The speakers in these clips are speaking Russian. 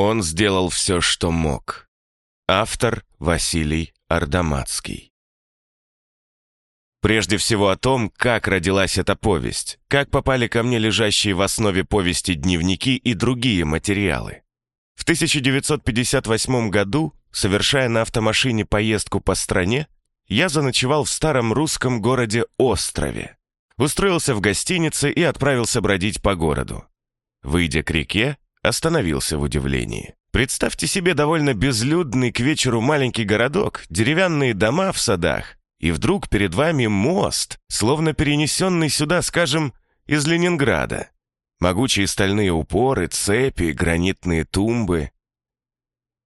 Он сделал все, что мог. Автор Василий Ардаматский. Прежде всего о том, как родилась эта повесть, как попали ко мне лежащие в основе повести дневники и другие материалы. В 1958 году, совершая на автомашине поездку по стране, я заночевал в старом русском городе Острове. Устроился в гостинице и отправился бродить по городу. Выйдя к реке, остановился в удивлении. Представьте себе довольно безлюдный к вечеру маленький городок, деревянные дома в садах, и вдруг перед вами мост, словно перенесенный сюда, скажем, из Ленинграда. Могучие стальные упоры, цепи, гранитные тумбы.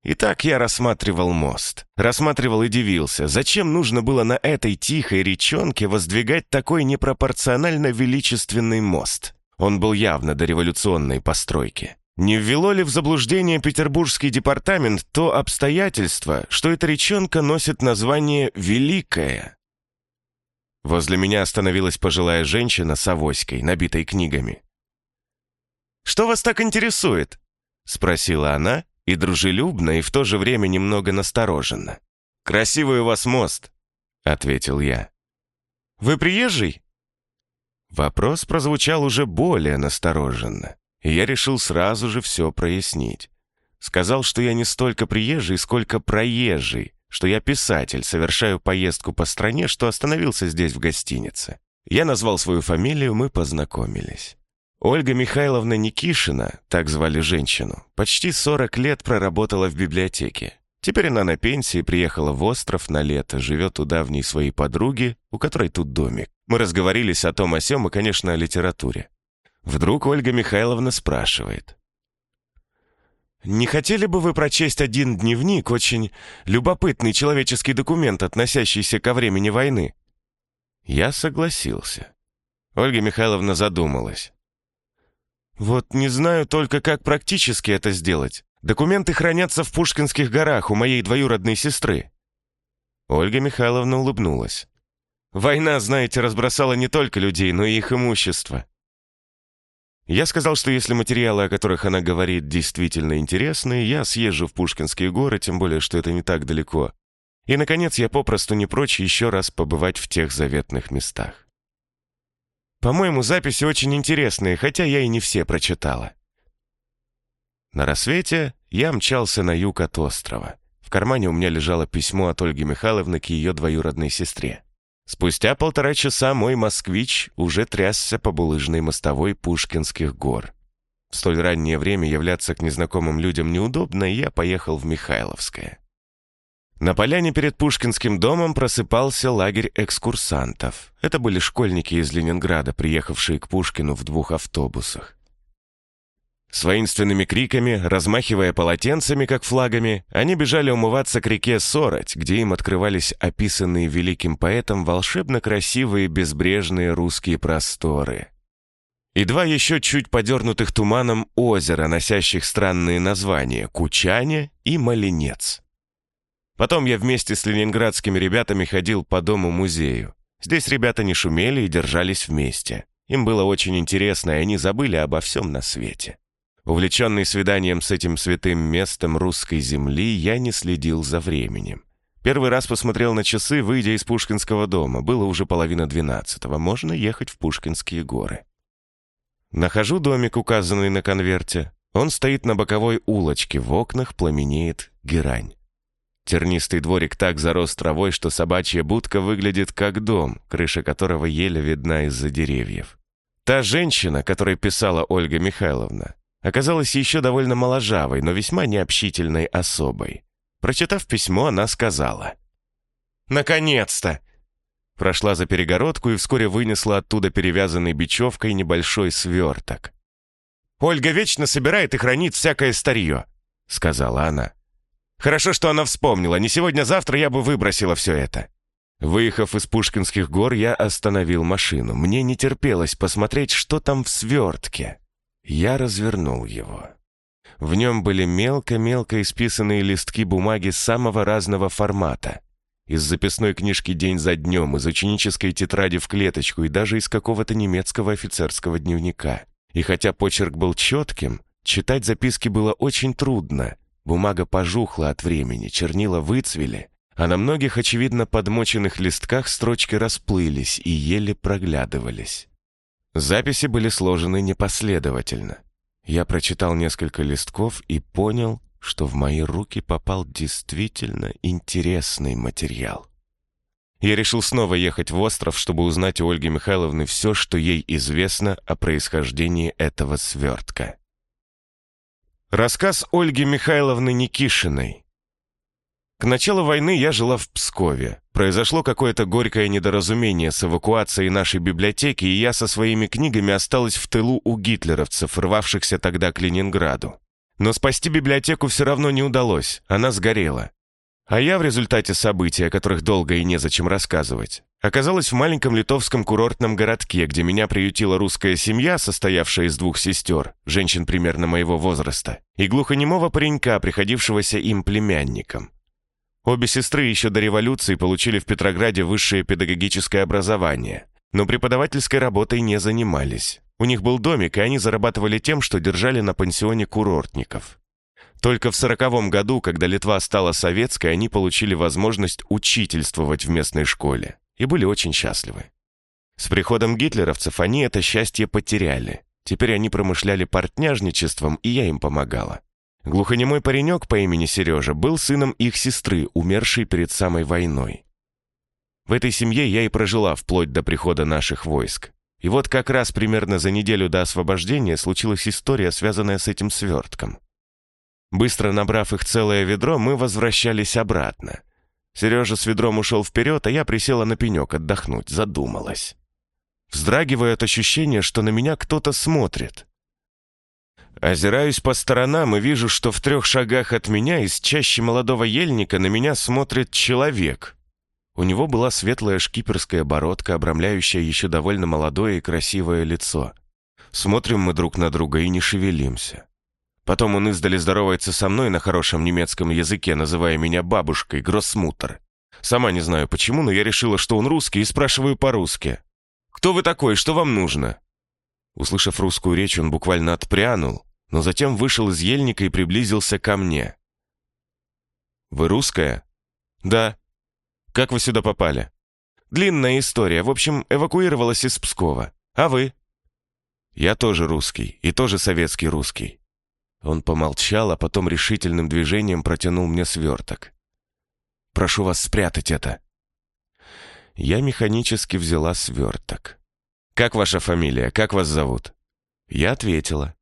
Итак, я рассматривал мост. Рассматривал и дивился, зачем нужно было на этой тихой речонке воздвигать такой непропорционально величественный мост. Он был явно дореволюционной постройки. Не ввело ли в заблуждение Петербургский департамент то обстоятельство, что эта речонка носит название «Великая»? Возле меня остановилась пожилая женщина с авоськой, набитой книгами. «Что вас так интересует?» — спросила она, и дружелюбно, и в то же время немного настороженно. «Красивый у вас мост», — ответил я. «Вы приезжий?» Вопрос прозвучал уже более настороженно и я решил сразу же все прояснить. Сказал, что я не столько приезжий, сколько проезжий, что я писатель, совершаю поездку по стране, что остановился здесь в гостинице. Я назвал свою фамилию, мы познакомились. Ольга Михайловна Никишина, так звали женщину, почти 40 лет проработала в библиотеке. Теперь она на пенсии, приехала в остров на лето, живет у давней своей подруги, у которой тут домик. Мы разговорились о том о сём и, конечно, о литературе. Вдруг Ольга Михайловна спрашивает. «Не хотели бы вы прочесть один дневник, очень любопытный человеческий документ, относящийся ко времени войны?» Я согласился. Ольга Михайловна задумалась. «Вот не знаю только, как практически это сделать. Документы хранятся в Пушкинских горах у моей двоюродной сестры». Ольга Михайловна улыбнулась. «Война, знаете, разбросала не только людей, но и их имущество. Я сказал, что если материалы, о которых она говорит, действительно интересны, я съезжу в Пушкинские горы, тем более, что это не так далеко. И, наконец, я попросту не прочь еще раз побывать в тех заветных местах. По-моему, записи очень интересные, хотя я и не все прочитала. На рассвете я мчался на юг от острова. В кармане у меня лежало письмо от Ольги Михайловны к ее двоюродной сестре. Спустя полтора часа мой москвич уже трясся по булыжной мостовой Пушкинских гор. В столь раннее время являться к незнакомым людям неудобно, и я поехал в Михайловское. На поляне перед Пушкинским домом просыпался лагерь экскурсантов. Это были школьники из Ленинграда, приехавшие к Пушкину в двух автобусах. С воинственными криками, размахивая полотенцами, как флагами, они бежали умываться к реке Сороть, где им открывались описанные великим поэтом волшебно красивые безбрежные русские просторы. И два еще чуть подернутых туманом озера, носящих странные названия — Кучане и Малинец. Потом я вместе с ленинградскими ребятами ходил по дому-музею. Здесь ребята не шумели и держались вместе. Им было очень интересно, и они забыли обо всем на свете. Увлеченный свиданием с этим святым местом русской земли, я не следил за временем. Первый раз посмотрел на часы, выйдя из Пушкинского дома. Было уже половина двенадцатого. Можно ехать в Пушкинские горы. Нахожу домик, указанный на конверте. Он стоит на боковой улочке, в окнах пламенеет герань. Тернистый дворик так зарос травой, что собачья будка выглядит как дом, крыша которого еле видна из-за деревьев. Та женщина, которой писала Ольга Михайловна, оказалась еще довольно моложавой, но весьма необщительной особой. Прочитав письмо, она сказала. «Наконец-то!» Прошла за перегородку и вскоре вынесла оттуда перевязанный бечевкой небольшой сверток. «Ольга вечно собирает и хранит всякое старье», — сказала она. «Хорошо, что она вспомнила. Не сегодня-завтра я бы выбросила все это». Выехав из Пушкинских гор, я остановил машину. Мне не терпелось посмотреть, что там в свертке. Я развернул его. В нем были мелко-мелко исписанные листки бумаги самого разного формата. Из записной книжки день за днем, из ученической тетради в клеточку и даже из какого-то немецкого офицерского дневника. И хотя почерк был четким, Читать записки было очень трудно. Бумага пожухла от времени, чернила выцвели, а на многих, очевидно, подмоченных листках строчки расплылись и еле проглядывались. Записи были сложены непоследовательно. Я прочитал несколько листков и понял, что в мои руки попал действительно интересный материал. Я решил снова ехать в остров, чтобы узнать у Ольги Михайловны все, что ей известно о происхождении этого свертка. Рассказ Ольги Михайловны Никишиной. К началу войны я жила в Пскове. Произошло какое-то горькое недоразумение с эвакуацией нашей библиотеки, и я со своими книгами осталась в тылу у гитлеровцев, рвавшихся тогда к Ленинграду. Но спасти библиотеку все равно не удалось, она сгорела. А я в результате событий, о которых долго и незачем рассказывать, оказалась в маленьком литовском курортном городке, где меня приютила русская семья, состоявшая из двух сестер, женщин примерно моего возраста, и глухонемого паренька, приходившегося им племянником. Обе сестры еще до революции получили в Петрограде высшее педагогическое образование, но преподавательской работой не занимались. У них был домик, и они зарабатывали тем, что держали на пансионе курортников. Только в сороковом году, когда Литва стала советской, они получили возможность учительствовать в местной школе и были очень счастливы. С приходом гитлеровцев они это счастье потеряли. Теперь они промышляли партняжничеством, и я им помогала. Глухонемой паренек по имени Сережа был сыном их сестры, умершей перед самой войной. В этой семье я и прожила вплоть до прихода наших войск. И вот как раз примерно за неделю до освобождения случилась история, связанная с этим свертком. Быстро набрав их целое ведро, мы возвращались обратно. Сережа с ведром ушел вперед, а я присела на пенек отдохнуть, задумалась. Вздрагиваю от ощущения, что на меня кто-то смотрит. Озираюсь по сторонам и вижу, что в трех шагах от меня из чаще молодого ельника на меня смотрит человек. У него была светлая шкиперская бородка, обрамляющая еще довольно молодое и красивое лицо. Смотрим мы друг на друга и не шевелимся. Потом он издали здоровается со мной на хорошем немецком языке, называя меня бабушкой, гроссмутер. Сама не знаю почему, но я решила, что он русский, и спрашиваю по-русски. «Кто вы такой? Что вам нужно?» Услышав русскую речь, он буквально отпрянул, но затем вышел из ельника и приблизился ко мне. «Вы русская?» «Да». «Как вы сюда попали?» «Длинная история. В общем, эвакуировалась из Пскова. А вы?» «Я тоже русский, и тоже советский русский. Он помолчал, а потом решительным движением протянул мне сверток. «Прошу вас спрятать это». Я механически взяла сверток. «Как ваша фамилия? Как вас зовут?» Я ответила.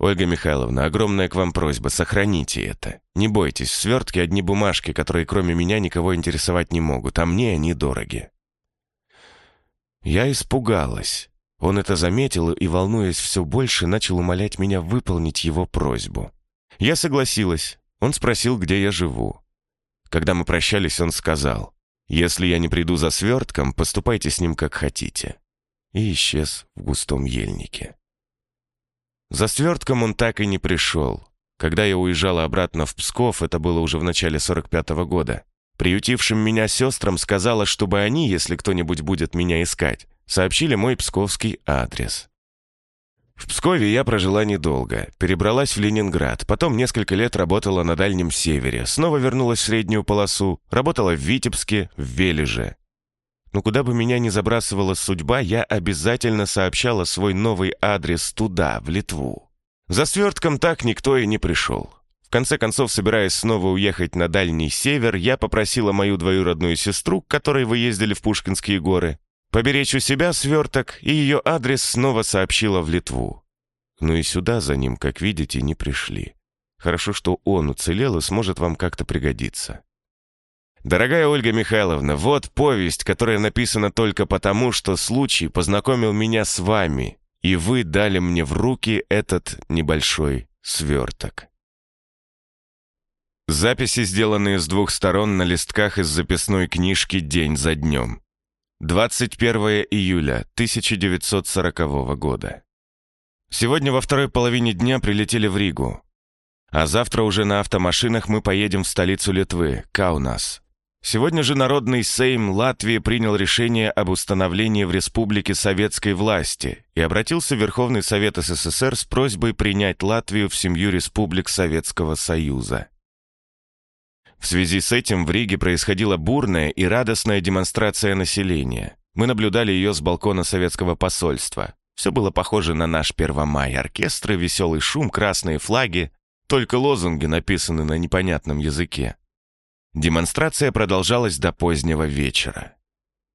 «Ольга Михайловна, огромная к вам просьба, сохраните это. Не бойтесь, в свертке одни бумажки, которые кроме меня никого интересовать не могут, а мне они дороги». Я испугалась. Он это заметил и, волнуясь все больше, начал умолять меня выполнить его просьбу. Я согласилась. Он спросил, где я живу. Когда мы прощались, он сказал, «Если я не приду за свертком, поступайте с ним как хотите». И исчез в густом ельнике. За свертком он так и не пришел. Когда я уезжала обратно в Псков, это было уже в начале 45-го года, приютившим меня сестрам сказала, чтобы они, если кто-нибудь будет меня искать, сообщили мой псковский адрес. В Пскове я прожила недолго, перебралась в Ленинград, потом несколько лет работала на Дальнем Севере, снова вернулась в среднюю полосу, работала в Витебске, в Вележе. Но куда бы меня ни забрасывала судьба, я обязательно сообщала свой новый адрес туда, в Литву. За свертком так никто и не пришел. В конце концов, собираясь снова уехать на Дальний Север, я попросила мою двоюродную сестру, к которой вы ездили в Пушкинские горы, Поберечь у себя сверток, и ее адрес снова сообщила в Литву. Ну и сюда за ним, как видите, не пришли. Хорошо, что он уцелел и сможет вам как-то пригодиться. Дорогая Ольга Михайловна, вот повесть, которая написана только потому, что случай познакомил меня с вами, и вы дали мне в руки этот небольшой сверток. Записи, сделанные с двух сторон на листках из записной книжки день за днем. 21 июля 1940 года. Сегодня во второй половине дня прилетели в Ригу. А завтра уже на автомашинах мы поедем в столицу Литвы, Каунас. Сегодня же Народный Сейм Латвии принял решение об установлении в республике советской власти и обратился в Верховный Совет СССР с просьбой принять Латвию в семью республик Советского Союза. В связи с этим в Риге происходила бурная и радостная демонстрация населения. Мы наблюдали ее с балкона советского посольства. Все было похоже на наш Первомай. Оркестры, веселый шум, красные флаги. Только лозунги написаны на непонятном языке. Демонстрация продолжалась до позднего вечера.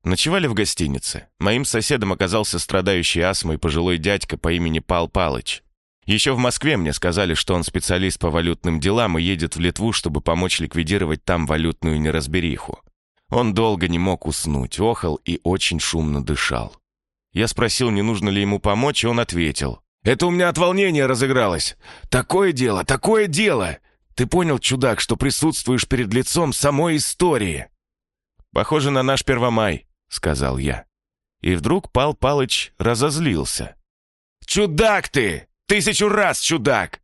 Ночевали в гостинице. Моим соседом оказался страдающий астмой пожилой дядька по имени Пал Палыч. Еще в Москве мне сказали, что он специалист по валютным делам и едет в Литву, чтобы помочь ликвидировать там валютную неразбериху. Он долго не мог уснуть, охал и очень шумно дышал. Я спросил, не нужно ли ему помочь, и он ответил. «Это у меня от волнения разыгралось. Такое дело, такое дело! Ты понял, чудак, что присутствуешь перед лицом самой истории?» «Похоже на наш Первомай», — сказал я. И вдруг Пал Палыч разозлился. «Чудак ты! Тысячу раз чудак!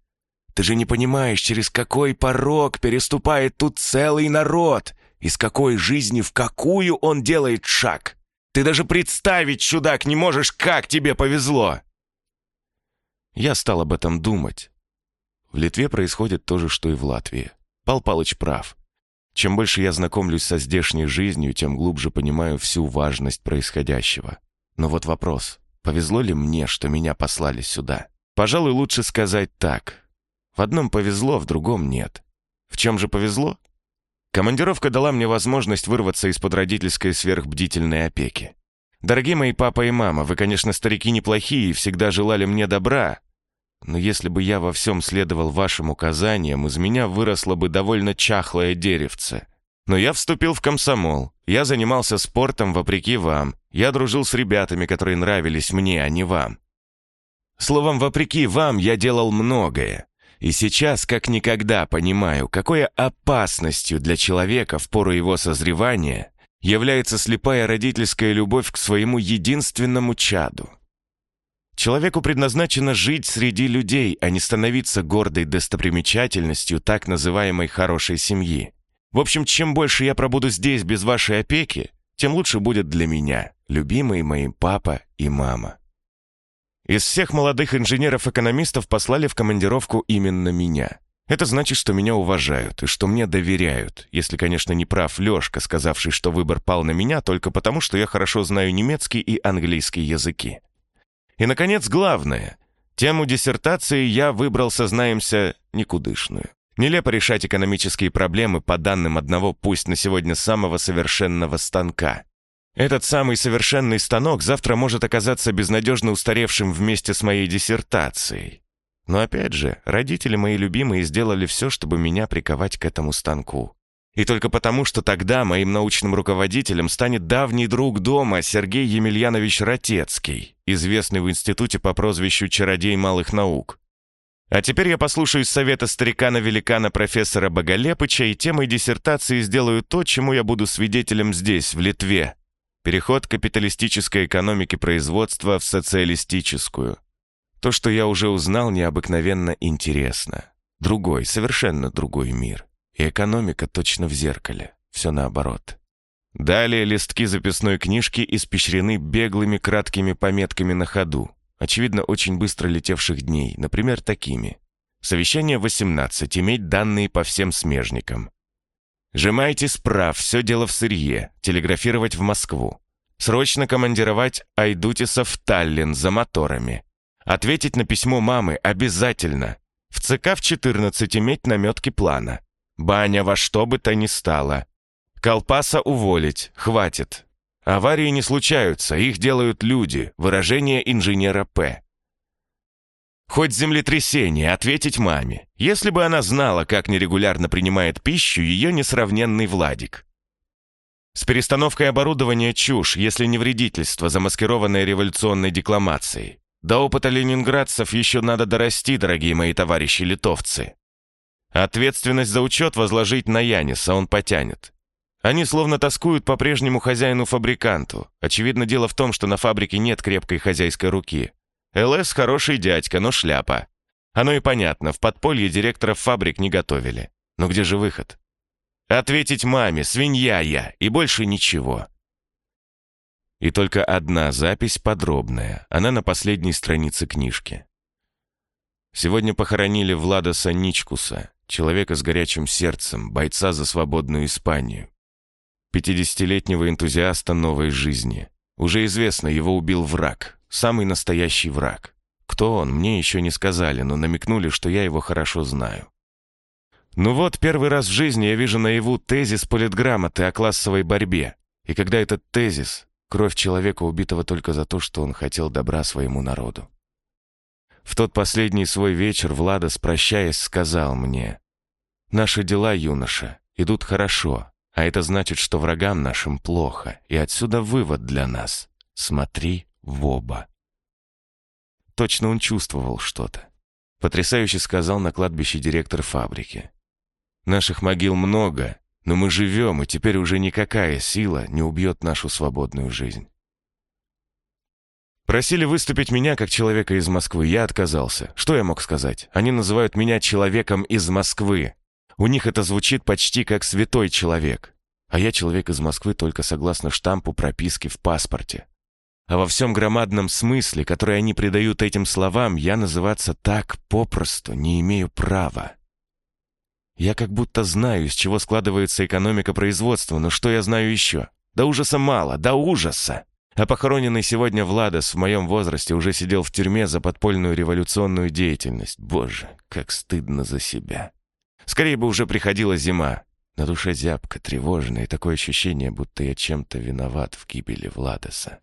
Ты же не понимаешь, через какой порог переступает тут целый народ, из какой жизни в какую он делает шаг. Ты даже представить, чудак, не можешь, как тебе повезло!» Я стал об этом думать. В Литве происходит то же, что и в Латвии. Пал Палыч прав. Чем больше я знакомлюсь со здешней жизнью, тем глубже понимаю всю важность происходящего. Но вот вопрос. Повезло ли мне, что меня послали сюда? Пожалуй, лучше сказать так. В одном повезло, в другом нет. В чем же повезло? Командировка дала мне возможность вырваться из-под родительской сверхбдительной опеки. Дорогие мои папа и мама, вы, конечно, старики неплохие и всегда желали мне добра, но если бы я во всем следовал вашим указаниям, из меня выросло бы довольно чахлое деревце. Но я вступил в комсомол. Я занимался спортом вопреки вам. Я дружил с ребятами, которые нравились мне, а не вам. Словом, вопреки вам я делал многое. И сейчас, как никогда, понимаю, какой опасностью для человека в пору его созревания является слепая родительская любовь к своему единственному чаду. Человеку предназначено жить среди людей, а не становиться гордой достопримечательностью так называемой хорошей семьи. В общем, чем больше я пробуду здесь без вашей опеки, тем лучше будет для меня, любимые мои папа и мама. Из всех молодых инженеров-экономистов послали в командировку именно меня. Это значит, что меня уважают и что мне доверяют, если, конечно, не прав Лёшка, сказавший, что выбор пал на меня только потому, что я хорошо знаю немецкий и английский языки. И, наконец, главное. Тему диссертации я выбрал, сознаемся, никудышную. Нелепо решать экономические проблемы по данным одного, пусть на сегодня самого совершенного станка. Этот самый совершенный станок завтра может оказаться безнадежно устаревшим вместе с моей диссертацией. Но опять же, родители мои любимые сделали все, чтобы меня приковать к этому станку. И только потому, что тогда моим научным руководителем станет давний друг дома Сергей Емельянович Ротецкий, известный в институте по прозвищу «Чародей малых наук». А теперь я послушаюсь совета старикана-великана профессора Боголепыча и темой диссертации сделаю то, чему я буду свидетелем здесь, в Литве. Переход капиталистической экономики производства в социалистическую. То, что я уже узнал, необыкновенно интересно. Другой, совершенно другой мир. И экономика точно в зеркале. Все наоборот. Далее листки записной книжки испещрены беглыми краткими пометками на ходу, очевидно, очень быстро летевших дней, например, такими. Совещание 18. Иметь данные по всем смежникам. Жимайте справ, все дело в сырье, телеграфировать в Москву. Срочно командировать Айдутиса в Таллин за моторами. Ответить на письмо мамы обязательно. В ЦК в 14 иметь наметки плана. Баня во что бы то ни стало. Колпаса уволить, хватит. Аварии не случаются, их делают люди, выражение инженера П. Хоть землетрясение, ответить маме. Если бы она знала, как нерегулярно принимает пищу ее несравненный Владик. С перестановкой оборудования чушь, если не вредительство, замаскированное революционной декламацией. До опыта ленинградцев еще надо дорасти, дорогие мои товарищи литовцы. Ответственность за учет возложить на Яниса, он потянет. Они словно тоскуют по прежнему хозяину-фабриканту. Очевидно, дело в том, что на фабрике нет крепкой хозяйской руки. ЛС хороший дядька, но шляпа. Оно и понятно, в подполье директоров фабрик не готовили. Но где же выход? Ответить маме, свинья я, и больше ничего. И только одна запись подробная, она на последней странице книжки. Сегодня похоронили Влада Саничкуса, человека с горячим сердцем, бойца за свободную Испанию. 50-летнего энтузиаста новой жизни. Уже известно, его убил враг, самый настоящий враг. Кто он, мне еще не сказали, но намекнули, что я его хорошо знаю. Ну вот, первый раз в жизни я вижу наяву тезис политграмоты о классовой борьбе. И когда этот тезис — кровь человека, убитого только за то, что он хотел добра своему народу. В тот последний свой вечер Владос, прощаясь, сказал мне, «Наши дела, юноша, идут хорошо, а это значит, что врагам нашим плохо, и отсюда вывод для нас. Смотри в оба». Точно он чувствовал что-то. Потрясающе сказал на кладбище директор фабрики. «Наших могил много, но мы живем, и теперь уже никакая сила не убьет нашу свободную жизнь». Просили выступить меня как человека из Москвы. Я отказался. Что я мог сказать? Они называют меня человеком из Москвы. У них это звучит почти как святой человек. А я человек из Москвы только согласно штампу прописки в паспорте. А во всем громадном смысле, который они придают этим словам, я называться так попросту не имею права. Я как будто знаю, из чего складывается экономика производства, но что я знаю еще? Да ужаса мало, да ужаса! А похороненный сегодня Владос в моем возрасте уже сидел в тюрьме за подпольную революционную деятельность. Боже, как стыдно за себя. Скорее бы уже приходила зима. На душе зябко, тревожно, и такое ощущение, будто я чем-то виноват в гибели Владоса.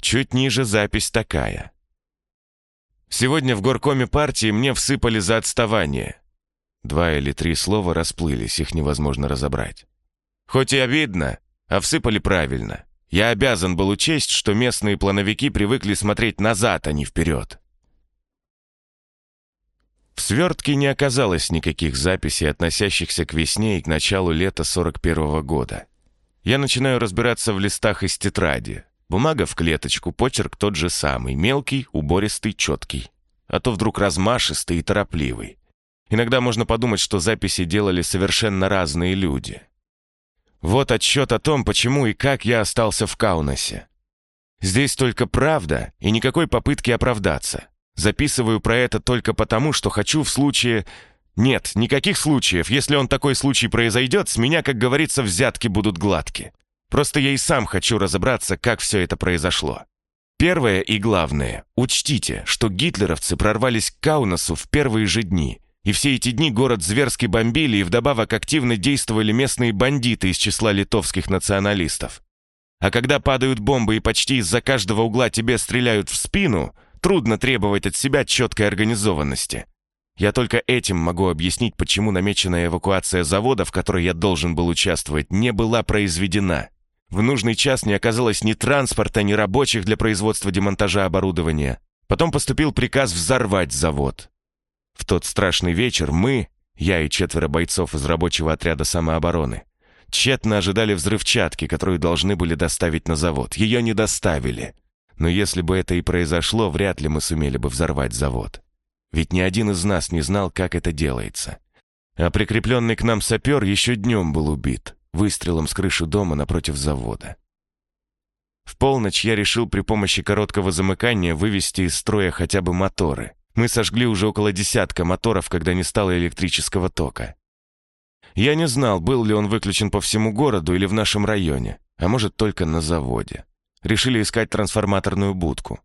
Чуть ниже запись такая. Сегодня в горкоме партии мне всыпали за отставание. Два или три слова расплылись, их невозможно разобрать. Хоть и обидно, а всыпали правильно. Я обязан был учесть, что местные плановики привыкли смотреть назад, а не вперед. В свертке не оказалось никаких записей, относящихся к весне и к началу лета 41 -го года. Я начинаю разбираться в листах из тетради. Бумага в клеточку, почерк тот же самый, мелкий, убористый, четкий. А то вдруг размашистый и торопливый. Иногда можно подумать, что записи делали совершенно разные люди. Вот отчет о том, почему и как я остался в Каунасе. Здесь только правда и никакой попытки оправдаться. Записываю про это только потому, что хочу в случае... Нет, никаких случаев. Если он такой случай произойдет, с меня, как говорится, взятки будут гладки. Просто я и сам хочу разобраться, как все это произошло. Первое и главное. Учтите, что гитлеровцы прорвались к Каунасу в первые же дни. И все эти дни город зверски бомбили, и вдобавок активно действовали местные бандиты из числа литовских националистов. А когда падают бомбы и почти из-за каждого угла тебе стреляют в спину, трудно требовать от себя четкой организованности. Я только этим могу объяснить, почему намеченная эвакуация завода, в которой я должен был участвовать, не была произведена. В нужный час не оказалось ни транспорта, ни рабочих для производства демонтажа оборудования. Потом поступил приказ взорвать завод. В тот страшный вечер мы, я и четверо бойцов из рабочего отряда самообороны, тщетно ожидали взрывчатки, которую должны были доставить на завод. Ее не доставили. Но если бы это и произошло, вряд ли мы сумели бы взорвать завод. Ведь ни один из нас не знал, как это делается. А прикрепленный к нам сапер еще днем был убит, выстрелом с крыши дома напротив завода. В полночь я решил при помощи короткого замыкания вывести из строя хотя бы моторы. Мы сожгли уже около десятка моторов, когда не стало электрического тока. Я не знал, был ли он выключен по всему городу или в нашем районе, а может только на заводе. Решили искать трансформаторную будку.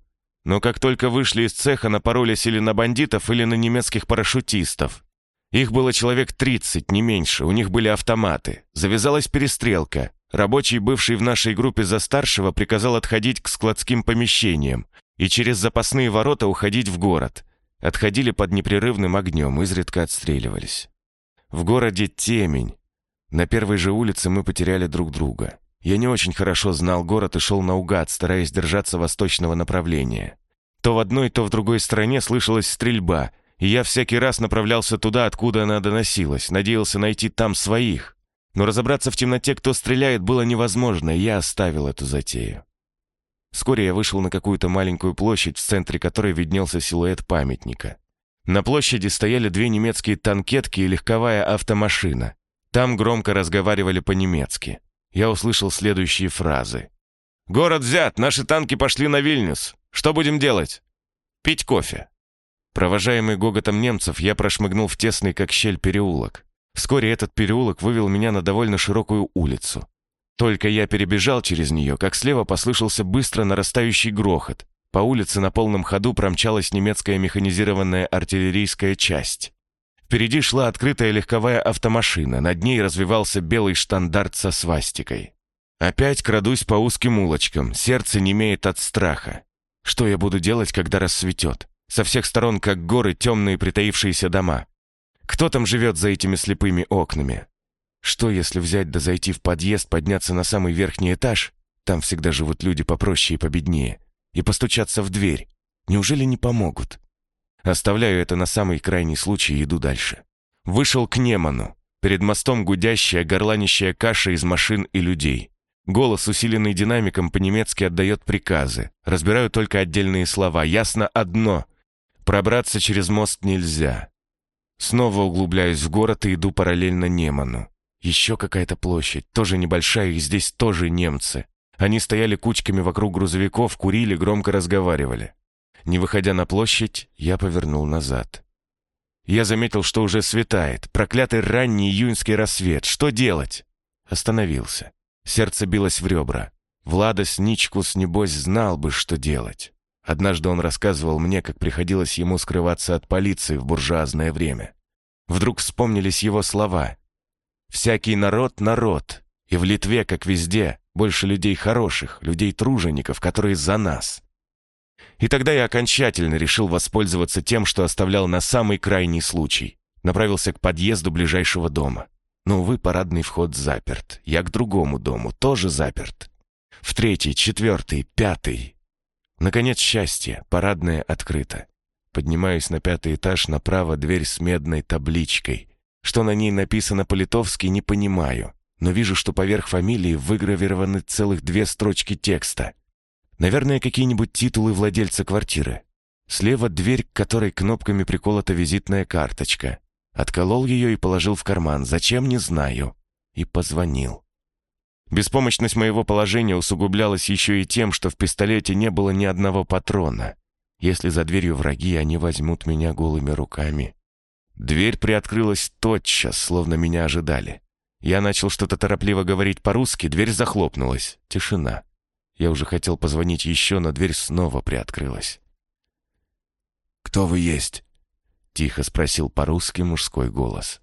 Но как только вышли из цеха, напоролись или на бандитов, или на немецких парашютистов. Их было человек 30, не меньше, у них были автоматы. Завязалась перестрелка. Рабочий, бывший в нашей группе за старшего, приказал отходить к складским помещениям и через запасные ворота уходить в город. Отходили под непрерывным огнем, изредка отстреливались. В городе темень. На первой же улице мы потеряли друг друга. Я не очень хорошо знал город и шел наугад, стараясь держаться восточного направления. То в одной, то в другой стороне слышалась стрельба, и я всякий раз направлялся туда, откуда она доносилась, надеялся найти там своих. Но разобраться в темноте, кто стреляет, было невозможно, и я оставил эту затею. Вскоре я вышел на какую-то маленькую площадь, в центре которой виднелся силуэт памятника. На площади стояли две немецкие танкетки и легковая автомашина. Там громко разговаривали по-немецки. Я услышал следующие фразы. «Город взят! Наши танки пошли на Вильнюс! Что будем делать?» «Пить кофе». Провожаемый гоготом немцев, я прошмыгнул в тесный, как щель, переулок. Вскоре этот переулок вывел меня на довольно широкую улицу. Только я перебежал через нее, как слева послышался быстро нарастающий грохот. По улице на полном ходу промчалась немецкая механизированная артиллерийская часть. Впереди шла открытая легковая автомашина, над ней развивался белый штандарт со свастикой. Опять крадусь по узким улочкам, сердце немеет от страха. Что я буду делать, когда рассветет? Со всех сторон, как горы, темные притаившиеся дома. Кто там живет за этими слепыми окнами? Что, если взять да зайти в подъезд, подняться на самый верхний этаж? Там всегда живут люди попроще и победнее. И постучаться в дверь. Неужели не помогут? Оставляю это на самый крайний случай и иду дальше. Вышел к Неману. Перед мостом гудящая, горланищая каша из машин и людей. Голос, усиленный динамиком, по-немецки отдает приказы. Разбираю только отдельные слова. Ясно одно. Пробраться через мост нельзя. Снова углубляюсь в город и иду параллельно Неману. Еще какая-то площадь, тоже небольшая, и здесь тоже немцы. Они стояли кучками вокруг грузовиков, курили, громко разговаривали. Не выходя на площадь, я повернул назад. Я заметил, что уже светает. Проклятый ранний июньский рассвет. Что делать? Остановился. Сердце билось в ребра. Владос Ничкус, небось, знал бы, что делать. Однажды он рассказывал мне, как приходилось ему скрываться от полиции в буржуазное время. Вдруг вспомнились его слова. «Всякий народ — народ, и в Литве, как везде, больше людей хороших, людей-тружеников, которые за нас». И тогда я окончательно решил воспользоваться тем, что оставлял на самый крайний случай. Направился к подъезду ближайшего дома. Но, увы, парадный вход заперт. Я к другому дому, тоже заперт. В третий, четвертый, пятый. Наконец, счастье, парадная открыта. Поднимаюсь на пятый этаж, направо дверь с медной табличкой. Что на ней написано по-литовски, не понимаю. Но вижу, что поверх фамилии выгравированы целых две строчки текста. Наверное, какие-нибудь титулы владельца квартиры. Слева дверь, к которой кнопками приколота визитная карточка. Отколол ее и положил в карман. Зачем, не знаю. И позвонил. Беспомощность моего положения усугублялась еще и тем, что в пистолете не было ни одного патрона. Если за дверью враги, они возьмут меня голыми руками. Дверь приоткрылась тотчас, словно меня ожидали. Я начал что-то торопливо говорить по-русски, дверь захлопнулась. Тишина. Я уже хотел позвонить еще, но дверь снова приоткрылась. «Кто вы есть?» — тихо спросил по-русски мужской голос.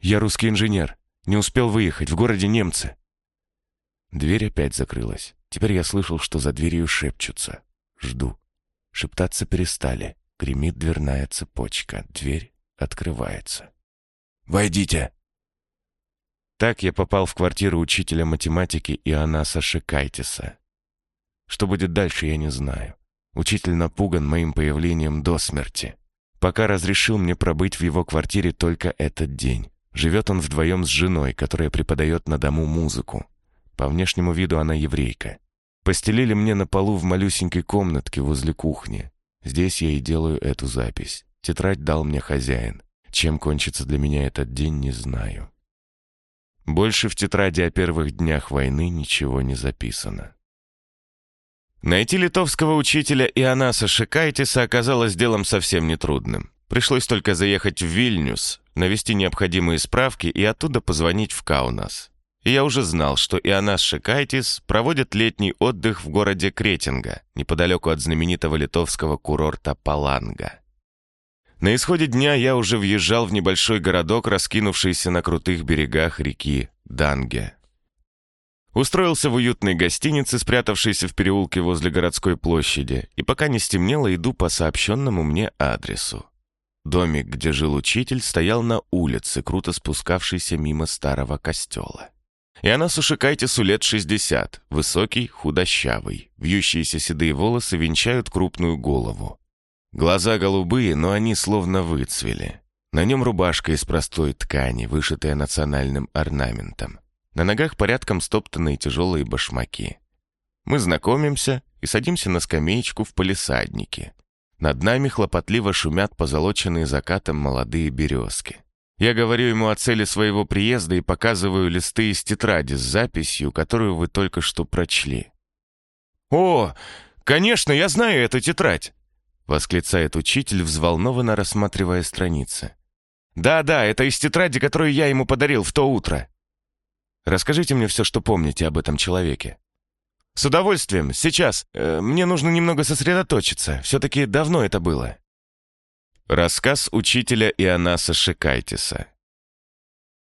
«Я русский инженер. Не успел выехать. В городе немцы». Дверь опять закрылась. Теперь я слышал, что за дверью шепчутся. Жду. Шептаться перестали. Гремит дверная цепочка. Дверь открывается. «Войдите!» Так я попал в квартиру учителя математики Иоаннаса Шикайтиса. Что будет дальше, я не знаю. Учитель напуган моим появлением до смерти. Пока разрешил мне пробыть в его квартире только этот день. Живет он вдвоем с женой, которая преподает на дому музыку. По внешнему виду она еврейка. Постелили мне на полу в малюсенькой комнатке возле кухни. Здесь я и делаю эту запись. Тетрадь дал мне хозяин. Чем кончится для меня этот день, не знаю. Больше в тетради о первых днях войны ничего не записано. Найти литовского учителя Ионаса Шикайтиса оказалось делом совсем нетрудным. Пришлось только заехать в Вильнюс, навести необходимые справки и оттуда позвонить в Каунас. И я уже знал, что Ионас Шикайтис проводит летний отдых в городе Кретинга, неподалеку от знаменитого литовского курорта Паланга. На исходе дня я уже въезжал в небольшой городок, раскинувшийся на крутых берегах реки Данге. Устроился в уютной гостинице, спрятавшейся в переулке возле городской площади, и пока не стемнело, иду по сообщенному мне адресу. Домик, где жил учитель, стоял на улице, круто спускавшейся мимо старого костела. И она Сушикайтису лет 60, высокий, худощавый. Вьющиеся седые волосы венчают крупную голову. Глаза голубые, но они словно выцвели. На нем рубашка из простой ткани, вышитая национальным орнаментом. На ногах порядком стоптанные тяжелые башмаки. Мы знакомимся и садимся на скамеечку в палисаднике. Над нами хлопотливо шумят позолоченные закатом молодые березки. Я говорю ему о цели своего приезда и показываю листы из тетради с записью, которую вы только что прочли. «О, конечно, я знаю эту тетрадь!» — восклицает учитель, взволнованно рассматривая страницы. «Да-да, это из тетради, которую я ему подарил в то утро. Расскажите мне все, что помните об этом человеке». «С удовольствием, сейчас. Э, мне нужно немного сосредоточиться. Все-таки давно это было». Рассказ учителя Ионаса Шикайтиса.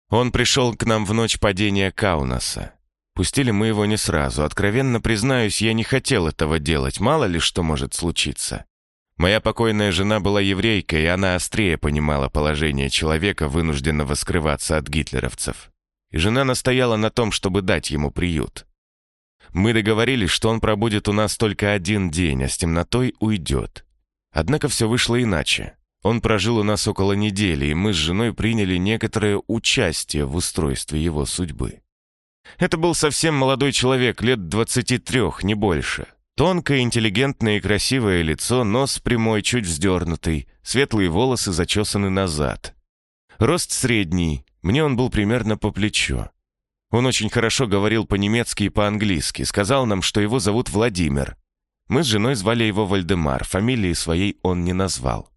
Он пришел к нам в ночь падения Каунаса. Пустили мы его не сразу. Откровенно признаюсь, я не хотел этого делать, мало ли что может случиться. Моя покойная жена была еврейкой, и она острее понимала положение человека, вынужденного скрываться от гитлеровцев. И жена настояла на том, чтобы дать ему приют. Мы договорились, что он пробудет у нас только один день, а с темнотой уйдет. Однако все вышло иначе. Он прожил у нас около недели, и мы с женой приняли некоторое участие в устройстве его судьбы. Это был совсем молодой человек, лет 23, не больше. Тонкое, интеллигентное и красивое лицо, нос прямой, чуть вздернутый, светлые волосы зачесаны назад. Рост средний, мне он был примерно по плечо. Он очень хорошо говорил по-немецки и по-английски, сказал нам, что его зовут Владимир. Мы с женой звали его Вальдемар, фамилии своей он не назвал.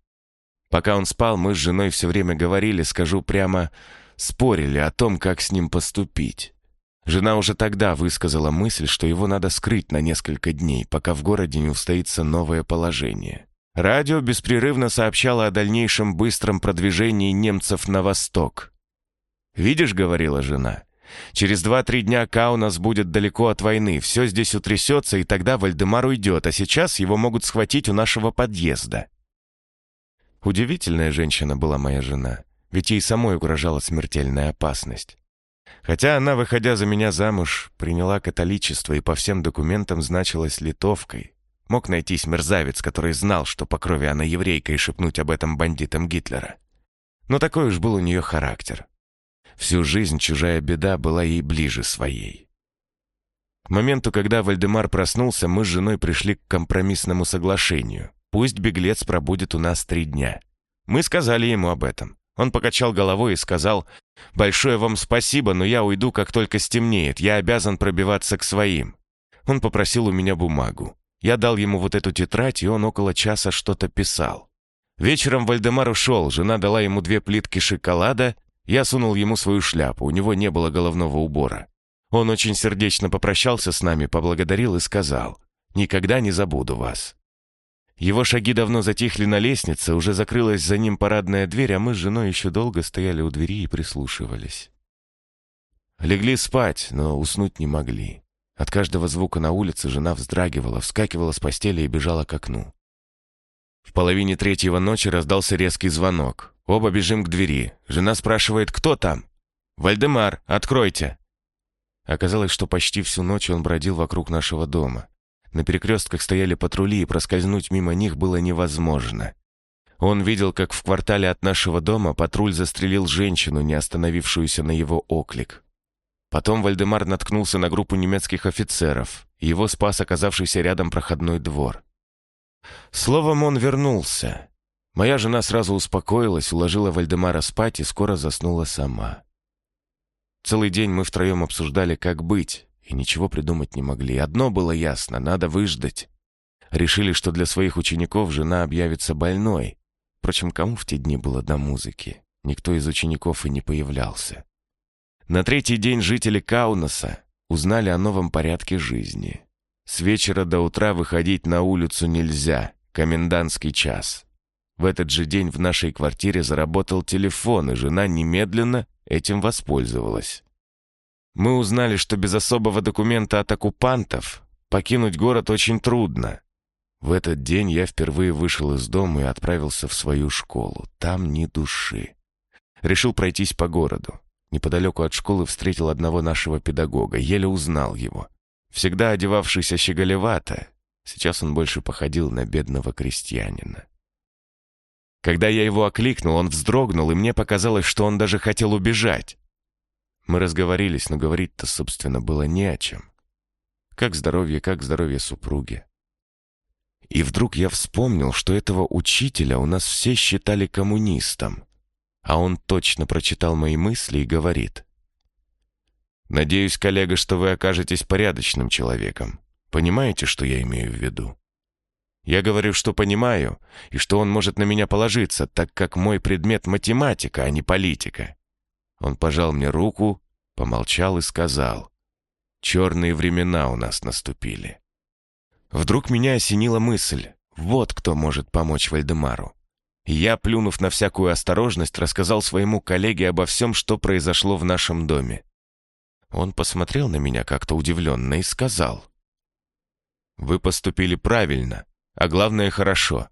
Пока он спал, мы с женой все время говорили, скажу прямо, спорили о том, как с ним поступить. Жена уже тогда высказала мысль, что его надо скрыть на несколько дней, пока в городе не устоится новое положение. Радио беспрерывно сообщало о дальнейшем быстром продвижении немцев на восток. «Видишь», — говорила жена, — «через два-три дня Каунас будет далеко от войны, все здесь утрясется, и тогда Вальдемар уйдет, а сейчас его могут схватить у нашего подъезда». Удивительная женщина была моя жена, ведь ей самой угрожала смертельная опасность. Хотя она, выходя за меня замуж, приняла католичество и по всем документам значилась литовкой. Мог найтись мерзавец, который знал, что по крови она еврейка, и шепнуть об этом бандитам Гитлера. Но такой уж был у нее характер. Всю жизнь чужая беда была ей ближе своей. К моменту, когда Вальдемар проснулся, мы с женой пришли к компромиссному соглашению. Пусть беглец пробудет у нас три дня. Мы сказали ему об этом. Он покачал головой и сказал, «Большое вам спасибо, но я уйду, как только стемнеет. Я обязан пробиваться к своим». Он попросил у меня бумагу. Я дал ему вот эту тетрадь, и он около часа что-то писал. Вечером Вальдемар ушел, жена дала ему две плитки шоколада, я сунул ему свою шляпу, у него не было головного убора. Он очень сердечно попрощался с нами, поблагодарил и сказал, «Никогда не забуду вас». Его шаги давно затихли на лестнице, уже закрылась за ним парадная дверь, а мы с женой еще долго стояли у двери и прислушивались. Легли спать, но уснуть не могли. От каждого звука на улице жена вздрагивала, вскакивала с постели и бежала к окну. В половине третьего ночи раздался резкий звонок. Оба бежим к двери. Жена спрашивает, кто там? «Вальдемар, откройте!» Оказалось, что почти всю ночь он бродил вокруг нашего дома. На перекрестках стояли патрули, и проскользнуть мимо них было невозможно. Он видел, как в квартале от нашего дома патруль застрелил женщину, не остановившуюся на его оклик. Потом Вальдемар наткнулся на группу немецких офицеров. Его спас оказавшийся рядом проходной двор. Словом, он вернулся. Моя жена сразу успокоилась, уложила Вальдемара спать и скоро заснула сама. Целый день мы втроем обсуждали, как быть и ничего придумать не могли. Одно было ясно — надо выждать. Решили, что для своих учеников жена объявится больной. Впрочем, кому в те дни было до музыки? Никто из учеников и не появлялся. На третий день жители Каунаса узнали о новом порядке жизни. С вечера до утра выходить на улицу нельзя, комендантский час. В этот же день в нашей квартире заработал телефон, и жена немедленно этим воспользовалась. Мы узнали, что без особого документа от оккупантов покинуть город очень трудно. В этот день я впервые вышел из дома и отправился в свою школу. Там ни души. Решил пройтись по городу. Неподалеку от школы встретил одного нашего педагога, еле узнал его. Всегда одевавшийся щеголевато, сейчас он больше походил на бедного крестьянина. Когда я его окликнул, он вздрогнул, и мне показалось, что он даже хотел убежать. Мы разговорились, но говорить-то, собственно, было не о чем. Как здоровье, как здоровье супруги. И вдруг я вспомнил, что этого учителя у нас все считали коммунистом. а он точно прочитал мои мысли и говорит. «Надеюсь, коллега, что вы окажетесь порядочным человеком. Понимаете, что я имею в виду?» Я говорю, что понимаю, и что он может на меня положиться, так как мой предмет — математика, а не политика. Он пожал мне руку, помолчал и сказал, «Черные времена у нас наступили». Вдруг меня осенила мысль, вот кто может помочь Вальдемару. Я, плюнув на всякую осторожность, рассказал своему коллеге обо всем, что произошло в нашем доме. Он посмотрел на меня как-то удивленно и сказал, «Вы поступили правильно, а главное, хорошо.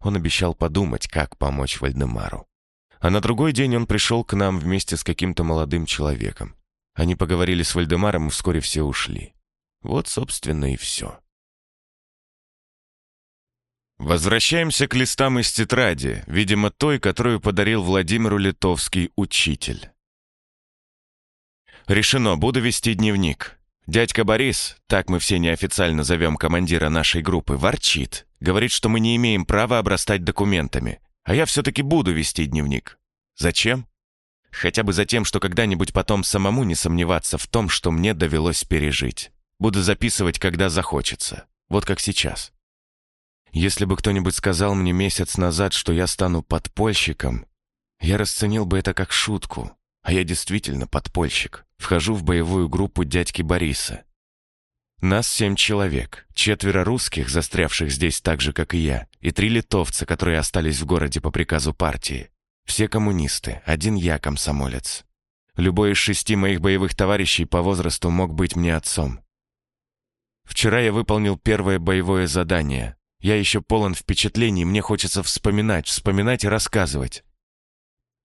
Он обещал подумать, как помочь Вальдемару. А на другой день он пришел к нам вместе с каким-то молодым человеком. Они поговорили с Вальдемаром, и вскоре все ушли. Вот, собственно, и все. Возвращаемся к листам из тетради, видимо, той, которую подарил Владимиру Литовский учитель. Решено, буду вести дневник. Дядька Борис, так мы все неофициально зовем командира нашей группы, ворчит. Говорит, что мы не имеем права обрастать документами. А я все-таки буду вести дневник. Зачем? Хотя бы за тем, что когда-нибудь потом самому не сомневаться в том, что мне довелось пережить. Буду записывать, когда захочется. Вот как сейчас. Если бы кто-нибудь сказал мне месяц назад, что я стану подпольщиком, я расценил бы это как шутку. А я действительно подпольщик. Вхожу в боевую группу дядьки Бориса. Нас семь человек, четверо русских, застрявших здесь так же, как и я, и три литовца, которые остались в городе по приказу партии. Все коммунисты, один я комсомолец. Любой из шести моих боевых товарищей по возрасту мог быть мне отцом. Вчера я выполнил первое боевое задание. Я еще полон впечатлений, мне хочется вспоминать, вспоминать и рассказывать.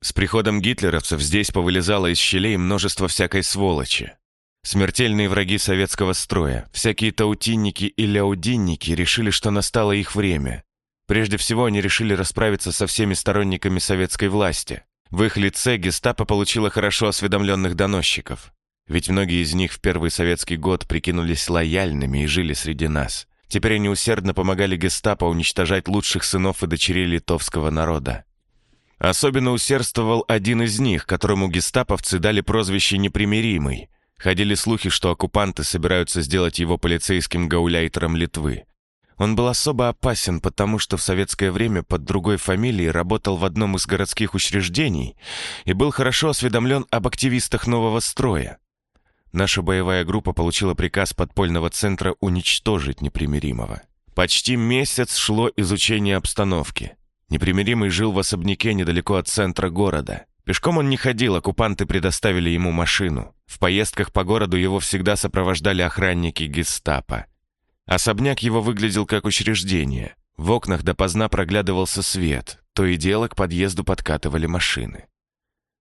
С приходом гитлеровцев здесь повылезало из щелей множество всякой сволочи. Смертельные враги советского строя, всякие таутинники и ляудинники решили, что настало их время. Прежде всего, они решили расправиться со всеми сторонниками советской власти. В их лице гестапо получило хорошо осведомленных доносчиков. Ведь многие из них в первый советский год прикинулись лояльными и жили среди нас. Теперь они усердно помогали гестапо уничтожать лучших сынов и дочерей литовского народа. Особенно усердствовал один из них, которому гестаповцы дали прозвище «Непримиримый». Ходили слухи, что оккупанты собираются сделать его полицейским гауляйтером Литвы. Он был особо опасен, потому что в советское время под другой фамилией работал в одном из городских учреждений и был хорошо осведомлен об активистах нового строя. Наша боевая группа получила приказ подпольного центра уничтожить непримиримого. Почти месяц шло изучение обстановки. Непримиримый жил в особняке недалеко от центра города. Пешком он не ходил, оккупанты предоставили ему машину. В поездках по городу его всегда сопровождали охранники гестапо. Особняк его выглядел как учреждение. В окнах допоздна проглядывался свет, то и дело к подъезду подкатывали машины.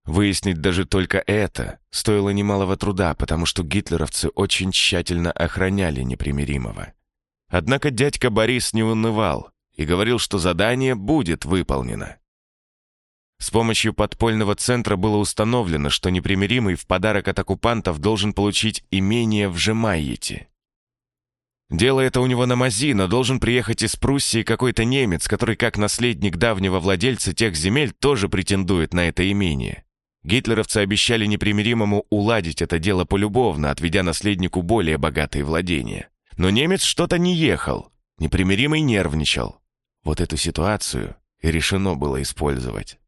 Выяснить даже это это стоило немалого труда, потому что гитлеровцы очень тщательно охраняли непримиримого. Однако дядька Борис не унывал и говорил, что задание будет выполнено. С помощью подпольного центра было установлено, что непримиримый в подарок от оккупантов должен получить имение в Жемайете. Дело это у него на мази, но должен приехать из Пруссии какой-то немец, который как наследник давнего владельца тех земель тоже претендует на это имение. Гитлеровцы обещали непримиримому уладить это дело полюбовно, отведя наследнику более богатые владения. Но немец что-то не ехал, непримиримый нервничал. Вот эту ситуацию и решено было использовать.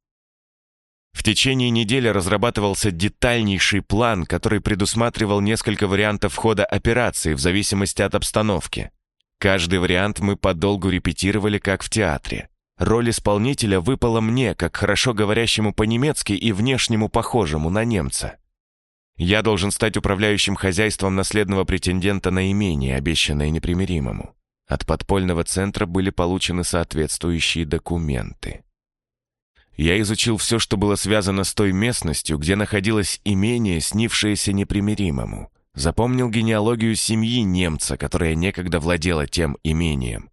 В течение недели разрабатывался детальнейший план, который предусматривал несколько вариантов хода операции в зависимости от обстановки. Каждый вариант мы подолгу репетировали, как в театре. Роль исполнителя выпала мне, как хорошо говорящему по-немецки и внешнему похожему на немца. Я должен стать управляющим хозяйством наследного претендента на имение, обещанное непримиримому. От подпольного центра были получены соответствующие документы. Я изучил все, что было связано с той местностью, где находилось имение, снившееся непримиримому. Запомнил генеалогию семьи немца, которая некогда владела тем имением.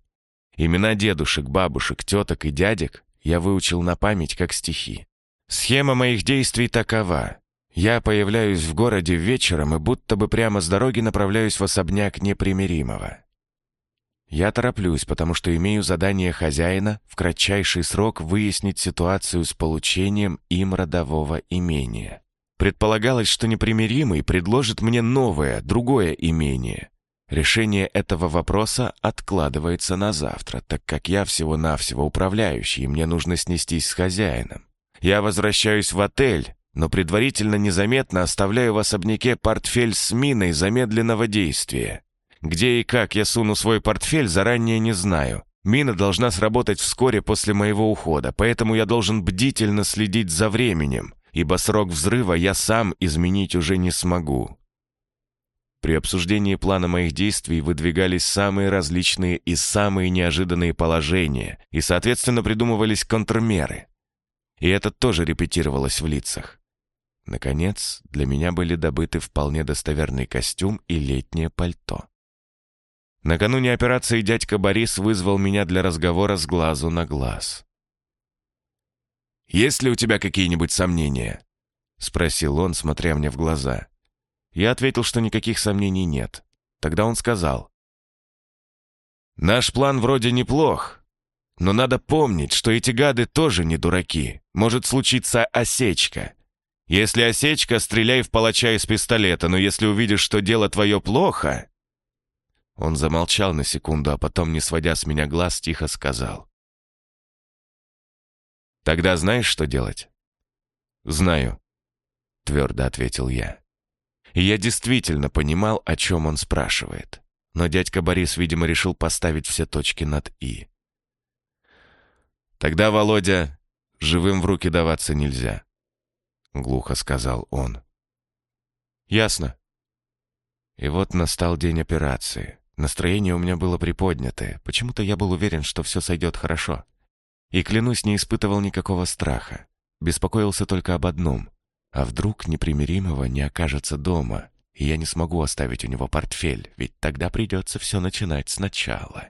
Имена дедушек, бабушек, теток и дядек я выучил на память как стихи. Схема моих действий такова. Я появляюсь в городе вечером и будто бы прямо с дороги направляюсь в особняк непримиримого. Я тороплюсь, потому что имею задание хозяина в кратчайший срок выяснить ситуацию с получением им родового имения. Предполагалось, что непримиримый предложит мне новое, другое имение. Решение этого вопроса откладывается на завтра, так как я всего-навсего управляющий, и мне нужно снестись с хозяином. Я возвращаюсь в отель, но предварительно незаметно оставляю в особняке портфель с миной замедленного действия. Где и как я суну свой портфель, заранее не знаю. Мина должна сработать вскоре после моего ухода, поэтому я должен бдительно следить за временем, ибо срок взрыва я сам изменить уже не смогу. При обсуждении плана моих действий выдвигались самые различные и самые неожиданные положения, и, соответственно, придумывались контрмеры. И это тоже репетировалось в лицах. Наконец, для меня были добыты вполне достоверный костюм и летнее пальто. Накануне операции дядька Борис вызвал меня для разговора с глазу на глаз. «Есть ли у тебя какие-нибудь сомнения?» — спросил он, смотря мне в глаза. Я ответил, что никаких сомнений нет. Тогда он сказал. «Наш план вроде неплох, но надо помнить, что эти гады тоже не дураки. Может случиться осечка. Если осечка, стреляй в палача из пистолета, но если увидишь, что дело твое плохо...» Он замолчал на секунду, а потом, не сводя с меня глаз, тихо сказал. «Тогда знаешь, что делать?» «Знаю», — твердо ответил я. И я действительно понимал, о чем он спрашивает. Но дядька Борис, видимо, решил поставить все точки над «и». «Тогда, Володя, живым в руки даваться нельзя», — глухо сказал он. «Ясно». И вот настал день операции. Настроение у меня было приподнятое. Почему-то я был уверен, что все сойдет хорошо. И, клянусь, не испытывал никакого страха. Беспокоился только об одном. А вдруг непримиримого не окажется дома, и я не смогу оставить у него портфель, ведь тогда придется все начинать сначала.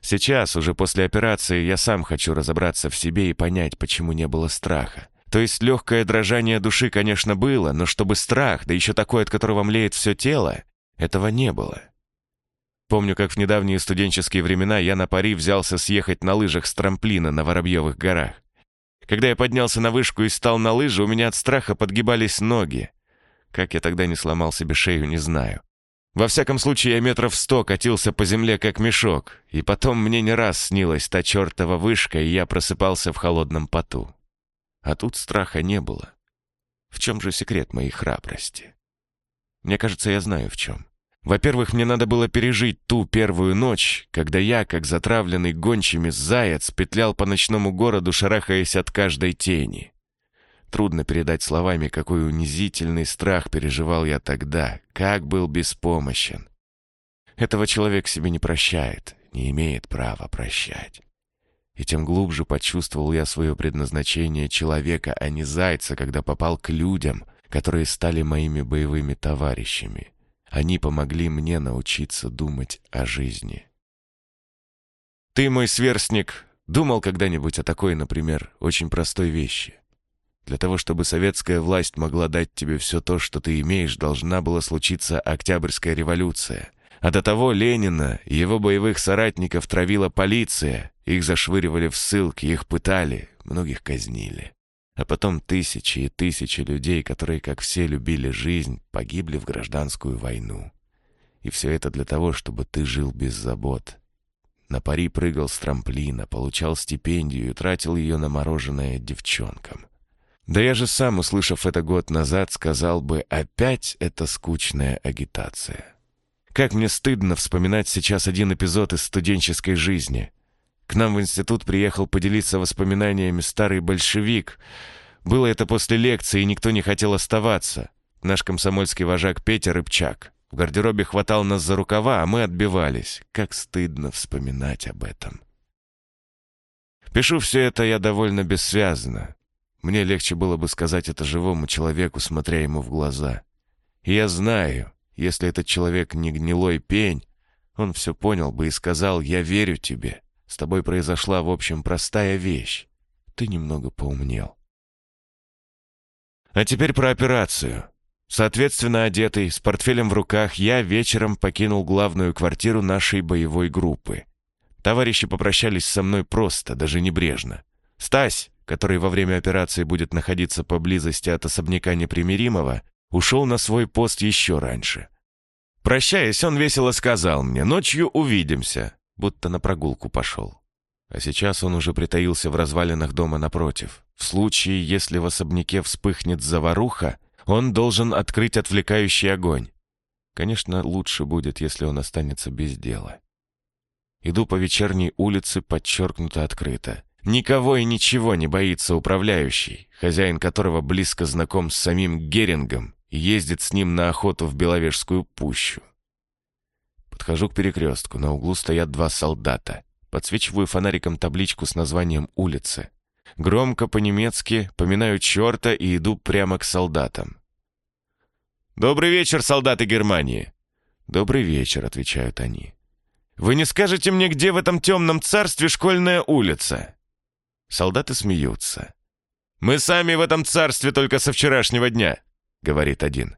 Сейчас, уже после операции, я сам хочу разобраться в себе и понять, почему не было страха. То есть легкое дрожание души, конечно, было, но чтобы страх, да еще такой, от которого млеет все тело, этого не было. Помню, как в недавние студенческие времена я на пари взялся съехать на лыжах с трамплина на Воробьевых горах. Когда я поднялся на вышку и стал на лыжи, у меня от страха подгибались ноги. Как я тогда не сломал себе шею, не знаю. Во всяком случае, я метров сто катился по земле, как мешок, и потом мне не раз снилась та чертова вышка, и я просыпался в холодном поту. А тут страха не было. В чем же секрет моей храбрости? Мне кажется, я знаю в чем. Во-первых, мне надо было пережить ту первую ночь, когда я, как затравленный гончими заяц, петлял по ночному городу, шарахаясь от каждой тени. Трудно передать словами, какой унизительный страх переживал я тогда, как был беспомощен. Этого человек себе не прощает, не имеет права прощать. И тем глубже почувствовал я свое предназначение человека, а не зайца, когда попал к людям, которые стали моими боевыми товарищами. Они помогли мне научиться думать о жизни. Ты, мой сверстник, думал когда-нибудь о такой, например, очень простой вещи? Для того, чтобы советская власть могла дать тебе все то, что ты имеешь, должна была случиться Октябрьская революция. А до того Ленина и его боевых соратников травила полиция, их зашвыривали в ссылки, их пытали, многих казнили. А потом тысячи и тысячи людей, которые, как все, любили жизнь, погибли в гражданскую войну. И все это для того, чтобы ты жил без забот. На пари прыгал с трамплина, получал стипендию и тратил ее на мороженое девчонкам. Да я же сам, услышав это год назад, сказал бы, опять это скучная агитация. Как мне стыдно вспоминать сейчас один эпизод из студенческой жизни — к нам в институт приехал поделиться воспоминаниями старый большевик. Было это после лекции, и никто не хотел оставаться. Наш комсомольский вожак Петя Рыбчак. В гардеробе хватал нас за рукава, а мы отбивались. Как стыдно вспоминать об этом. Пишу все это я довольно бессвязно. Мне легче было бы сказать это живому человеку, смотря ему в глаза. И я знаю, если этот человек не гнилой пень, он все понял бы и сказал «Я верю тебе». С тобой произошла, в общем, простая вещь. Ты немного поумнел. А теперь про операцию. Соответственно, одетый, с портфелем в руках, я вечером покинул главную квартиру нашей боевой группы. Товарищи попрощались со мной просто, даже небрежно. Стась, который во время операции будет находиться поблизости от особняка непримиримого, ушел на свой пост еще раньше. Прощаясь, он весело сказал мне, «Ночью увидимся», будто на прогулку пошел. А сейчас он уже притаился в развалинах дома напротив. В случае, если в особняке вспыхнет заваруха, он должен открыть отвлекающий огонь. Конечно, лучше будет, если он останется без дела. Иду по вечерней улице подчеркнуто открыто. Никого и ничего не боится управляющий, хозяин которого близко знаком с самим Герингом и ездит с ним на охоту в Беловежскую пущу. Подхожу к перекрестку, на углу стоят два солдата. Подсвечиваю фонариком табличку с названием улицы. Громко по-немецки поминаю черта и иду прямо к солдатам. «Добрый вечер, солдаты Германии!» «Добрый вечер», — отвечают они. «Вы не скажете мне, где в этом темном царстве школьная улица?» Солдаты смеются. «Мы сами в этом царстве только со вчерашнего дня», — говорит один.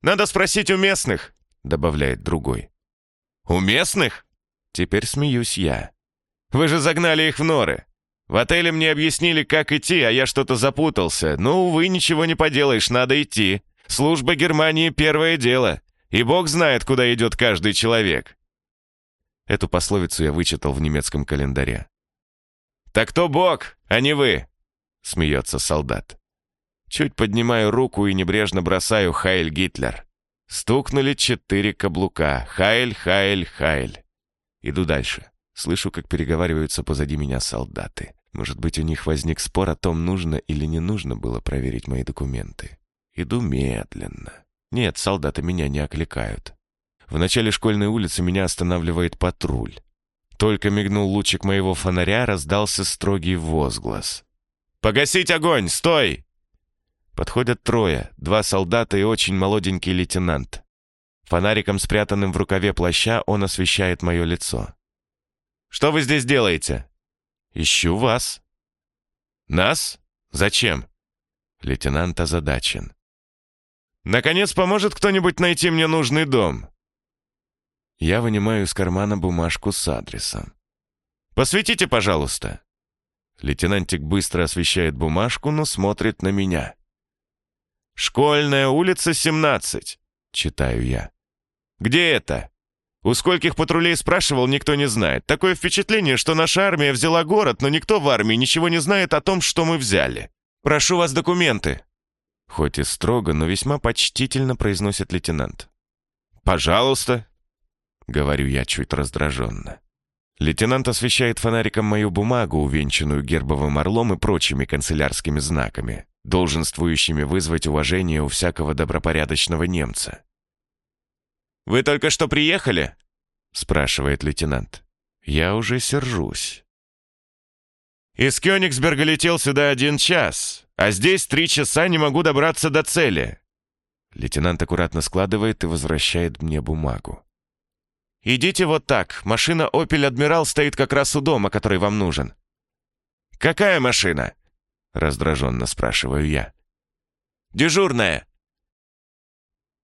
«Надо спросить у местных», — добавляет другой. «У местных?» Теперь смеюсь я. «Вы же загнали их в норы. В отеле мне объяснили, как идти, а я что-то запутался. Ну, увы, ничего не поделаешь, надо идти. Служба Германии — первое дело, и бог знает, куда идет каждый человек». Эту пословицу я вычитал в немецком календаре. «Так кто бог, а не вы?» — смеется солдат. Чуть поднимаю руку и небрежно бросаю «Хайль Гитлер». Стукнули четыре каблука. «Хайль, Хайль, Хайль». Иду дальше. Слышу, как переговариваются позади меня солдаты. Может быть, у них возник спор о том, нужно или не нужно было проверить мои документы. Иду медленно. Нет, солдаты меня не окликают. В начале школьной улицы меня останавливает патруль. Только мигнул лучик моего фонаря, раздался строгий возглас. «Погасить огонь! Стой!» Подходят трое, два солдата и очень молоденький лейтенант. Фонариком, спрятанным в рукаве плаща, он освещает мое лицо. «Что вы здесь делаете?» «Ищу вас». «Нас? Зачем?» Лейтенант озадачен. «Наконец поможет кто-нибудь найти мне нужный дом?» Я вынимаю из кармана бумажку с адресом. «Посветите, пожалуйста». Лейтенантик быстро освещает бумажку, но смотрит на меня. «Школьная улица, 17», — читаю я. «Где это?» У скольких патрулей спрашивал, никто не знает. Такое впечатление, что наша армия взяла город, но никто в армии ничего не знает о том, что мы взяли. Прошу вас документы». Хоть и строго, но весьма почтительно произносит лейтенант. «Пожалуйста», — говорю я чуть раздраженно. Лейтенант освещает фонариком мою бумагу, увенчанную гербовым орлом и прочими канцелярскими знаками, долженствующими вызвать уважение у всякого добропорядочного немца. «Вы только что приехали?» — спрашивает лейтенант. «Я уже сержусь». «Из Кёнигсберга летел сюда один час, а здесь три часа не могу добраться до цели». Лейтенант аккуратно складывает и возвращает мне бумагу. «Идите вот так. Машина «Опель Адмирал» стоит как раз у дома, который вам нужен». «Какая машина?» — раздраженно спрашиваю я. «Дежурная».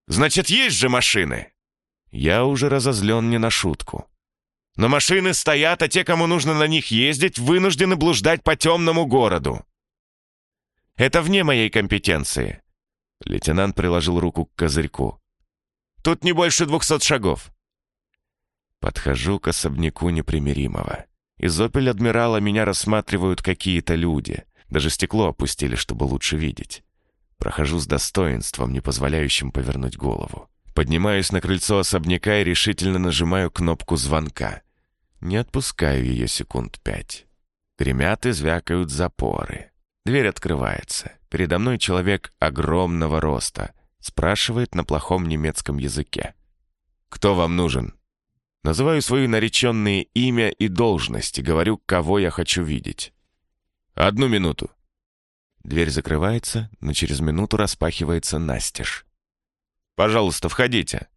«Значит, есть же машины?» Я уже разозлен не на шутку. Но машины стоят, а те, кому нужно на них ездить, вынуждены блуждать по темному городу. Это вне моей компетенции. Лейтенант приложил руку к козырьку. Тут не больше двухсот шагов. Подхожу к особняку непримиримого. Из «Опель Адмирала» меня рассматривают какие-то люди. Даже стекло опустили, чтобы лучше видеть. Прохожу с достоинством, не позволяющим повернуть голову. Поднимаюсь на крыльцо особняка и решительно нажимаю кнопку звонка. Не отпускаю ее секунд пять. Гремят и звякают запоры. Дверь открывается. Передо мной человек огромного роста. Спрашивает на плохом немецком языке. «Кто вам нужен?» Называю свои нареченные имя и должность и говорю, кого я хочу видеть. «Одну минуту». Дверь закрывается, но через минуту распахивается настежь. «Пожалуйста, входите».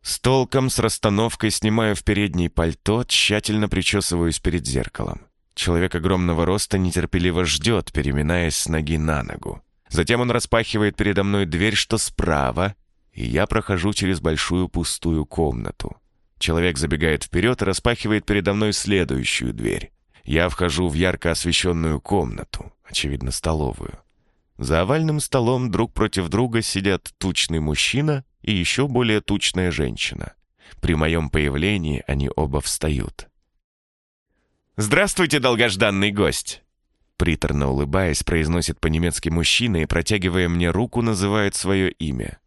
С толком, с расстановкой снимаю в передней пальто, тщательно причесываюсь перед зеркалом. Человек огромного роста нетерпеливо ждет, переминаясь с ноги на ногу. Затем он распахивает передо мной дверь, что справа, и я прохожу через большую пустую комнату. Человек забегает вперед и распахивает передо мной следующую дверь. Я вхожу в ярко освещенную комнату, очевидно, столовую. За овальным столом друг против друга сидят тучный мужчина и еще более тучная женщина. При моем появлении они оба встают. «Здравствуйте, долгожданный гость!» Приторно улыбаясь, произносит по-немецки мужчина и, протягивая мне руку, называет свое имя.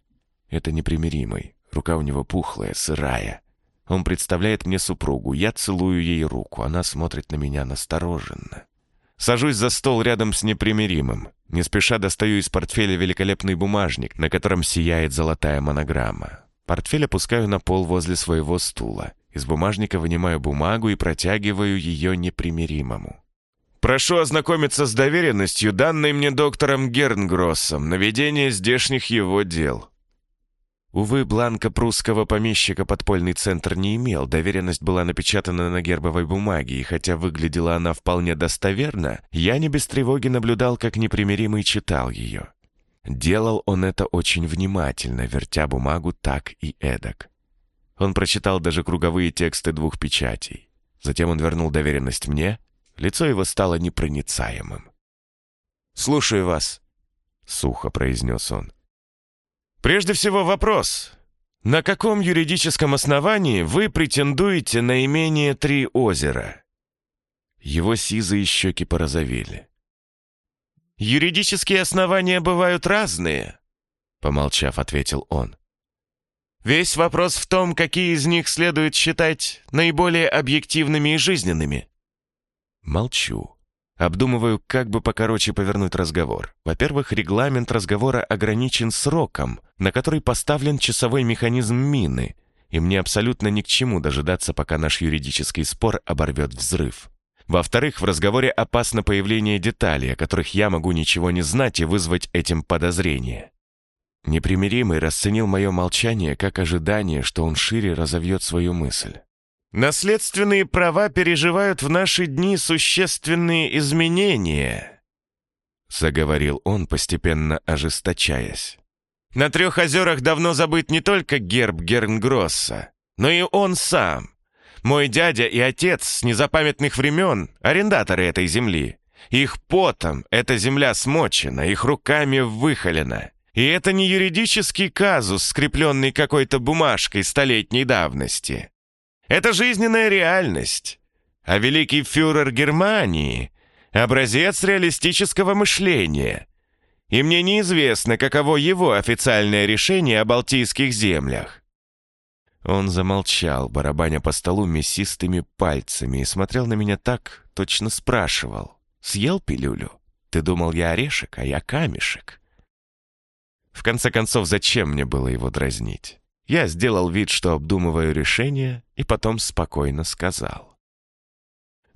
Это непримиримый. Рука у него пухлая, сырая. Он представляет мне супругу. Я целую ей руку. Она смотрит на меня настороженно. Сажусь за стол рядом с непримиримым. Не спеша достаю из портфеля великолепный бумажник, на котором сияет золотая монограмма. Портфель опускаю на пол возле своего стула. Из бумажника вынимаю бумагу и протягиваю ее непримиримому. «Прошу ознакомиться с доверенностью, данной мне доктором Гернгроссом на ведение здешних его дел». Увы, бланка прусского помещика подпольный центр не имел, доверенность была напечатана на гербовой бумаге, и хотя выглядела она вполне достоверно, я не без тревоги наблюдал, как непримиримый читал ее. Делал он это очень внимательно, вертя бумагу так и эдак. Он прочитал даже круговые тексты двух печатей. Затем он вернул доверенность мне, лицо его стало непроницаемым. «Слушаю вас», — сухо произнес он. «Прежде всего вопрос. На каком юридическом основании вы претендуете на имение Три озера?» Его сизые щеки порозовели. «Юридические основания бывают разные», — помолчав, ответил он. «Весь вопрос в том, какие из них следует считать наиболее объективными и жизненными». Молчу. Обдумываю, как бы покороче повернуть разговор. Во-первых, регламент разговора ограничен сроком, на который поставлен часовой механизм мины, и мне абсолютно ни к чему дожидаться, пока наш юридический спор оборвет взрыв. Во-вторых, в разговоре опасно появление деталей, о которых я могу ничего не знать и вызвать этим подозрение. Непримиримый расценил мое молчание как ожидание, что он шире разовьет свою мысль. «Наследственные права переживают в наши дни существенные изменения», заговорил он, постепенно ожесточаясь. «На трех озерах давно забыт не только герб Гернгросса, но и он сам, мой дядя и отец с незапамятных времен — арендаторы этой земли. Их потом эта земля смочена, их руками выхолена. И это не юридический казус, скрепленный какой-то бумажкой столетней давности. Это жизненная реальность. А великий фюрер Германии — образец реалистического мышления. И мне неизвестно, каково его официальное решение о Балтийских землях. Он замолчал, барабаня по столу мясистыми пальцами и смотрел на меня так, точно спрашивал. «Съел пилюлю? Ты думал, я орешек, а я камешек?» В конце концов, зачем мне было его дразнить? Я сделал вид, что обдумываю решение, и потом спокойно сказал.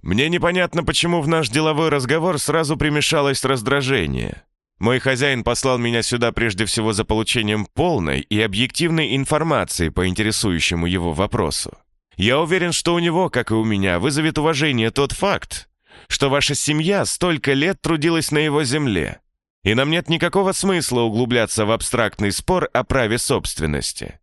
«Мне непонятно, почему в наш деловой разговор сразу примешалось раздражение. Мой хозяин послал меня сюда прежде всего за получением полной и объективной информации по интересующему его вопросу. Я уверен, что у него, как и у меня, вызовет уважение тот факт, что ваша семья столько лет трудилась на его земле, и нам нет никакого смысла углубляться в абстрактный спор о праве собственности.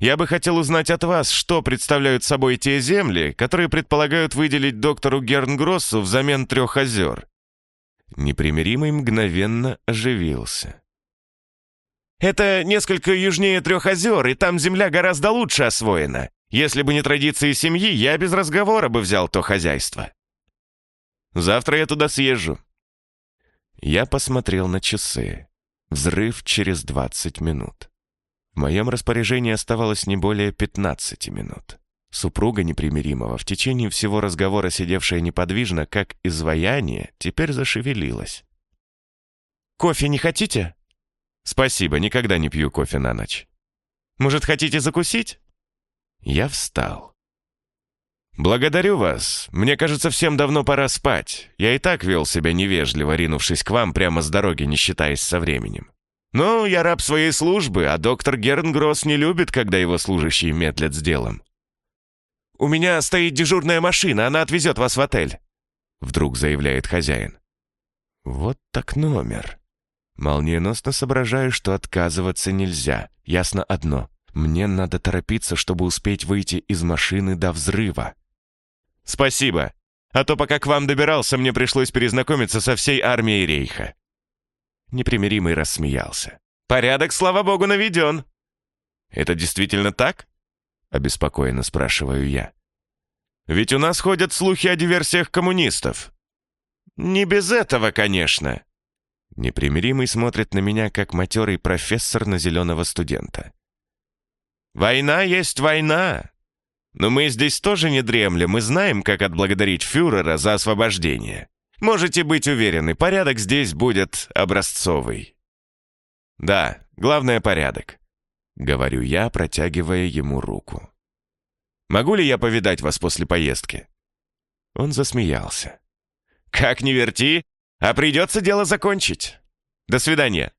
Я бы хотел узнать от вас, что представляют собой те земли, которые предполагают выделить доктору Гернгроссу взамен трех озер, Непримиримый мгновенно оживился. «Это несколько южнее трех озер, и там земля гораздо лучше освоена. Если бы не традиции семьи, я без разговора бы взял то хозяйство. Завтра я туда съезжу». Я посмотрел на часы. Взрыв через 20 минут. В моем распоряжении оставалось не более 15 минут. Супруга непримиримого, в течение всего разговора сидевшая неподвижно, как изваяние, теперь зашевелилась. «Кофе не хотите?» «Спасибо, никогда не пью кофе на ночь». «Может, хотите закусить?» Я встал. «Благодарю вас. Мне кажется, всем давно пора спать. Я и так вел себя невежливо, ринувшись к вам прямо с дороги, не считаясь со временем. Ну, я раб своей службы, а доктор Гернгросс не любит, когда его служащие медлят с делом. «У меня стоит дежурная машина, она отвезет вас в отель», — вдруг заявляет хозяин. «Вот так номер. Молниеносно соображаю, что отказываться нельзя. Ясно одно. Мне надо торопиться, чтобы успеть выйти из машины до взрыва. «Спасибо. А то пока к вам добирался, мне пришлось перезнакомиться со всей армией Рейха». Непримиримый рассмеялся. «Порядок, слава богу, наведен». «Это действительно так?» Обеспокоенно спрашиваю я. «Ведь у нас ходят слухи о диверсиях коммунистов». «Не без этого, конечно». Непримиримый смотрит на меня, как матерый профессор на зеленого студента. «Война есть война. Но мы здесь тоже не дремлем, мы знаем, как отблагодарить фюрера за освобождение. Можете быть уверены, порядок здесь будет образцовый». «Да, главное — порядок», — говорю я, протягивая ему руку. «Могу ли я повидать вас после поездки?» Он засмеялся. «Как ни верти, а придется дело закончить. До свидания».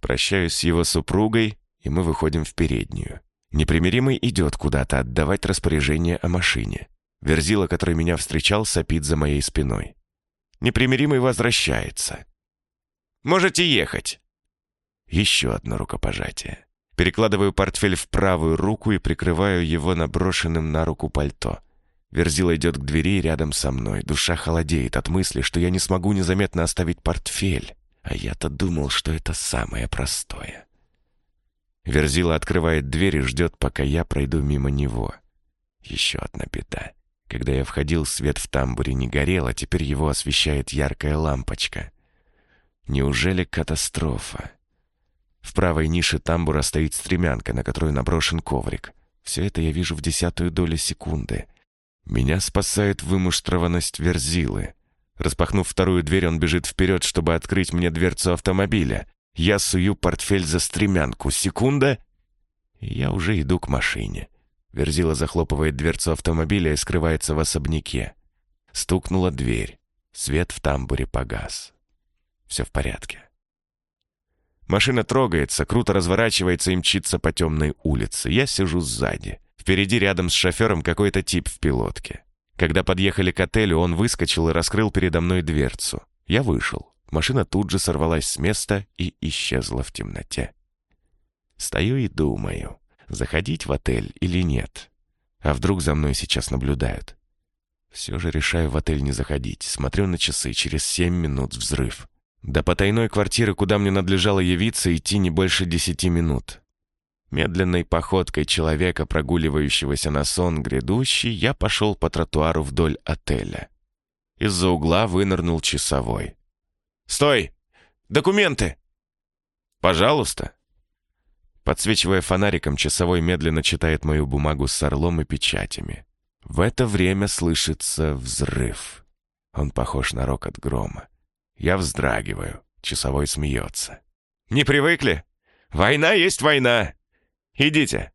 Прощаюсь с его супругой, и мы выходим в переднюю. Непримиримый идет куда-то отдавать распоряжение о машине. Верзила, который меня встречал, сопит за моей спиной. Непримиримый возвращается. «Можете ехать». Еще одно рукопожатие. Перекладываю портфель в правую руку и прикрываю его наброшенным на руку пальто. Верзила идет к двери рядом со мной. Душа холодеет от мысли, что я не смогу незаметно оставить портфель. А я-то думал, что это самое простое. Верзила открывает дверь и ждет, пока я пройду мимо него. Еще одна беда. Когда я входил, свет в тамбуре не горел, а теперь его освещает яркая лампочка. Неужели катастрофа? В правой нише тамбура стоит стремянка, на которую наброшен коврик. Все это я вижу в десятую долю секунды. Меня спасает вымуштрованность Верзилы. Распахнув вторую дверь, он бежит вперед, чтобы открыть мне дверцу автомобиля. Я сую портфель за стремянку. Секунда, и я уже иду к машине. Верзила захлопывает дверцу автомобиля и скрывается в особняке. Стукнула дверь. Свет в тамбуре погас. Все в порядке. Машина трогается, круто разворачивается и мчится по темной улице. Я сижу сзади. Впереди рядом с шофером какой-то тип в пилотке. Когда подъехали к отелю, он выскочил и раскрыл передо мной дверцу. Я вышел. Машина тут же сорвалась с места и исчезла в темноте. Стою и думаю, заходить в отель или нет. А вдруг за мной сейчас наблюдают? Все же решаю в отель не заходить. Смотрю на часы, через семь минут взрыв. До потайной квартиры, куда мне надлежало явиться, идти не больше десяти минут. Медленной походкой человека, прогуливающегося на сон грядущий, я пошел по тротуару вдоль отеля. Из-за угла вынырнул часовой. «Стой! Документы!» «Пожалуйста!» Подсвечивая фонариком, часовой медленно читает мою бумагу с орлом и печатями. В это время слышится взрыв. Он похож на рокот грома. Я вздрагиваю. Часовой смеется. «Не привыкли? Война есть война. Идите».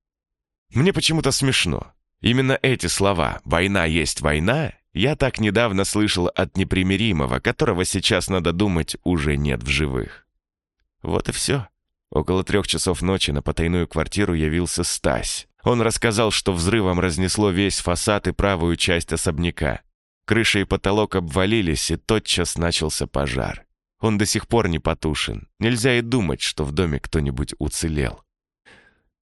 Мне почему-то смешно. Именно эти слова «война есть война» я так недавно слышал от непримиримого, которого сейчас, надо думать, уже нет в живых. Вот и все. Около трех часов ночи на потайную квартиру явился Стась. Он рассказал, что взрывом разнесло весь фасад и правую часть особняка. Крыша и потолок обвалились, и тотчас начался пожар. Он до сих пор не потушен. Нельзя и думать, что в доме кто-нибудь уцелел.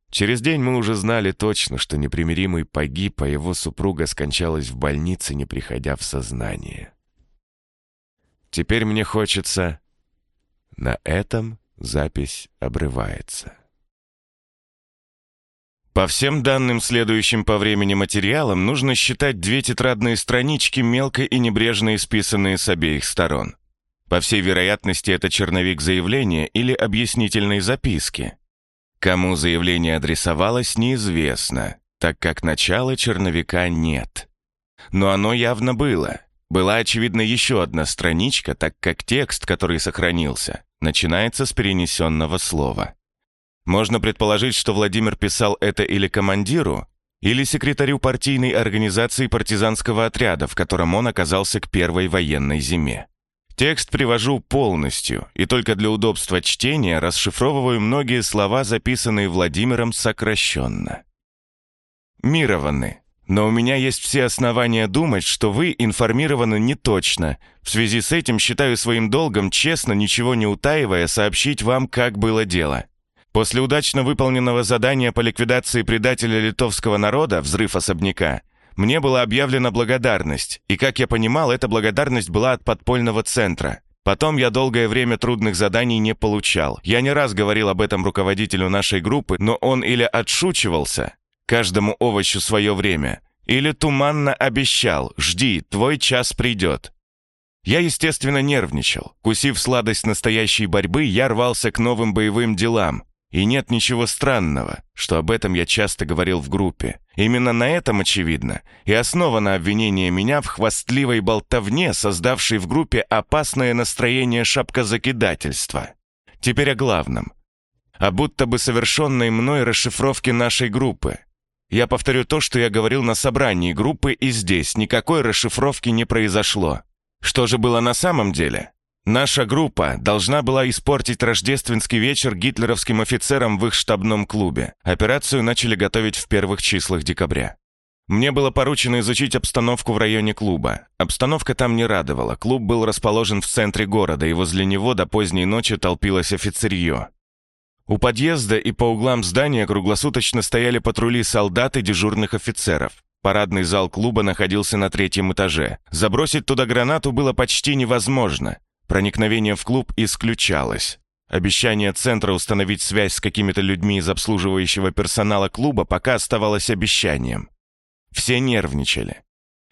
Через день мы уже знали точно, что непримиримый погиб, а его супруга скончалась в больнице, не приходя в сознание. Теперь мне хочется... На этом запись обрывается. По всем данным, следующим по времени материалам, нужно считать две тетрадные странички, мелко и небрежно исписанные с обеих сторон. По всей вероятности, это черновик заявления или объяснительной записки. Кому заявление адресовалось, неизвестно, так как начала черновика нет. Но оно явно было. Была, очевидно, еще одна страничка, так как текст, который сохранился, начинается с перенесенного слова. Можно предположить, что Владимир писал это или командиру, или секретарю партийной организации партизанского отряда, в котором он оказался к первой военной зиме. Текст привожу полностью, и только для удобства чтения расшифровываю многие слова, записанные Владимиром сокращенно. Мированы. Но у меня есть все основания думать, что вы информированы не точно. В связи с этим считаю своим долгом, честно, ничего не утаивая, сообщить вам, как было дело. После удачно выполненного задания по ликвидации предателя литовского народа, взрыв особняка, мне была объявлена благодарность, и, как я понимал, эта благодарность была от подпольного центра. Потом я долгое время трудных заданий не получал. Я не раз говорил об этом руководителю нашей группы, но он или отшучивался, каждому овощу свое время, или туманно обещал «Жди, твой час придет». Я, естественно, нервничал. Кусив сладость настоящей борьбы, я рвался к новым боевым делам. И нет ничего странного, что об этом я часто говорил в группе. Именно на этом, очевидно, и основано обвинение меня в хвастливой болтовне, создавшей в группе опасное настроение шапкозакидательства. Теперь о главном. А будто бы совершенной мной расшифровке нашей группы. Я повторю то, что я говорил на собрании группы, и здесь никакой расшифровки не произошло. Что же было на самом деле? Наша группа должна была испортить рождественский вечер гитлеровским офицерам в их штабном клубе. Операцию начали готовить в первых числах декабря. Мне было поручено изучить обстановку в районе клуба. Обстановка там не радовала. Клуб был расположен в центре города, и возле него до поздней ночи толпилось офицерье. У подъезда и по углам здания круглосуточно стояли патрули солдат и дежурных офицеров. Парадный зал клуба находился на третьем этаже. Забросить туда гранату было почти невозможно. Проникновение в клуб исключалось. Обещание центра установить связь с какими-то людьми из обслуживающего персонала клуба пока оставалось обещанием. Все нервничали.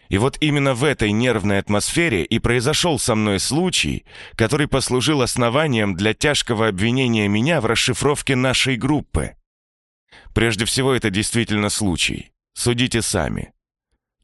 И вот именно в этой нервной атмосфере и произошел со мной случай, который послужил основанием для тяжкого обвинения меня в расшифровке нашей группы. Прежде всего, это действительно случай. Судите сами.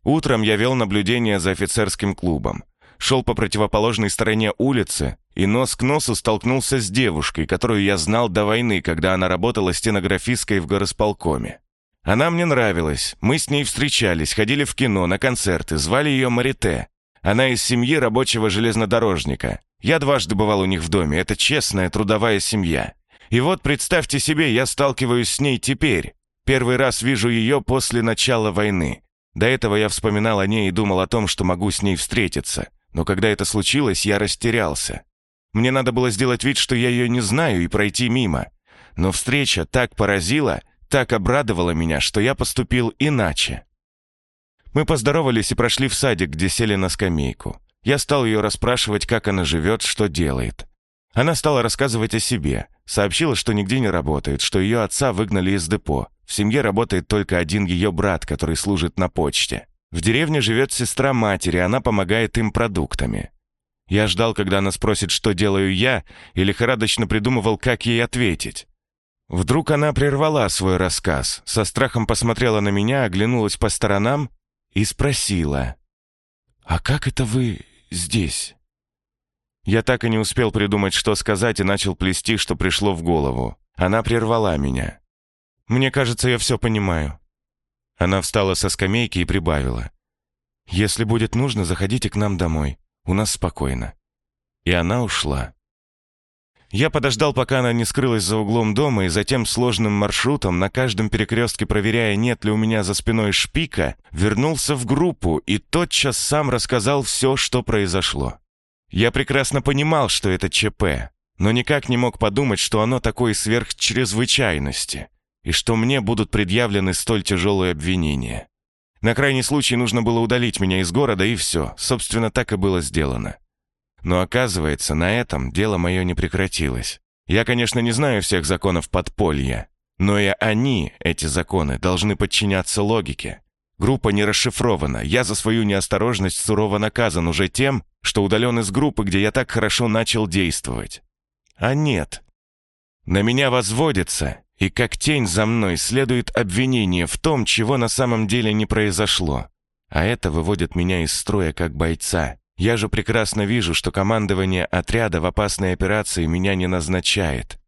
Утром я вел наблюдение за офицерским клубом шел по противоположной стороне улицы и нос к носу столкнулся с девушкой, которую я знал до войны, когда она работала стенографисткой в горосполкоме. Она мне нравилась, мы с ней встречались, ходили в кино, на концерты, звали ее Марите. Она из семьи рабочего железнодорожника. Я дважды бывал у них в доме, это честная трудовая семья. И вот представьте себе, я сталкиваюсь с ней теперь. Первый раз вижу ее после начала войны. До этого я вспоминал о ней и думал о том, что могу с ней встретиться. Но когда это случилось, я растерялся. Мне надо было сделать вид, что я ее не знаю, и пройти мимо. Но встреча так поразила, так обрадовала меня, что я поступил иначе. Мы поздоровались и прошли в садик, где сели на скамейку. Я стал ее расспрашивать, как она живет, что делает. Она стала рассказывать о себе. Сообщила, что нигде не работает, что ее отца выгнали из депо. В семье работает только один ее брат, который служит на почте. В деревне живет сестра матери, она помогает им продуктами. Я ждал, когда она спросит, что делаю я, и лихорадочно придумывал, как ей ответить. Вдруг она прервала свой рассказ, со страхом посмотрела на меня, оглянулась по сторонам и спросила, «А как это вы здесь?» Я так и не успел придумать, что сказать, и начал плести, что пришло в голову. Она прервала меня. «Мне кажется, я все понимаю. Она встала со скамейки и прибавила. «Если будет нужно, заходите к нам домой. У нас спокойно». И она ушла. Я подождал, пока она не скрылась за углом дома, и затем сложным маршрутом, на каждом перекрестке проверяя, нет ли у меня за спиной шпика, вернулся в группу и тотчас сам рассказал все, что произошло. Я прекрасно понимал, что это ЧП, но никак не мог подумать, что оно такой сверхчрезвычайности и что мне будут предъявлены столь тяжелые обвинения. На крайний случай нужно было удалить меня из города, и все. Собственно, так и было сделано. Но оказывается, на этом дело мое не прекратилось. Я, конечно, не знаю всех законов подполья, но и они, эти законы, должны подчиняться логике. Группа не расшифрована. Я за свою неосторожность сурово наказан уже тем, что удален из группы, где я так хорошо начал действовать. А нет. На меня возводится и как тень за мной следует обвинение в том, чего на самом деле не произошло. А это выводит меня из строя как бойца. Я же прекрасно вижу, что командование отряда в опасной операции меня не назначает.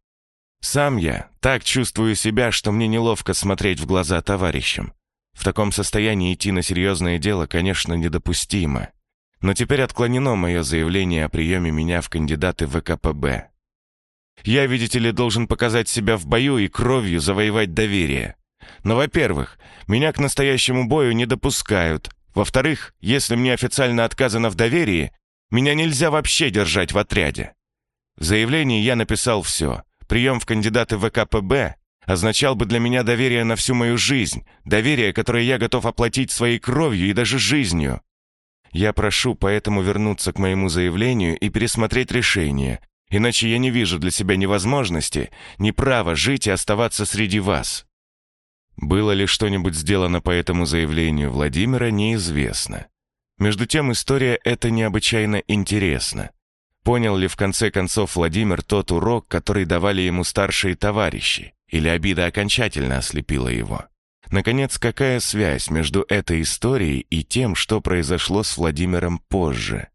Сам я так чувствую себя, что мне неловко смотреть в глаза товарищам. В таком состоянии идти на серьезное дело, конечно, недопустимо. Но теперь отклонено мое заявление о приеме меня в кандидаты в ВКПБ. Я, видите ли, должен показать себя в бою и кровью завоевать доверие. Но, во-первых, меня к настоящему бою не допускают. Во-вторых, если мне официально отказано в доверии, меня нельзя вообще держать в отряде. В заявлении я написал все. Прием в кандидаты ВКПБ означал бы для меня доверие на всю мою жизнь, доверие, которое я готов оплатить своей кровью и даже жизнью. Я прошу поэтому вернуться к моему заявлению и пересмотреть решение, иначе я не вижу для себя ни возможности, ни права жить и оставаться среди вас. Было ли что-нибудь сделано по этому заявлению Владимира, неизвестно. Между тем, история эта необычайно интересна. Понял ли в конце концов Владимир тот урок, который давали ему старшие товарищи, или обида окончательно ослепила его? Наконец, какая связь между этой историей и тем, что произошло с Владимиром позже?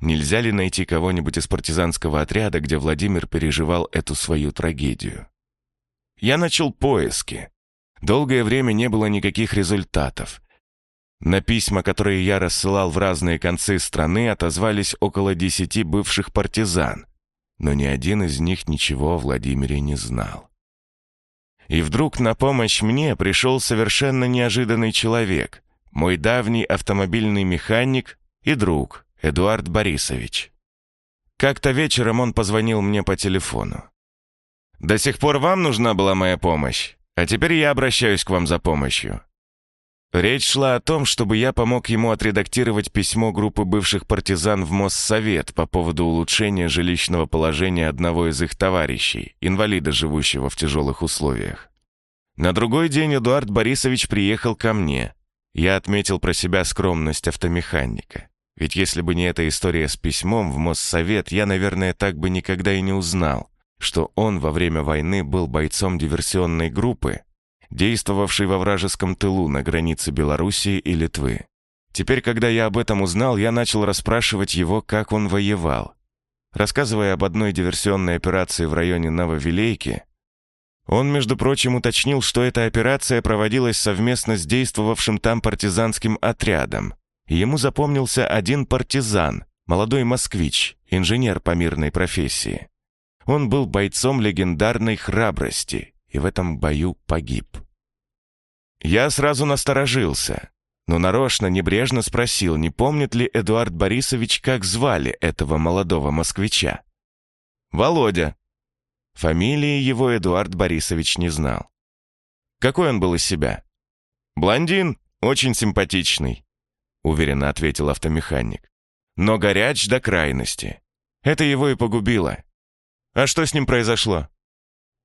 Нельзя ли найти кого-нибудь из партизанского отряда, где Владимир переживал эту свою трагедию? Я начал поиски. Долгое время не было никаких результатов. На письма, которые я рассылал в разные концы страны, отозвались около десяти бывших партизан, но ни один из них ничего о Владимире не знал. И вдруг на помощь мне пришел совершенно неожиданный человек, мой давний автомобильный механик и друг Эдуард Борисович. Как-то вечером он позвонил мне по телефону. «До сих пор вам нужна была моя помощь, а теперь я обращаюсь к вам за помощью». Речь шла о том, чтобы я помог ему отредактировать письмо группы бывших партизан в Моссовет по поводу улучшения жилищного положения одного из их товарищей, инвалида, живущего в тяжелых условиях. На другой день Эдуард Борисович приехал ко мне. Я отметил про себя скромность автомеханика. Ведь если бы не эта история с письмом в Моссовет, я, наверное, так бы никогда и не узнал, что он во время войны был бойцом диверсионной группы, действовавший во вражеском тылу на границе Белоруссии и Литвы. Теперь, когда я об этом узнал, я начал расспрашивать его, как он воевал. Рассказывая об одной диверсионной операции в районе Нововилейки, он, между прочим, уточнил, что эта операция проводилась совместно с действовавшим там партизанским отрядом. ему запомнился один партизан, молодой москвич, инженер по мирной профессии. Он был бойцом легендарной храбрости и в этом бою погиб. Я сразу насторожился, но нарочно небрежно спросил, не помнит ли Эдуард Борисович, как звали этого молодого москвича. «Володя». Фамилии его Эдуард Борисович не знал. «Какой он был из себя?» «Блондин, очень симпатичный», — уверенно ответил автомеханик. «Но горяч до крайности. Это его и погубило. А что с ним произошло?»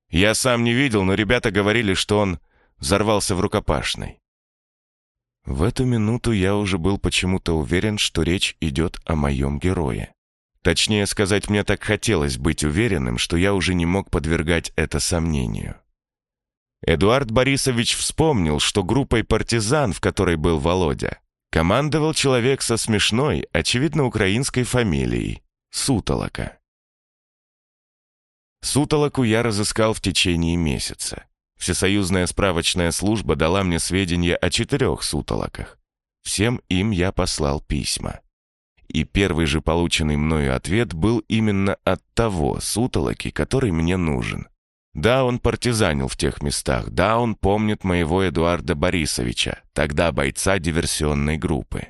Я сам не видел, но ребята говорили, что он взорвался в рукопашной. В эту минуту я уже был почему-то уверен, что речь идет о моем герое. Точнее сказать, мне так хотелось быть уверенным, что я уже не мог подвергать это сомнению. Эдуард Борисович вспомнил, что группой партизан, в которой был Володя, командовал человек со смешной, очевидно, украинской фамилией — Сутолока. Сутолоку я разыскал в течение месяца. Всесоюзная справочная служба дала мне сведения о четырех сутолоках. Всем им я послал письма. И первый же полученный мною ответ был именно от того сутолоки, который мне нужен. Да, он партизанил в тех местах, да, он помнит моего Эдуарда Борисовича, тогда бойца диверсионной группы.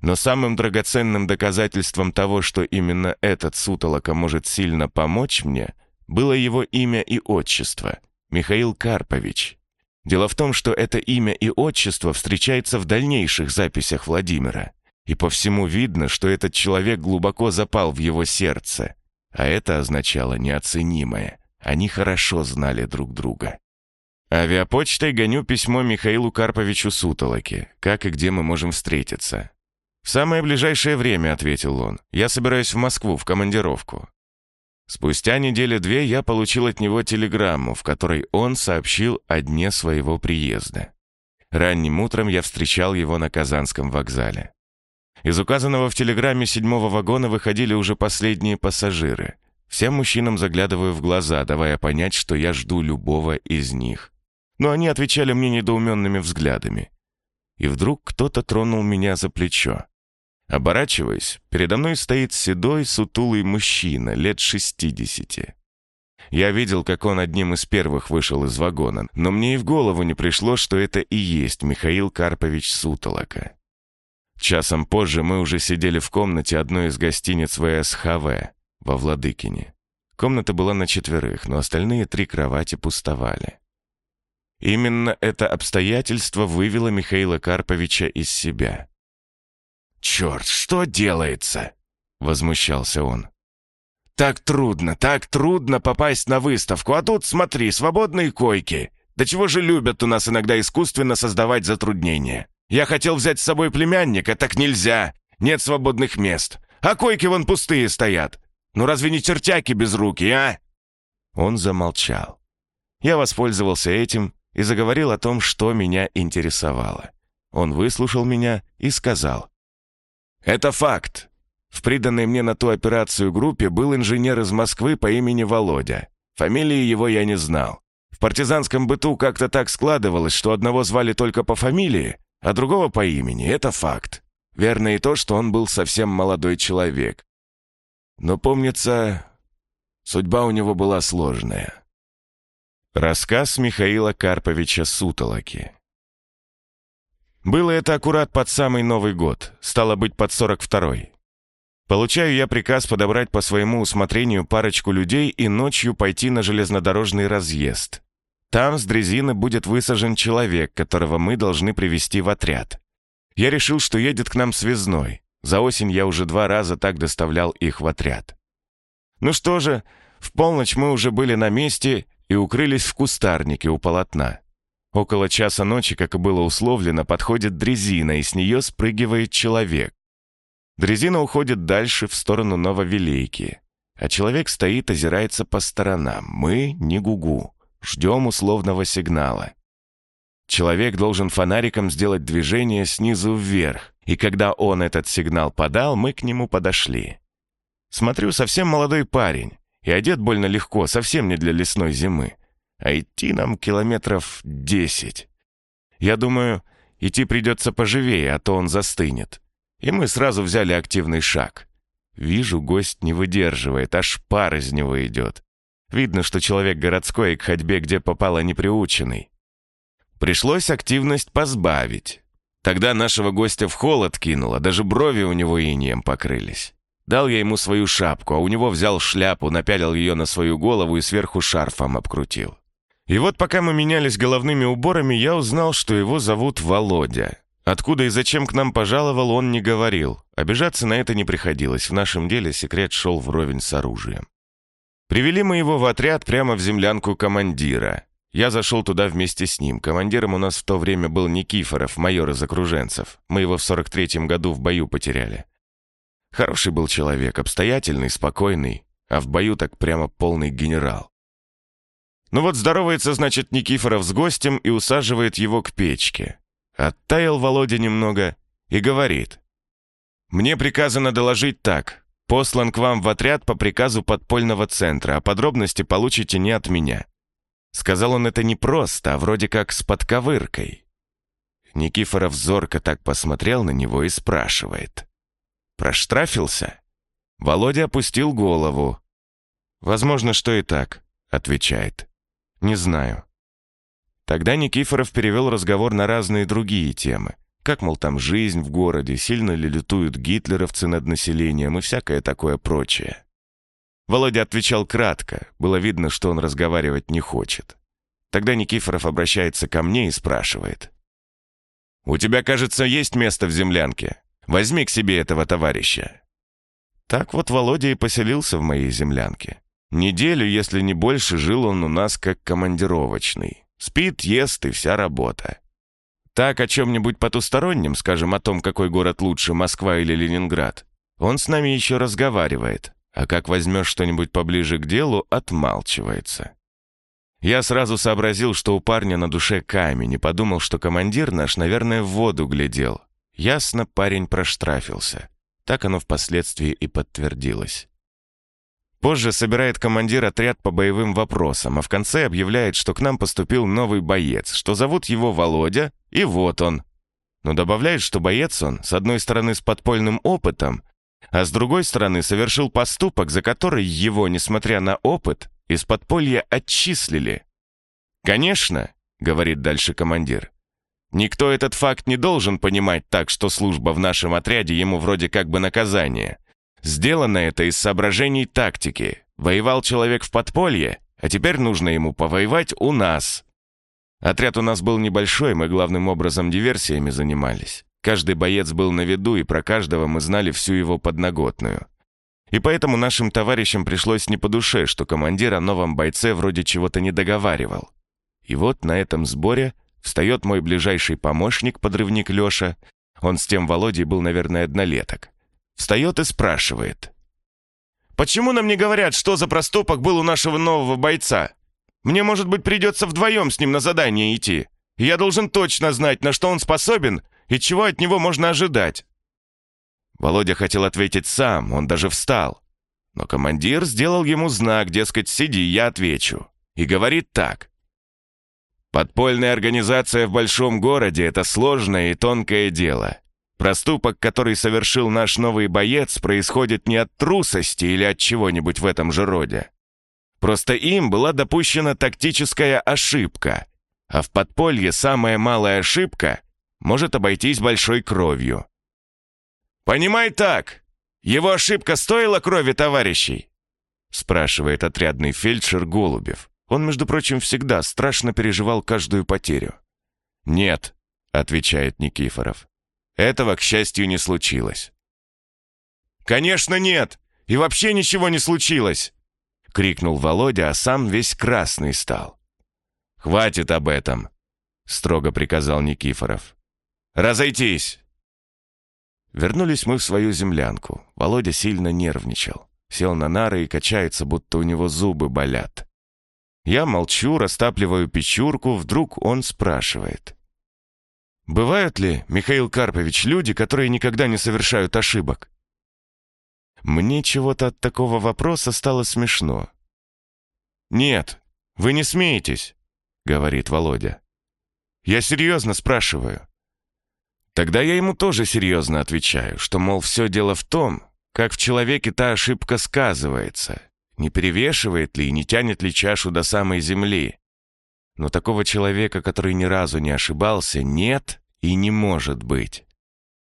Но самым драгоценным доказательством того, что именно этот сутолока может сильно помочь мне — было его имя и отчество – Михаил Карпович. Дело в том, что это имя и отчество встречается в дальнейших записях Владимира, и по всему видно, что этот человек глубоко запал в его сердце, а это означало неоценимое. Они хорошо знали друг друга. Авиапочтой гоню письмо Михаилу Карповичу Сутолоке. Как и где мы можем встретиться? «В самое ближайшее время», — ответил он. «Я собираюсь в Москву, в командировку. Спустя недели-две я получил от него телеграмму, в которой он сообщил о дне своего приезда. Ранним утром я встречал его на Казанском вокзале. Из указанного в телеграмме седьмого вагона выходили уже последние пассажиры. Всем мужчинам заглядываю в глаза, давая понять, что я жду любого из них. Но они отвечали мне недоуменными взглядами. И вдруг кто-то тронул меня за плечо. Оборачиваясь, передо мной стоит седой, сутулый мужчина, лет шестидесяти. Я видел, как он одним из первых вышел из вагона, но мне и в голову не пришло, что это и есть Михаил Карпович Сутолока. Часом позже мы уже сидели в комнате одной из гостиниц ВСХВ во Владыкине. Комната была на четверых, но остальные три кровати пустовали. Именно это обстоятельство вывело Михаила Карповича из себя. «Черт, что делается?» — возмущался он. «Так трудно, так трудно попасть на выставку, а тут, смотри, свободные койки. Да чего же любят у нас иногда искусственно создавать затруднения? Я хотел взять с собой племянника, так нельзя. Нет свободных мест. А койки вон пустые стоят. Ну разве не чертяки без руки, а?» Он замолчал. Я воспользовался этим и заговорил о том, что меня интересовало. Он выслушал меня и сказал. «Это факт. В приданной мне на ту операцию группе был инженер из Москвы по имени Володя. Фамилии его я не знал. В партизанском быту как-то так складывалось, что одного звали только по фамилии, а другого по имени. Это факт. Верно и то, что он был совсем молодой человек. Но, помнится, судьба у него была сложная. Рассказ Михаила Карповича Сутолоки. Было это аккурат под самый Новый год, стало быть, под 42-й. Получаю я приказ подобрать по своему усмотрению парочку людей и ночью пойти на железнодорожный разъезд. Там с дрезины будет высажен человек, которого мы должны привести в отряд. Я решил, что едет к нам связной. За осень я уже два раза так доставлял их в отряд. Ну что же, в полночь мы уже были на месте и укрылись в кустарнике у полотна. Около часа ночи, как и было условлено, подходит дрезина, и с нее спрыгивает человек. Дрезина уходит дальше, в сторону Нововелейки. А человек стоит, озирается по сторонам. Мы не гугу. Ждем условного сигнала. Человек должен фонариком сделать движение снизу вверх, и когда он этот сигнал подал, мы к нему подошли. Смотрю, совсем молодой парень. И одет больно легко, совсем не для лесной зимы. А идти нам километров десять. Я думаю, идти придется поживее, а то он застынет. И мы сразу взяли активный шаг. Вижу, гость не выдерживает, аж пар из него идет. Видно, что человек городской и к ходьбе где попало неприученный. Пришлось активность позбавить. Тогда нашего гостя в холод кинуло, даже брови у него инеем покрылись. Дал я ему свою шапку, а у него взял шляпу, напялил ее на свою голову и сверху шарфом обкрутил. И вот пока мы менялись головными уборами, я узнал, что его зовут Володя. Откуда и зачем к нам пожаловал, он не говорил. Обижаться на это не приходилось. В нашем деле секрет шел вровень с оружием. Привели мы его в отряд прямо в землянку командира. Я зашел туда вместе с ним. Командиром у нас в то время был Никифоров, майор из окруженцев. Мы его в 43-м году в бою потеряли. Хороший был человек, обстоятельный, спокойный, а в бою так прямо полный генерал. Ну вот здоровается, значит, Никифоров с гостем и усаживает его к печке. Оттаял Володя немного и говорит. «Мне приказано доложить так. Послан к вам в отряд по приказу подпольного центра, а подробности получите не от меня». Сказал он это не просто, а вроде как с подковыркой. Никифоров зорко так посмотрел на него и спрашивает. Проштрафился? Володя опустил голову. «Возможно, что и так», — отвечает. «Не знаю». Тогда Никифоров перевел разговор на разные другие темы. Как, мол, там жизнь в городе, сильно ли лютуют гитлеровцы над населением и всякое такое прочее. Володя отвечал кратко, было видно, что он разговаривать не хочет. Тогда Никифоров обращается ко мне и спрашивает. «У тебя, кажется, есть место в землянке?» Возьми к себе этого товарища». Так вот Володя и поселился в моей землянке. Неделю, если не больше, жил он у нас как командировочный. Спит, ест и вся работа. Так о чем-нибудь потустороннем, скажем, о том, какой город лучше, Москва или Ленинград, он с нами еще разговаривает, а как возьмешь что-нибудь поближе к делу, отмалчивается. Я сразу сообразил, что у парня на душе камень, и подумал, что командир наш, наверное, в воду глядел, Ясно, парень проштрафился. Так оно впоследствии и подтвердилось. Позже собирает командир отряд по боевым вопросам, а в конце объявляет, что к нам поступил новый боец, что зовут его Володя, и вот он. Но добавляет, что боец он, с одной стороны, с подпольным опытом, а с другой стороны, совершил поступок, за который его, несмотря на опыт, из подполья отчислили. «Конечно», — говорит дальше командир, «никто этот факт не должен понимать так, что служба в нашем отряде ему вроде как бы наказание. Сделано это из соображений тактики. Воевал человек в подполье, а теперь нужно ему повоевать у нас». Отряд у нас был небольшой, мы главным образом диверсиями занимались. Каждый боец был на виду, и про каждого мы знали всю его подноготную. И поэтому нашим товарищам пришлось не по душе, что командир о новом бойце вроде чего-то не договаривал. И вот на этом сборе встает мой ближайший помощник, подрывник Леша. Он с тем Володей был, наверное, однолеток. Встает и спрашивает. «Почему нам не говорят, что за проступок был у нашего нового бойца? Мне, может быть, придется вдвоем с ним на задание идти. Я должен точно знать, на что он способен и чего от него можно ожидать?» Володя хотел ответить сам, он даже встал. Но командир сделал ему знак, дескать, сиди, я отвечу. И говорит так. «Подпольная организация в большом городе — это сложное и тонкое дело. Проступок, который совершил наш новый боец, происходит не от трусости или от чего-нибудь в этом же роде. Просто им была допущена тактическая ошибка, а в подполье самая малая ошибка может обойтись большой кровью. «Понимай так, его ошибка стоила крови товарищей?» спрашивает отрядный фельдшер Голубев. Он, между прочим, всегда страшно переживал каждую потерю. «Нет», — отвечает Никифоров. «Этого, к счастью, не случилось». «Конечно нет! И вообще ничего не случилось!» — крикнул Володя, а сам весь красный стал. «Хватит об этом!» — строго приказал Никифоров. «Разойтись!» Вернулись мы в свою землянку. Володя сильно нервничал. Сел на нары и качается, будто у него зубы болят. Я молчу, растапливаю печурку, вдруг он спрашивает. «Бывают ли, Михаил Карпович, люди, которые никогда не совершают ошибок?» Мне чего-то от такого вопроса стало смешно. «Нет, вы не смеетесь», — говорит Володя. «Я серьезно спрашиваю. Тогда я ему тоже серьезно отвечаю, что, мол, все дело в том, как в человеке та ошибка сказывается, не перевешивает ли и не тянет ли чашу до самой земли. Но такого человека, который ни разу не ошибался, нет и не может быть.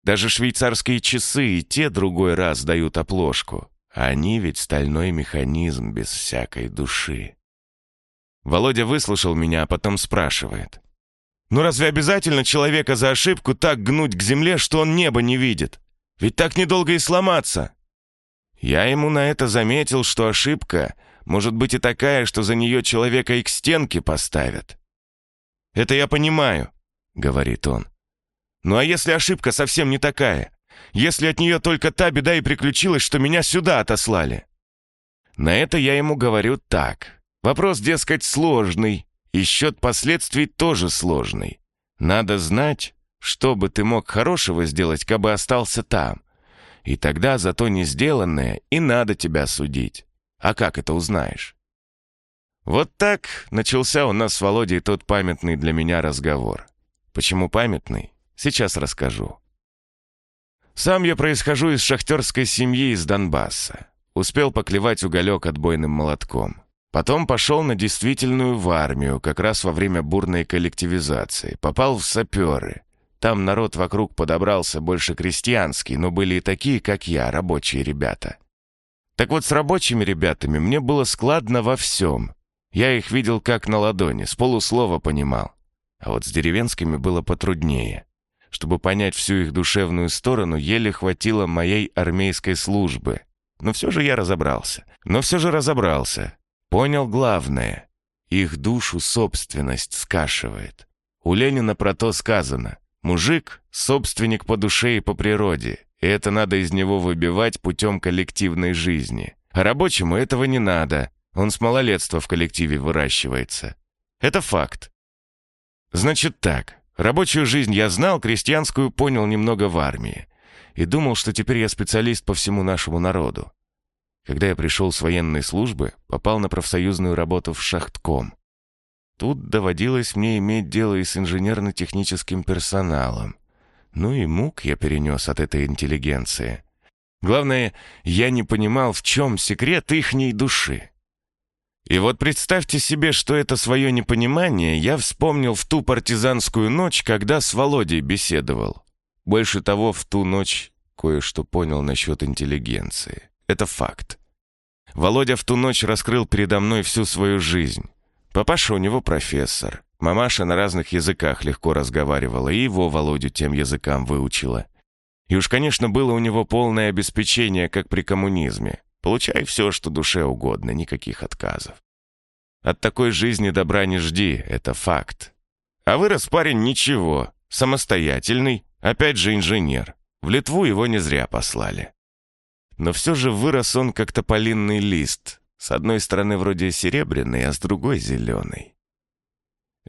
Даже швейцарские часы и те другой раз дают оплошку. Они ведь стальной механизм без всякой души. Володя выслушал меня, а потом спрашивает. Но разве обязательно человека за ошибку так гнуть к земле, что он небо не видит? Ведь так недолго и сломаться. Я ему на это заметил, что ошибка может быть и такая, что за нее человека и к стенке поставят. «Это я понимаю», — говорит он. «Ну а если ошибка совсем не такая? Если от нее только та беда и приключилась, что меня сюда отослали?» На это я ему говорю так. Вопрос, дескать, сложный, и счет последствий тоже сложный. Надо знать, что бы ты мог хорошего сделать, кабы остался там. И тогда за то не сделанное и надо тебя судить. А как это узнаешь? Вот так начался у нас с Володей тот памятный для меня разговор. Почему памятный? Сейчас расскажу. Сам я происхожу из шахтерской семьи из Донбасса. Успел поклевать уголек отбойным молотком. Потом пошел на действительную в армию, как раз во время бурной коллективизации. Попал в саперы. Там народ вокруг подобрался больше крестьянский, но были и такие, как я, рабочие ребята. Так вот, с рабочими ребятами мне было складно во всем. Я их видел как на ладони, с полуслова понимал. А вот с деревенскими было потруднее. Чтобы понять всю их душевную сторону, еле хватило моей армейской службы. Но все же я разобрался. Но все же разобрался. Понял главное. Их душу собственность скашивает. У Ленина про то сказано. Мужик — собственник по душе и по природе, и это надо из него выбивать путем коллективной жизни. А рабочему этого не надо, он с малолетства в коллективе выращивается. Это факт. Значит так, рабочую жизнь я знал, крестьянскую понял немного в армии. И думал, что теперь я специалист по всему нашему народу. Когда я пришел с военной службы, попал на профсоюзную работу в шахтком. Тут доводилось мне иметь дело и с инженерно-техническим персоналом. Ну и мук я перенес от этой интеллигенции. Главное, я не понимал, в чем секрет ихней души. И вот представьте себе, что это свое непонимание я вспомнил в ту партизанскую ночь, когда с Володей беседовал. Больше того, в ту ночь кое-что понял насчет интеллигенции. Это факт. Володя в ту ночь раскрыл передо мной всю свою жизнь. Папаша у него профессор. Мамаша на разных языках легко разговаривала, и его Володю тем языкам выучила. И уж, конечно, было у него полное обеспечение, как при коммунизме. Получай все, что душе угодно, никаких отказов. От такой жизни добра не жди, это факт. А вырос парень ничего, самостоятельный, опять же инженер. В Литву его не зря послали. Но все же вырос он как тополинный лист, с одной стороны вроде серебряный, а с другой зеленый.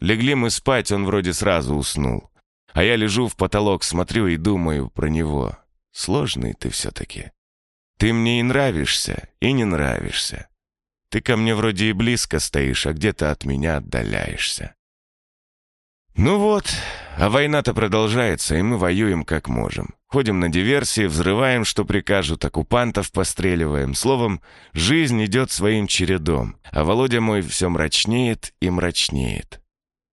Легли мы спать, он вроде сразу уснул. А я лежу в потолок, смотрю и думаю про него. Сложный ты все-таки. Ты мне и нравишься, и не нравишься. Ты ко мне вроде и близко стоишь, а где-то от меня отдаляешься. Ну вот, а война-то продолжается, и мы воюем как можем. Ходим на диверсии, взрываем, что прикажут, оккупантов постреливаем. Словом, жизнь идет своим чередом, а Володя мой все мрачнеет и мрачнеет.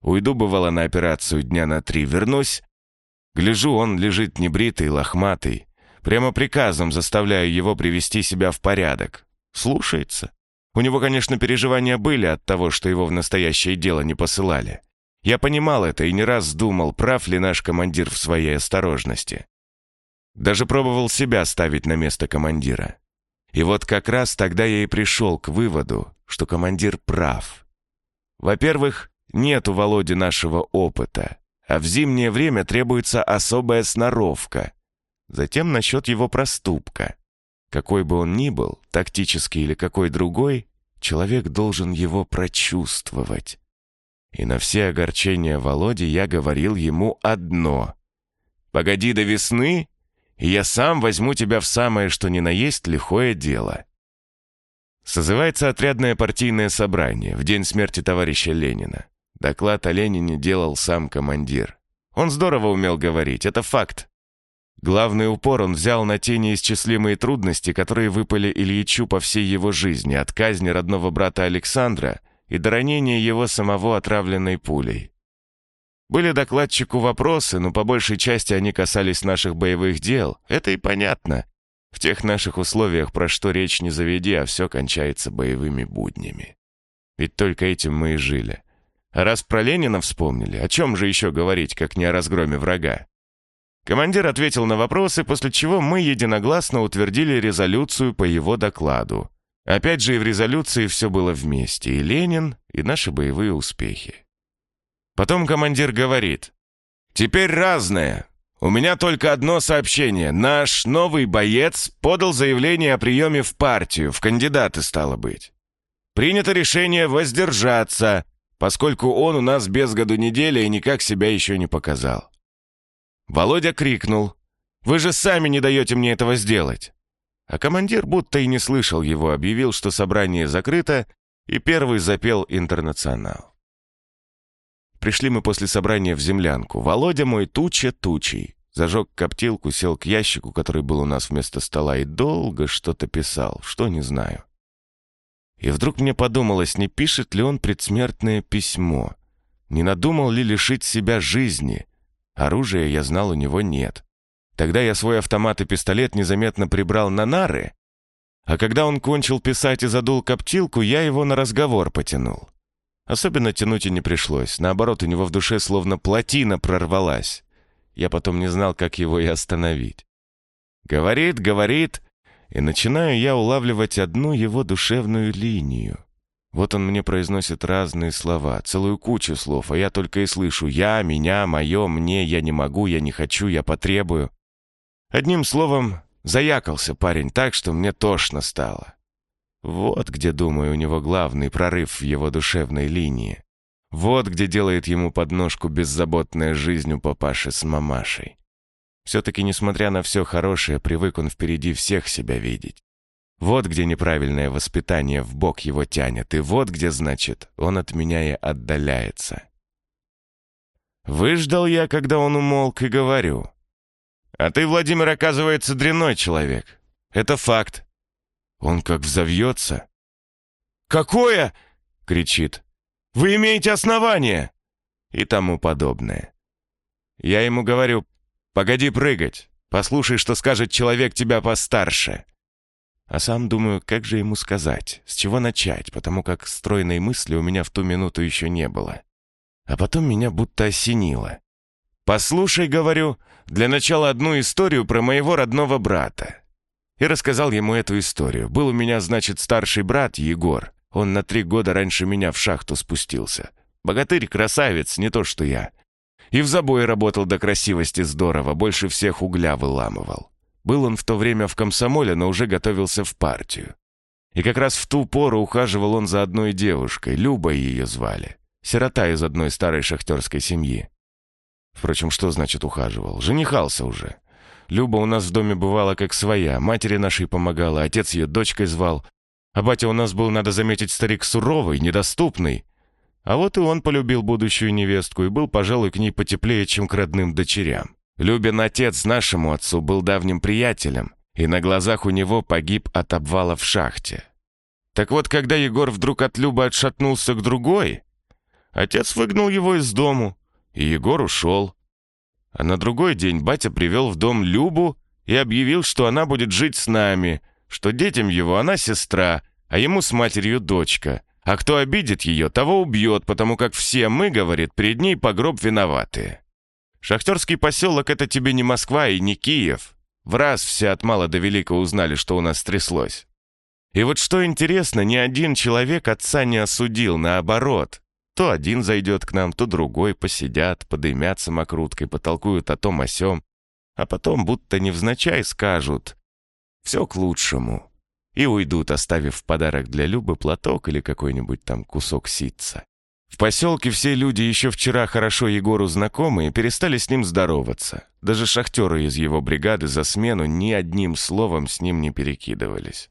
Уйду, бывало, на операцию дня на три, вернусь. Гляжу, он лежит небритый, лохматый, Прямо приказом заставляю его привести себя в порядок. Слушается. У него, конечно, переживания были от того, что его в настоящее дело не посылали. Я понимал это и не раз думал, прав ли наш командир в своей осторожности. Даже пробовал себя ставить на место командира. И вот как раз тогда я и пришел к выводу, что командир прав. Во-первых, нет у Володи нашего опыта, а в зимнее время требуется особая сноровка. Затем насчет его проступка. Какой бы он ни был, тактический или какой другой, человек должен его прочувствовать. И на все огорчения Володи я говорил ему одно. «Погоди до весны, и я сам возьму тебя в самое что ни на есть лихое дело». Созывается отрядное партийное собрание в день смерти товарища Ленина. Доклад о Ленине делал сам командир. Он здорово умел говорить, это факт. Главный упор он взял на те неисчислимые трудности, которые выпали Ильичу по всей его жизни, от казни родного брата Александра и до ранения его самого отравленной пулей. Были докладчику вопросы, но по большей части они касались наших боевых дел. Это и понятно. В тех наших условиях про что речь не заведи, а все кончается боевыми буднями. Ведь только этим мы и жили. А раз про Ленина вспомнили, о чем же еще говорить, как не о разгроме врага? Командир ответил на вопросы, после чего мы единогласно утвердили резолюцию по его докладу. Опять же и в резолюции все было вместе, и Ленин, и наши боевые успехи. Потом командир говорит, «Теперь разное. У меня только одно сообщение. Наш новый боец подал заявление о приеме в партию, в кандидаты стало быть. Принято решение воздержаться, поскольку он у нас без году неделя и никак себя еще не показал. Володя крикнул. «Вы же сами не даете мне этого сделать!» А командир будто и не слышал его, объявил, что собрание закрыто, и первый запел «Интернационал». Пришли мы после собрания в землянку. Володя мой туча тучей. Зажег коптилку, сел к ящику, который был у нас вместо стола, и долго что-то писал, что не знаю. И вдруг мне подумалось, не пишет ли он предсмертное письмо, не надумал ли лишить себя жизни, Оружия, я знал, у него нет. Тогда я свой автомат и пистолет незаметно прибрал на нары, а когда он кончил писать и задул коптилку, я его на разговор потянул. Особенно тянуть и не пришлось. Наоборот, у него в душе словно плотина прорвалась. Я потом не знал, как его и остановить. Говорит, говорит, и начинаю я улавливать одну его душевную линию. Вот он мне произносит разные слова, целую кучу слов, а я только и слышу «я», «меня», «моё», «мне», «я не могу», «я не хочу», «я потребую». Одним словом, заякался парень так, что мне тошно стало. Вот где, думаю, у него главный прорыв в его душевной линии. Вот где делает ему подножку беззаботная жизнь у папаши с мамашей. Все-таки, несмотря на все хорошее, привык он впереди всех себя видеть. Вот где неправильное воспитание в бок его тянет, и вот где, значит, он от меня и отдаляется. Выждал я, когда он умолк, и говорю. А ты, Владимир, оказывается, дрянной человек. Это факт. Он как взовьется. «Какое?» — кричит. «Вы имеете основание!» И тому подобное. Я ему говорю, «Погоди прыгать, послушай, что скажет человек тебя постарше». А сам думаю, как же ему сказать, с чего начать, потому как стройной мысли у меня в ту минуту еще не было. А потом меня будто осенило. «Послушай, — говорю, — для начала одну историю про моего родного брата». И рассказал ему эту историю. Был у меня, значит, старший брат Егор. Он на три года раньше меня в шахту спустился. Богатырь-красавец, не то что я. И в забое работал до красивости здорово, больше всех угля выламывал. Был он в то время в комсомоле, но уже готовился в партию. И как раз в ту пору ухаживал он за одной девушкой, Любой ее звали. Сирота из одной старой шахтерской семьи. Впрочем, что значит ухаживал? Женихался уже. Люба у нас в доме бывала как своя, матери нашей помогала, отец ее дочкой звал. А батя у нас был, надо заметить, старик суровый, недоступный. А вот и он полюбил будущую невестку и был, пожалуй, к ней потеплее, чем к родным дочерям. Любин отец нашему отцу был давним приятелем, и на глазах у него погиб от обвала в шахте. Так вот, когда Егор вдруг от Любы отшатнулся к другой, отец выгнал его из дому, и Егор ушел. А на другой день батя привел в дом Любу и объявил, что она будет жить с нами, что детям его она сестра, а ему с матерью дочка. А кто обидит ее, того убьет, потому как все мы, говорит, перед ней погроб виноватые. Шахтерский поселок — это тебе не Москва и не Киев. В раз все от мала до велика узнали, что у нас стряслось. И вот что интересно, ни один человек отца не осудил, наоборот. То один зайдет к нам, то другой, посидят, подымят самокруткой, потолкуют о том о сём, а потом будто невзначай скажут «все к лучшему» и уйдут, оставив в подарок для Любы платок или какой-нибудь там кусок ситца. В поселке все люди еще вчера хорошо Егору знакомые перестали с ним здороваться. Даже шахтеры из его бригады за смену ни одним словом с ним не перекидывались.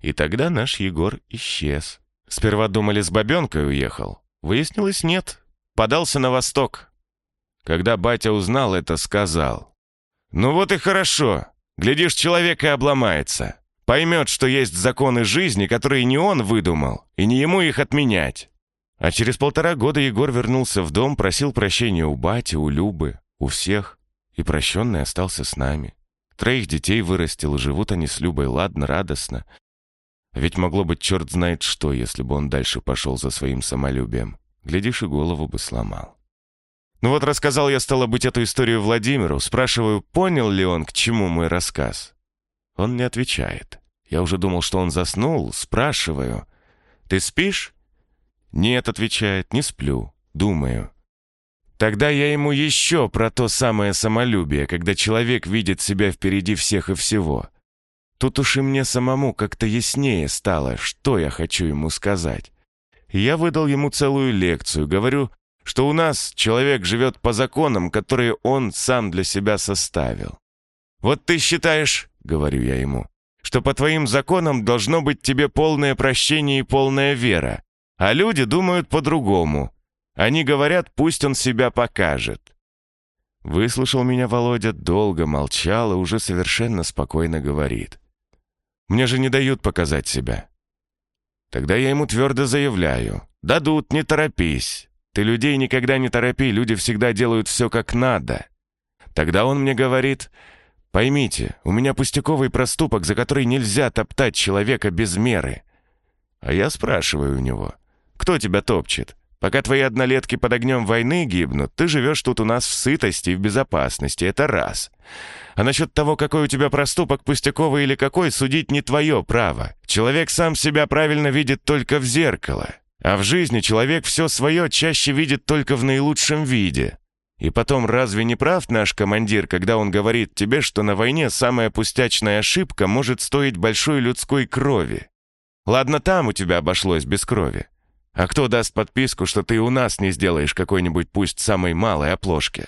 И тогда наш Егор исчез. Сперва думали, с бабенкой уехал, Выяснилось, нет. Подался на восток. Когда батя узнал это, сказал. «Ну вот и хорошо. Глядишь, человек и обломается. Поймет, что есть законы жизни, которые не он выдумал, и не ему их отменять». А через полтора года Егор вернулся в дом, просил прощения у бати, у Любы, у всех. И прощенный остался с нами. Троих детей вырастил, живут они с Любой ладно, радостно. Ведь могло быть черт знает что, если бы он дальше пошел за своим самолюбием. Глядишь, и голову бы сломал. Ну вот рассказал я, стало быть, эту историю Владимиру. Спрашиваю, понял ли он, к чему мой рассказ. Он не отвечает. Я уже думал, что он заснул. Спрашиваю, ты спишь? Нет, отвечает, не сплю. Думаю. Тогда я ему еще про то самое самолюбие, когда человек видит себя впереди всех и всего. Тут уж и мне самому как-то яснее стало, что я хочу ему сказать. Я выдал ему целую лекцию, говорю, что у нас человек живет по законам, которые он сам для себя составил. «Вот ты считаешь, — говорю я ему, — что по твоим законам должно быть тебе полное прощение и полная вера, а люди думают по-другому. Они говорят, пусть он себя покажет». Выслушал меня Володя, долго молчал и уже совершенно спокойно говорит. Мне же не дают показать себя. Тогда я ему твердо заявляю. Дадут, не торопись. Ты людей никогда не торопи, люди всегда делают все как надо. Тогда он мне говорит, поймите, у меня пустяковый проступок, за который нельзя топтать человека без меры. А я спрашиваю у него, кто тебя топчет? Пока твои однолетки под огнем войны гибнут, ты живешь тут у нас в сытости и в безопасности, это раз. А насчет того, какой у тебя проступок, пустяковый или какой, судить не твое право. Человек сам себя правильно видит только в зеркало. А в жизни человек все свое чаще видит только в наилучшем виде. И потом, разве не прав наш командир, когда он говорит тебе, что на войне самая пустячная ошибка может стоить большой людской крови? Ладно, там у тебя обошлось без крови. А кто даст подписку, что ты у нас не сделаешь какой-нибудь пусть самой малой оплошки?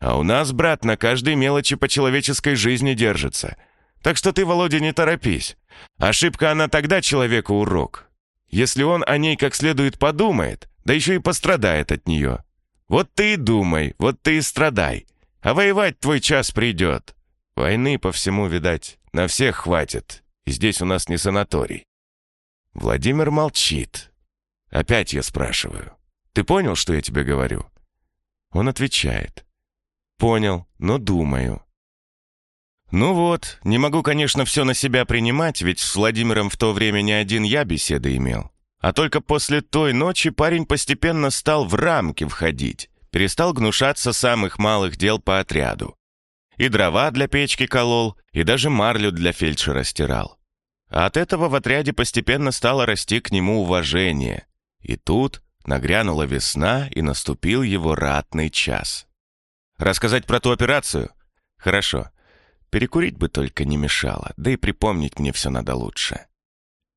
А у нас, брат, на каждой мелочи по человеческой жизни держится. Так что ты, Володя, не торопись. Ошибка она тогда человеку урок. Если он о ней как следует подумает, да еще и пострадает от нее. Вот ты и думай, вот ты и страдай. А воевать твой час придет. Войны по всему, видать, на всех хватит. И здесь у нас не санаторий. Владимир молчит. Опять я спрашиваю. Ты понял, что я тебе говорю? Он отвечает. Понял, но думаю. Ну вот, не могу, конечно, все на себя принимать, ведь с Владимиром в то время не один я беседы имел. А только после той ночи парень постепенно стал в рамки входить, перестал гнушаться самых малых дел по отряду. И дрова для печки колол, и даже марлю для фельдшера стирал. А от этого в отряде постепенно стало расти к нему уважение. И тут нагрянула весна, и наступил его ратный час. Рассказать про ту операцию? Хорошо. Перекурить бы только не мешало, да и припомнить мне все надо лучше.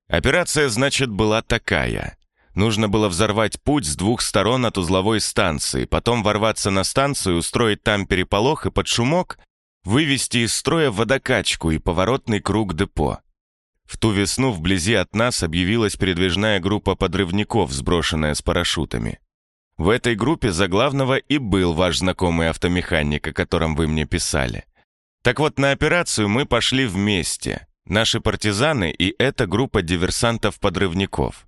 Операция, значит, была такая. Нужно было взорвать путь с двух сторон от узловой станции, потом ворваться на станцию, устроить там переполох и под шумок вывести из строя водокачку и поворотный круг депо. В ту весну вблизи от нас объявилась передвижная группа подрывников, сброшенная с парашютами. В этой группе за главного и был ваш знакомый автомеханик, о котором вы мне писали. Так вот, на операцию мы пошли вместе. Наши партизаны и эта группа диверсантов-подрывников.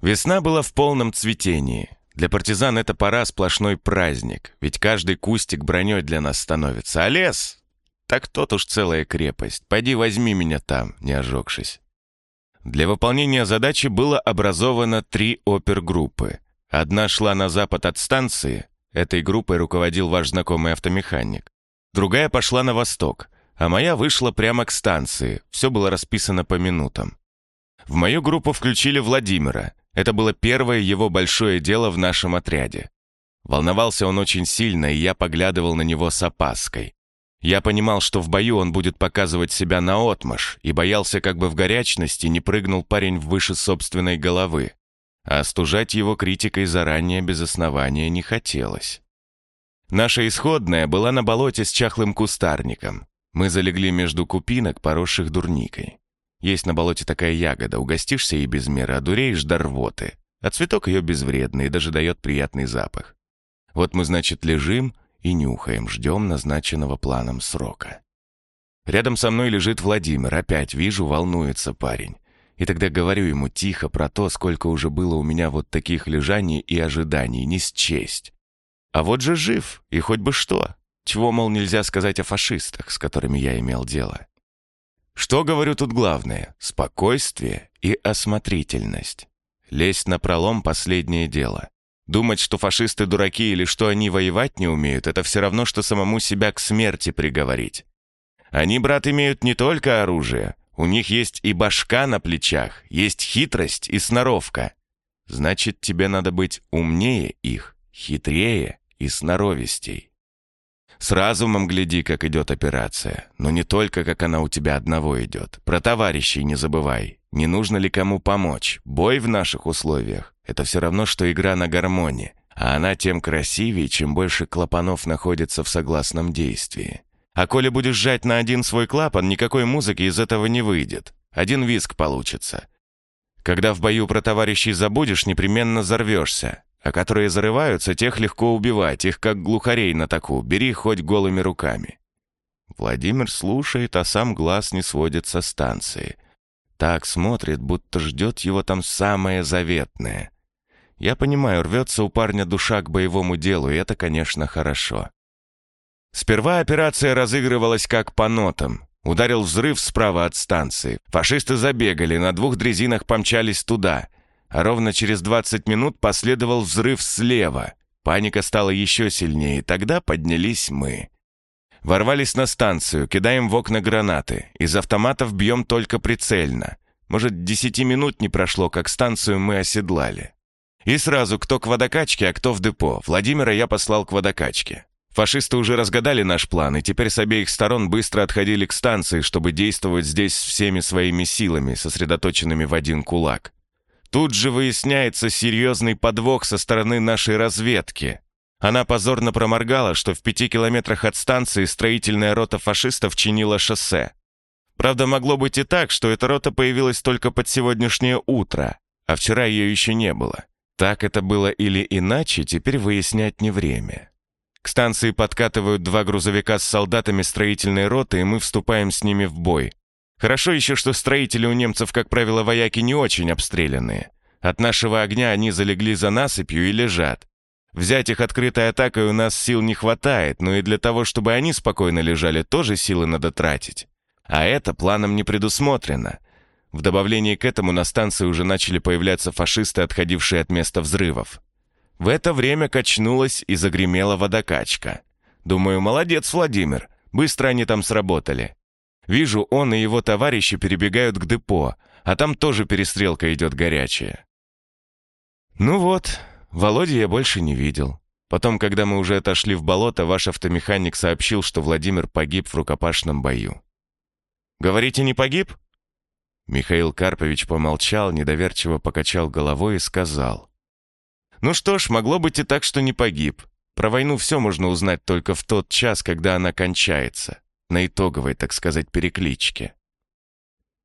Весна была в полном цветении. Для партизан это пора сплошной праздник, ведь каждый кустик броней для нас становится. А лес так тот уж целая крепость. Пойди возьми меня там, не ожегшись. Для выполнения задачи было образовано три опергруппы. Одна шла на запад от станции, этой группой руководил ваш знакомый автомеханик. Другая пошла на восток, а моя вышла прямо к станции, все было расписано по минутам. В мою группу включили Владимира, это было первое его большое дело в нашем отряде. Волновался он очень сильно, и я поглядывал на него с опаской. Я понимал, что в бою он будет показывать себя наотмашь, и боялся, как бы в горячности не прыгнул парень выше собственной головы. А остужать его критикой заранее без основания не хотелось. Наша исходная была на болоте с чахлым кустарником. Мы залегли между купинок, поросших дурникой. Есть на болоте такая ягода, угостишься и без меры, одуреешь до рвоты. А цветок ее безвредный и даже дает приятный запах. Вот мы, значит, лежим, и нюхаем, ждем назначенного планом срока. Рядом со мной лежит Владимир, опять вижу, волнуется парень. И тогда говорю ему тихо про то, сколько уже было у меня вот таких лежаний и ожиданий, не счесть. А вот же жив, и хоть бы что. Чего, мол, нельзя сказать о фашистах, с которыми я имел дело. Что, говорю, тут главное? Спокойствие и осмотрительность. Лезть на пролом — последнее дело. Думать, что фашисты дураки или что они воевать не умеют, это все равно, что самому себя к смерти приговорить. Они, брат, имеют не только оружие, у них есть и башка на плечах, есть хитрость и сноровка. Значит, тебе надо быть умнее их, хитрее и сноровистей. С разумом гляди, как идет операция, но не только, как она у тебя одного идет. Про товарищей не забывай, не нужно ли кому помочь. Бой в наших условиях это все равно, что игра на гармоне, а она тем красивее, чем больше клапанов находится в согласном действии. А коли будешь сжать на один свой клапан, никакой музыки из этого не выйдет. Один виск получится. Когда в бою про товарищей забудешь, непременно взорвешься. А которые зарываются, тех легко убивать, их как глухарей на таку, бери хоть голыми руками. Владимир слушает, а сам глаз не сводит со станции. Так смотрит, будто ждет его там самое заветное. Я понимаю, рвется у парня душа к боевому делу, и это, конечно, хорошо. Сперва операция разыгрывалась как по нотам. Ударил взрыв справа от станции. Фашисты забегали, на двух дрезинах помчались туда. А ровно через 20 минут последовал взрыв слева. Паника стала еще сильнее, тогда поднялись мы. Ворвались на станцию, кидаем в окна гранаты. Из автоматов бьем только прицельно. Может, десяти минут не прошло, как станцию мы оседлали. И сразу, кто к водокачке, а кто в депо. Владимира я послал к водокачке. Фашисты уже разгадали наш план, и теперь с обеих сторон быстро отходили к станции, чтобы действовать здесь всеми своими силами, сосредоточенными в один кулак. Тут же выясняется серьезный подвох со стороны нашей разведки. Она позорно проморгала, что в пяти километрах от станции строительная рота фашистов чинила шоссе. Правда, могло быть и так, что эта рота появилась только под сегодняшнее утро, а вчера ее еще не было. Так это было или иначе, теперь выяснять не время. К станции подкатывают два грузовика с солдатами строительной роты, и мы вступаем с ними в бой. Хорошо еще, что строители у немцев, как правило, вояки не очень обстрелянные. От нашего огня они залегли за насыпью и лежат. Взять их открытой атакой у нас сил не хватает, но и для того, чтобы они спокойно лежали, тоже силы надо тратить. А это планом не предусмотрено. В добавлении к этому на станции уже начали появляться фашисты, отходившие от места взрывов. В это время качнулась и загремела водокачка. Думаю, молодец, Владимир, быстро они там сработали. Вижу, он и его товарищи перебегают к депо, а там тоже перестрелка идет горячая. Ну вот, Володя я больше не видел. Потом, когда мы уже отошли в болото, ваш автомеханик сообщил, что Владимир погиб в рукопашном бою. «Говорите, не погиб?» Михаил Карпович помолчал, недоверчиво покачал головой и сказал. «Ну что ж, могло быть и так, что не погиб. Про войну все можно узнать только в тот час, когда она кончается, на итоговой, так сказать, перекличке.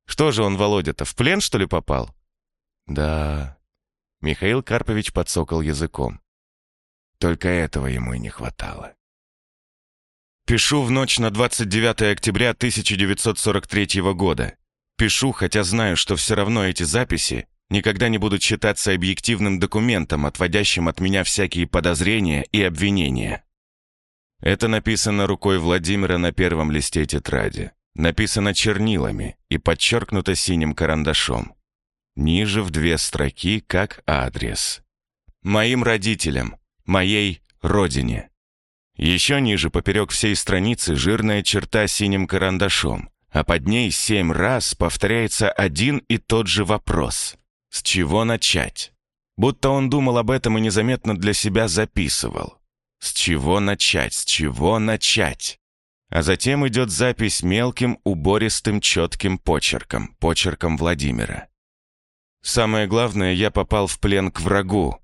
Что же он, Володя-то, в плен, что ли, попал?» «Да, Михаил Карпович подсокал языком. Только этого ему и не хватало. Пишу в ночь на 29 октября 1943 года. Пишу, хотя знаю, что все равно эти записи никогда не будут считаться объективным документом, отводящим от меня всякие подозрения и обвинения. Это написано рукой Владимира на первом листе тетради. Написано чернилами и подчеркнуто синим карандашом. Ниже в две строки как адрес. Моим родителям, моей родине. Еще ниже, поперек всей страницы, жирная черта синим карандашом, а под ней семь раз повторяется один и тот же вопрос. С чего начать? Будто он думал об этом и незаметно для себя записывал. С чего начать? С чего начать? А затем идет запись мелким, убористым, четким почерком, почерком Владимира. Самое главное, я попал в плен к врагу.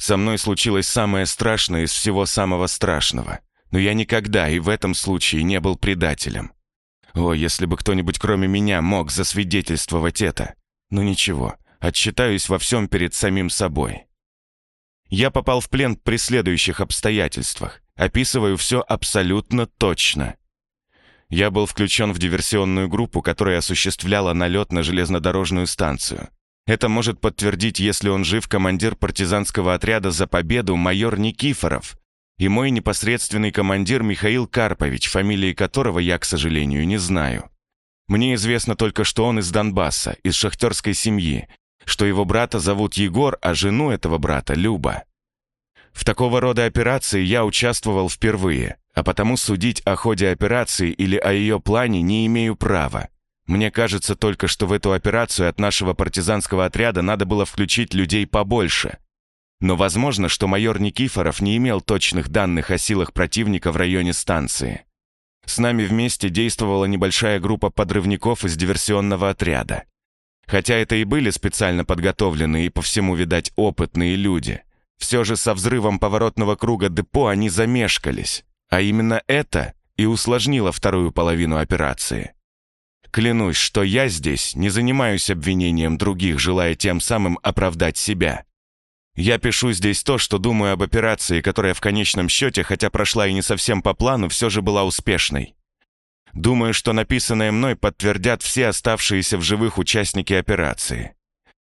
Со мной случилось самое страшное из всего самого страшного. Но я никогда и в этом случае не был предателем. О, если бы кто-нибудь кроме меня мог засвидетельствовать это. Но ничего, отчитаюсь во всем перед самим собой. Я попал в плен при следующих обстоятельствах. Описываю все абсолютно точно. Я был включен в диверсионную группу, которая осуществляла налет на железнодорожную станцию. Это может подтвердить, если он жив, командир партизанского отряда «За победу» майор Никифоров и мой непосредственный командир Михаил Карпович, фамилии которого я, к сожалению, не знаю. Мне известно только, что он из Донбасса, из шахтерской семьи, что его брата зовут Егор, а жену этого брата — Люба. В такого рода операции я участвовал впервые, а потому судить о ходе операции или о ее плане не имею права. Мне кажется только, что в эту операцию от нашего партизанского отряда надо было включить людей побольше. Но возможно, что майор Никифоров не имел точных данных о силах противника в районе станции. С нами вместе действовала небольшая группа подрывников из диверсионного отряда. Хотя это и были специально подготовленные и по всему, видать, опытные люди. Все же со взрывом поворотного круга депо они замешкались. А именно это и усложнило вторую половину операции. Клянусь, что я здесь не занимаюсь обвинением других, желая тем самым оправдать себя. Я пишу здесь то, что думаю об операции, которая в конечном счете, хотя прошла и не совсем по плану, все же была успешной. Думаю, что написанное мной подтвердят все оставшиеся в живых участники операции.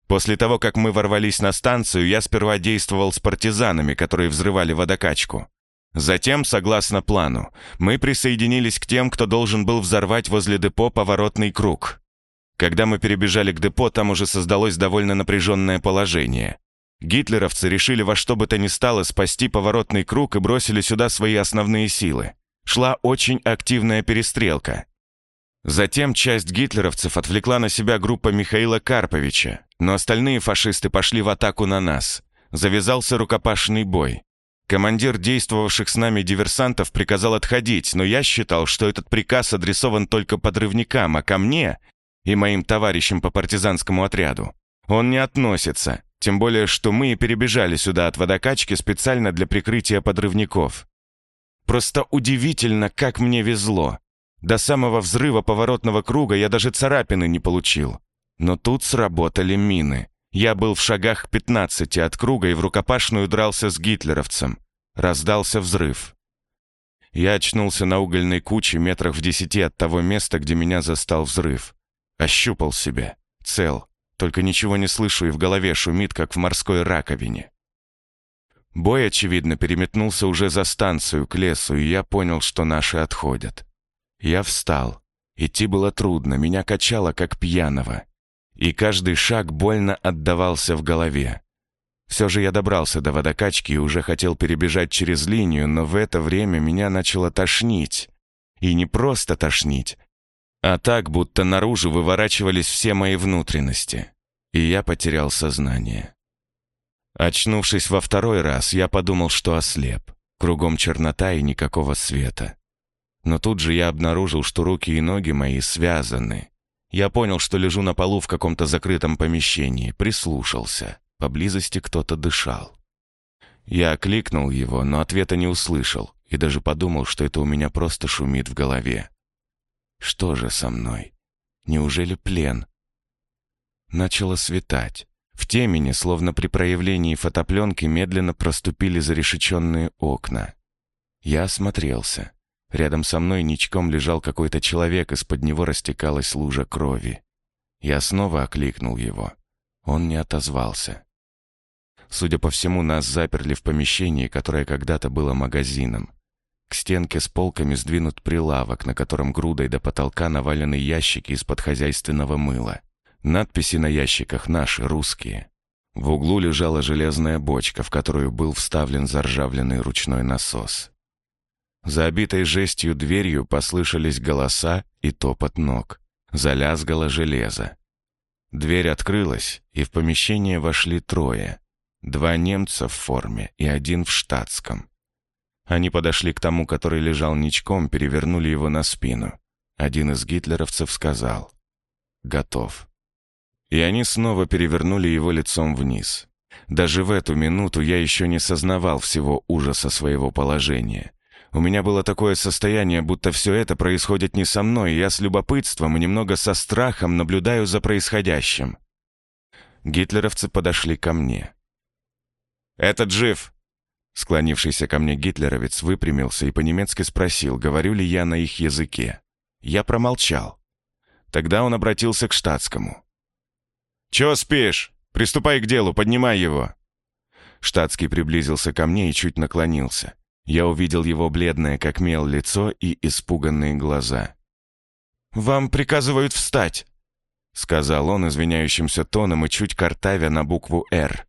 После того, как мы ворвались на станцию, я сперва действовал с партизанами, которые взрывали водокачку. Затем, согласно плану, мы присоединились к тем, кто должен был взорвать возле депо поворотный круг. Когда мы перебежали к депо, там уже создалось довольно напряженное положение. Гитлеровцы решили во что бы то ни стало спасти поворотный круг и бросили сюда свои основные силы. Шла очень активная перестрелка. Затем часть гитлеровцев отвлекла на себя группа Михаила Карповича, но остальные фашисты пошли в атаку на нас. Завязался рукопашный бой. Командир действовавших с нами диверсантов приказал отходить, но я считал, что этот приказ адресован только подрывникам, а ко мне и моим товарищам по партизанскому отряду он не относится, тем более, что мы и перебежали сюда от водокачки специально для прикрытия подрывников. Просто удивительно, как мне везло. До самого взрыва поворотного круга я даже царапины не получил. Но тут сработали мины. Я был в шагах 15 от круга и в рукопашную дрался с гитлеровцем. Раздался взрыв. Я очнулся на угольной куче метрах в десяти от того места, где меня застал взрыв. Ощупал себя. Цел. только ничего не слышу и в голове шумит, как в морской раковине. Бой, очевидно, переметнулся уже за станцию к лесу, и я понял, что наши отходят. Я встал. Идти было трудно, меня качало, как пьяного. И каждый шаг больно отдавался в голове. Все же я добрался до водокачки и уже хотел перебежать через линию, но в это время меня начало тошнить. И не просто тошнить, а так, будто наружу выворачивались все мои внутренности. И я потерял сознание. Очнувшись во второй раз, я подумал, что ослеп. Кругом чернота и никакого света. Но тут же я обнаружил, что руки и ноги мои связаны. Я понял, что лежу на полу в каком-то закрытом помещении, прислушался. Поблизости кто-то дышал. Я окликнул его, но ответа не услышал и даже подумал, что это у меня просто шумит в голове. Что же со мной? Неужели плен? Начало светать. В темени, словно при проявлении фотопленки, медленно проступили зарешеченные окна. Я осмотрелся. Рядом со мной ничком лежал какой-то человек, из-под него растекалась лужа крови. Я снова окликнул его. Он не отозвался. Судя по всему, нас заперли в помещении, которое когда-то было магазином. К стенке с полками сдвинут прилавок, на котором грудой до потолка навалены ящики из-под хозяйственного мыла. Надписи на ящиках наши, русские. В углу лежала железная бочка, в которую был вставлен заржавленный ручной насос. За обитой жестью дверью послышались голоса и топот ног. Залязгало железо. Дверь открылась, и в помещение вошли трое. Два немца в форме и один в штатском. Они подошли к тому, который лежал ничком, перевернули его на спину. Один из гитлеровцев сказал «Готов». И они снова перевернули его лицом вниз. Даже в эту минуту я еще не сознавал всего ужаса своего положения. У меня было такое состояние, будто все это происходит не со мной, и я с любопытством и немного со страхом наблюдаю за происходящим. Гитлеровцы подошли ко мне. «Этот жив!» Склонившийся ко мне гитлеровец выпрямился и по-немецки спросил, говорю ли я на их языке. Я промолчал. Тогда он обратился к штатскому. «Чего спишь? Приступай к делу, поднимай его!» Штатский приблизился ко мне и чуть наклонился. Я увидел его бледное, как мел, лицо и испуганные глаза. «Вам приказывают встать!» — сказал он извиняющимся тоном и чуть картавя на букву «Р».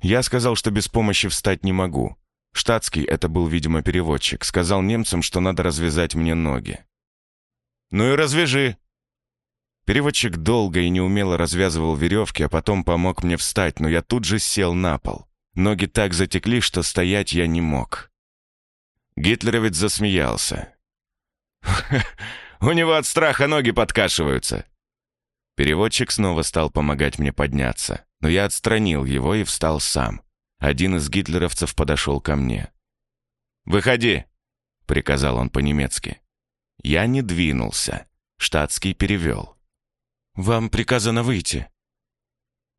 Я сказал, что без помощи встать не могу. Штатский, это был, видимо, переводчик, сказал немцам, что надо развязать мне ноги. «Ну и развяжи!» Переводчик долго и неумело развязывал веревки, а потом помог мне встать, но я тут же сел на пол. Ноги так затекли, что стоять я не мог. Гитлеровец засмеялся. «У него от страха ноги подкашиваются!» Переводчик снова стал помогать мне подняться но я отстранил его и встал сам. Один из гитлеровцев подошел ко мне. «Выходи!» — приказал он по-немецки. Я не двинулся. Штатский перевел. «Вам приказано выйти».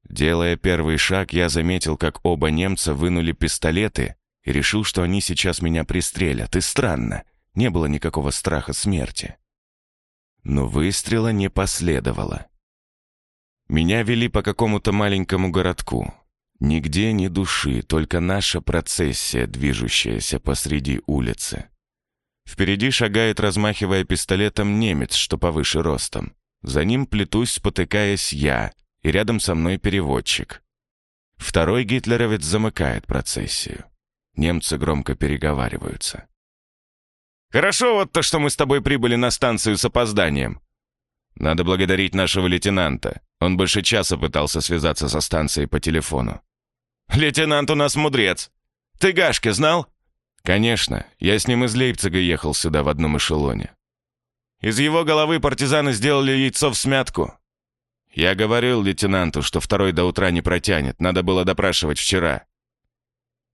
Делая первый шаг, я заметил, как оба немца вынули пистолеты и решил, что они сейчас меня пристрелят. И странно, не было никакого страха смерти. Но выстрела не последовало. Меня вели по какому-то маленькому городку. Нигде ни души, только наша процессия, движущаяся посреди улицы. Впереди шагает, размахивая пистолетом, немец, что повыше ростом. За ним плетусь, спотыкаясь я, и рядом со мной переводчик. Второй гитлеровец замыкает процессию. Немцы громко переговариваются. «Хорошо вот то, что мы с тобой прибыли на станцию с опозданием. Надо благодарить нашего лейтенанта. Он больше часа пытался связаться со станцией по телефону. «Лейтенант у нас мудрец. Ты Гашке знал?» «Конечно. Я с ним из Лейпцига ехал сюда в одном эшелоне». «Из его головы партизаны сделали яйцо в смятку». «Я говорил лейтенанту, что второй до утра не протянет. Надо было допрашивать вчера».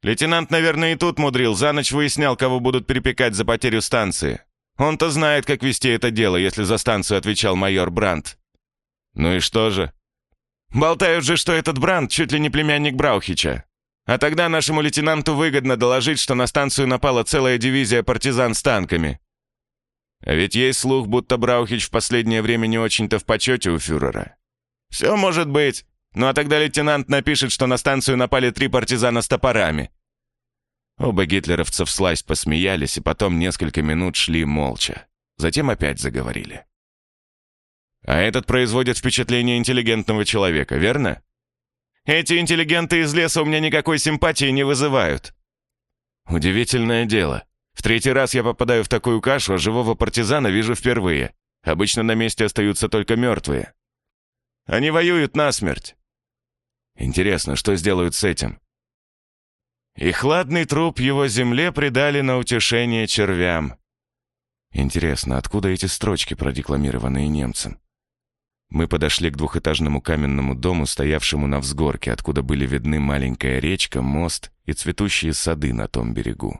«Лейтенант, наверное, и тут мудрил. За ночь выяснял, кого будут перепекать за потерю станции. Он-то знает, как вести это дело, если за станцию отвечал майор Брандт. Ну и что же? Болтают же, что этот Брандт чуть ли не племянник Браухича. А тогда нашему лейтенанту выгодно доложить, что на станцию напала целая дивизия партизан с танками. А ведь есть слух, будто Браухич в последнее время не очень-то в почете у фюрера. «Все может быть. Ну а тогда лейтенант напишет, что на станцию напали три партизана с топорами». Оба гитлеровца вслась посмеялись и потом несколько минут шли молча. Затем опять заговорили. «А этот производит впечатление интеллигентного человека, верно?» «Эти интеллигенты из леса у меня никакой симпатии не вызывают». «Удивительное дело. В третий раз я попадаю в такую кашу, а живого партизана вижу впервые. Обычно на месте остаются только мертвые. Они воюют насмерть. Интересно, что сделают с этим? И хладный труп его земле предали на утешение червям. Интересно, откуда эти строчки, продекламированные немцем? Мы подошли к двухэтажному каменному дому, стоявшему на взгорке, откуда были видны маленькая речка, мост и цветущие сады на том берегу.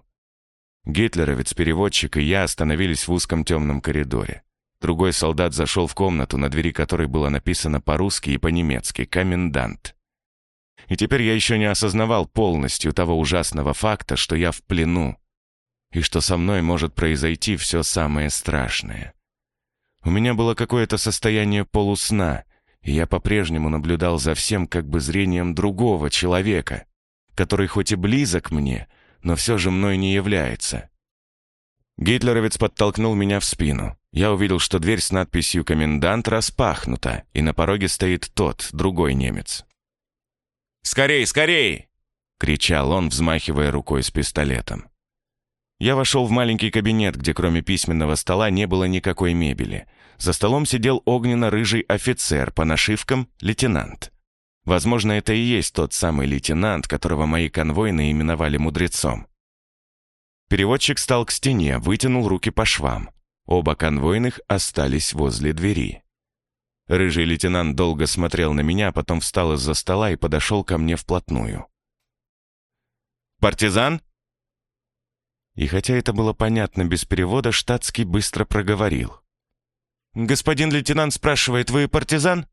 Гитлеровец, переводчик и я остановились в узком темном коридоре. Другой солдат зашел в комнату, на двери которой было написано по-русски и по-немецки «Комендант». И теперь я еще не осознавал полностью того ужасного факта, что я в плену, и что со мной может произойти все самое страшное. У меня было какое-то состояние полусна, и я по-прежнему наблюдал за всем как бы зрением другого человека, который хоть и близок мне, но все же мной не является. Гитлеровец подтолкнул меня в спину. Я увидел, что дверь с надписью «Комендант» распахнута, и на пороге стоит тот, другой немец. «Скорей, скорей!» — кричал он, взмахивая рукой с пистолетом. Я вошел в маленький кабинет, где кроме письменного стола не было никакой мебели. За столом сидел огненно-рыжий офицер, по нашивкам — лейтенант. Возможно, это и есть тот самый лейтенант, которого мои конвойные именовали мудрецом. Переводчик стал к стене, вытянул руки по швам. Оба конвойных остались возле двери. Рыжий лейтенант долго смотрел на меня, потом встал из-за стола и подошел ко мне вплотную. «Партизан?» И хотя это было понятно без перевода, штатский быстро проговорил. «Господин лейтенант спрашивает, вы партизан?»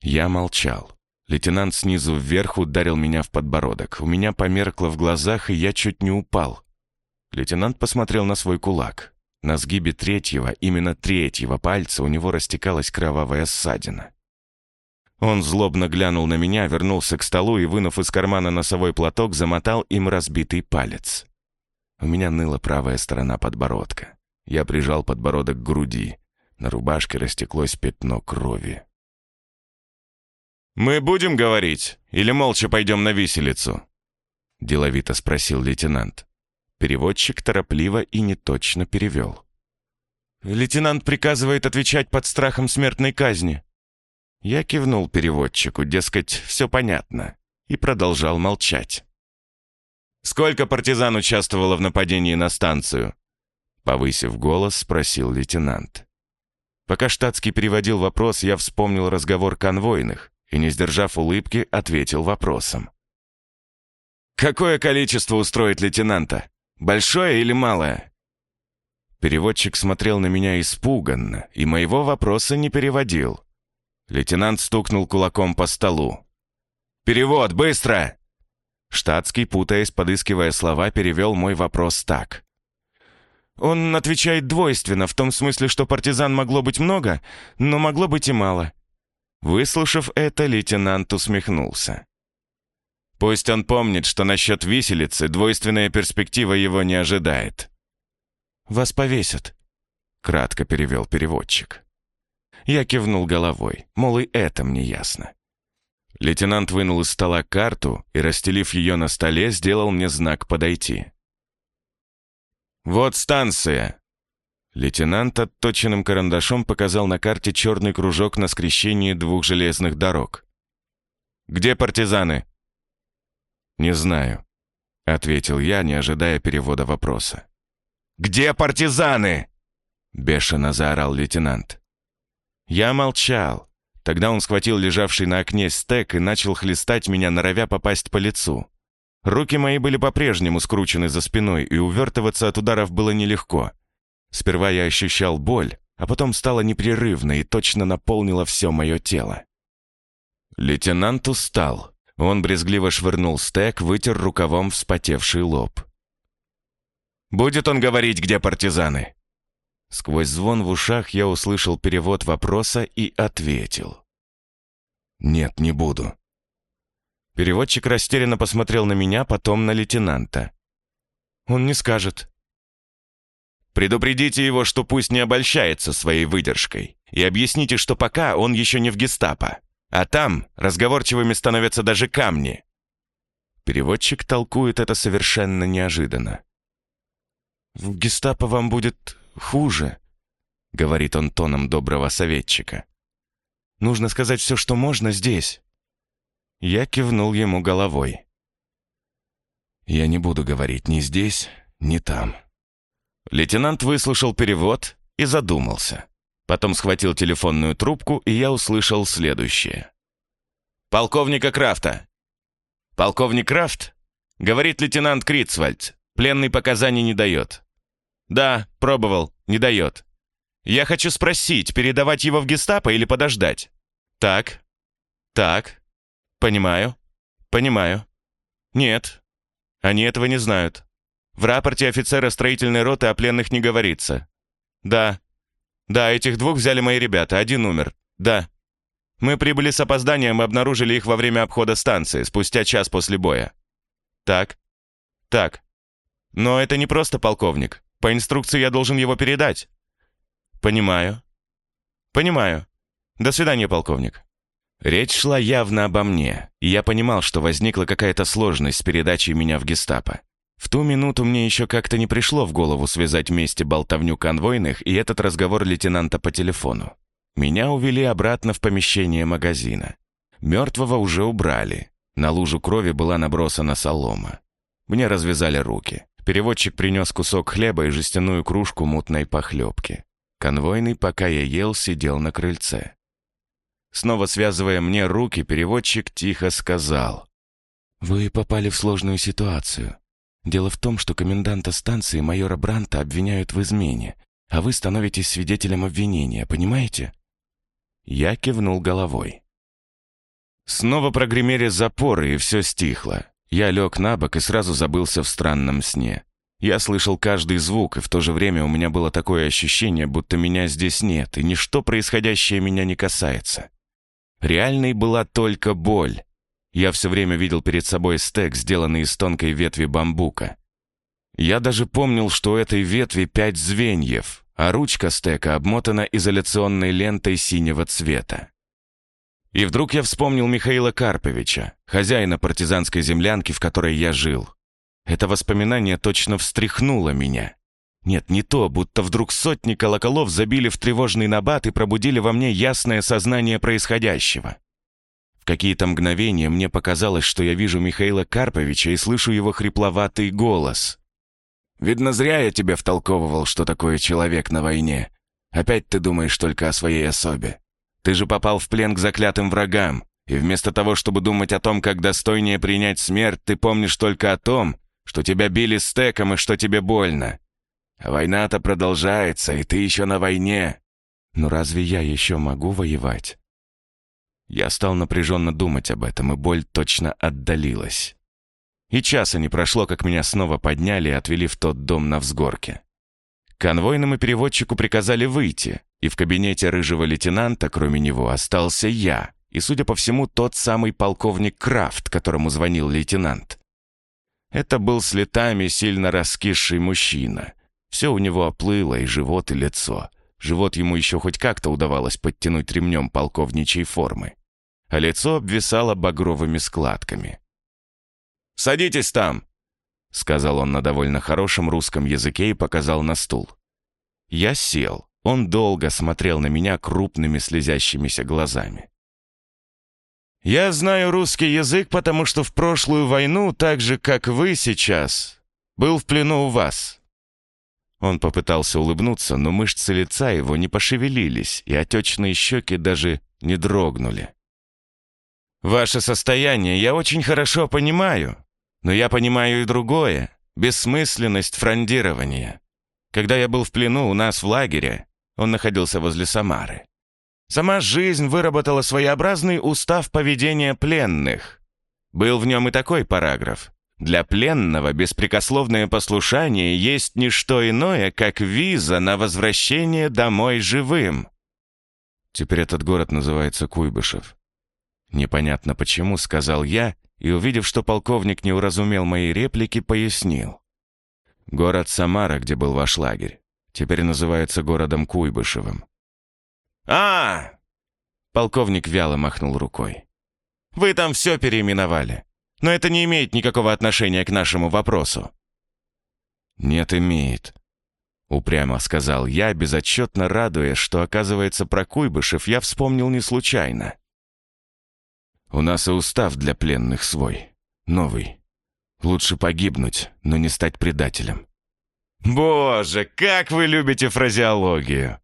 Я молчал. Лейтенант снизу вверх ударил меня в подбородок. У меня померкло в глазах, и я чуть не упал. Лейтенант посмотрел на свой кулак. На сгибе третьего, именно третьего пальца у него растекалась кровавая ссадина. Он злобно глянул на меня, вернулся к столу и, вынув из кармана носовой платок, замотал им разбитый палец. У меня ныла правая сторона подбородка. Я прижал подбородок к груди. На рубашке растеклось пятно крови. «Мы будем говорить или молча пойдем на виселицу?» Деловито спросил лейтенант. Переводчик торопливо и неточно перевел. «Лейтенант приказывает отвечать под страхом смертной казни». Я кивнул переводчику, дескать, все понятно, и продолжал молчать. «Сколько партизан участвовало в нападении на станцию?» Повысив голос, спросил лейтенант. Пока штатский переводил вопрос, я вспомнил разговор конвойных и, не сдержав улыбки, ответил вопросом. «Какое количество устроит лейтенанта?» Большое или малое?» Переводчик смотрел на меня испуганно и моего вопроса не переводил. Лейтенант стукнул кулаком по столу. «Перевод, быстро!» Штатский, путаясь, подыскивая слова, перевел мой вопрос так. «Он отвечает двойственно, в том смысле, что партизан могло быть много, но могло быть и мало». Выслушав это, лейтенант усмехнулся. Пусть он помнит, что насчет виселицы двойственная перспектива его не ожидает. «Вас повесят», — кратко перевел переводчик. Я кивнул головой, мол, и это мне ясно. Лейтенант вынул из стола карту и, расстелив ее на столе, сделал мне знак подойти. «Вот станция!» Лейтенант отточенным карандашом показал на карте черный кружок на скрещении двух железных дорог. «Где партизаны?» «Не знаю», — ответил я, не ожидая перевода вопроса. «Где партизаны?» — бешено заорал лейтенант. Я молчал. Тогда он схватил лежавший на окне стек и начал хлестать меня, норовя попасть по лицу. Руки мои были по-прежнему скручены за спиной, и увертываться от ударов было нелегко. Сперва я ощущал боль, а потом стало непрерывно и точно наполнило все мое тело. Лейтенант устал. Он брезгливо швырнул стек, вытер рукавом вспотевший лоб. «Будет он говорить, где партизаны?» Сквозь звон в ушах я услышал перевод вопроса и ответил. «Нет, не буду». Переводчик растерянно посмотрел на меня, потом на лейтенанта. «Он не скажет». «Предупредите его, что пусть не обольщается своей выдержкой, и объясните, что пока он еще не в гестапо, а там разговорчивыми становятся даже камни». Переводчик толкует это совершенно неожиданно. «В гестапо вам будет хуже», — говорит он тоном доброго советчика. «Нужно сказать все, что можно здесь». Я кивнул ему головой. «Я не буду говорить ни здесь, ни там». Лейтенант выслушал перевод и задумался. Потом схватил телефонную трубку, и я услышал следующее. «Полковника Крафта!» «Полковник Крафт?» — говорит лейтенант Крицвальд. «Пленный показаний не дает. «Да, пробовал, не дает. Я хочу спросить, передавать его в гестапо или подождать?» «Так, так, понимаю, понимаю. Нет, они этого не знают. В рапорте офицера строительной роты о пленных не говорится. Да, да, этих двух взяли мои ребята, один умер, да. Мы прибыли с опозданием и обнаружили их во время обхода станции, спустя час после боя. Так, так. Но это не просто полковник. По инструкции я должен его передать». «Понимаю». «Понимаю. До свидания, полковник». Речь шла явно обо мне, и я понимал, что возникла какая-то сложность с передачей меня в гестапо. В ту минуту мне еще как-то не пришло в голову связать вместе болтовню конвойных и этот разговор лейтенанта по телефону. Меня увели обратно в помещение магазина. Мертвого уже убрали. На лужу крови была набросана солома. Мне развязали руки. Переводчик принес кусок хлеба и жестяную кружку мутной похлебки. Конвойный, пока я ел, сидел на крыльце. Снова связывая мне руки, переводчик тихо сказал. «Вы попали в сложную ситуацию. Дело в том, что коменданта станции майора Бранта обвиняют в измене, а вы становитесь свидетелем обвинения, понимаете?» Я кивнул головой. Снова прогремели запоры, и все стихло. Я лег на бок и сразу забылся в странном сне. Я слышал каждый звук, и в то же время у меня было такое ощущение, будто меня здесь нет, и ничто происходящее меня не касается. Реальной была только боль. Я все время видел перед собой стек, сделанный из тонкой ветви бамбука. Я даже помнил, что у этой ветви пять звеньев, а ручка стека обмотана изоляционной лентой синего цвета. И вдруг я вспомнил Михаила Карповича, хозяина партизанской землянки, в которой я жил. Это воспоминание точно встряхнуло меня. Нет, не то, будто вдруг сотни колоколов забили в тревожный набат и пробудили во мне ясное сознание происходящего. Какие-то мгновения мне показалось, что я вижу Михаила Карповича и слышу его хрипловатый голос. «Видно, зря я тебе втолковывал, что такое человек на войне. Опять ты думаешь только о своей особе. Ты же попал в плен к заклятым врагам, и вместо того, чтобы думать о том, как достойнее принять смерть, ты помнишь только о том, что тебя били стеком и что тебе больно. А война-то продолжается, и ты еще на войне. Но разве я еще могу воевать? Я стал напряженно думать об этом, и боль точно отдалилась. И часа не прошло, как меня снова подняли и отвели в тот дом на взгорке. Конвойному переводчику приказали выйти, и в кабинете рыжего лейтенанта, кроме него, остался я, и, судя по всему, тот самый полковник Крафт, которому звонил лейтенант. Это был с летами сильно раскисший мужчина. Все у него оплыло, и живот, и лицо. Живот ему еще хоть как-то удавалось подтянуть ремнем полковничьей формы. А лицо обвисало багровыми складками. «Садитесь там!» — сказал он на довольно хорошем русском языке и показал на стул. Я сел. Он долго смотрел на меня крупными слезящимися глазами. «Я знаю русский язык, потому что в прошлую войну, так же, как вы сейчас, был в плену у вас». Он попытался улыбнуться, но мышцы лица его не пошевелились, и отечные щеки даже не дрогнули. «Ваше состояние я очень хорошо понимаю, но я понимаю и другое — бессмысленность фрондирования. Когда я был в плену у нас в лагере, он находился возле Самары. Сама жизнь выработала своеобразный устав поведения пленных. Был в нем и такой параграф. Для пленного беспрекословное послушание есть не что иное, как виза на возвращение домой живым. Теперь этот город называется Куйбышев. Непонятно почему, сказал я, и, увидев, что полковник не уразумел моей реплики, пояснил. Город Самара, где был ваш лагерь, теперь называется городом Куйбышевым. а Полковник вяло махнул рукой. «Вы там все переименовали, но это не имеет никакого отношения к нашему вопросу». «Нет, имеет», — упрямо сказал я, безотчетно радуясь, что, оказывается, про Куйбышев я вспомнил не случайно. «У нас и устав для пленных свой, новый. Лучше погибнуть, но не стать предателем». «Боже, как вы любите фразеологию!»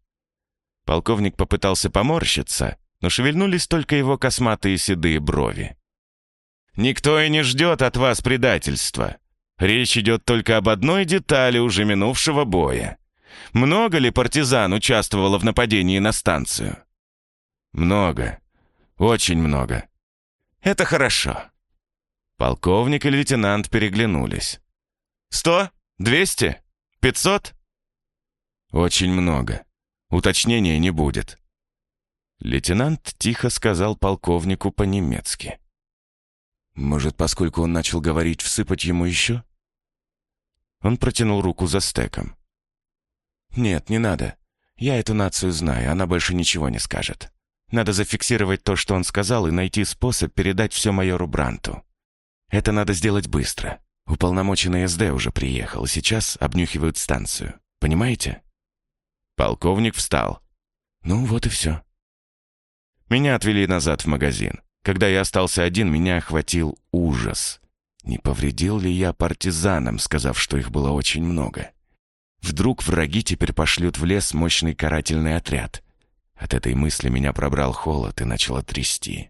Полковник попытался поморщиться, но шевельнулись только его косматые седые брови. «Никто и не ждет от вас предательства. Речь идет только об одной детали уже минувшего боя. Много ли партизан участвовало в нападении на станцию? Много. Очень много. Это хорошо. Полковник и лейтенант переглянулись. «Сто? Двести? Пятьсот?» «Очень много. Уточнения не будет». Лейтенант тихо сказал полковнику по-немецки. «Может, поскольку он начал говорить, всыпать ему еще?» Он протянул руку за стеком. «Нет, не надо. Я эту нацию знаю, она больше ничего не скажет. Надо зафиксировать то, что он сказал, и найти способ передать все майору Бранту. Это надо сделать быстро. Уполномоченный СД уже приехал, сейчас обнюхивают станцию. Понимаете?» Полковник встал. «Ну, вот и все». Меня отвели назад в магазин. Когда я остался один, меня охватил ужас. Не повредил ли я партизанам, сказав, что их было очень много? Вдруг враги теперь пошлют в лес мощный карательный отряд. От этой мысли меня пробрал холод и начало трясти.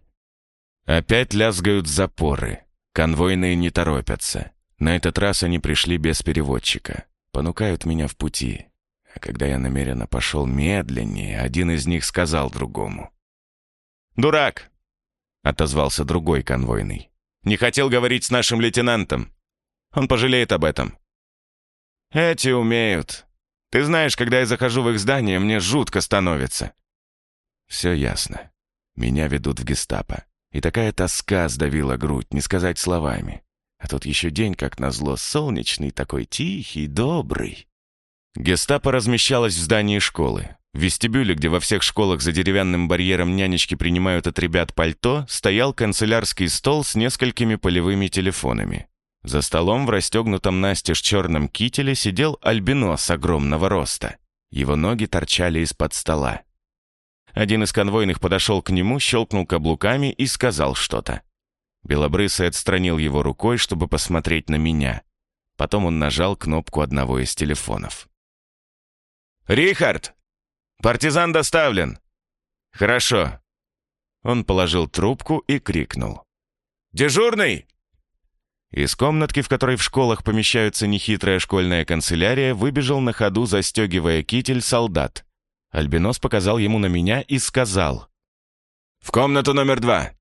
Опять лязгают запоры. Конвойные не торопятся. На этот раз они пришли без переводчика. Понукают меня в пути. А когда я намеренно пошел медленнее, один из них сказал другому. «Дурак! отозвался другой конвойный. «Не хотел говорить с нашим лейтенантом. Он пожалеет об этом». «Эти умеют. Ты знаешь, когда я захожу в их здание, мне жутко становится». «Все ясно. Меня ведут в гестапо. И такая тоска сдавила грудь, не сказать словами. А тут еще день, как назло, солнечный, такой тихий, добрый». Гестапо размещалось в здании школы. В вестибюле, где во всех школах за деревянным барьером нянечки принимают от ребят пальто, стоял канцелярский стол с несколькими полевыми телефонами. За столом в расстегнутом настежь черном кителе сидел альбинос огромного роста. Его ноги торчали из-под стола. Один из конвойных подошел к нему, щелкнул каблуками и сказал что-то. Белобрысый отстранил его рукой, чтобы посмотреть на меня. Потом он нажал кнопку одного из телефонов. «Рихард!» «Партизан доставлен!» «Хорошо». Он положил трубку и крикнул. «Дежурный!» Из комнатки, в которой в школах помещаются нехитрая школьная канцелярия, выбежал на ходу, застегивая китель, солдат. Альбинос показал ему на меня и сказал. «В комнату номер два!»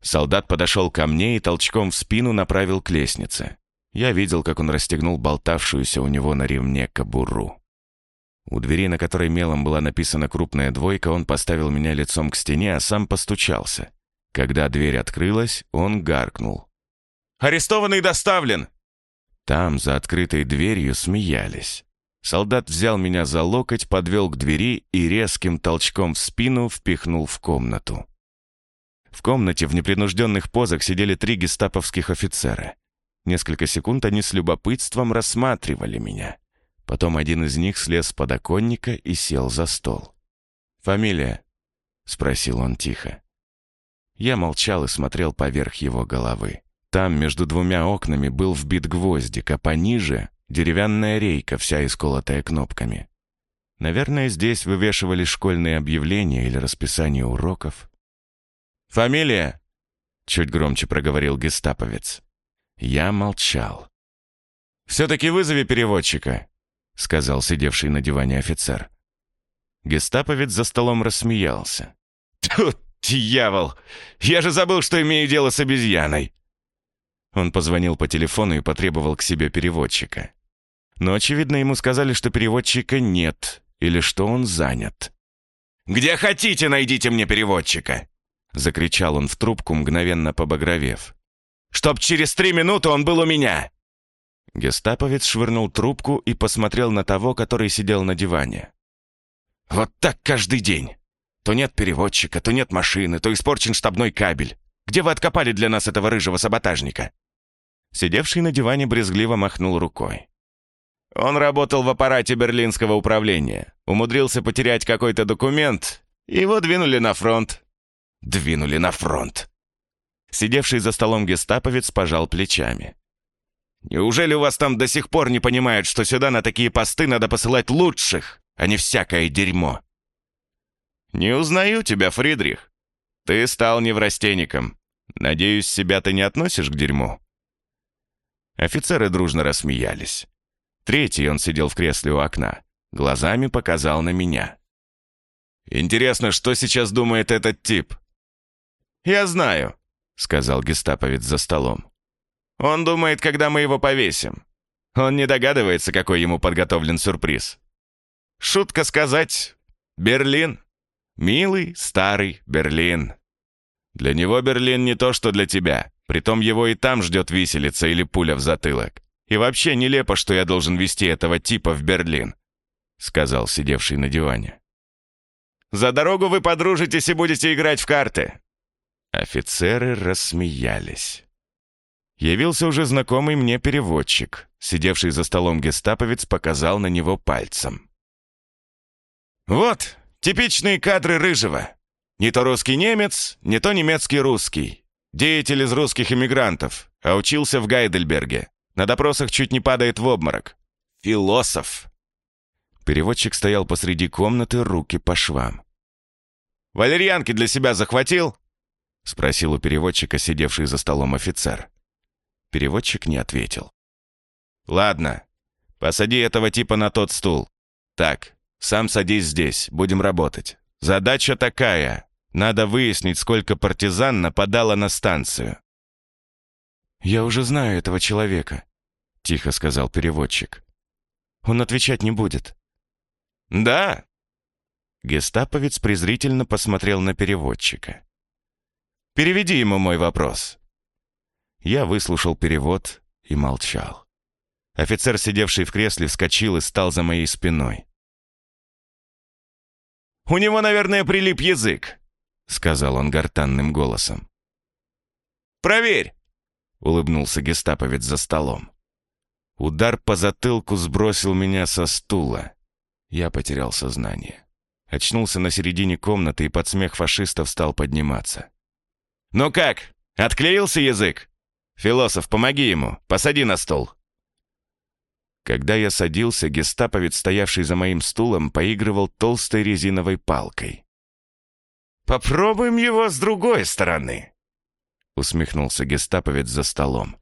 Солдат подошел ко мне и толчком в спину направил к лестнице. Я видел, как он расстегнул болтавшуюся у него на ремне кобуру. У двери, на которой мелом была написана крупная двойка, он поставил меня лицом к стене, а сам постучался. Когда дверь открылась, он гаркнул. «Арестованный доставлен!» Там, за открытой дверью, смеялись. Солдат взял меня за локоть, подвел к двери и резким толчком в спину впихнул в комнату. В комнате в непринужденных позах сидели три гестаповских офицера. Несколько секунд они с любопытством рассматривали меня. Потом один из них слез с подоконника и сел за стол. «Фамилия?» — спросил он тихо. Я молчал и смотрел поверх его головы. Там между двумя окнами был вбит гвоздик, а пониже — деревянная рейка, вся исколотая кнопками. Наверное, здесь вывешивали школьные объявления или расписание уроков. «Фамилия?» — чуть громче проговорил гестаповец. Я молчал. «Все-таки вызови переводчика», — сказал сидевший на диване офицер. Гестаповец за столом рассмеялся. «Тут, дьявол! Я же забыл, что имею дело с обезьяной!» Он позвонил по телефону и потребовал к себе переводчика. Но, очевидно, ему сказали, что переводчика нет или что он занят. «Где хотите, найдите мне переводчика!» закричал он в трубку, мгновенно побагровев. «Чтоб через три минуты он был у меня!» Гестаповец швырнул трубку и посмотрел на того, который сидел на диване. «Вот так каждый день. То нет переводчика, то нет машины, то испорчен штабной кабель. Где вы откопали для нас этого рыжего саботажника?» Сидевший на диване брезгливо махнул рукой. Он работал в аппарате берлинского управления, умудрился потерять какой-то документ, его двинули на фронт. Двинули на фронт. Сидевший за столом гестаповец пожал плечами. «Неужели у вас там до сих пор не понимают, что сюда на такие посты надо посылать лучших, а не всякое дерьмо?» «Не узнаю тебя, Фридрих. Ты стал неврастенником. Надеюсь, себя ты не относишь к дерьму?» Офицеры дружно рассмеялись. Третий он сидел в кресле у окна. Глазами показал на меня. «Интересно, что сейчас думает этот тип?» «Я знаю», — сказал гестаповец за столом. «Он думает, когда мы его повесим. Он не догадывается, какой ему подготовлен сюрприз. Шутка сказать, Берлин. Милый старый Берлин. Для него Берлин не то, что для тебя. Притом его и там ждет виселица или пуля в затылок. И вообще нелепо, что я должен вести этого типа в Берлин», — сказал сидевший на диване. «За дорогу вы подружитесь и будете играть в карты». Офицеры рассмеялись. Явился уже знакомый мне переводчик. Сидевший за столом гестаповец показал на него пальцем. «Вот, типичные кадры Рыжего. Не то русский немец, не то немецкий русский. Деятель из русских эмигрантов, а учился в Гайдельберге. На допросах чуть не падает в обморок. Философ. Переводчик стоял посреди комнаты, руки по швам. «Валерьянки для себя захватил?» — спросил у переводчика, сидевший за столом офицер. Переводчик не ответил. «Ладно, посади этого типа на тот стул. Так, сам садись здесь, будем работать. Задача такая. Надо выяснить, сколько партизан нападало на станцию». «Я уже знаю этого человека», — тихо сказал переводчик. «Он отвечать не будет». «Да?» Гестаповец презрительно посмотрел на переводчика. «Переведи ему мой вопрос». Я выслушал перевод и молчал. Офицер, сидевший в кресле, вскочил и стал за моей спиной. «У него, наверное, прилип язык. — сказал он гортанным голосом. «Проверь!» — улыбнулся гестаповец за столом. Удар по затылку сбросил меня со стула. Я потерял сознание. Очнулся на середине комнаты и под смех фашистов стал подниматься. «Ну как, отклеился язык? Философ, помоги ему, посади на стол!» Когда я садился, гестаповец, стоявший за моим стулом, поигрывал толстой резиновой палкой. «Попробуем его с другой стороны», — усмехнулся гестаповец за столом.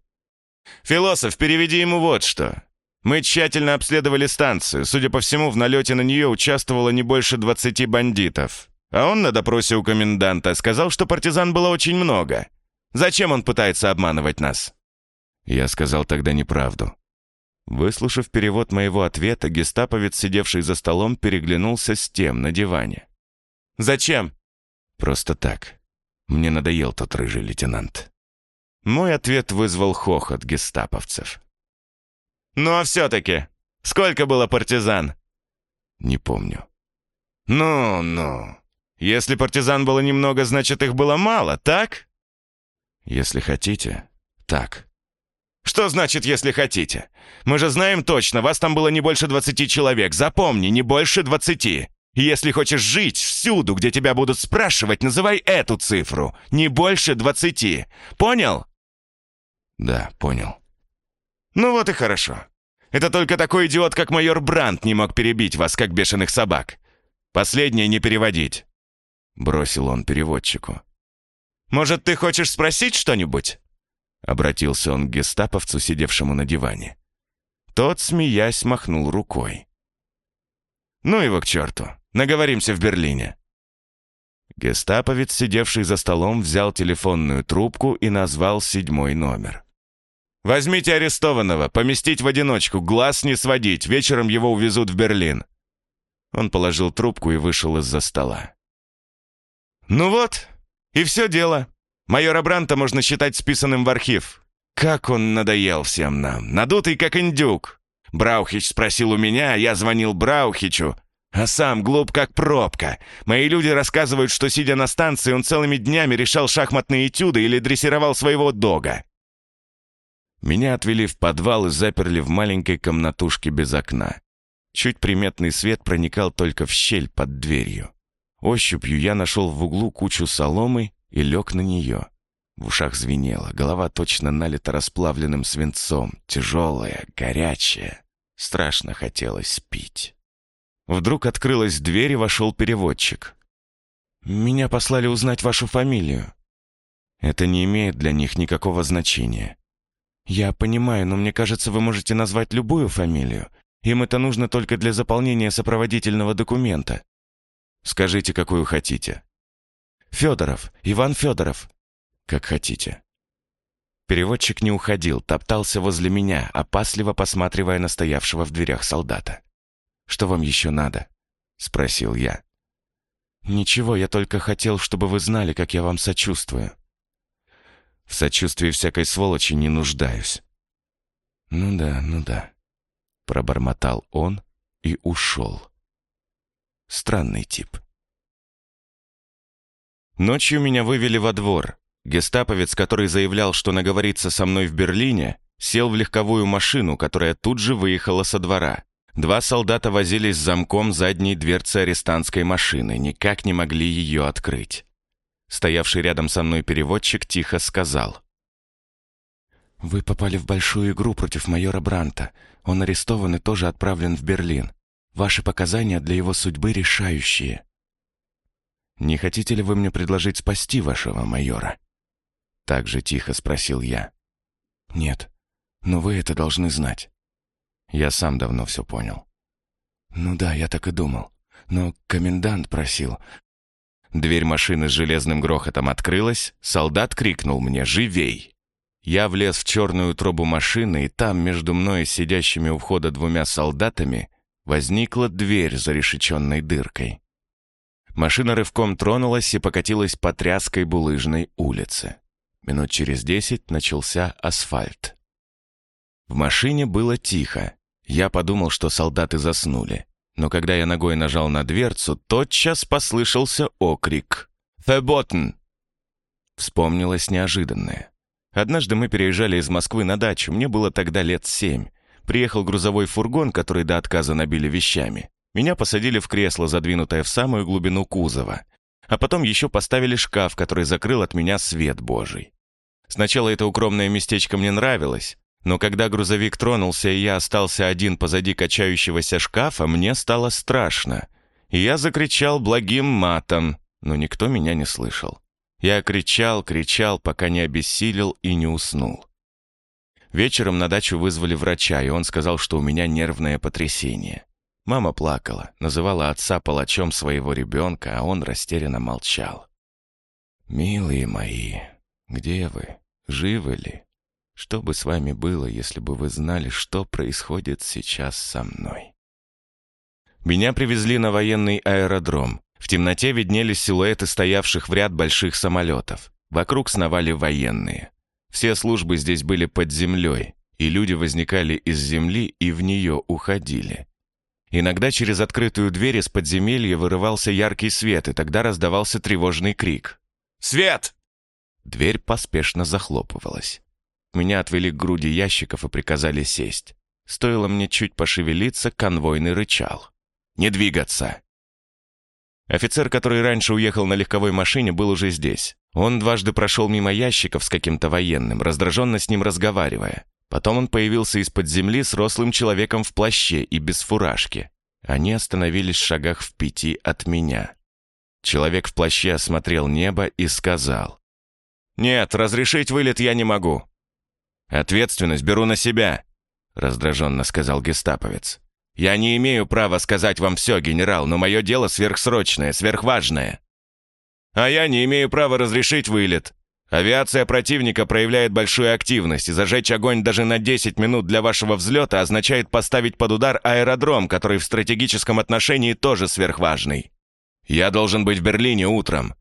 «Философ, переведи ему вот что. Мы тщательно обследовали станцию. Судя по всему, в налете на нее участвовало не больше двадцати бандитов. А он на допросе у коменданта сказал, что партизан было очень много. Зачем он пытается обманывать нас?» Я сказал тогда неправду. Выслушав перевод моего ответа, гестаповец, сидевший за столом, переглянулся с тем на диване. «Зачем?» Просто так. Мне надоел тот рыжий лейтенант. Мой ответ вызвал хохот гестаповцев. «Ну а все-таки, сколько было партизан?» «Не помню». «Ну-ну, если партизан было немного, значит, их было мало, так?» «Если хотите, так». «Что значит, если хотите? Мы же знаем точно, вас там было не больше двадцати человек. Запомни, не больше двадцати. Если хочешь жить всюду, где тебя будут спрашивать, называй эту цифру. Не больше двадцати. Понял? Да, понял. Ну вот и хорошо. Это только такой идиот, как майор Брандт, не мог перебить вас, как бешеных собак. Последнее не переводить. Бросил он переводчику. «Может, ты хочешь спросить что-нибудь?» Обратился он к гестаповцу, сидевшему на диване. Тот, смеясь, махнул рукой. «Ну его к черту. Наговоримся в Берлине». Гестаповец, сидевший за столом, взял телефонную трубку и назвал седьмой номер. «Возьмите арестованного, поместить в одиночку, глаз не сводить, вечером его увезут в Берлин». Он положил трубку и вышел из-за стола. «Ну вот, И все дело. Майора Бранта можно считать списанным в архив. Как он надоел всем нам, надутый как индюк. Браухич спросил у меня, я звонил Браухичу, а сам глуп как пробка. Мои люди рассказывают, что, сидя на станции, он целыми днями решал шахматные этюды или дрессировал своего дога. Меня отвели в подвал и заперли в маленькой комнатушке без окна. Чуть приметный свет проникал только в щель под дверью. Ощупью я нашел в углу кучу соломы и лег на нее. В ушах звенело, голова точно налита расплавленным свинцом, тяжелая, горячая. Страшно хотелось пить. Вдруг открылась дверь и вошел переводчик. «Меня послали узнать вашу фамилию». «Это не имеет для них никакого значения». «Я понимаю, но мне кажется, вы можете назвать любую фамилию. Им это нужно только для заполнения сопроводительного документа». «Скажите, какую хотите». «Федоров, Иван Федоров». «Как хотите». Переводчик не уходил, топтался возле меня, опасливо посматривая на стоявшего в дверях солдата. «Что вам еще надо?» — спросил я. «Ничего, я только хотел, чтобы вы знали, как я вам сочувствую». «В сочувствии всякой сволочи не нуждаюсь». «Ну да, ну да», — пробормотал он и ушел. Странный тип. Ночью меня вывели во двор. Гестаповец, который заявлял, что наговорится со мной в Берлине, сел в легковую машину, которая тут же выехала со двора. Два солдата возились с замком задней дверцы арестантской машины, никак не могли ее открыть. Стоявший рядом со мной переводчик тихо сказал. «Вы попали в большую игру против майора Бранта. Он арестован и тоже отправлен в Берлин. Ваши показания для его судьбы решающие». «Не хотите ли вы мне предложить спасти вашего майора?» Так же тихо спросил я. «Нет, но вы это должны знать». Я сам давно все понял. Ну да, я так и думал. Но комендант просил. Дверь машины с железным грохотом открылась, солдат крикнул мне «Живей!». Я влез в черную трубу машины, и там, между мной и сидящими у входа двумя солдатами, возникла дверь за решеченной дыркой. Машина рывком тронулась и покатилась по тряской булыжной улице. Минут через десять начался асфальт. В машине было тихо. Я подумал, что солдаты заснули. Но когда я ногой нажал на дверцу, тотчас послышался окрик. «Феботн!» Вспомнилось неожиданное. Однажды мы переезжали из Москвы на дачу, мне было тогда лет семь. Приехал грузовой фургон, который до отказа набили вещами. Меня посадили в кресло, задвинутое в самую глубину кузова. А потом еще поставили шкаф, который закрыл от меня свет Божий. Сначала это укромное местечко мне нравилось, но когда грузовик тронулся, и я остался один позади качающегося шкафа, мне стало страшно. И я закричал благим матом, но никто меня не слышал. Я кричал, кричал, пока не обессилел и не уснул. Вечером на дачу вызвали врача, и он сказал, что у меня нервное потрясение. Мама плакала, называла отца палачом своего ребенка, а он растерянно молчал. «Милые мои, где вы? Живы ли?» Что бы с вами было, если бы вы знали, что происходит сейчас со мной? Меня привезли на военный аэродром. В темноте виднелись силуэты стоявших в ряд больших самолетов. Вокруг сновали военные. Все службы здесь были под землей, и люди возникали из земли и в нее уходили. Иногда через открытую дверь из подземелья вырывался яркий свет, и тогда раздавался тревожный крик. «Свет!» Дверь поспешно захлопывалась. Меня отвели к груди ящиков и приказали сесть. Стоило мне чуть пошевелиться, конвойный рычал. «Не двигаться!» Офицер, который раньше уехал на легковой машине, был уже здесь. Он дважды прошел мимо ящиков с каким-то военным, раздраженно с ним разговаривая. Потом он появился из-под земли с рослым человеком в плаще и без фуражки. Они остановились в шагах в пяти от меня. Человек в плаще осмотрел небо и сказал. «Нет, разрешить вылет я не могу. «Ответственность беру на себя», — раздраженно сказал гестаповец. «Я не имею права сказать вам все, генерал, но мое дело сверхсрочное, сверхважное». «А я не имею права разрешить вылет. Авиация противника проявляет большую активность, и зажечь огонь даже на 10 минут для вашего взлета означает поставить под удар аэродром, который в стратегическом отношении тоже сверхважный. Я должен быть в Берлине утром.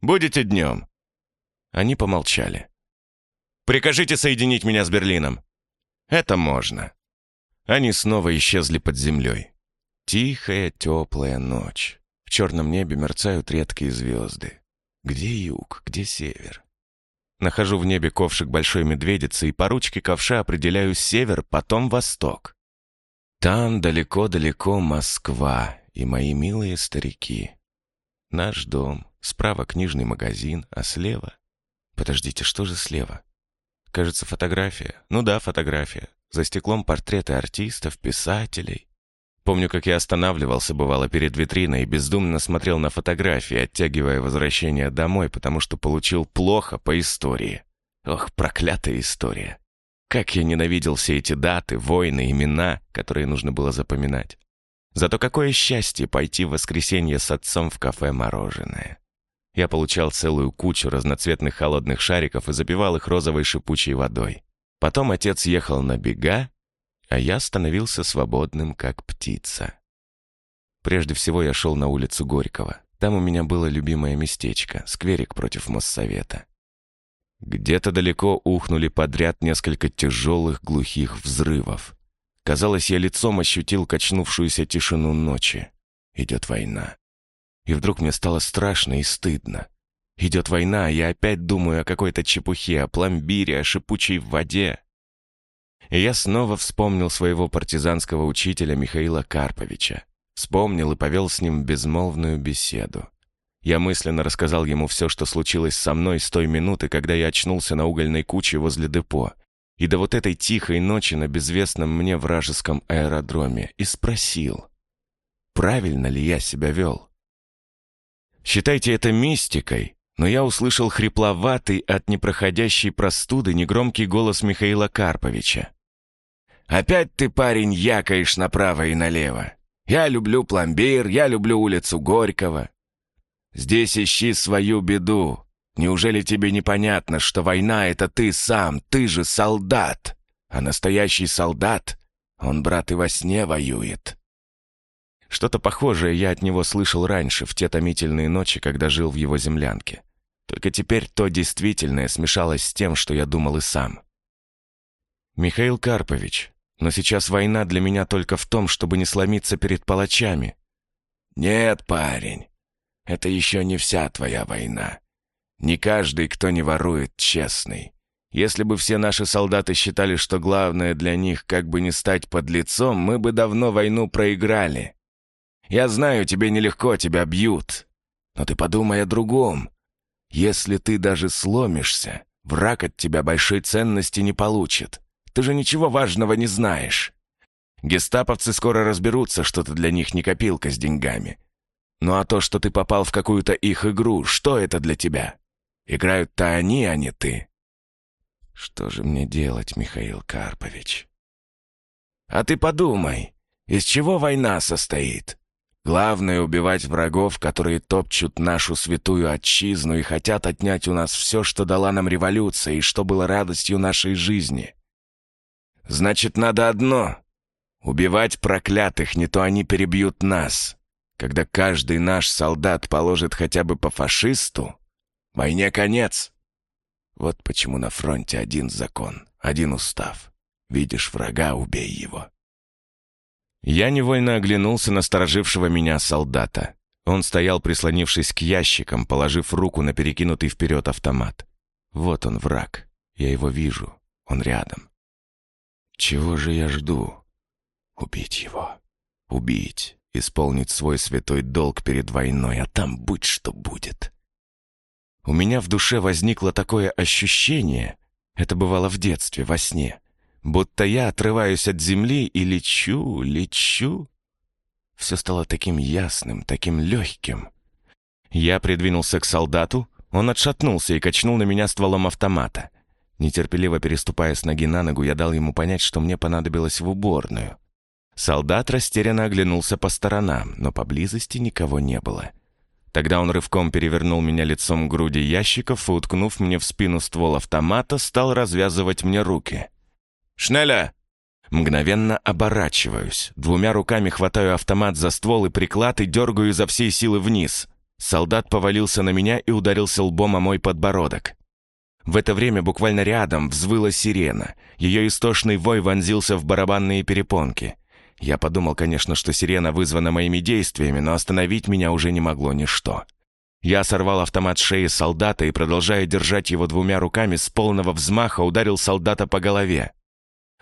Будете днем. Они помолчали. «Прикажите соединить меня с Берлином». «Это можно». Они снова исчезли под землей. Тихая, теплая ночь. В черном небе мерцают редкие звезды. Где юг, где север? Нахожу в небе ковшик большой медведицы и по ручке ковша определяю север, потом восток. Там далеко-далеко Москва и мои милые старики. Наш дом, справа книжный магазин, а слева... Подождите, что же слева? Кажется, фотография. Ну да, фотография. За стеклом портреты артистов, писателей. Помню, как я останавливался, бывало, перед витриной и бездумно смотрел на фотографии, оттягивая возвращение домой, потому что получил плохо по истории. Ох, проклятая история. Как я ненавидел все эти даты, войны, имена, которые нужно было запоминать. Зато какое счастье пойти в воскресенье с отцом в кафе «Мороженое». Я получал целую кучу разноцветных холодных шариков и запивал их розовой шипучей водой. Потом отец ехал на бега, а я становился свободным, как птица. Прежде всего я шел на улицу Горького. Там у меня было любимое местечко, скверик против Моссовета. Где-то далеко ухнули подряд несколько тяжелых глухих взрывов. Казалось, я лицом ощутил качнувшуюся тишину ночи. Идет война. И вдруг мне стало страшно и стыдно. Идет война, а я опять думаю о какой-то чепухе, о пломбире, о шипучей воде. И я снова вспомнил своего партизанского учителя Михаила Карповича. Вспомнил и повел с ним безмолвную беседу. Я мысленно рассказал ему все, что случилось со мной с той минуты, когда я очнулся на угольной куче возле депо, и до вот этой тихой ночи на безвестном мне вражеском аэродроме, и спросил, правильно ли я себя вел. Считайте это мистикой, но я услышал хрипловатый от непроходящей простуды негромкий голос Михаила Карповича. «Опять ты, парень, якаешь направо и налево. Я люблю пломбир, я люблю улицу Горького. Здесь ищи свою беду, Неужели тебе непонятно, что война — это ты сам, ты же солдат? А настоящий солдат, он, брат, и во сне воюет. Что-то похожее я от него слышал раньше, в те томительные ночи, когда жил в его землянке. Только теперь то действительное смешалось с тем, что я думал и сам. «Михаил Карпович, но сейчас война для меня только в том, чтобы не сломиться перед палачами». «Нет, парень, это еще не вся твоя война. Не каждый, кто не ворует, честный. Если бы все наши солдаты считали, что главное для них как бы не стать под лицом, мы бы давно войну проиграли. Я знаю, тебе нелегко, тебя бьют. Но ты подумай о другом. Если ты даже сломишься, враг от тебя большой ценности не получит. Ты же ничего важного не знаешь. Гестаповцы скоро разберутся, что ты для них не копилка с деньгами. Ну а то, что ты попал в какую-то их игру, что это для тебя? Играют-то они, а не ты. Что же мне делать, Михаил Карпович? А ты подумай, из чего война состоит? Главное — убивать врагов, которые топчут нашу святую отчизну и хотят отнять у нас все, что дала нам революция и что было радостью нашей жизни. Значит, надо одно — убивать проклятых, не то они перебьют нас. Когда каждый наш солдат положит хотя бы по фашисту, Войне конец. Вот почему на фронте один закон, один устав. Видишь врага — убей его. Я невольно оглянулся на сторожившего меня солдата. Он стоял, прислонившись к ящикам, положив руку на перекинутый вперед автомат. Вот он, враг. Я его вижу. Он рядом. Чего же я жду? Убить его. Убить. Исполнить свой святой долг перед войной, а там будь что будет. У меня в душе возникло такое ощущение, это бывало в детстве, во сне, будто я отрываюсь от земли и лечу, лечу. Все стало таким ясным, таким легким. Я придвинулся к солдату, он отшатнулся и качнул на меня стволом автомата. Нетерпеливо переступая с ноги на ногу, я дал ему понять, что мне понадобилось в уборную. Солдат растерянно оглянулся по сторонам, но поблизости никого не было. — Тогда он рывком перевернул меня лицом к груди ящиков и, уткнув мне в спину ствол автомата, стал развязывать мне руки. «Шнеля!» Мгновенно оборачиваюсь. Двумя руками хватаю автомат за ствол и приклад и дергаю изо всей силы вниз. Солдат повалился на меня и ударился лбом о мой подбородок. В это время буквально рядом взвыла сирена. Ее истошный вой вонзился в барабанные перепонки. Я подумал, конечно, что сирена вызвана моими действиями, но остановить меня уже не могло ничто. Я сорвал автомат с шеи солдата и, продолжая держать его двумя руками, с полного взмаха ударил солдата по голове.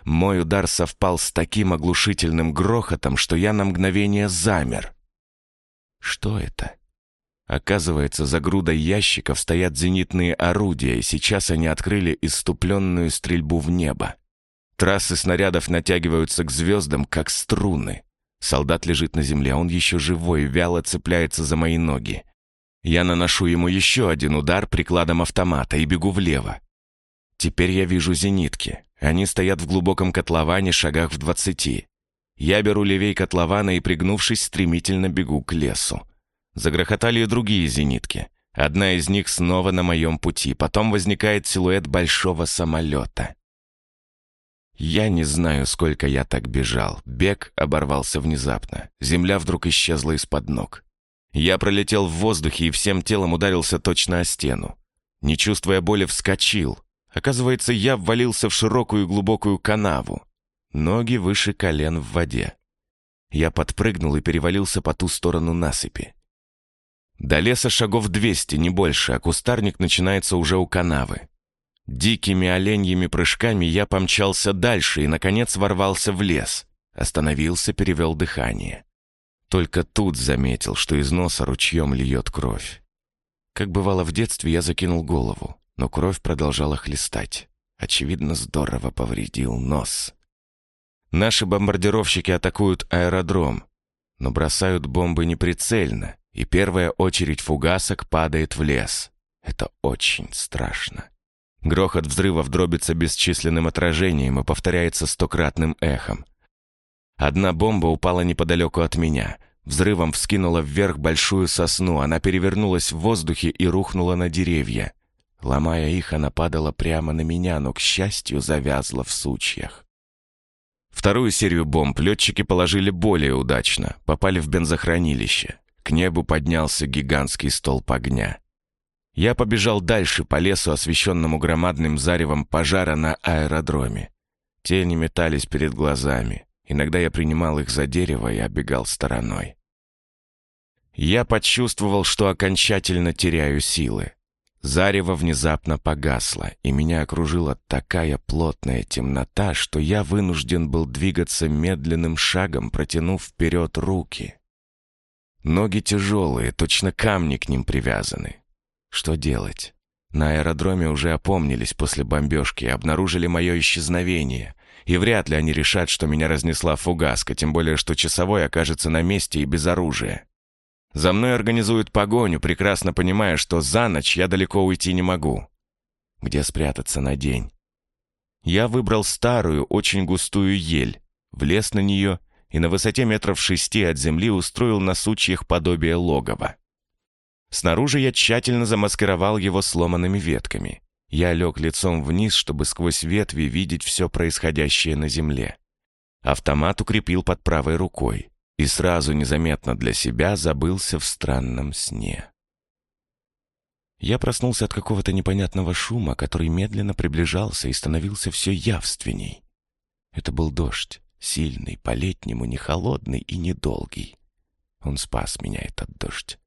Мой удар совпал с таким оглушительным грохотом, что я на мгновение замер. Что это? Оказывается, за грудой ящиков стоят зенитные орудия, и сейчас они открыли иступленную стрельбу в небо. Трассы снарядов натягиваются к звездам, как струны. Солдат лежит на земле, он еще живой, вяло цепляется за мои ноги. Я наношу ему еще один удар прикладом автомата и бегу влево. Теперь я вижу зенитки. Они стоят в глубоком котловане, шагах в двадцати. Я беру левей котлована и, пригнувшись, стремительно бегу к лесу. Загрохотали и другие зенитки. Одна из них снова на моем пути. Потом возникает силуэт большого самолета. Я не знаю, сколько я так бежал. Бег оборвался внезапно. Земля вдруг исчезла из-под ног. Я пролетел в воздухе и всем телом ударился точно о стену. Не чувствуя боли, вскочил. Оказывается, я ввалился в широкую глубокую канаву. Ноги выше колен в воде. Я подпрыгнул и перевалился по ту сторону насыпи. До леса шагов двести, не больше, а кустарник начинается уже у канавы. Дикими оленьими прыжками я помчался дальше и, наконец, ворвался в лес. Остановился, перевел дыхание. Только тут заметил, что из носа ручьем льет кровь. Как бывало в детстве, я закинул голову, но кровь продолжала хлестать. Очевидно, здорово повредил нос. Наши бомбардировщики атакуют аэродром, но бросают бомбы неприцельно, и первая очередь фугасок падает в лес. Это очень страшно. Грохот взрывов дробится бесчисленным отражением и повторяется стократным эхом. Одна бомба упала неподалеку от меня. Взрывом вскинула вверх большую сосну. Она перевернулась в воздухе и рухнула на деревья. Ломая их, она падала прямо на меня, но, к счастью, завязла в сучьях. Вторую серию бомб летчики положили более удачно, попали в бензохранилище. К небу поднялся гигантский столб огня. Я побежал дальше по лесу, освещенному громадным заревом пожара на аэродроме. Тени метались перед глазами. Иногда я принимал их за дерево и оббегал стороной. Я почувствовал, что окончательно теряю силы. Зарево внезапно погасло, и меня окружила такая плотная темнота, что я вынужден был двигаться медленным шагом, протянув вперед руки. Ноги тяжелые, точно камни к ним привязаны. Что делать? На аэродроме уже опомнились после бомбежки и обнаружили мое исчезновение. И вряд ли они решат, что меня разнесла фугаска, тем более, что часовой окажется на месте и без оружия. За мной организуют погоню, прекрасно понимая, что за ночь я далеко уйти не могу. Где спрятаться на день? Я выбрал старую, очень густую ель, влез на нее и на высоте метров шести от земли устроил на сучьях подобие логова. Снаружи я тщательно замаскировал его сломанными ветками. Я лег лицом вниз, чтобы сквозь ветви видеть все происходящее на земле. Автомат укрепил под правой рукой и сразу незаметно для себя забылся в странном сне. Я проснулся от какого-то непонятного шума, который медленно приближался и становился все явственней. Это был дождь. Сильный, по-летнему, не холодный и недолгий. Он спас меня, этот дождь.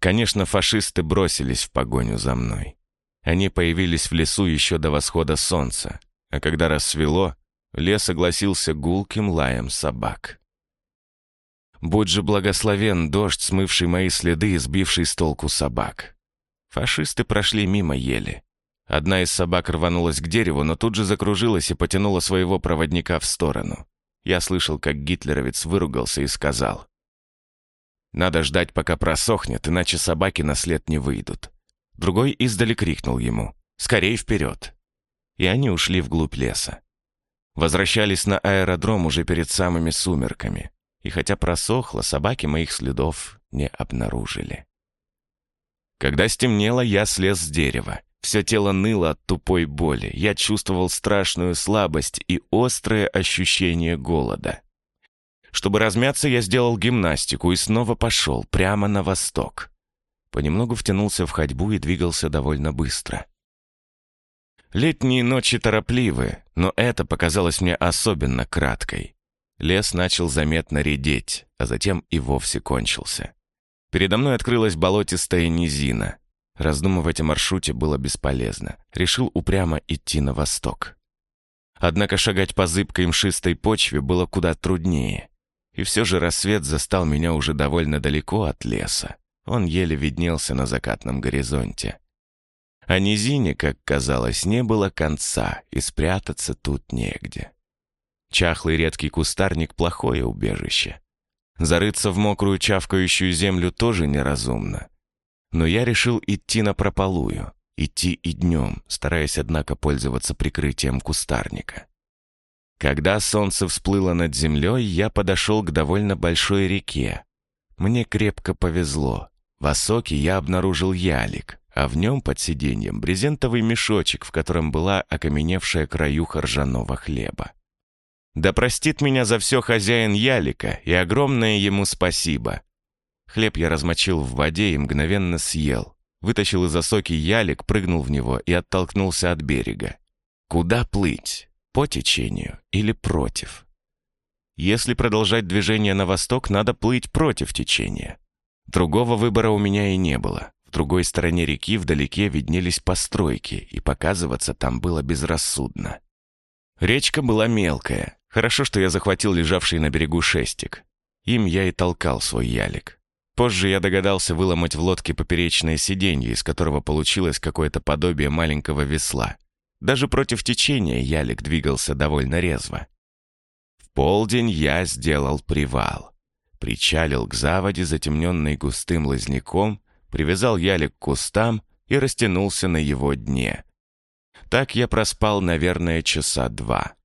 Конечно, фашисты бросились в погоню за мной. Они появились в лесу еще до восхода солнца, а когда рассвело, лес огласился гулким лаем собак. Будь же благословен дождь, смывший мои следы и сбивший с толку собак. Фашисты прошли мимо ели. Одна из собак рванулась к дереву, но тут же закружилась и потянула своего проводника в сторону. Я слышал, как гитлеровец выругался и сказал. «Надо ждать, пока просохнет, иначе собаки на след не выйдут». Другой издали крикнул ему. «Скорей вперед!» И они ушли вглубь леса. Возвращались на аэродром уже перед самыми сумерками. И хотя просохло, собаки моих следов не обнаружили. Когда стемнело, я слез с дерева. Все тело ныло от тупой боли. Я чувствовал страшную слабость и острое ощущение голода. Чтобы размяться, я сделал гимнастику и снова пошел прямо на восток. Понемногу втянулся в ходьбу и двигался довольно быстро. Летние ночи торопливы, но это показалось мне особенно краткой. Лес начал заметно редеть, а затем и вовсе кончился. Передо мной открылась болотистая низина. Раздумывать о маршруте было бесполезно. Решил упрямо идти на восток. Однако шагать по зыбкой мшистой почве было куда труднее. И все же рассвет застал меня уже довольно далеко от леса. Он еле виднелся на закатном горизонте. А низине, как казалось, не было конца, и спрятаться тут негде. Чахлый редкий кустарник — плохое убежище. Зарыться в мокрую чавкающую землю тоже неразумно. Но я решил идти на прополую, идти и днем, стараясь, однако, пользоваться прикрытием кустарника. Когда солнце всплыло над землей, я подошел к довольно большой реке. Мне крепко повезло. В осоке я обнаружил ялик, а в нем под сиденьем брезентовый мешочек, в котором была окаменевшая краюха ржаного хлеба. Да простит меня за все хозяин ялика, и огромное ему спасибо. Хлеб я размочил в воде и мгновенно съел. Вытащил из осоки ялик, прыгнул в него и оттолкнулся от берега. Куда плыть? По течению или против? Если продолжать движение на восток, надо плыть против течения. Другого выбора у меня и не было другой стороне реки вдалеке виднелись постройки, и показываться там было безрассудно. Речка была мелкая. Хорошо, что я захватил лежавший на берегу шестик. Им я и толкал свой ялик. Позже я догадался выломать в лодке поперечное сиденье, из которого получилось какое-то подобие маленького весла. Даже против течения ялик двигался довольно резво. В полдень я сделал привал. Причалил к заводе, затемненной густым лозняком, привязал ялик к кустам и растянулся на его дне. Так я проспал, наверное, часа два.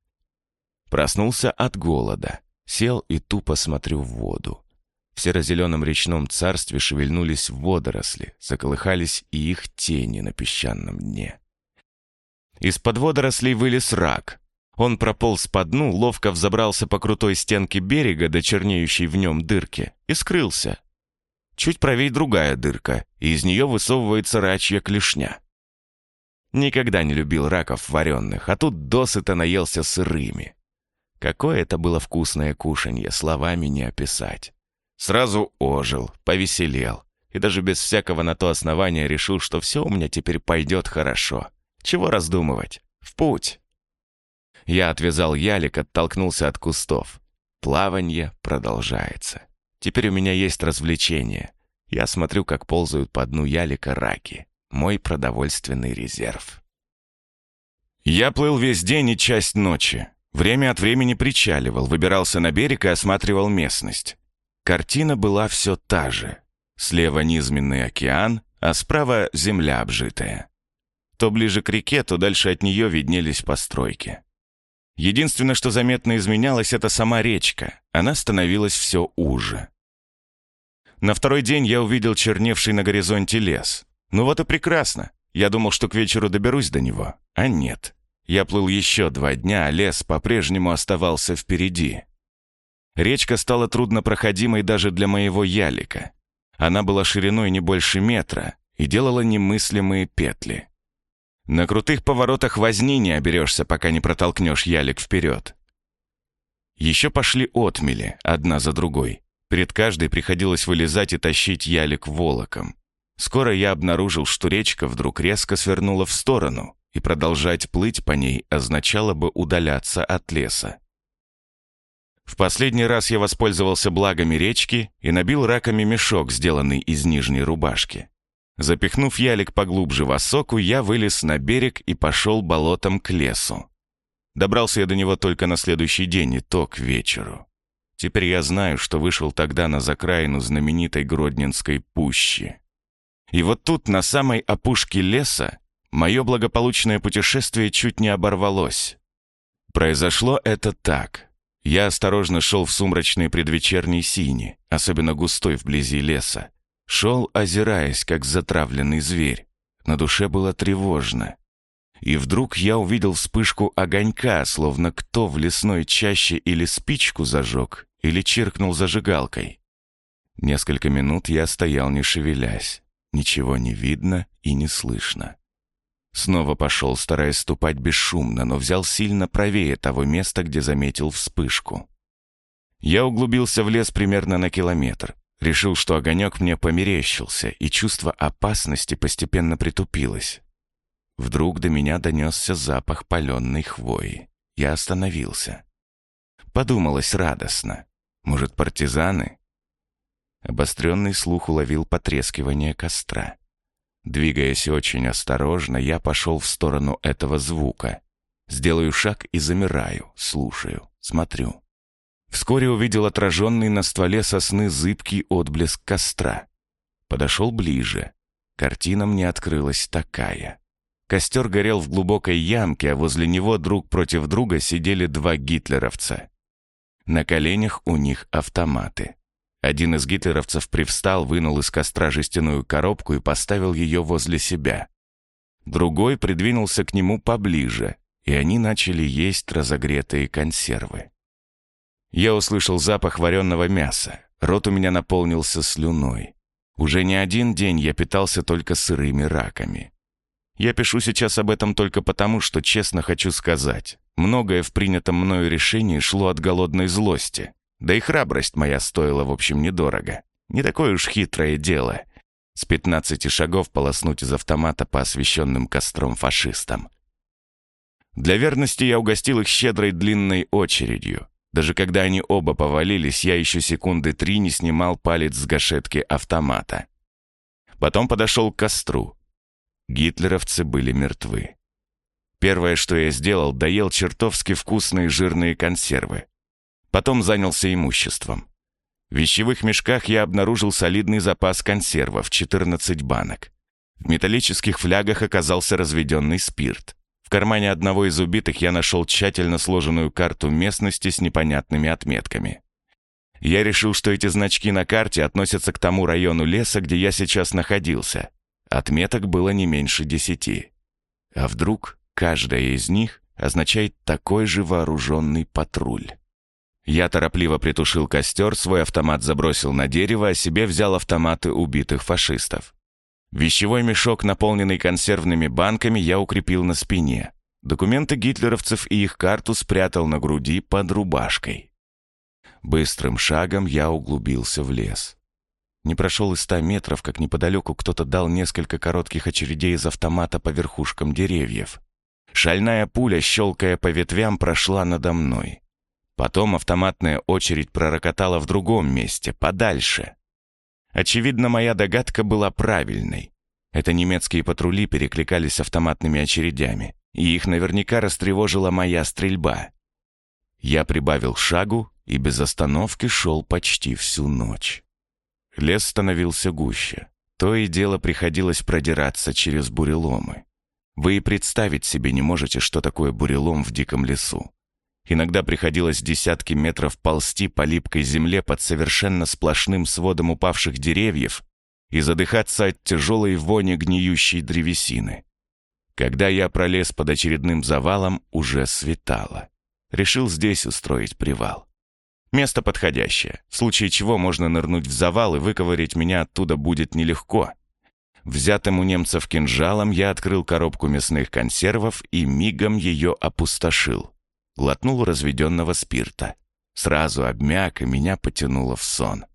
Проснулся от голода, сел и тупо смотрю в воду. В серо-зеленом речном царстве шевельнулись водоросли, заколыхались и их тени на песчаном дне. Из-под водорослей вылез рак. Он прополз по дну, ловко взобрался по крутой стенке берега до чернеющей в нем дырки и скрылся, Чуть правее другая дырка, и из нее высовывается рачья клешня. Никогда не любил раков вареных, а тут досыта наелся сырыми. Какое это было вкусное кушанье, словами не описать. Сразу ожил, повеселел, и даже без всякого на то основания решил, что все у меня теперь пойдет хорошо. Чего раздумывать? В путь! Я отвязал ялик, оттолкнулся от кустов. Плаванье продолжается. Теперь у меня есть развлечение. Я смотрю, как ползают по дну ялика раки. Мой продовольственный резерв. Я плыл весь день и часть ночи. Время от времени причаливал, выбирался на берег и осматривал местность. Картина была все та же. Слева низменный океан, а справа земля обжитая. То ближе к реке, то дальше от нее виднелись постройки. Единственное, что заметно изменялось, это сама речка. Она становилась все уже. На второй день я увидел черневший на горизонте лес. Ну вот и прекрасно. Я думал, что к вечеру доберусь до него. А нет. Я плыл еще два дня, а лес по-прежнему оставался впереди. Речка стала труднопроходимой даже для моего ялика. Она была шириной не больше метра и делала немыслимые петли. На крутых поворотах возни не оберешься, пока не протолкнешь ялик вперед. Еще пошли отмели, одна за другой. Перед каждой приходилось вылезать и тащить ялик волоком. Скоро я обнаружил, что речка вдруг резко свернула в сторону, и продолжать плыть по ней означало бы удаляться от леса. В последний раз я воспользовался благами речки и набил раками мешок, сделанный из нижней рубашки. Запихнув ялик поглубже в осоку, я вылез на берег и пошел болотом к лесу. Добрался я до него только на следующий день, и то к вечеру. Теперь я знаю, что вышел тогда на закраину знаменитой Гродненской пущи. И вот тут, на самой опушке леса, мое благополучное путешествие чуть не оборвалось. Произошло это так. Я осторожно шел в сумрачной предвечерней сине, особенно густой вблизи леса, Шел, озираясь, как затравленный зверь. На душе было тревожно. И вдруг я увидел вспышку огонька, словно кто в лесной чаще или спичку зажег, или чиркнул зажигалкой. Несколько минут я стоял, не шевелясь. Ничего не видно и не слышно. Снова пошел, стараясь ступать бесшумно, но взял сильно правее того места, где заметил вспышку. Я углубился в лес примерно на километр. Решил, что огонек мне померещился, и чувство опасности постепенно притупилось. Вдруг до меня донесся запах паленой хвои. Я остановился. Подумалось радостно. Может, партизаны? Обостренный слух уловил потрескивание костра. Двигаясь очень осторожно, я пошел в сторону этого звука. Сделаю шаг и замираю, слушаю, смотрю. Вскоре увидел отраженный на стволе сосны зыбкий отблеск костра. Подошел ближе. Картина мне открылась такая. Костер горел в глубокой ямке, а возле него друг против друга сидели два гитлеровца. На коленях у них автоматы. Один из гитлеровцев привстал, вынул из костра жестяную коробку и поставил ее возле себя. Другой придвинулся к нему поближе, и они начали есть разогретые консервы. Я услышал запах вареного мяса. Рот у меня наполнился слюной. Уже не один день я питался только сырыми раками. Я пишу сейчас об этом только потому, что честно хочу сказать. Многое в принятом мною решении шло от голодной злости. Да и храбрость моя стоила, в общем, недорого. Не такое уж хитрое дело. С пятнадцати шагов полоснуть из автомата по освещенным костром фашистам. Для верности я угостил их щедрой длинной очередью. Даже когда они оба повалились, я еще секунды три не снимал палец с гашетки автомата. Потом подошел к костру. Гитлеровцы были мертвы. Первое, что я сделал, доел чертовски вкусные жирные консервы. Потом занялся имуществом. В вещевых мешках я обнаружил солидный запас консервов, 14 банок. В металлических флягах оказался разведенный спирт. В кармане одного из убитых я нашел тщательно сложенную карту местности с непонятными отметками. Я решил, что эти значки на карте относятся к тому району леса, где я сейчас находился. Отметок было не меньше десяти. А вдруг каждая из них означает такой же вооруженный патруль? Я торопливо притушил костер, свой автомат забросил на дерево, а себе взял автоматы убитых фашистов. Вещевой мешок, наполненный консервными банками, я укрепил на спине. Документы гитлеровцев и их карту спрятал на груди под рубашкой. Быстрым шагом я углубился в лес. Не прошел и ста метров, как неподалеку кто-то дал несколько коротких очередей из автомата по верхушкам деревьев. Шальная пуля, щелкая по ветвям, прошла надо мной. Потом автоматная очередь пророкотала в другом месте, подальше. Очевидно, моя догадка была правильной. Это немецкие патрули перекликались автоматными очередями, и их наверняка растревожила моя стрельба. Я прибавил шагу и без остановки шел почти всю ночь. Лес становился гуще. То и дело приходилось продираться через буреломы. Вы и представить себе не можете, что такое бурелом в диком лесу. Иногда приходилось десятки метров ползти по липкой земле под совершенно сплошным сводом упавших деревьев и задыхаться от тяжелой вони гниющей древесины. Когда я пролез под очередным завалом, уже светало. Решил здесь устроить привал. Место подходящее, в случае чего можно нырнуть в завал и выковырять меня оттуда будет нелегко. Взятым у немцев кинжалом я открыл коробку мясных консервов и мигом ее опустошил глотнул разведенного спирта. Сразу обмяк, и меня потянуло в сон.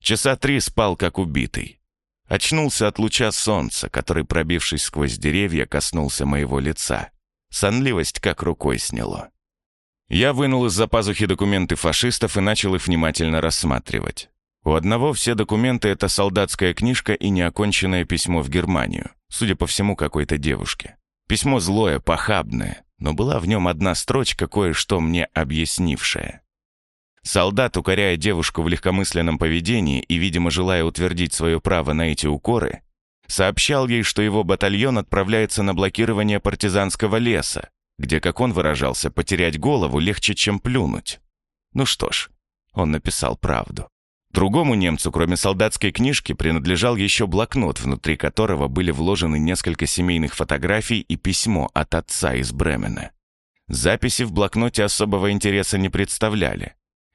Часа три спал, как убитый. Очнулся от луча солнца, который, пробившись сквозь деревья, коснулся моего лица. Сонливость как рукой сняло. Я вынул из-за пазухи документы фашистов и начал их внимательно рассматривать. У одного все документы — это солдатская книжка и неоконченное письмо в Германию, судя по всему, какой-то девушке. Письмо злое, похабное, но была в нем одна строчка, кое-что мне объяснившая. Солдат, укоряя девушку в легкомысленном поведении и, видимо, желая утвердить свое право на эти укоры, сообщал ей, что его батальон отправляется на блокирование партизанского леса, где, как он выражался, потерять голову легче, чем плюнуть. Ну что ж, он написал правду. Другому немцу, кроме солдатской книжки, принадлежал еще блокнот, внутри которого были вложены несколько семейных фотографий и письмо от отца из Бремена. Записи в блокноте особого интереса не представляли.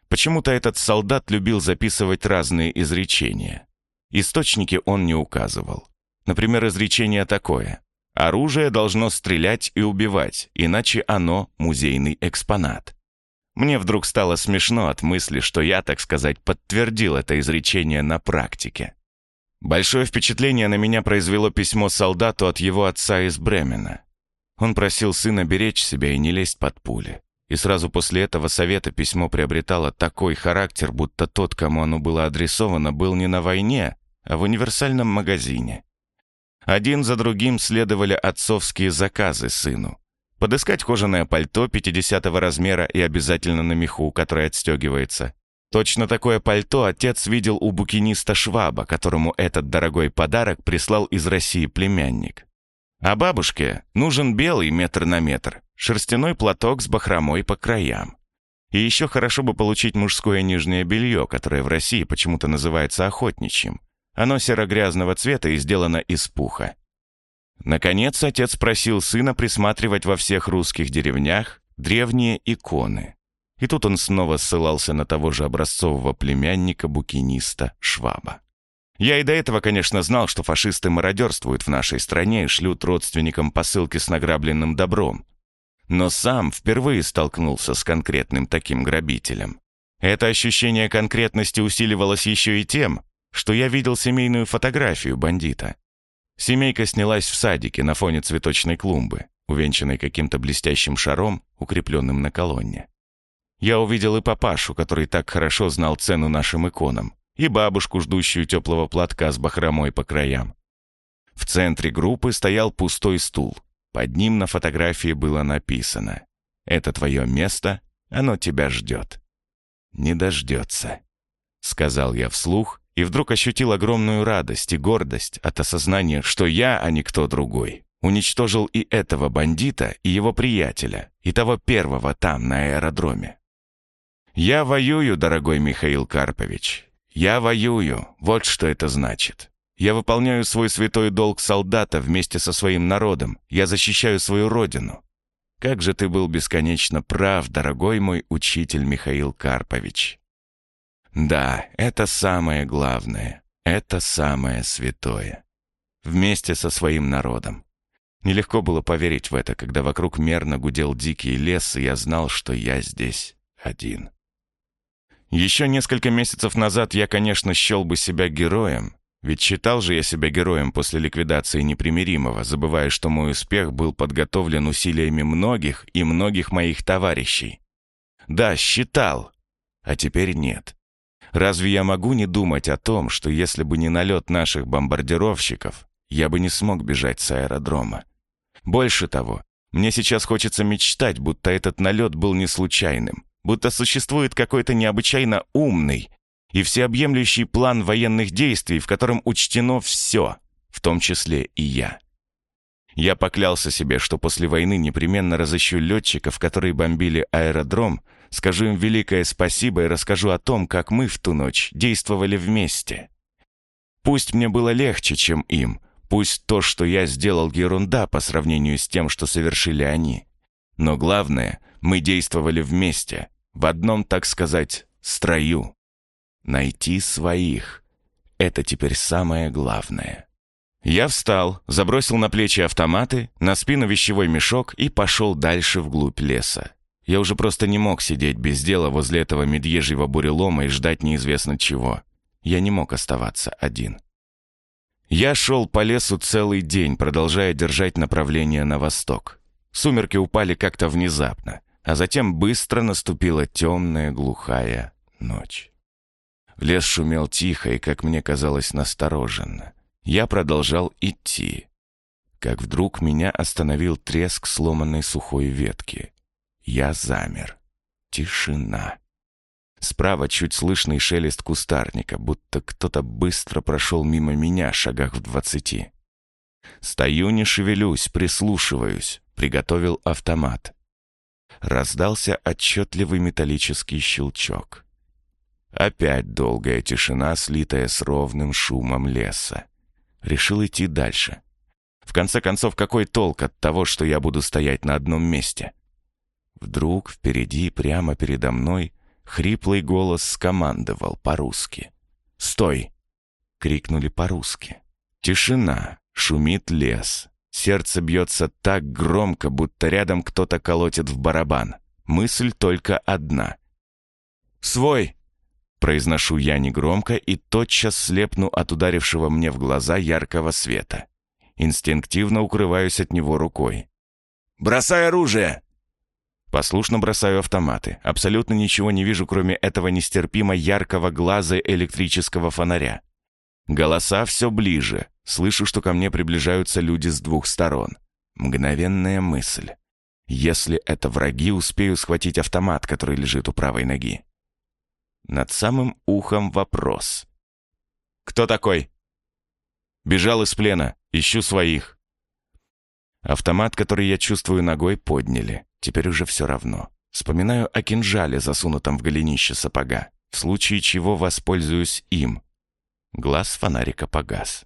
Почему-то этот солдат любил записывать разные изречения. Источники он не указывал. Например, изречение такое. Оружие должно стрелять и убивать, иначе оно музейный экспонат. Мне вдруг стало смешно от мысли, что я, так сказать, подтвердил это изречение на практике. Большое впечатление на меня произвело письмо солдату от его отца из Бремена. Он просил сына беречь себя и не лезть под пули. И сразу после этого совета письмо приобретало такой характер, будто тот, кому оно было адресовано, был не на войне, а в универсальном магазине. Один за другим следовали отцовские заказы сыну. Подыскать кожаное пальто 50 размера и обязательно на меху, который отстегивается. Точно такое пальто отец видел у букиниста Шваба, которому этот дорогой подарок прислал из России племянник. А бабушке нужен белый метр на метр, шерстяной платок с бахромой по краям. И еще хорошо бы получить мужское нижнее белье, которое в России почему-то называется охотничьим. Оно серо-грязного цвета и сделано из пуха. Наконец, отец просил сына присматривать во всех русских деревнях древние иконы. И тут он снова ссылался на того же образцового племянника-букиниста Шваба. Я и до этого, конечно, знал, что фашисты мародерствуют в нашей стране и шлют родственникам посылки с награбленным добром. Но сам впервые столкнулся с конкретным таким грабителем. Это ощущение конкретности усиливалось еще и тем, что я видел семейную фотографию бандита. Семейка снялась в садике на фоне цветочной клумбы, увенчанной каким-то блестящим шаром, укрепленным на колонне. Я увидел и папашу, который так хорошо знал цену нашим иконам, и бабушку, ждущую теплого платка с бахромой по краям. В центре группы стоял пустой стул. Под ним на фотографии было написано «Это твое место, оно тебя ждет». «Не дождется», — сказал я вслух, и вдруг ощутил огромную радость и гордость от осознания, что я, а не кто другой, уничтожил и этого бандита, и его приятеля, и того первого там, на аэродроме. «Я воюю, дорогой Михаил Карпович, я воюю, вот что это значит. Я выполняю свой святой долг солдата вместе со своим народом. Я защищаю свою родину. Как же ты был бесконечно прав, дорогой мой учитель Михаил Карпович. Да, это самое главное. Это самое святое. Вместе со своим народом. Нелегко было поверить в это, когда вокруг мерно гудел дикий лес, и я знал, что я здесь один. Еще несколько месяцев назад я, конечно, счел бы себя героем, ведь считал же я себя героем после ликвидации непримиримого, забывая, что мой успех был подготовлен усилиями многих и многих моих товарищей. Да, считал, а теперь нет. Разве я могу не думать о том, что если бы не налет наших бомбардировщиков, я бы не смог бежать с аэродрома? Больше того, мне сейчас хочется мечтать, будто этот налет был не случайным будто существует какой-то необычайно умный и всеобъемлющий план военных действий, в котором учтено все, в том числе и я. Я поклялся себе, что после войны непременно разыщу летчиков, которые бомбили аэродром, скажу им великое спасибо и расскажу о том, как мы в ту ночь действовали вместе. Пусть мне было легче, чем им, пусть то, что я сделал, ерунда по сравнению с тем, что совершили они. Но главное, мы действовали вместе, в одном, так сказать, строю. Найти своих — это теперь самое главное. Я встал, забросил на плечи автоматы, на спину вещевой мешок и пошел дальше вглубь леса. Я уже просто не мог сидеть без дела возле этого медвежьего бурелома и ждать неизвестно чего. Я не мог оставаться один. Я шел по лесу целый день, продолжая держать направление на восток. Сумерки упали как-то внезапно а затем быстро наступила темная глухая ночь. Лес шумел тихо и, как мне казалось, настороженно. Я продолжал идти, как вдруг меня остановил треск сломанной сухой ветки. Я замер. Тишина. Справа чуть слышный шелест кустарника, будто кто-то быстро прошел мимо меня, шагах в двадцати. Стою, не шевелюсь, прислушиваюсь, приготовил автомат раздался отчетливый металлический щелчок. Опять долгая тишина, слитая с ровным шумом леса. Решил идти дальше. В конце концов, какой толк от того, что я буду стоять на одном месте? Вдруг впереди, прямо передо мной, хриплый голос скомандовал по-русски. «Стой!» — крикнули по-русски. Тишина, шумит лес. Сердце бьется так громко, будто рядом кто-то колотит в барабан. Мысль только одна. «Свой!» Произношу я негромко и тотчас слепну от ударившего мне в глаза яркого света. Инстинктивно укрываюсь от него рукой. «Бросай оружие!» Послушно бросаю автоматы. Абсолютно ничего не вижу, кроме этого нестерпимо яркого глаза электрического фонаря. Голоса все ближе. Слышу, что ко мне приближаются люди с двух сторон. Мгновенная мысль. Если это враги, успею схватить автомат, который лежит у правой ноги. Над самым ухом вопрос. «Кто такой?» «Бежал из плена. Ищу своих». Автомат, который я чувствую ногой, подняли. Теперь уже все равно. Вспоминаю о кинжале, засунутом в голенище сапога, в случае чего воспользуюсь им. Глаз фонарика погас.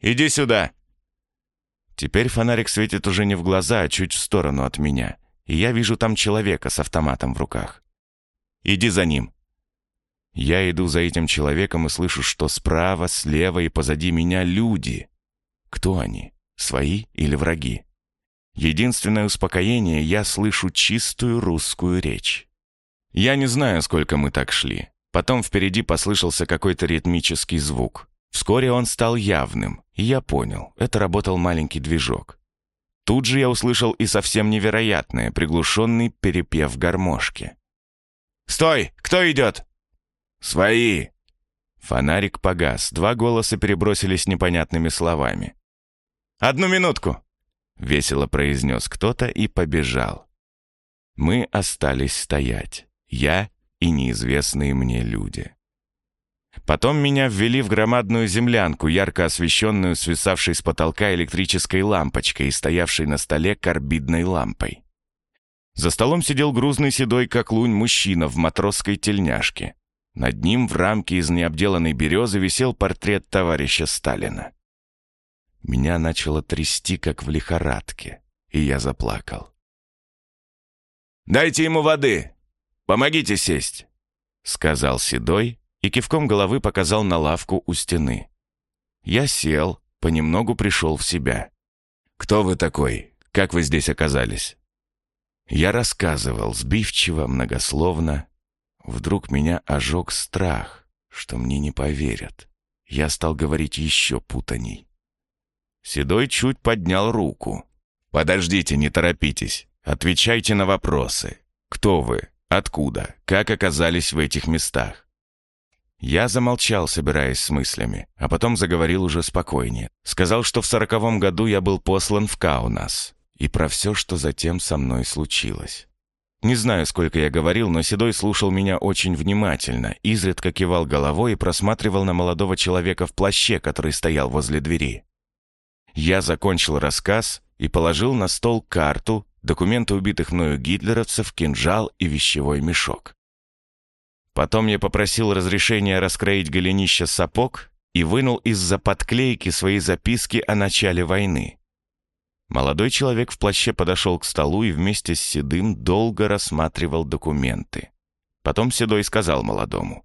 «Иди сюда!» Теперь фонарик светит уже не в глаза, а чуть в сторону от меня, и я вижу там человека с автоматом в руках. «Иди за ним!» Я иду за этим человеком и слышу, что справа, слева и позади меня люди. Кто они? Свои или враги? Единственное успокоение — я слышу чистую русскую речь. Я не знаю, сколько мы так шли. Потом впереди послышался какой-то ритмический звук. Вскоре он стал явным, и я понял, это работал маленький движок. Тут же я услышал и совсем невероятное, приглушенный перепев гармошки. «Стой! Кто идет?» «Свои!» Фонарик погас, два голоса перебросились непонятными словами. «Одну минутку!» — весело произнес кто-то и побежал. Мы остались стоять, я и неизвестные мне люди. Потом меня ввели в громадную землянку, ярко освещенную свисавшей с потолка электрической лампочкой и стоявшей на столе карбидной лампой. За столом сидел грузный седой, как лунь, мужчина в матросской тельняшке. Над ним в рамке из необделанной березы висел портрет товарища Сталина. Меня начало трясти, как в лихорадке, и я заплакал. «Дайте ему воды! Помогите сесть!» — сказал Седой и кивком головы показал на лавку у стены. Я сел, понемногу пришел в себя. «Кто вы такой? Как вы здесь оказались?» Я рассказывал сбивчиво, многословно. Вдруг меня ожег страх, что мне не поверят. Я стал говорить еще путаней. Седой чуть поднял руку. «Подождите, не торопитесь. Отвечайте на вопросы. Кто вы? Откуда? Как оказались в этих местах?» Я замолчал, собираясь с мыслями, а потом заговорил уже спокойнее. Сказал, что в сороковом году я был послан в Каунас, и про все, что затем со мной случилось. Не знаю, сколько я говорил, но Седой слушал меня очень внимательно, изредка кивал головой и просматривал на молодого человека в плаще, который стоял возле двери. Я закончил рассказ и положил на стол карту, документы убитых мною гитлеровцев, кинжал и вещевой мешок. Потом я попросил разрешения раскроить голенище сапог и вынул из-за подклейки свои записки о начале войны. Молодой человек в плаще подошел к столу и вместе с Седым долго рассматривал документы. Потом Седой сказал молодому.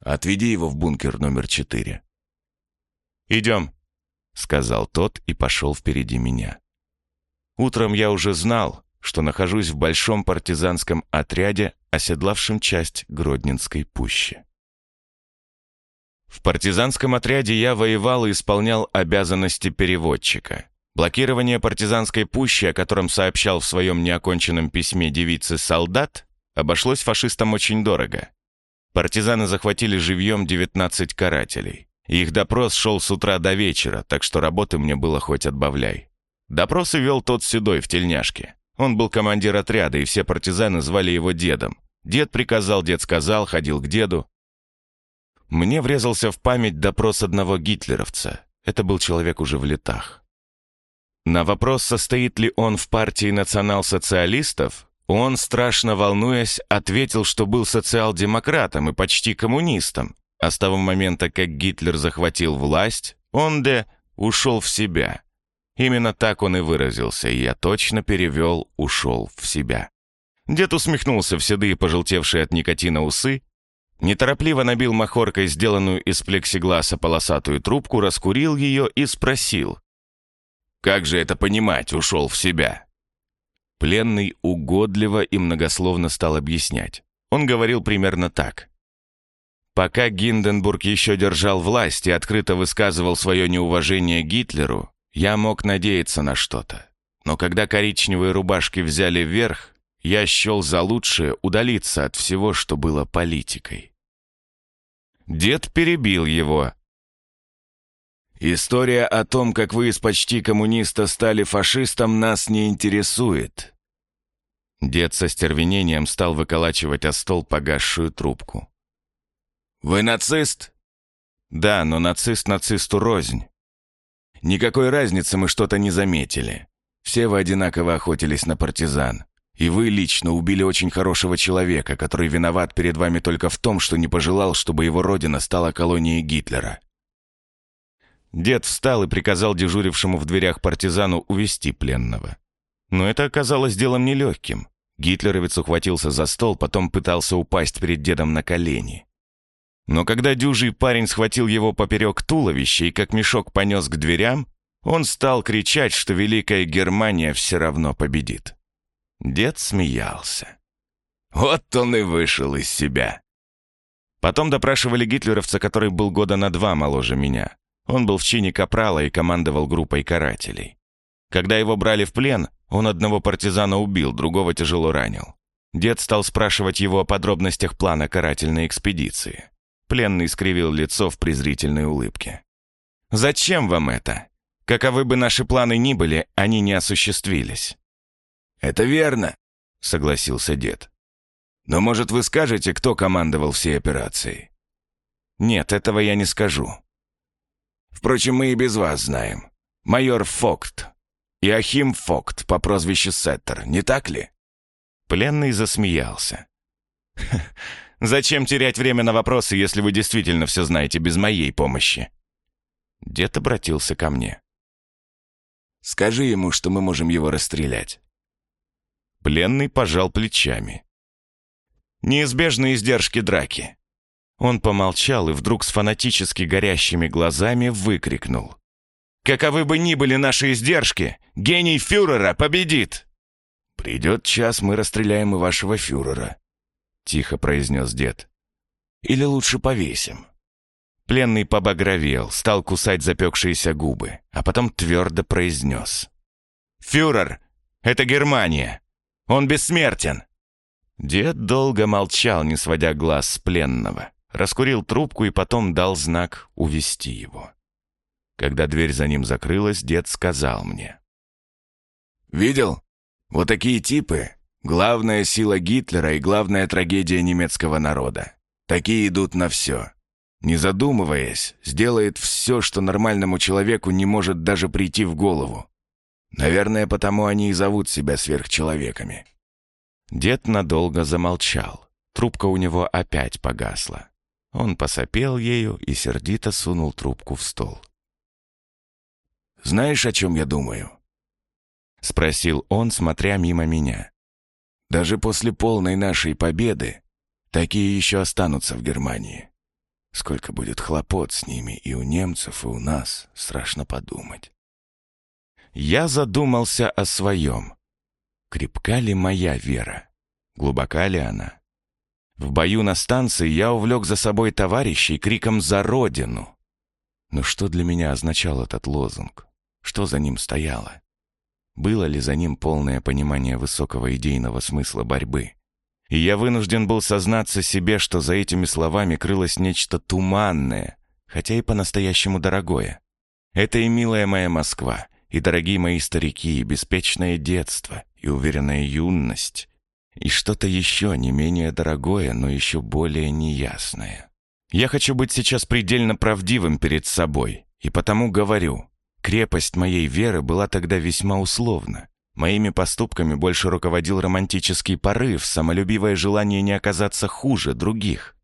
«Отведи его в бункер номер четыре». «Идем», — сказал тот и пошел впереди меня. Утром я уже знал, что нахожусь в большом партизанском отряде, оседлавшем часть Гродненской пущи. В партизанском отряде я воевал и исполнял обязанности переводчика. Блокирование партизанской пущи, о котором сообщал в своем неоконченном письме девице солдат, обошлось фашистам очень дорого. Партизаны захватили живьем 19 карателей. Их допрос шел с утра до вечера, так что работы мне было хоть отбавляй. Допросы вел тот седой в тельняшке. Он был командир отряда, и все партизаны звали его дедом. Дед приказал, дед сказал, ходил к деду. Мне врезался в память допрос одного гитлеровца. Это был человек уже в летах. На вопрос, состоит ли он в партии национал-социалистов, он, страшно волнуясь, ответил, что был социал-демократом и почти коммунистом, а с того момента, как Гитлер захватил власть, он, де, ушел в себя. Именно так он и выразился, и я точно перевел «ушел в себя». Дед усмехнулся в седые, пожелтевшие от никотина усы. неторопливо набил махоркой сделанную из плексигласа полосатую трубку, раскурил ее и спросил. «Как же это понимать, ушел в себя?» Пленный угодливо и многословно стал объяснять. Он говорил примерно так. Пока Гинденбург еще держал власть и открыто высказывал свое неуважение Гитлеру, я мог надеяться на что-то. Но когда коричневые рубашки взяли верх, я счел за лучшее удалиться от всего, что было политикой. Дед перебил его. «История о том, как вы из почти коммуниста стали фашистом, нас не интересует». Дед со стервенением стал выколачивать о стол погасшую трубку. «Вы нацист?» «Да, но нацист нацисту рознь. Никакой разницы мы что-то не заметили. Все вы одинаково охотились на партизан. И вы лично убили очень хорошего человека, который виноват перед вами только в том, что не пожелал, чтобы его родина стала колонией Гитлера». Дед встал и приказал дежурившему в дверях партизану увести пленного. Но это оказалось делом нелегким. Гитлеровец ухватился за стол, потом пытался упасть перед дедом на колени. Но когда дюжий парень схватил его поперек туловища и как мешок понес к дверям, он стал кричать, что Великая Германия все равно победит. Дед смеялся. Вот он и вышел из себя. Потом допрашивали гитлеровца, который был года на два моложе меня. Он был в чине капрала и командовал группой карателей. Когда его брали в плен, он одного партизана убил, другого тяжело ранил. Дед стал спрашивать его о подробностях плана карательной экспедиции. Пленный скривил лицо в презрительной улыбке. «Зачем вам это? Каковы бы наши планы ни были, они не осуществились». «Это верно», — согласился дед. «Но, может, вы скажете, кто командовал всей операцией?» «Нет, этого я не скажу». «Впрочем, мы и без вас знаем. Майор Фокт. Иохим Фокт по прозвищу Сеттер, не так ли?» Пленный засмеялся. Зачем терять время на вопросы, если вы действительно все знаете без моей помощи?» Дед обратился ко мне. «Скажи ему, что мы можем его расстрелять». Пленный пожал плечами. «Неизбежные издержки драки». Он помолчал и вдруг с фанатически горящими глазами выкрикнул. «Каковы бы ни были наши издержки, гений фюрера победит!» «Придет час, мы расстреляем и вашего фюрера», — тихо произнес дед. «Или лучше повесим». Пленный побагровел, стал кусать запекшиеся губы, а потом твердо произнес. «Фюрер, это Германия! Он бессмертен!» Дед долго молчал, не сводя глаз с пленного, раскурил трубку и потом дал знак увести его. Когда дверь за ним закрылась, дед сказал мне. «Видел? Вот такие типы Главная сила Гитлера и главная трагедия немецкого народа. Такие идут на все. Не задумываясь, сделает все, что нормальному человеку не может даже прийти в голову. Наверное, потому они и зовут себя сверхчеловеками. Дед надолго замолчал. Трубка у него опять погасла. Он посопел ею и сердито сунул трубку в стол. «Знаешь, о чем я думаю?» — спросил он, смотря мимо меня. Даже после полной нашей победы такие еще останутся в Германии. Сколько будет хлопот с ними и у немцев, и у нас, страшно подумать. Я задумался о своем. Крепка ли моя вера? Глубока ли она? В бою на станции я увлек за собой товарищей криком «За Родину!». Но что для меня означал этот лозунг? Что за ним стояло? Было ли за ним полное понимание высокого идейного смысла борьбы? И я вынужден был сознаться себе, что за этими словами крылось нечто туманное, хотя и по-настоящему дорогое. Это и милая моя Москва, и дорогие мои старики, и беспечное детство, и уверенная юность, и что-то еще не менее дорогое, но еще более неясное. Я хочу быть сейчас предельно правдивым перед собой, и потому говорю, Крепость моей веры была тогда весьма условна. Моими поступками больше руководил романтический порыв, самолюбивое желание не оказаться хуже других.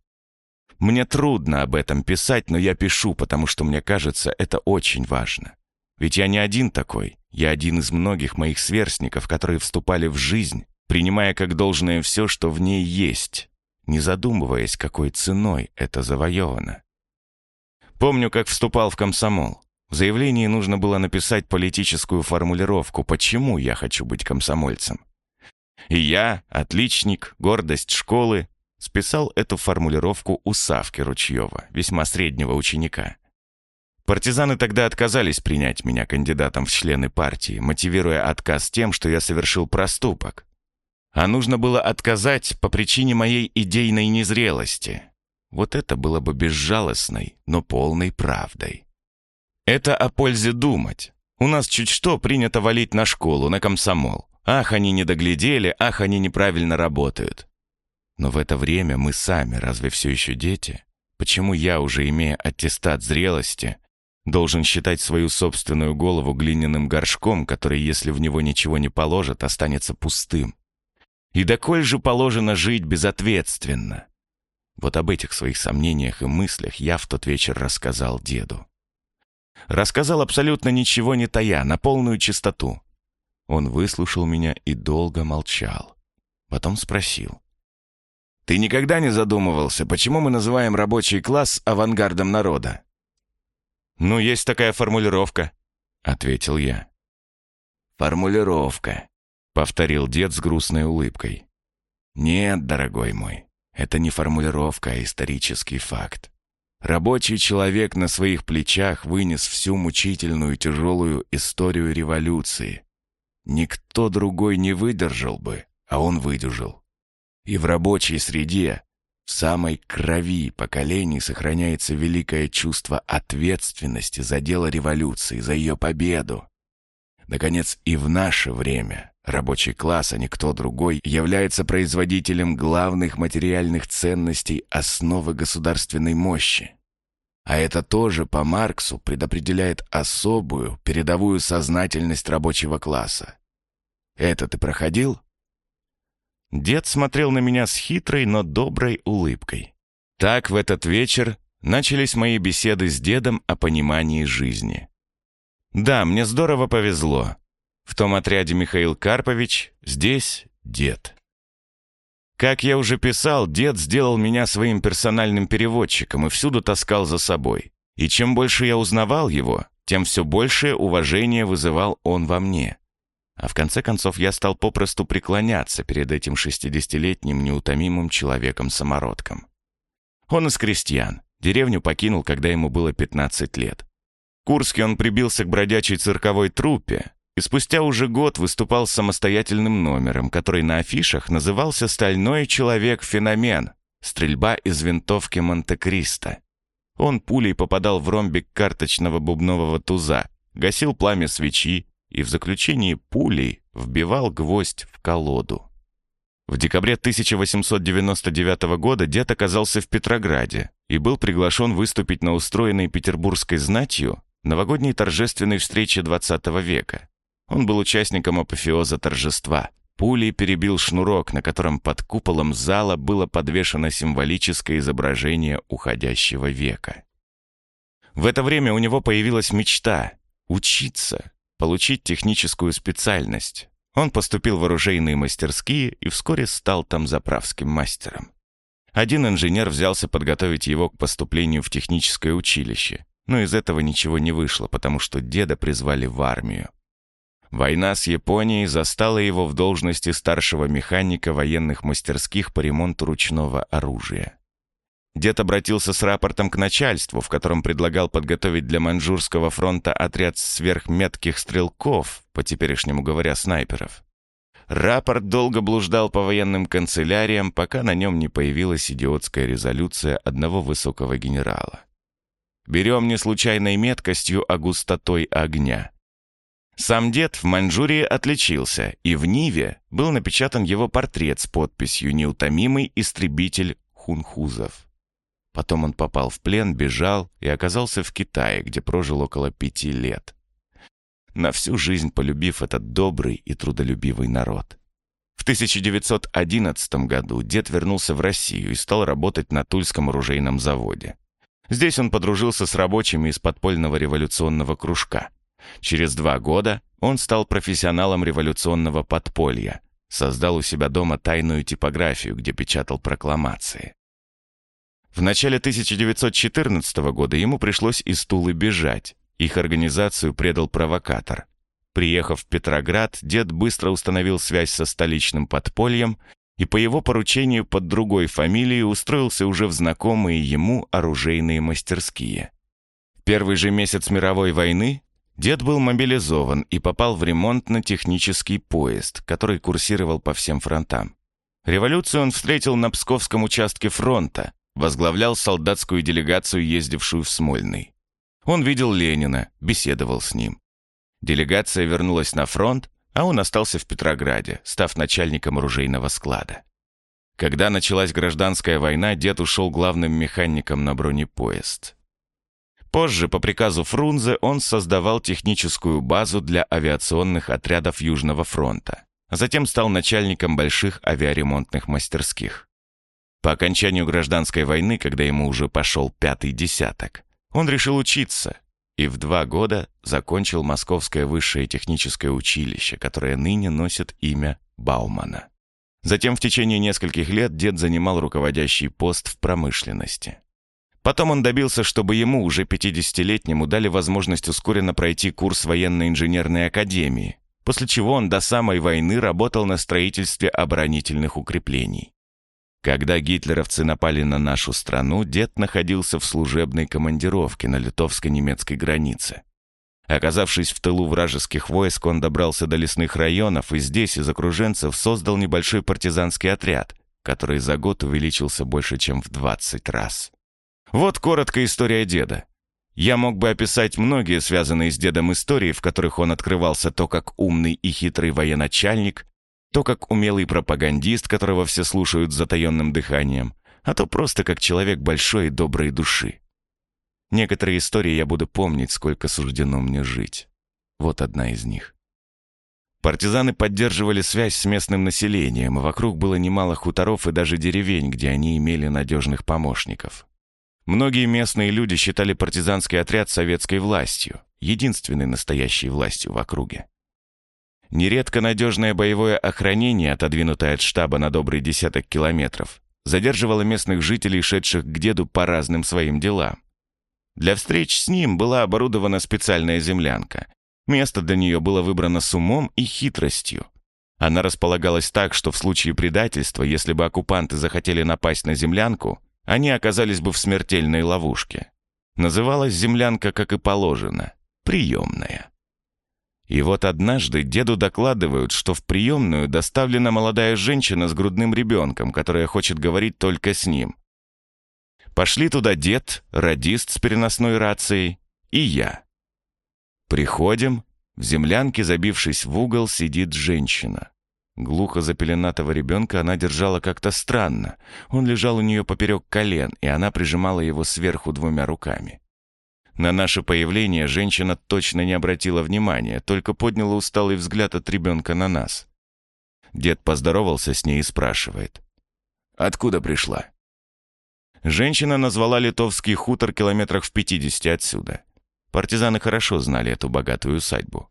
Мне трудно об этом писать, но я пишу, потому что мне кажется, это очень важно. Ведь я не один такой, я один из многих моих сверстников, которые вступали в жизнь, принимая как должное все, что в ней есть. не задумываясь, какой ценой это завоевано. Помню, как вступал в комсомол. В заявлении нужно было написать политическую формулировку, почему я хочу быть комсомольцем. И я, отличник, гордость школы, списал эту формулировку у Савки Ручьева, весьма среднего ученика. Партизаны тогда отказались принять меня кандидатом в члены партии, мотивируя отказ тем, что я совершил проступок. А нужно было отказать по причине моей идейной незрелости. Вот это было бы безжалостной, но полной правдой. Это о пользе думать. У нас чуть что принято валить на школу, на комсомол. Ах, они не доглядели, ах, они неправильно работают. Но в это время мы сами разве все еще дети? Почему я, уже имея аттестат зрелости, должен считать свою собственную голову глиняным горшком, который, если в него ничего не положат, останется пустым. И доколь же положено жить безответственно? Вот об этих своих сомнениях и мыслях я в тот вечер рассказал деду. Рассказал абсолютно ничего не тая, на полную чистоту. Он выслушал меня и долго молчал. Потом спросил. «Ты никогда не задумывался, почему мы называем рабочий класс авангардом народа?» «Ну, есть такая формулировка», — ответил я. «Формулировка», — повторил дед с грустной улыбкой. «Нет, дорогой мой, это не формулировка, а исторический факт. Рабочий человек на своих плечах вынес всю мучительную тяжелую историю революции. Никто другой не выдержал бы, а он выдержал. И в рабочей среде в самой крови поколений сохраняется великое чувство ответственности за дело революции, за ее победу. Наконец, и в наше время рабочий класс, а не кто другой, является производителем главных материальных ценностей основы государственной мощи. А это тоже по Марксу предопределяет особую, передовую сознательность рабочего класса. Это ты проходил? Дед смотрел на меня с хитрой, но доброй улыбкой. Так в этот вечер начались мои беседы с дедом о понимании жизни. Да, мне здорово повезло. В том отряде Михаил Карпович, здесь дед. Как я уже писал, дед сделал меня своим персональным переводчиком и всюду таскал за собой. И чем больше я узнавал его, тем все большее уважение вызывал он во мне. А в конце концов я стал попросту преклоняться перед этим шестидесятилетним неутомимым человеком-самородком. Он из крестьян, деревню покинул, когда ему было 15 лет. В Курске он прибился к бродячей цирковой труппе и спустя уже год выступал с самостоятельным номером, который на афишах назывался «Стальной человек-феномен. Стрельба из винтовки Монте-Кристо». Он пулей попадал в ромбик карточного бубнового туза, гасил пламя свечи, и в заключении пулей вбивал гвоздь в колоду. В декабре 1899 года дед оказался в Петрограде и был приглашен выступить на устроенной петербургской знатью новогодней торжественной встрече XX века. Он был участником апофеоза торжества. Пулей перебил шнурок, на котором под куполом зала было подвешено символическое изображение уходящего века. В это время у него появилась мечта — учиться, получить техническую специальность. Он поступил в оружейные мастерские и вскоре стал там заправским мастером. Один инженер взялся подготовить его к поступлению в техническое училище, но из этого ничего не вышло, потому что деда призвали в армию. Война с Японией застала его в должности старшего механика военных мастерских по ремонту ручного оружия. Дед обратился с рапортом к начальству, в котором предлагал подготовить для Маньчжурского фронта отряд сверхметких стрелков, по теперешнему говоря, снайперов. Рапорт долго блуждал по военным канцеляриям, пока на нем не появилась идиотская резолюция одного высокого генерала. Берем не случайной меткостью, а густотой огня. Сам дед в Маньчжурии отличился, и в Ниве был напечатан его портрет с подписью «Неутомимый истребитель хунхузов». Потом он попал в плен, бежал и оказался в Китае, где прожил около пяти лет. На всю жизнь полюбив этот добрый и трудолюбивый народ. В 1911 году дед вернулся в Россию и стал работать на Тульском оружейном заводе. Здесь он подружился с рабочими из подпольного революционного кружка. Через два года он стал профессионалом революционного подполья, Создал у себя дома тайную типографию, где печатал прокламации. В начале 1914 года ему пришлось из Тулы бежать. Их организацию предал провокатор. Приехав в Петроград, дед быстро установил связь со столичным подпольем и по его поручению под другой фамилией устроился уже в знакомые ему оружейные мастерские. Первый же месяц мировой войны дед был мобилизован и попал в ремонтно-технический поезд, который курсировал по всем фронтам. Революцию он встретил на Псковском участке фронта, возглавлял солдатскую делегацию, ездившую в Смольный. Он видел Ленина, беседовал с ним. Делегация вернулась на фронт, а он остался в Петрограде, став начальником оружейного склада. Когда началась гражданская война, дед ушел главным механиком на бронепоезд. Позже, по приказу Фрунзе, он создавал техническую базу для авиационных отрядов Южного фронта, затем стал начальником больших авиаремонтных мастерских. По окончанию гражданской войны, когда ему уже пошел пятый десяток, он решил учиться и в два года закончил Московское высшее техническое училище, которое ныне носит имя Баумана. Затем в течение нескольких лет дед занимал руководящий пост в промышленности. Потом он добился, чтобы ему, уже 50-летнему, дали возможность ускоренно пройти курс военной инженерной академии, после чего он до самой войны работал на строительстве оборонительных укреплений. Когда гитлеровцы напали на нашу страну, дед находился в служебной командировке на литовско-немецкой границе. Оказавшись в тылу вражеских войск, он добрался до лесных районов и здесь из окруженцев создал небольшой партизанский отряд, который за год увеличился больше, чем в 20 раз. Вот короткая история деда. Я мог бы описать многие связанные с дедом истории, в которых он открывался то как умный и хитрый военачальник, то как умелый пропагандист, которого все слушают с затаенным дыханием, а то просто как человек большой и доброй души. Некоторые истории я буду помнить, сколько суждено мне жить. Вот одна из них. Партизаны поддерживали связь с местным населением, и вокруг было немало хуторов и даже деревень, где они имели надежных помощников. Многие местные люди считали партизанский отряд советской властью, единственной настоящей властью в округе. Нередко надежное боевое охранение, отодвинутое от штаба на добрый десяток километров, задерживало местных жителей, шедших к деду по разным своим делам. Для встреч с ним была оборудована специальная землянка. Место для нее было выбрано с умом и хитростью. Она располагалась так, что в случае предательства, если бы оккупанты захотели напасть на землянку, они оказались бы в смертельной ловушке. Называлась землянка, как и положено, приемная. И вот однажды деду докладывают, что в приемную доставлена молодая женщина с грудным ребенком, которая хочет говорить только с ним. Пошли туда дед, радист с переносной рацией и я. Приходим, в землянке, забившись в угол, сидит женщина. Глухо запеленатого ребенка она держала как-то странно. Он лежал у нее поперек колен, и она прижимала его сверху двумя руками. На наше появление женщина точно не обратила внимания, только подняла усталый взгляд от ребенка на нас. Дед поздоровался с ней и спрашивает. «Откуда пришла?» Женщина назвала литовский хутор километрах в 50 отсюда. Партизаны хорошо знали эту богатую усадьбу.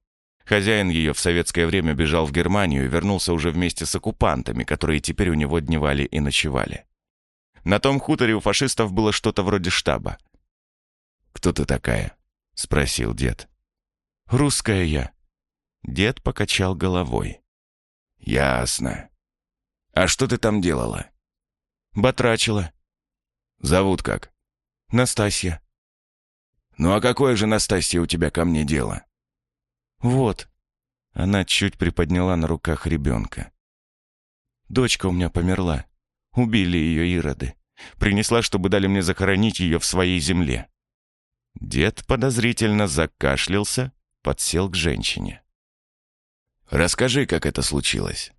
Хозяин ее в советское время бежал в Германию и вернулся уже вместе с оккупантами, которые теперь у него дневали и ночевали. На том хуторе у фашистов было что-то вроде штаба. «Кто ты такая?» — спросил дед. «Русская я». Дед покачал головой. «Ясно. А что ты там делала?» «Батрачила». «Зовут как?» «Настасья». «Ну а какое же, Настасья, у тебя ко мне дело?» «Вот». Она чуть приподняла на руках ребенка. «Дочка у меня померла. Убили ее ироды. Принесла, чтобы дали мне захоронить ее в своей земле. Дед подозрительно закашлялся, подсел к женщине. «Расскажи, как это случилось».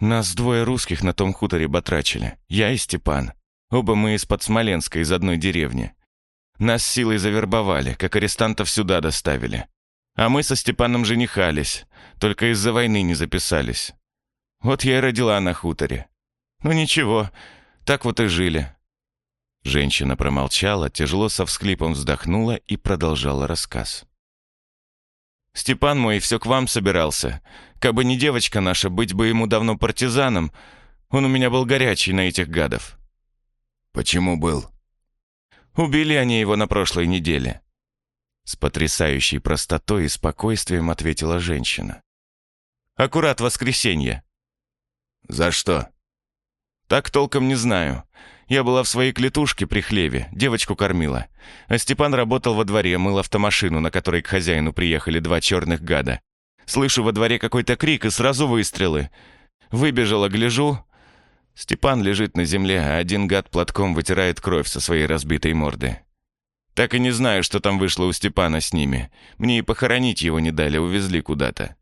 «Нас двое русских на том хуторе батрачили. Я и Степан. Оба мы из-под Смоленска, из одной деревни. Нас силой завербовали, как арестантов сюда доставили. А мы со Степаном женихались, только из-за войны не записались. Вот я и родила на хуторе. Ну ничего, так вот и жили. Женщина промолчала, тяжело со всхлипом вздохнула и продолжала рассказ. Степан мой все к вам собирался. Кабы не девочка наша, быть бы ему давно партизаном. Он у меня был горячий на этих гадов». «Почему был?» «Убили они его на прошлой неделе». С потрясающей простотой и спокойствием ответила женщина. «Аккурат воскресенье». «За что?» «Так толком не знаю. Я была в своей клетушке при хлеве, девочку кормила. А Степан работал во дворе, мыл автомашину, на которой к хозяину приехали два черных гада. Слышу во дворе какой-то крик и сразу выстрелы. Выбежала, гляжу. Степан лежит на земле, а один гад платком вытирает кровь со своей разбитой морды. Так и не знаю, что там вышло у Степана с ними. Мне и похоронить его не дали, увезли куда-то.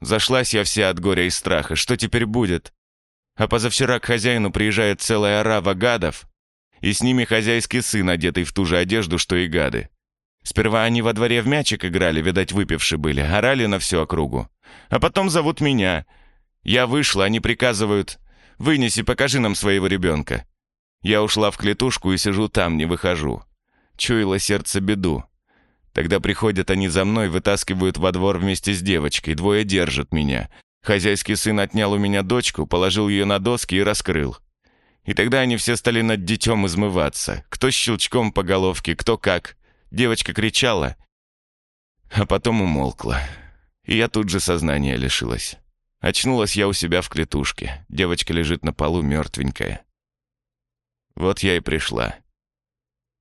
Зашлась я вся от горя и страха. Что теперь будет? А позавчера к хозяину приезжает целая орава гадов, и с ними хозяйский сын, одетый в ту же одежду, что и гады. Сперва они во дворе в мячик играли, видать, выпивши были, орали на всю округу. А потом зовут меня. Я вышла, они приказывают, «Вынеси, покажи нам своего ребенка». Я ушла в клетушку и сижу там, не выхожу. Чуяло сердце беду. Тогда приходят они за мной, вытаскивают во двор вместе с девочкой, двое держат меня, Хозяйский сын отнял у меня дочку, положил ее на доски и раскрыл. И тогда они все стали над детем измываться. Кто щелчком по головке, кто как. Девочка кричала, а потом умолкла. И я тут же сознания лишилась. Очнулась я у себя в клетушке. Девочка лежит на полу мертвенькая. Вот я и пришла.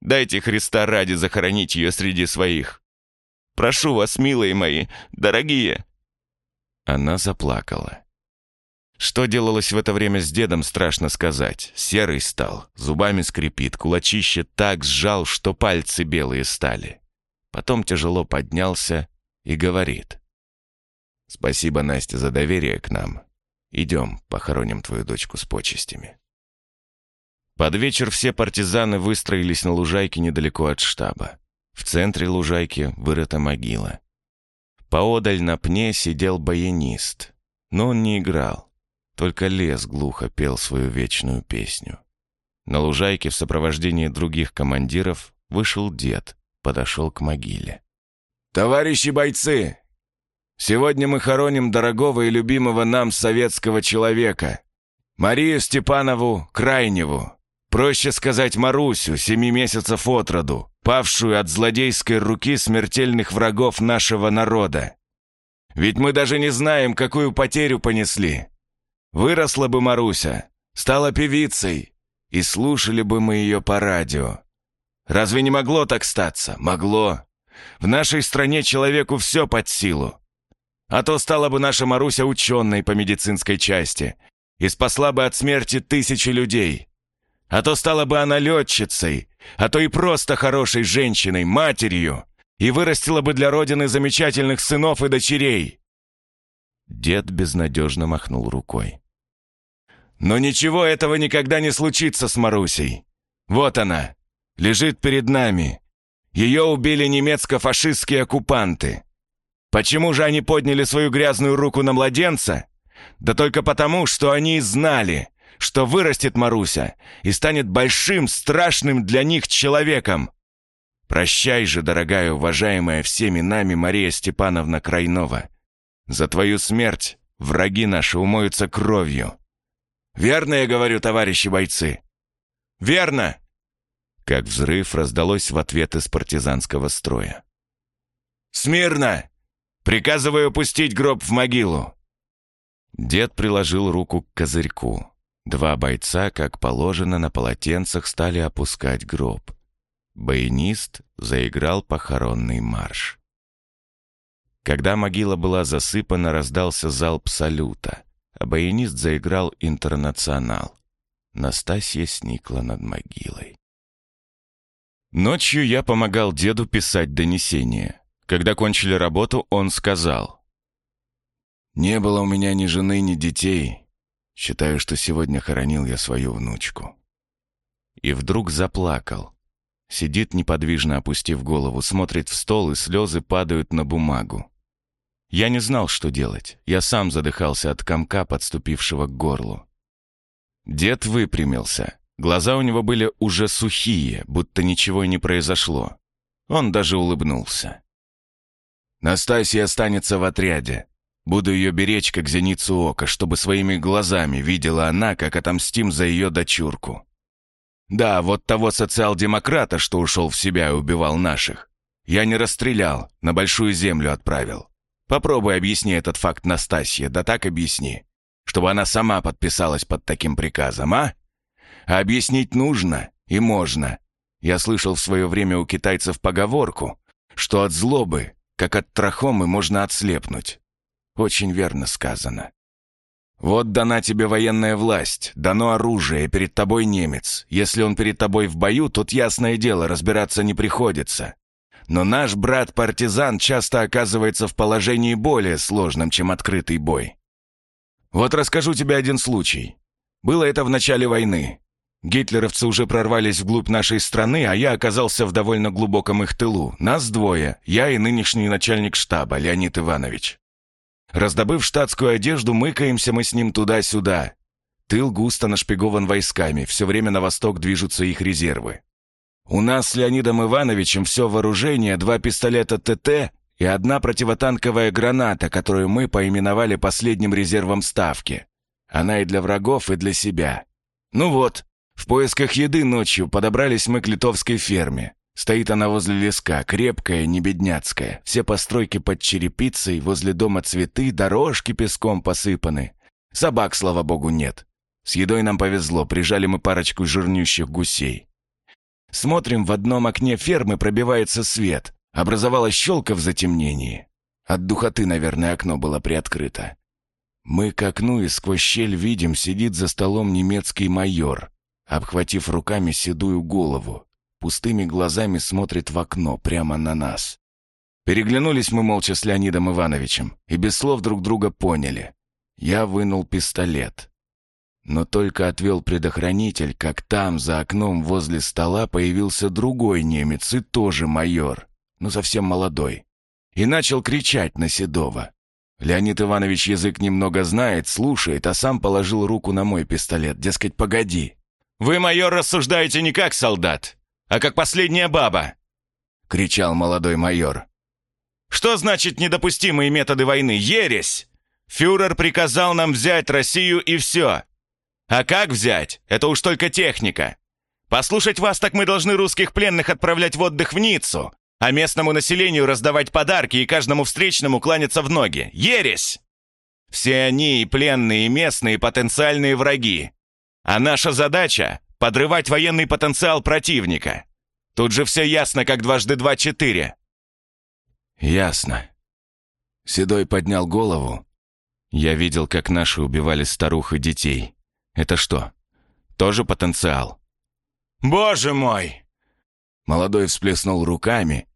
Дайте Христа ради захоронить ее среди своих. Прошу вас, милые мои, дорогие, она заплакала. Что делалось в это время с дедом, страшно сказать. Серый стал, зубами скрипит, кулачище так сжал, что пальцы белые стали. Потом тяжело поднялся и говорит. «Спасибо, Настя, за доверие к нам. Идем, похороним твою дочку с почестями». Под вечер все партизаны выстроились на лужайке недалеко от штаба. В центре лужайки вырыта могила. Поодаль на пне сидел баянист, но он не играл, только лес глухо пел свою вечную песню. На лужайке в сопровождении других командиров вышел дед, подошел к могиле. «Товарищи бойцы! Сегодня мы хороним дорогого и любимого нам советского человека, Марию Степанову Крайневу, проще сказать Марусю, семи месяцев от роду, павшую от злодейской руки смертельных врагов нашего народа. Ведь мы даже не знаем, какую потерю понесли. Выросла бы Маруся, стала певицей, и слушали бы мы ее по радио. Разве не могло так статься? Могло. В нашей стране человеку все под силу. А то стала бы наша Маруся ученой по медицинской части и спасла бы от смерти тысячи людей. А то стала бы она летчицей, а то и просто хорошей женщиной, матерью, и вырастила бы для Родины замечательных сынов и дочерей. Дед безнадежно махнул рукой. Но ничего этого никогда не случится с Марусей. Вот она, лежит перед нами. Ее убили немецко-фашистские оккупанты. Почему же они подняли свою грязную руку на младенца? Да только потому, что они знали, что вырастет Маруся и станет большим, страшным для них человеком. Прощай же, дорогая, уважаемая всеми нами Мария Степановна Крайнова. За твою смерть враги наши умоются кровью. Верно я говорю, товарищи бойцы? Верно!» Как взрыв раздалось в ответ из партизанского строя. «Смирно! Приказываю опустить гроб в могилу!» Дед приложил руку к козырьку. Два бойца, как положено, на полотенцах стали опускать гроб. Баянист заиграл похоронный марш. Когда могила была засыпана, раздался залп салюта, а баянист заиграл «Интернационал». Настасья сникла над могилой. Ночью я помогал деду писать донесение. Когда кончили работу, он сказал. «Не было у меня ни жены, ни детей. Считаю, что сегодня хоронил я свою внучку. И вдруг заплакал. Сидит неподвижно, опустив голову, смотрит в стол, и слезы падают на бумагу. Я не знал, что делать. Я сам задыхался от комка, подступившего к горлу. Дед выпрямился. Глаза у него были уже сухие, будто ничего и не произошло. Он даже улыбнулся. Настасья останется в отряде. Буду ее беречь, как зеницу ока, чтобы своими глазами видела она, как отомстим за ее дочурку. Да, вот того социал-демократа, что ушел в себя и убивал наших, я не расстрелял, на большую землю отправил. Попробуй объясни этот факт Настасье, да так объясни, чтобы она сама подписалась под таким приказом, а? А объяснить нужно и можно. Я слышал в свое время у китайцев поговорку, что от злобы, как от трахомы, можно отслепнуть. Очень верно сказано. Вот дана тебе военная власть, дано оружие, перед тобой немец. Если он перед тобой в бою, тут ясное дело, разбираться не приходится. Но наш брат-партизан часто оказывается в положении более сложном, чем открытый бой. Вот расскажу тебе один случай. Было это в начале войны. Гитлеровцы уже прорвались вглубь нашей страны, а я оказался в довольно глубоком их тылу. Нас двое, я и нынешний начальник штаба, Леонид Иванович. Раздобыв штатскую одежду, мыкаемся мы с ним туда-сюда. Тыл густо нашпигован войсками, все время на восток движутся их резервы. У нас с Леонидом Ивановичем все вооружение, два пистолета ТТ и одна противотанковая граната, которую мы поименовали последним резервом ставки. Она и для врагов, и для себя. Ну вот, в поисках еды ночью подобрались мы к литовской ферме. Стоит она возле леска, крепкая, небедняцкая. Все постройки под черепицей, возле дома цветы, дорожки песком посыпаны. Собак, слава богу, нет. С едой нам повезло, прижали мы парочку жирнющих гусей. Смотрим, в одном окне фермы пробивается свет. Образовалась щелка в затемнении. От духоты, наверное, окно было приоткрыто. Мы к окну и сквозь щель видим, сидит за столом немецкий майор обхватив руками седую голову. Пустыми глазами смотрит в окно, прямо на нас. Переглянулись мы молча с Леонидом Ивановичем и без слов друг друга поняли. Я вынул пистолет. Но только отвел предохранитель, как там, за окном возле стола, появился другой немец и тоже майор, но совсем молодой. И начал кричать на Седова. Леонид Иванович язык немного знает, слушает, а сам положил руку на мой пистолет, дескать, погоди. «Вы, майор, рассуждаете не как солдат, а как последняя баба!» — кричал молодой майор. «Что значит недопустимые методы войны? Ересь! Фюрер приказал нам взять Россию и все. А как взять? Это уж только техника. Послушать вас, так мы должны русских пленных отправлять в отдых в Ниццу, а местному населению раздавать подарки и каждому встречному кланяться в ноги. Ересь! Все они, и пленные, и местные, потенциальные враги. А наша задача — подрывать военный потенциал противника. Тут же все ясно, как дважды два — четыре». «Ясно». Седой поднял голову. «Я видел, как наши убивали старух и детей. Это что, тоже потенциал?» «Боже мой!» Молодой всплеснул руками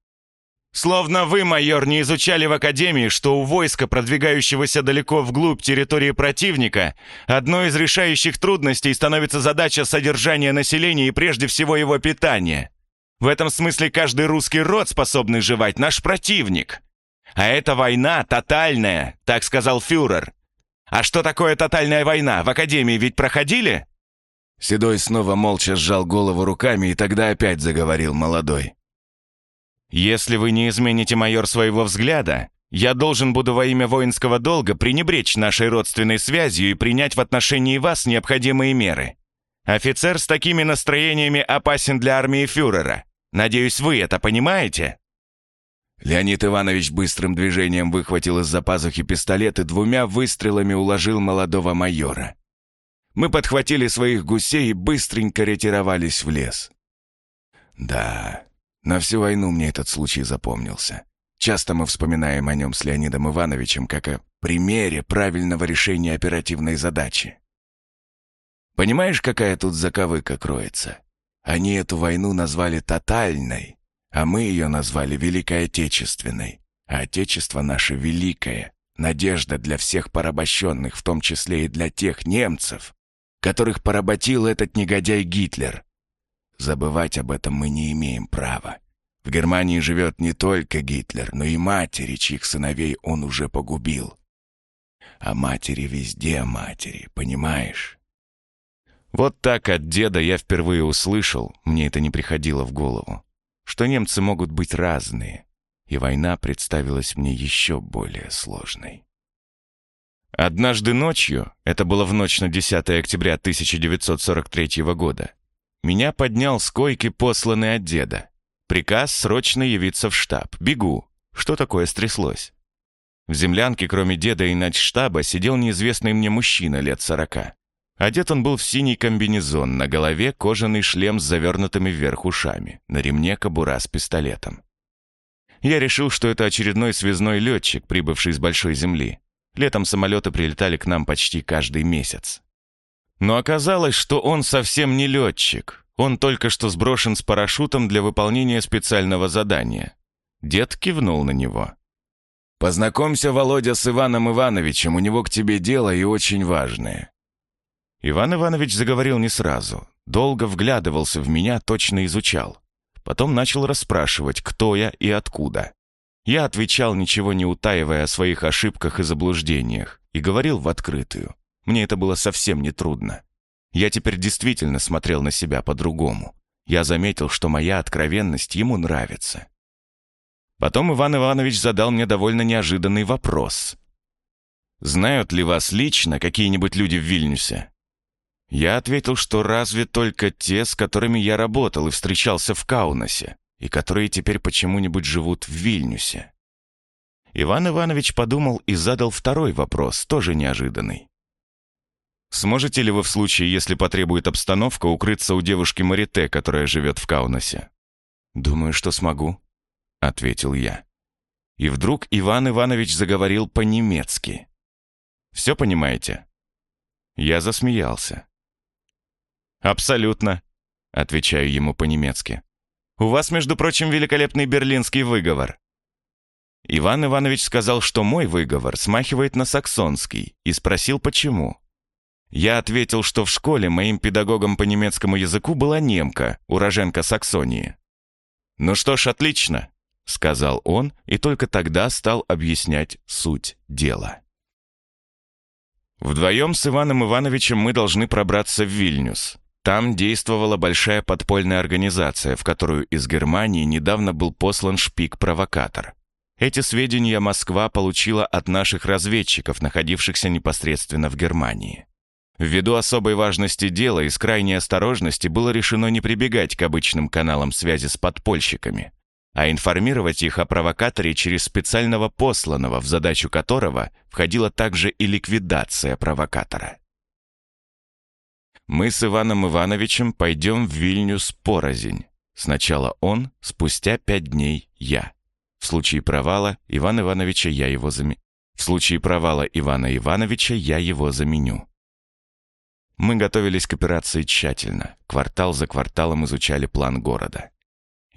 Словно вы, майор, не изучали в Академии, что у войска, продвигающегося далеко вглубь территории противника, одной из решающих трудностей становится задача содержания населения и прежде всего его питания. В этом смысле каждый русский род, способный жевать, наш противник. А эта война тотальная, так сказал фюрер. А что такое тотальная война? В Академии ведь проходили? Седой снова молча сжал голову руками, и тогда опять заговорил молодой. Если вы не измените, майор, своего взгляда, я должен буду во имя воинского долга пренебречь нашей родственной связью и принять в отношении вас необходимые меры. Офицер с такими настроениями опасен для армии фюрера. Надеюсь, вы это понимаете?» Леонид Иванович быстрым движением выхватил из-за пазухи пистолет и двумя выстрелами уложил молодого майора. Мы подхватили своих гусей и быстренько ретировались в лес. Да, на всю войну мне этот случай запомнился. Часто мы вспоминаем о нем с Леонидом Ивановичем как о примере правильного решения оперативной задачи. Понимаешь, какая тут заковыка кроется? Они эту войну назвали тотальной, а мы ее назвали Великой Отечественной. А Отечество наше великое, надежда для всех порабощенных, в том числе и для тех немцев, которых поработил этот негодяй Гитлер. Забывать об этом мы не имеем права. В Германии живет не только Гитлер, но и матери, чьих сыновей он уже погубил. А матери везде матери, понимаешь? Вот так от деда я впервые услышал, мне это не приходило в голову, что немцы могут быть разные. и война представилась мне еще более сложной. Однажды ночью, это было в ночь на 10 октября 1943 года, меня поднял с койки посланный от деда. Приказ срочно явиться в штаб. Бегу. Что такое стряслось? В землянке, кроме деда и штаба, сидел неизвестный мне мужчина лет сорока. Одет он был в синий комбинезон, на голове кожаный шлем с завернутыми вверх ушами, на ремне кобура с пистолетом. Я решил, что это очередной связной летчик, прибывший с большой земли. Летом самолеты прилетали к нам почти каждый месяц. Но оказалось, что он совсем не летчик. Он только что сброшен с парашютом для выполнения специального задания. Дед кивнул на него. «Познакомься, Володя, с Иваном Ивановичем, у него к тебе дело и очень важное. Иван Иванович заговорил не сразу. Долго вглядывался в меня, точно изучал. Потом начал расспрашивать, кто я и откуда. Я отвечал, ничего не утаивая о своих ошибках и заблуждениях, и говорил в открытую. Мне это было совсем не трудно. Я теперь действительно смотрел на себя по-другому. Я заметил, что моя откровенность ему нравится. Потом Иван Иванович задал мне довольно неожиданный вопрос. «Знают ли вас лично какие-нибудь люди в Вильнюсе?» Я ответил, что разве только те, с которыми я работал и встречался в Каунасе, и которые теперь почему-нибудь живут в Вильнюсе. Иван Иванович подумал и задал второй вопрос, тоже неожиданный. «Сможете ли вы в случае, если потребует обстановка, укрыться у девушки Марите, которая живет в Каунасе?» «Думаю, что смогу», — ответил я. И вдруг Иван Иванович заговорил по-немецки. «Все понимаете?» Я засмеялся. «Абсолютно», — отвечаю ему по-немецки. «У вас, между прочим, великолепный берлинский выговор». Иван Иванович сказал, что мой выговор смахивает на саксонский, и спросил, почему. Я ответил, что в школе моим педагогом по немецкому языку была немка, уроженка Саксонии. «Ну что ж, отлично», — сказал он, и только тогда стал объяснять суть дела. Вдвоем с Иваном Ивановичем мы должны пробраться в Вильнюс. Там действовала большая подпольная организация, в которую из Германии недавно был послан шпик-провокатор. Эти сведения Москва получила от наших разведчиков, находившихся непосредственно в Германии. Ввиду особой важности дела и с крайней осторожности было решено не прибегать к обычным каналам связи с подпольщиками, а информировать их о провокаторе через специального посланного, в задачу которого входила также и ликвидация провокатора мы с Иваном Ивановичем пойдем в Вильнюс порознь. Сначала он, спустя пять дней я. В случае провала Ивана Ивановича я его заменю. В случае провала Ивана Ивановича я его заменю. Мы готовились к операции тщательно. Квартал за кварталом изучали план города.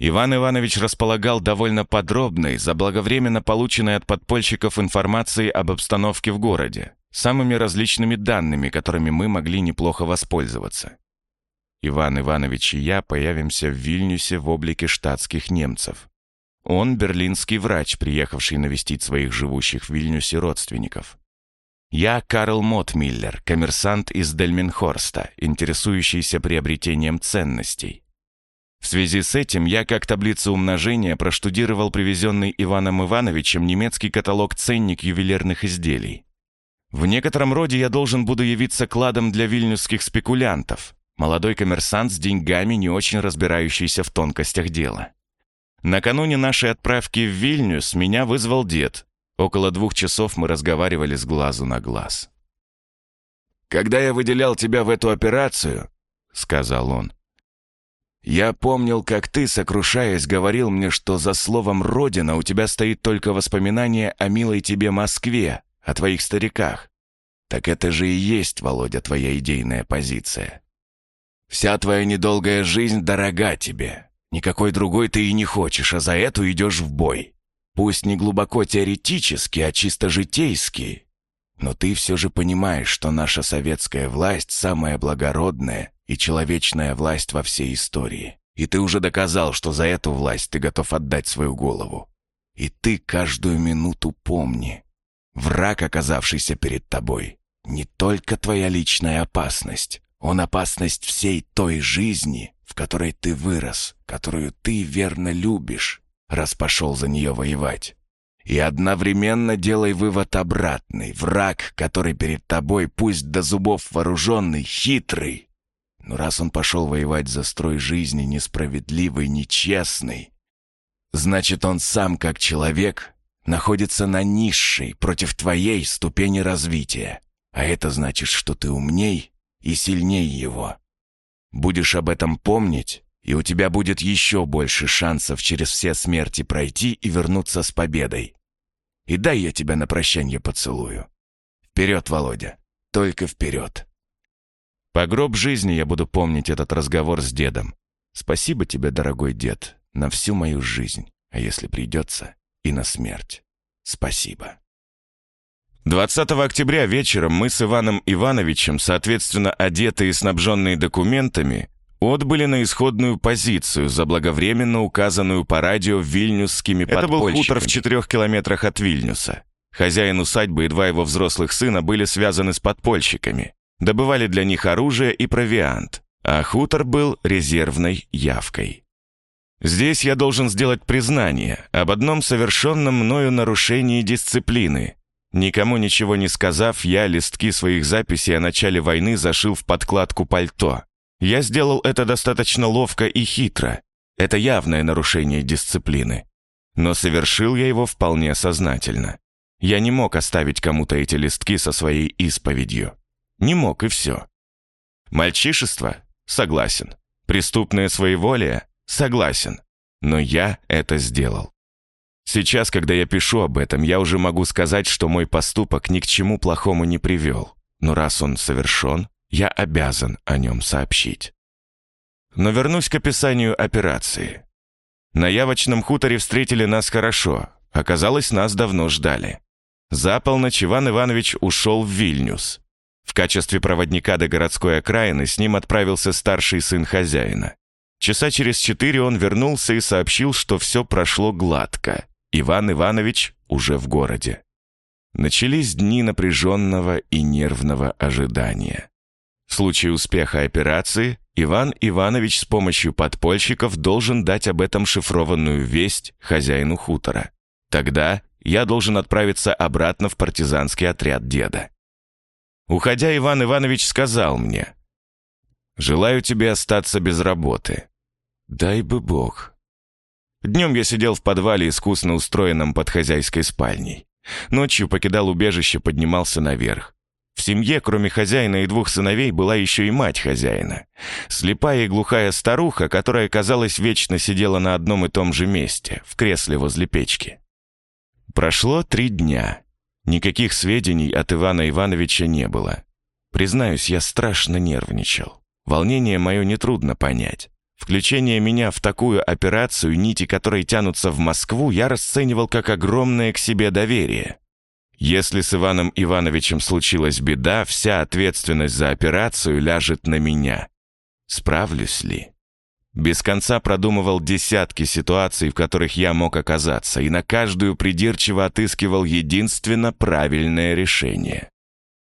Иван Иванович располагал довольно подробной, заблаговременно полученной от подпольщиков информацией об обстановке в городе, самыми различными данными, которыми мы могли неплохо воспользоваться. Иван Иванович и я появимся в Вильнюсе в облике штатских немцев. Он берлинский врач, приехавший навестить своих живущих в Вильнюсе родственников. Я Карл Мотмиллер, коммерсант из Дельменхорста, интересующийся приобретением ценностей. В связи с этим я как таблицу умножения проштудировал привезенный Иваном Ивановичем немецкий каталог ценник ювелирных изделий. В некотором роде я должен буду явиться кладом для вильнюсских спекулянтов, молодой коммерсант с деньгами, не очень разбирающийся в тонкостях дела. Накануне нашей отправки в Вильнюс меня вызвал дед. Около двух часов мы разговаривали с глазу на глаз. «Когда я выделял тебя в эту операцию», — сказал он, «я помнил, как ты, сокрушаясь, говорил мне, что за словом «Родина» у тебя стоит только воспоминание о милой тебе Москве, о твоих стариках. Так это же и есть, Володя, твоя идейная позиция. Вся твоя недолгая жизнь дорога тебе. Никакой другой ты и не хочешь, а за эту идешь в бой. Пусть не глубоко теоретически, а чисто житейски. Но ты все же понимаешь, что наша советская власть самая благородная и человечная власть во всей истории. И ты уже доказал, что за эту власть ты готов отдать свою голову. И ты каждую минуту помни, Враг, оказавшийся перед тобой, не только твоя личная опасность, он опасность всей той жизни, в которой ты вырос, которую ты верно любишь, раз пошел за нее воевать. И одновременно делай вывод обратный. Враг, который перед тобой, пусть до зубов вооруженный, хитрый. Но раз он пошел воевать за строй жизни несправедливый, нечестный, значит, он сам, как человек, находится на низшей, против твоей ступени развития. А это значит, что ты умней и сильней его. Будешь об этом помнить, и у тебя будет еще больше шансов через все смерти пройти и вернуться с победой. И дай я тебя на прощание поцелую. Вперед, Володя, только вперед. По гроб жизни я буду помнить этот разговор с дедом. Спасибо тебе, дорогой дед, на всю мою жизнь, а если придется, и на смерть. Спасибо. 20 октября вечером мы с Иваном Ивановичем, соответственно одетые и снабженные документами, отбыли на исходную позицию, заблаговременно указанную по радио вильнюсскими Это был хутор в четырех километрах от Вильнюса. Хозяин усадьбы и два его взрослых сына были связаны с подпольщиками. Добывали для них оружие и провиант, а хутор был резервной явкой. Здесь я должен сделать признание об одном совершенном мною нарушении дисциплины. Никому ничего не сказав, я листки своих записей о начале войны зашил в подкладку пальто. Я сделал это достаточно ловко и хитро. Это явное нарушение дисциплины. Но совершил я его вполне сознательно. Я не мог оставить кому-то эти листки со своей исповедью. Не мог, и все. Мальчишество? Согласен. Преступное своеволие? Согласен. Но я это сделал. Сейчас, когда я пишу об этом, я уже могу сказать, что мой поступок ни к чему плохому не привел. Но раз он совершен, я обязан о нем сообщить. Но вернусь к описанию операции. На явочном хуторе встретили нас хорошо. Оказалось, нас давно ждали. За полночь Иван Иванович ушел в Вильнюс. В качестве проводника до городской окраины с ним отправился старший сын хозяина. Часа через четыре он вернулся и сообщил, что все прошло гладко. Иван Иванович уже в городе. Начались дни напряженного и нервного ожидания. Случае успеха операции Иван Иванович с помощью подпольщиков должен дать об этом шифрованную весть хозяину хутора. Тогда я должен отправиться обратно в партизанский отряд деда. Уходя, Иван Иванович сказал мне, «Желаю тебе остаться без работы. Дай бы Бог». Днем я сидел в подвале, искусно устроенном под хозяйской спальней. Ночью покидал убежище, поднимался наверх. В семье, кроме хозяина и двух сыновей, была еще и мать хозяина. Слепая и глухая старуха, которая, казалось, вечно сидела на одном и том же месте, в кресле возле печки. Прошло три дня. Никаких сведений от Ивана Ивановича не было. Признаюсь, я страшно нервничал. Волнение мое нетрудно понять. Включение меня в такую операцию, нити которой тянутся в Москву, я расценивал как огромное к себе доверие. Если с Иваном Ивановичем случилась беда, вся ответственность за операцию ляжет на меня. Справлюсь ли? Без конца продумывал десятки ситуаций, в которых я мог оказаться, и на каждую придирчиво отыскивал единственно правильное решение.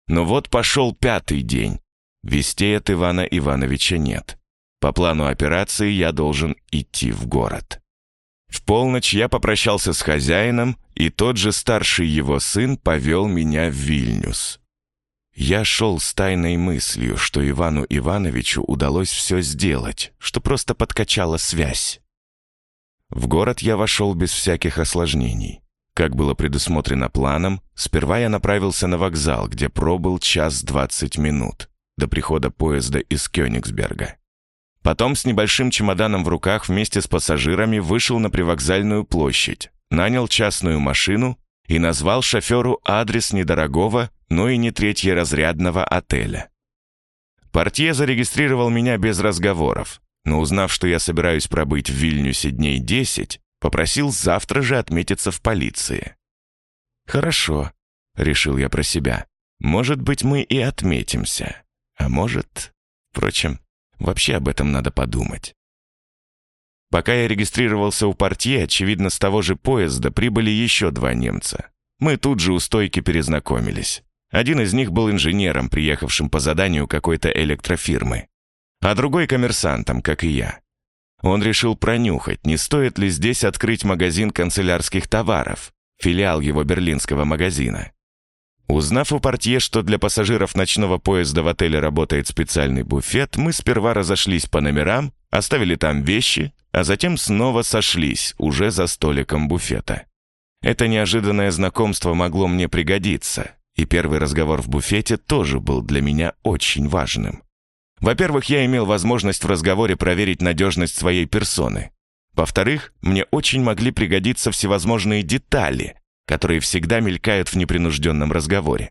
Но вот пошел пятый день. Вестей от Ивана Ивановича нет. По плану операции я должен идти в город. В полночь я попрощался с хозяином, и тот же старший его сын повел меня в Вильнюс. Я шел с тайной мыслью, что Ивану Ивановичу удалось все сделать, что просто подкачала связь. В город я вошел без всяких осложнений. Как было предусмотрено планом, сперва я направился на вокзал, где пробыл час двадцать минут до прихода поезда из Кёнигсберга. Потом с небольшим чемоданом в руках вместе с пассажирами вышел на привокзальную площадь, нанял частную машину и назвал шоферу адрес недорогого, но и не третьеразрядного отеля. Портье зарегистрировал меня без разговоров, но узнав, что я собираюсь пробыть в Вильнюсе дней 10, попросил завтра же отметиться в полиции. «Хорошо», — решил я про себя. «Может быть, мы и отметимся. А может...» Впрочем, Вообще об этом надо подумать. Пока я регистрировался у портье, очевидно, с того же поезда прибыли еще два немца. Мы тут же у стойки перезнакомились. Один из них был инженером, приехавшим по заданию какой-то электрофирмы, а другой коммерсантом, как и я. Он решил пронюхать, не стоит ли здесь открыть магазин канцелярских товаров, филиал его берлинского магазина. Узнав у портье, что для пассажиров ночного поезда в отеле работает специальный буфет, мы сперва разошлись по номерам, оставили там вещи, а затем снова сошлись, уже за столиком буфета. Это неожиданное знакомство могло мне пригодиться, и первый разговор в буфете тоже был для меня очень важным. Во-первых, я имел возможность в разговоре проверить надежность своей персоны. Во-вторых, мне очень могли пригодиться всевозможные детали, которые всегда мелькают в непринужденном разговоре.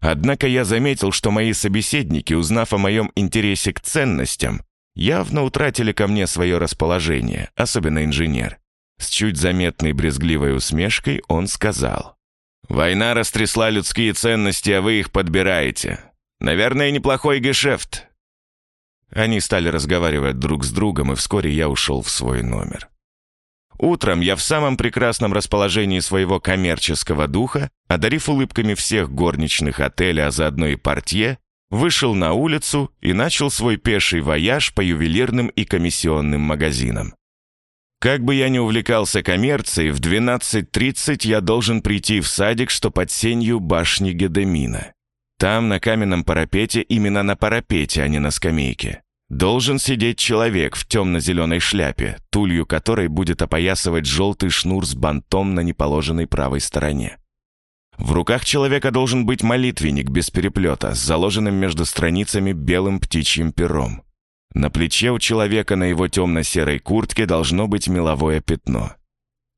Однако я заметил, что мои собеседники, узнав о моем интересе к ценностям, явно утратили ко мне свое расположение, особенно инженер. С чуть заметной брезгливой усмешкой он сказал. «Война растрясла людские ценности, а вы их подбираете. Наверное, неплохой гешефт. Они стали разговаривать друг с другом, и вскоре я ушел в свой номер. Утром я в самом прекрасном расположении своего коммерческого духа, одарив улыбками всех горничных отеля, а заодно и портье, вышел на улицу и начал свой пеший вояж по ювелирным и комиссионным магазинам. Как бы я ни увлекался коммерцией, в 12.30 я должен прийти в садик, что под сенью башни Гедемина. Там, на каменном парапете, именно на парапете, а не на скамейке, должен сидеть человек в темно-зеленой шляпе, тулью которой будет опоясывать желтый шнур с бантом на неположенной правой стороне. В руках человека должен быть молитвенник без переплета, с заложенным между страницами белым птичьим пером. На плече у человека на его темно-серой куртке должно быть меловое пятно.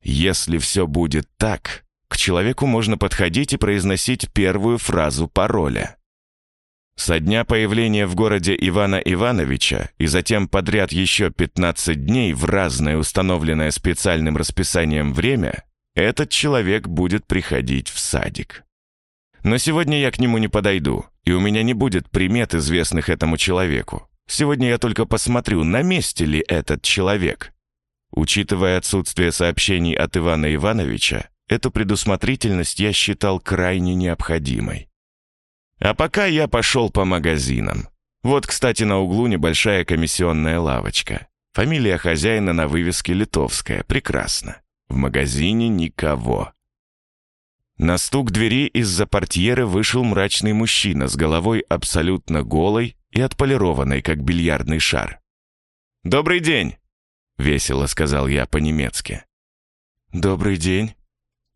Если все будет так, к человеку можно подходить и произносить первую фразу пароля. Со дня появления в городе Ивана Ивановича и затем подряд еще 15 дней в разное установленное специальным расписанием время этот человек будет приходить в садик. Но сегодня я к нему не подойду, и у меня не будет примет, известных этому человеку. Сегодня я только посмотрю, на месте ли этот человек. Учитывая отсутствие сообщений от Ивана Ивановича, Эту предусмотрительность я считал крайне необходимой. А пока я пошел по магазинам. Вот, кстати, на углу небольшая комиссионная лавочка. Фамилия хозяина на вывеске литовская. Прекрасно. В магазине никого. На стук двери из-за портьеры вышел мрачный мужчина с головой абсолютно голой и отполированной, как бильярдный шар. «Добрый день!» — весело сказал я по-немецки. «Добрый день!»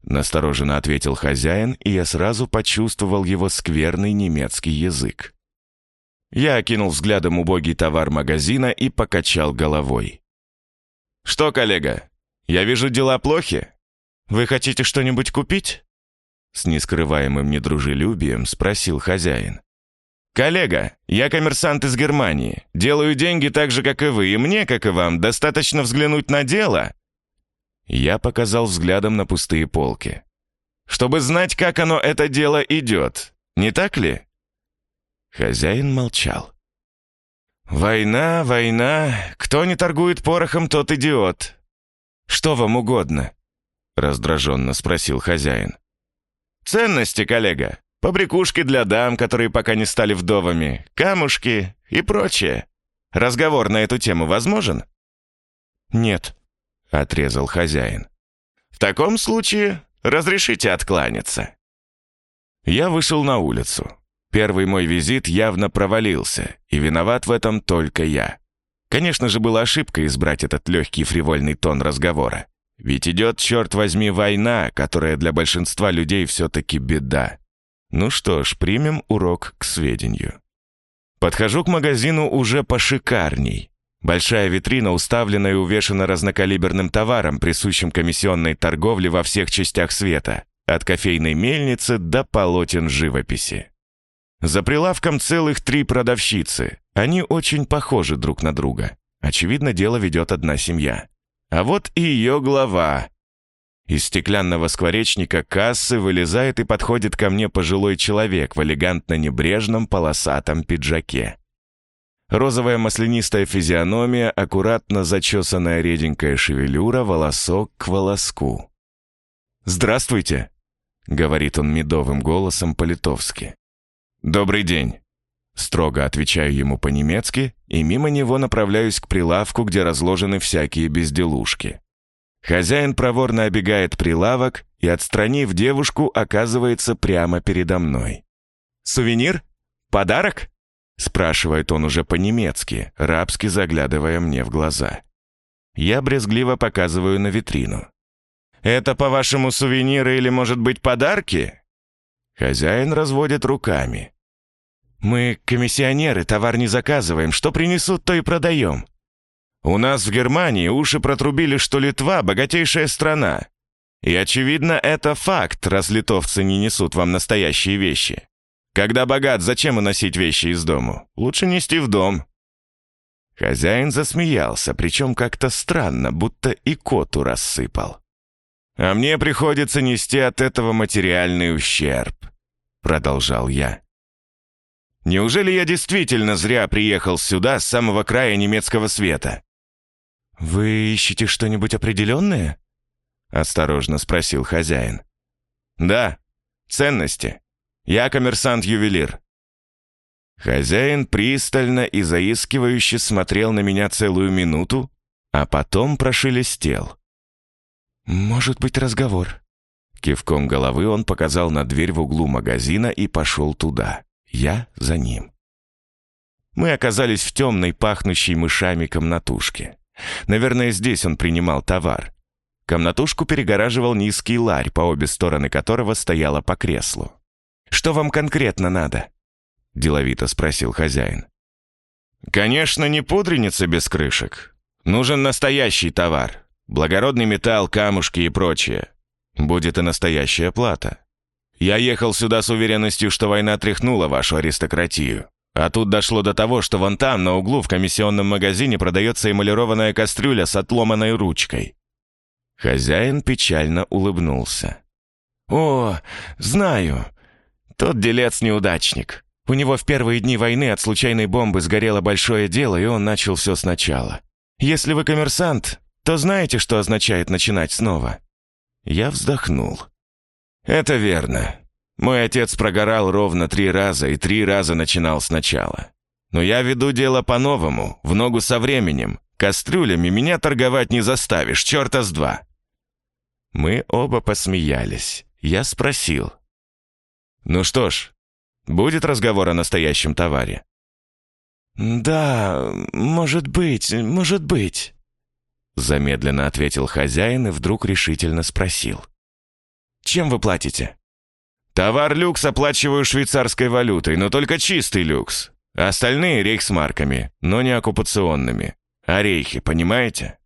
Настороженно ответил хозяин, и я сразу почувствовал его скверный немецкий язык. Я окинул взглядом убогий товар магазина и покачал головой. «Что, коллега, я вижу, дела плохи. Вы хотите что-нибудь купить?» С нескрываемым недружелюбием спросил хозяин. «Коллега, я коммерсант из Германии. Делаю деньги так же, как и вы, и мне, как и вам, достаточно взглянуть на дело, я показал взглядом на пустые полки. «Чтобы знать, как оно это дело идет, не так ли?» Хозяин молчал. «Война, война. Кто не торгует порохом, тот идиот. Что вам угодно?» Раздраженно спросил хозяин. «Ценности, коллега. Побрякушки для дам, которые пока не стали вдовами, камушки и прочее. Разговор на эту тему возможен?» «Нет», — отрезал хозяин. «В таком случае разрешите откланяться». Я вышел на улицу. Первый мой визит явно провалился, и виноват в этом только я. Конечно же, была ошибка избрать этот легкий фривольный тон разговора. Ведь идет, черт возьми, война, которая для большинства людей все-таки беда. Ну что ж, примем урок к сведению. Подхожу к магазину уже пошикарней. Большая витрина уставлена и увешана разнокалиберным товаром, присущим комиссионной торговле во всех частях света, от кофейной мельницы до полотен живописи. За прилавком целых три продавщицы. Они очень похожи друг на друга. Очевидно, дело ведет одна семья. А вот и ее глава. Из стеклянного скворечника кассы вылезает и подходит ко мне пожилой человек в элегантно-небрежном полосатом пиджаке. Розовая маслянистая физиономия, аккуратно зачесанная реденькая шевелюра, волосок к волоску. «Здравствуйте», — говорит он медовым голосом по-литовски. «Добрый день», — строго отвечаю ему по-немецки, и мимо него направляюсь к прилавку, где разложены всякие безделушки. Хозяин проворно обегает прилавок и, отстранив девушку, оказывается прямо передо мной. «Сувенир? Подарок?» Спрашивает он уже по-немецки, рабски заглядывая мне в глаза. Я брезгливо показываю на витрину. «Это, по-вашему, сувениры или, может быть, подарки?» Хозяин разводит руками. «Мы комиссионеры, товар не заказываем. Что принесут, то и продаем. У нас в Германии уши протрубили, что Литва — богатейшая страна. И, очевидно, это факт, раз литовцы не несут вам настоящие вещи. Когда богат, зачем уносить вещи из дому? Лучше нести в дом». Хозяин засмеялся, причем как-то странно, будто и коту рассыпал. «А мне приходится нести от этого материальный ущерб», — продолжал я. «Неужели я действительно зря приехал сюда с самого края немецкого света?» «Вы ищете что-нибудь определенное?» — осторожно спросил хозяин. «Да, ценности. Я коммерсант-ювелир». Хозяин пристально и заискивающе смотрел на меня целую минуту, а потом прошелестел. «Может быть, разговор?» Кивком головы он показал на дверь в углу магазина и пошел туда. Я за ним. Мы оказались в темной, пахнущей мышами комнатушке. Наверное, здесь он принимал товар. Комнатушку перегораживал низкий ларь, по обе стороны которого стояла по креслу. «Что вам конкретно надо?» — деловито спросил хозяин. «Конечно, не пудреница без крышек. Нужен настоящий товар. Благородный металл, камушки и прочее. Будет и настоящая плата. Я ехал сюда с уверенностью, что война тряхнула вашу аристократию. А тут дошло до того, что вон там, на углу, в комиссионном магазине продается эмалированная кастрюля с отломанной ручкой». Хозяин печально улыбнулся. «О, знаю. Тот делец-неудачник. У него в первые дни войны от случайной бомбы сгорело большое дело, и он начал все сначала. Если вы коммерсант, то знаете, что означает начинать снова?» Я вздохнул. «Это верно. Мой отец прогорал ровно три раза и три раза начинал сначала. Но я веду дело по-новому, в ногу со временем. Кастрюлями меня торговать не заставишь, черта с два». Мы оба посмеялись. Я спросил. «Ну что ж, будет разговор о настоящем товаре?» «Да, может быть, может быть», замедленно ответил хозяин и вдруг решительно спросил. «Чем вы платите?» «Товар люкс оплачиваю швейцарской валютой, но только чистый люкс. Остальные рейхсмарками, но не оккупационными. Орехи, понимаете?»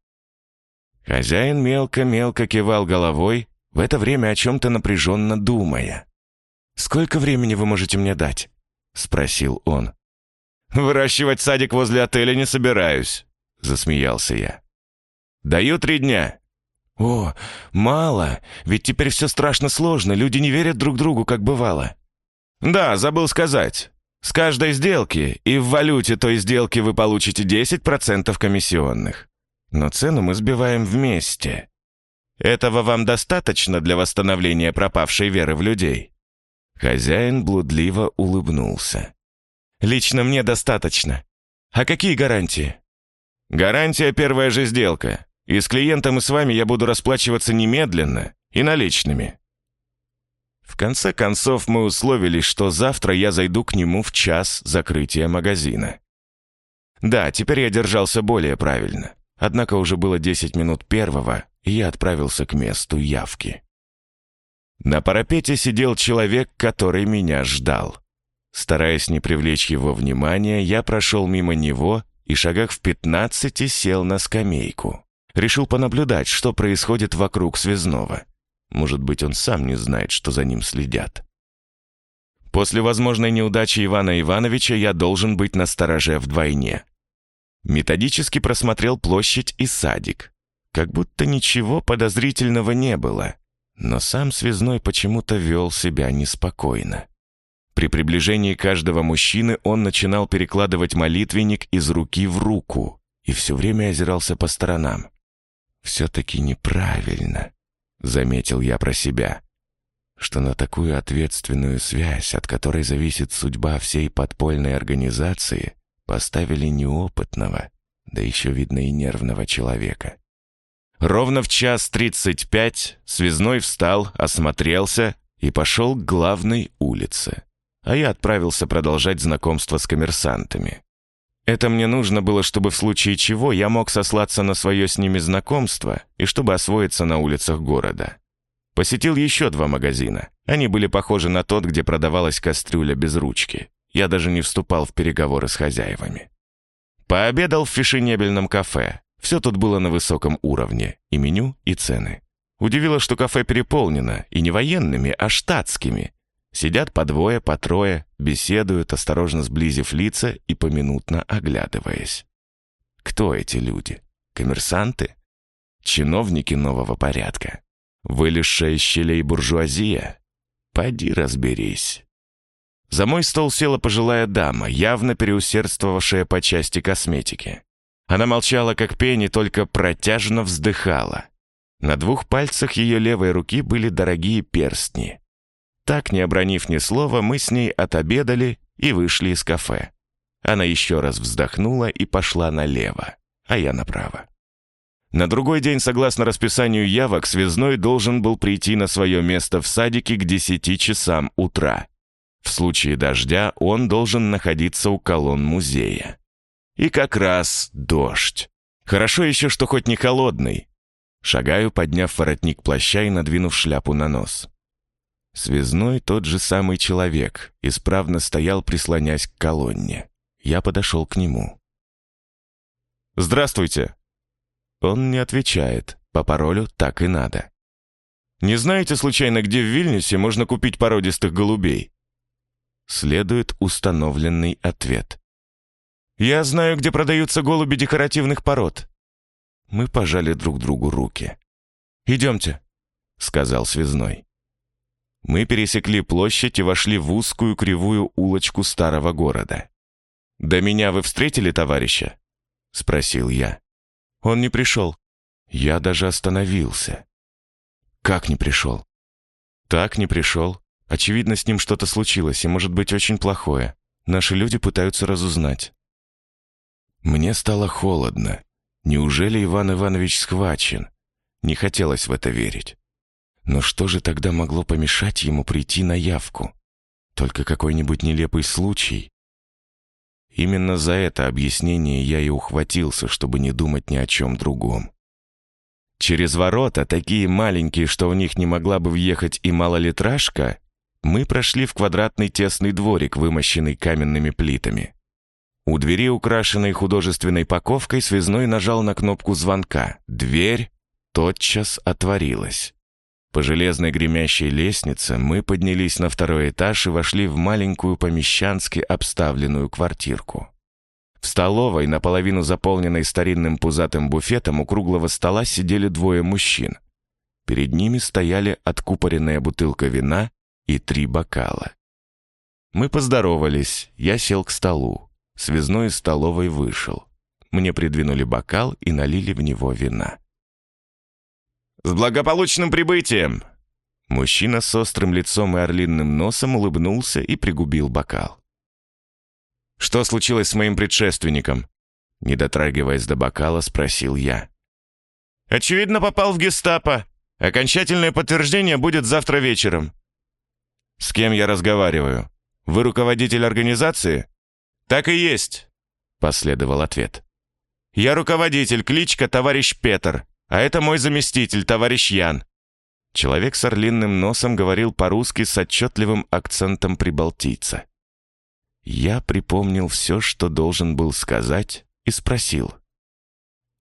Хозяин мелко-мелко кивал головой, в это время о чем-то напряженно думая. «Сколько времени вы можете мне дать?» — спросил он. «Выращивать садик возле отеля не собираюсь», — засмеялся я. «Даю три дня». «О, мало, ведь теперь все страшно сложно, люди не верят друг другу, как бывало». «Да, забыл сказать. С каждой сделки и в валюте той сделки вы получите 10% комиссионных. Но цену мы сбиваем вместе. Этого вам достаточно для восстановления пропавшей веры в людей?» Хозяин блудливо улыбнулся. «Лично мне достаточно. А какие гарантии?» «Гарантия — первая же сделка. И с клиентом и с вами я буду расплачиваться немедленно и наличными». В конце концов, мы условились, что завтра я зайду к нему в час закрытия магазина. Да, теперь я держался более правильно. Однако уже было 10 минут первого, и я отправился к месту явки. На парапете сидел человек, который меня ждал. Стараясь не привлечь его внимания, я прошел мимо него и шагах в пятнадцати сел на скамейку. Решил понаблюдать, что происходит вокруг связного. Может быть, он сам не знает, что за ним следят. После возможной неудачи Ивана Ивановича я должен быть на стороже вдвойне. Методически просмотрел площадь и садик. Как будто ничего подозрительного не было но сам связной почему-то вел себя неспокойно. При приближении каждого мужчины он начинал перекладывать молитвенник из руки в руку и все время озирался по сторонам. «Все-таки неправильно», — заметил я про себя, что на такую ответственную связь, от которой зависит судьба всей подпольной организации, Поставили неопытного, да еще, видно, и нервного человека. Ровно в час тридцать пять связной встал, осмотрелся и пошел к главной улице. А я отправился продолжать знакомство с коммерсантами. Это мне нужно было, чтобы в случае чего я мог сослаться на свое с ними знакомство и чтобы освоиться на улицах города. Посетил еще два магазина. Они были похожи на тот, где продавалась кастрюля без ручки. Я даже не вступал в переговоры с хозяевами. Пообедал в фешенебельном кафе. Все тут было на высоком уровне. И меню, и цены. Удивило, что кафе переполнено, и не военными, а штатскими. Сидят по двое, по трое, беседуют, осторожно сблизив лица и поминутно оглядываясь. Кто эти люди? Коммерсанты? Чиновники нового порядка? Вылезшая из щелей буржуазия? Пойди разберись. За мой стол села пожилая дама, явно переусердствовавшая по части косметики. Она молчала, как пень, и только протяжно вздыхала. На двух пальцах ее левой руки были дорогие перстни. Так, не обронив ни слова, мы с ней отобедали и вышли из кафе. Она еще раз вздохнула и пошла налево, а я направо. На другой день, согласно расписанию явок, связной должен был прийти на свое место в садике к 10 часам утра. В случае дождя он должен находиться у колонн музея. И как раз дождь. Хорошо еще, что хоть не холодный. Шагаю, подняв воротник плаща и надвинув шляпу на нос. Связной тот же самый человек, исправно стоял, прислонясь к колонне. Я подошел к нему. «Здравствуйте!» Он не отвечает, по паролю так и надо. «Не знаете, случайно, где в Вильнюсе можно купить породистых голубей?» Следует установленный ответ. «Я знаю, где продаются голуби декоративных пород». Мы пожали друг другу руки. «Идемте», — сказал связной. Мы пересекли площадь и вошли в узкую кривую улочку старого города. «До меня вы встретили товарища?» — спросил я. «Он не пришел». Я даже остановился. «Как не пришел?» «Так не пришел. Очевидно, с ним что-то случилось, и может быть очень плохое. Наши люди пытаются разузнать». Мне стало холодно. Неужели Иван Иванович схвачен? Не хотелось в это верить. Но что же тогда могло помешать ему прийти на явку? Только какой-нибудь нелепый случай? Именно за это объяснение я и ухватился, чтобы не думать ни о чем другом. Через ворота, такие маленькие, что в них не могла бы въехать и малолитражка, мы прошли в квадратный тесный дворик, вымощенный каменными плитами. У двери, украшенной художественной паковкой, связной нажал на кнопку звонка. Дверь тотчас отворилась. По железной гремящей лестнице мы поднялись на второй этаж и вошли в маленькую помещански обставленную квартирку. В столовой, наполовину заполненной старинным пузатым буфетом, у круглого стола сидели двое мужчин. Перед ними стояли откупоренная бутылка вина и три бокала. Мы поздоровались, я сел к столу. Связной из столовой вышел. Мне придвинули бокал и налили в него вина. «С благополучным прибытием!» Мужчина с острым лицом и орлиным носом улыбнулся и пригубил бокал. «Что случилось с моим предшественником?» Не дотрагиваясь до бокала, спросил я. «Очевидно, попал в гестапо. Окончательное подтверждение будет завтра вечером». «С кем я разговариваю? Вы руководитель организации?» «Так и есть», — последовал ответ. «Я руководитель, кличка товарищ Петр. А это мой заместитель, товарищ Ян». Человек с орлиным носом говорил по-русски с отчетливым акцентом прибалтийца. Я припомнил все, что должен был сказать, и спросил.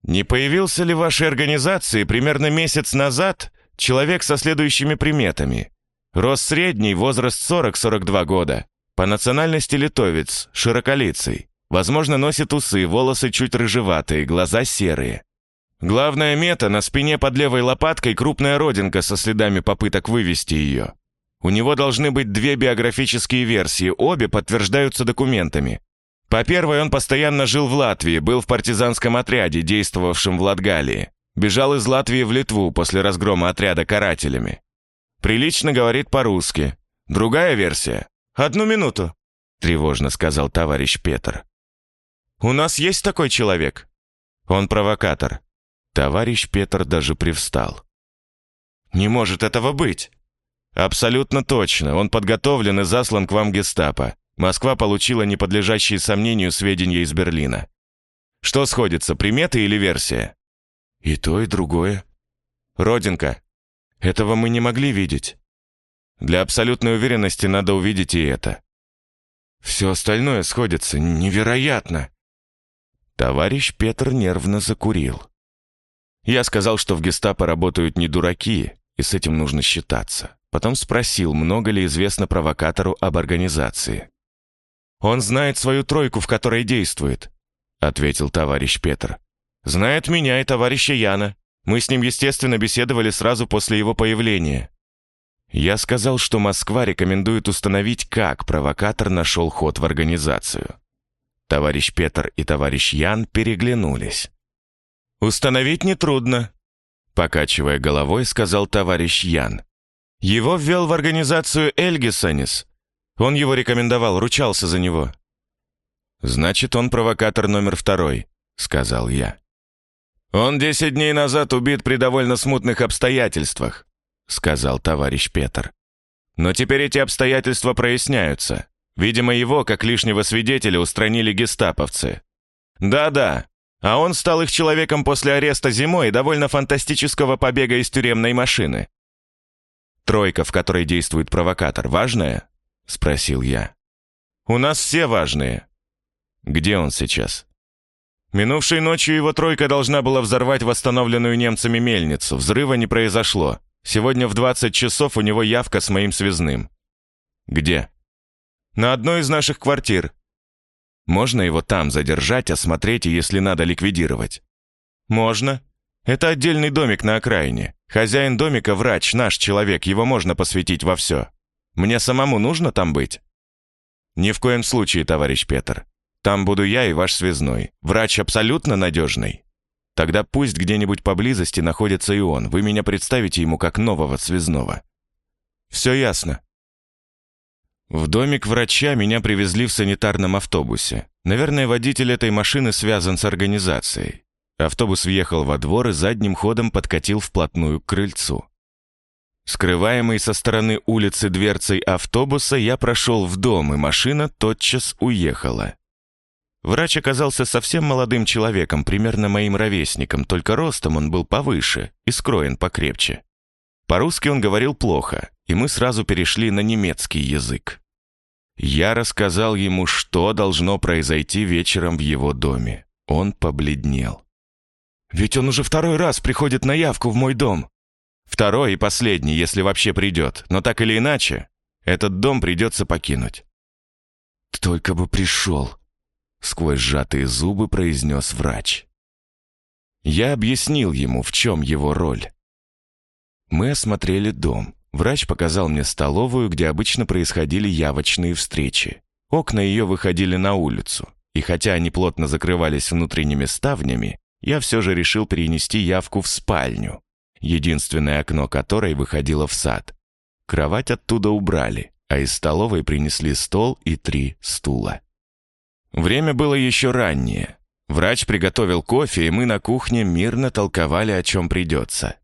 «Не появился ли в вашей организации примерно месяц назад человек со следующими приметами? Рост средний, возраст 40-42 года. По национальности литовец, широколицый. Возможно, носит усы, волосы чуть рыжеватые, глаза серые. Главная мета — на спине под левой лопаткой крупная родинка со следами попыток вывести ее. У него должны быть две биографические версии, обе подтверждаются документами. По первой, он постоянно жил в Латвии, был в партизанском отряде, действовавшем в Латгалии. Бежал из Латвии в Литву после разгрома отряда карателями. Прилично говорит по-русски. Другая версия. «Одну минуту», — тревожно сказал товарищ Петр. У нас есть такой человек? Он провокатор. Товарищ Петр даже привстал. Не может этого быть. Абсолютно точно. Он подготовлен и заслан к вам гестапо. Москва получила неподлежащие сомнению сведения из Берлина. Что сходится, приметы или версия? И то, и другое. Родинка, этого мы не могли видеть. Для абсолютной уверенности надо увидеть и это. Все остальное сходится невероятно. Товарищ Петр нервно закурил. Я сказал, что в гестапо работают не дураки, и с этим нужно считаться. Потом спросил, много ли известно провокатору об организации. «Он знает свою тройку, в которой действует», — ответил товарищ Петр. «Знает меня и товарища Яна. Мы с ним, естественно, беседовали сразу после его появления. Я сказал, что Москва рекомендует установить, как провокатор нашел ход в организацию. Товарищ Петр и товарищ Ян переглянулись. «Установить нетрудно», — покачивая головой, сказал товарищ Ян. «Его ввел в организацию Эльгисонис. Он его рекомендовал, ручался за него». «Значит, он провокатор номер второй», — сказал я. «Он десять дней назад убит при довольно смутных обстоятельствах», — сказал товарищ Петр. «Но теперь эти обстоятельства проясняются. Видимо, его, как лишнего свидетеля, устранили гестаповцы. Да-да, а он стал их человеком после ареста зимой и довольно фантастического побега из тюремной машины. «Тройка, в которой действует провокатор, важная?» — спросил я. «У нас все важные». «Где он сейчас?» Минувшей ночью его тройка должна была взорвать восстановленную немцами мельницу. Взрыва не произошло. Сегодня в 20 часов у него явка с моим связным. Где? На одной из наших квартир. Можно его там задержать, осмотреть и, если надо, ликвидировать? Можно. Это отдельный домик на окраине. Хозяин домика – врач, наш человек, его можно посвятить во все. Мне самому нужно там быть? Ни в коем случае, товарищ Петр. Там буду я и ваш связной. Врач абсолютно надежный. Тогда пусть где-нибудь поблизости находится и он. Вы меня представите ему как нового связного. Все ясно. В домик врача меня привезли в санитарном автобусе. Наверное, водитель этой машины связан с организацией. Автобус въехал во двор и задним ходом подкатил вплотную к крыльцу. Скрываемый со стороны улицы дверцей автобуса, я прошел в дом, и машина тотчас уехала. Врач оказался совсем молодым человеком, примерно моим ровесником, только ростом он был повыше и скроен покрепче. По-русски он говорил плохо, и мы сразу перешли на немецкий язык. Я рассказал ему, что должно произойти вечером в его доме. Он побледнел. «Ведь он уже второй раз приходит на явку в мой дом. Второй и последний, если вообще придет, но так или иначе, этот дом придется покинуть». «Только бы пришел», сквозь сжатые зубы произнес врач. Я объяснил ему, в чем его роль. Мы осмотрели дом. Врач показал мне столовую, где обычно происходили явочные встречи. Окна ее выходили на улицу, и хотя они плотно закрывались внутренними ставнями, я все же решил перенести явку в спальню, единственное окно которой выходило в сад. Кровать оттуда убрали, а из столовой принесли стол и три стула. Время было еще раннее. Врач приготовил кофе, и мы на кухне мирно толковали, о чем придется.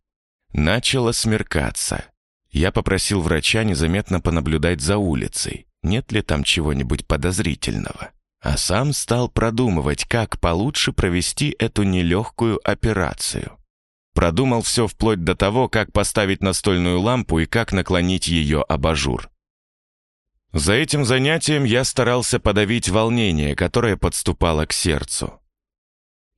Начало смеркаться. Я попросил врача незаметно понаблюдать за улицей, нет ли там чего-нибудь подозрительного. А сам стал продумывать, как получше провести эту нелегкую операцию. Продумал все вплоть до того, как поставить настольную лампу и как наклонить ее абажур. За этим занятием я старался подавить волнение, которое подступало к сердцу.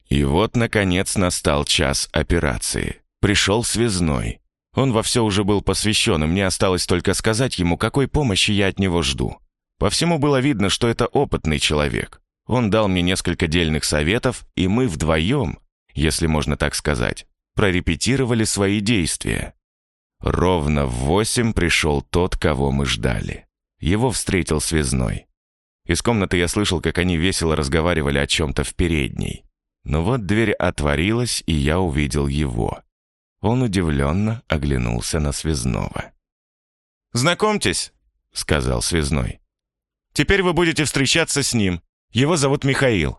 И вот, наконец, настал час операции. Пришел связной. Он во все уже был посвящен, и мне осталось только сказать ему, какой помощи я от него жду. По всему было видно, что это опытный человек. Он дал мне несколько дельных советов, и мы вдвоем, если можно так сказать, прорепетировали свои действия. Ровно в восемь пришел тот, кого мы ждали. Его встретил связной. Из комнаты я слышал, как они весело разговаривали о чем-то в передней. Но вот дверь отворилась, и я увидел его. Он удивленно оглянулся на связного. «Знакомьтесь», — сказал связной. «Теперь вы будете встречаться с ним. Его зовут Михаил».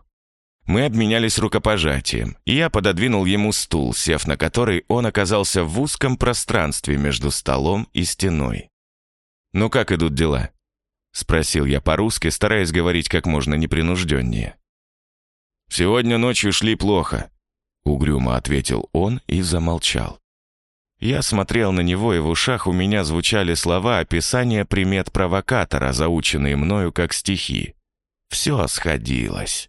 Мы обменялись рукопожатием, и я пододвинул ему стул, сев на который он оказался в узком пространстве между столом и стеной. «Ну как идут дела?» — спросил я по-русски, стараясь говорить как можно непринужденнее. «Сегодня ночью шли плохо», — угрюмо ответил он и замолчал. Я смотрел на него, и в ушах у меня звучали слова описания примет провокатора, заученные мною как стихи. Все сходилось.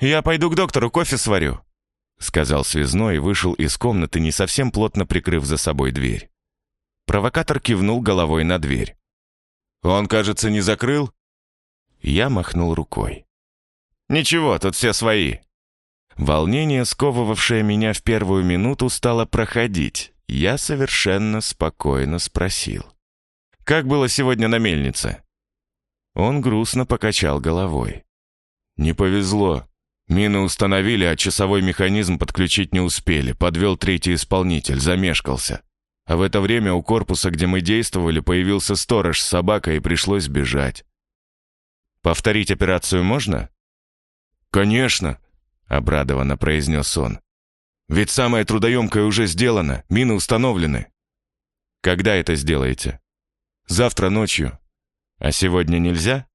«Я пойду к доктору, кофе сварю», — сказал связной и вышел из комнаты, не совсем плотно прикрыв за собой дверь. Провокатор кивнул головой на дверь. «Он, кажется, не закрыл?» Я махнул рукой. «Ничего, тут все свои. Волнение, сковывавшее меня в первую минуту, стало проходить. Я совершенно спокойно спросил. «Как было сегодня на мельнице?» Он грустно покачал головой. «Не повезло. Мины установили, а часовой механизм подключить не успели. Подвел третий исполнитель, замешкался. А в это время у корпуса, где мы действовали, появился сторож с собакой, и пришлось бежать». «Повторить операцию можно?» «Конечно обрадованно произнес он. «Ведь самое трудоемкое уже сделано, мины установлены». «Когда это сделаете?» «Завтра ночью». «А сегодня нельзя?»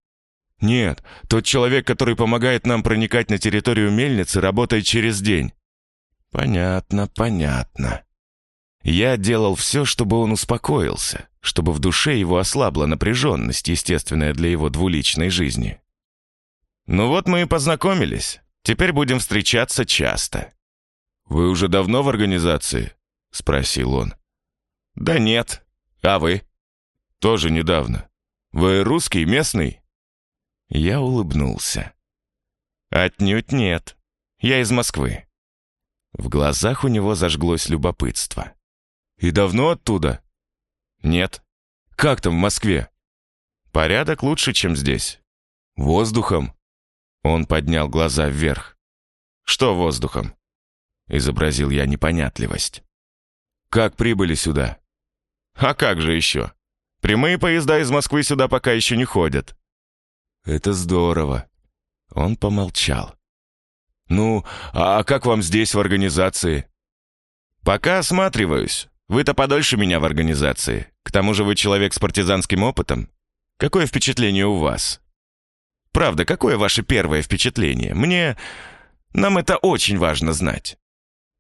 «Нет, тот человек, который помогает нам проникать на территорию мельницы, работает через день». «Понятно, понятно». Я делал все, чтобы он успокоился, чтобы в душе его ослабла напряженность, естественная для его двуличной жизни. «Ну вот мы и познакомились. Теперь будем встречаться часто». «Вы уже давно в организации?» — спросил он. «Да нет. А вы?» «Тоже недавно. Вы русский, местный?» Я улыбнулся. «Отнюдь нет. Я из Москвы». В глазах у него зажглось любопытство. «И давно оттуда?» «Нет». «Как там в Москве?» «Порядок лучше, чем здесь». «Воздухом?» Он поднял глаза вверх. «Что воздухом?» Изобразил я непонятливость. «Как прибыли сюда?» «А как же еще? Прямые поезда из Москвы сюда пока еще не ходят». «Это здорово». Он помолчал. «Ну, а как вам здесь, в организации?» «Пока осматриваюсь. Вы-то подольше меня в организации. К тому же вы человек с партизанским опытом. Какое впечатление у вас?» Правда, какое ваше первое впечатление? Мне... Нам это очень важно знать».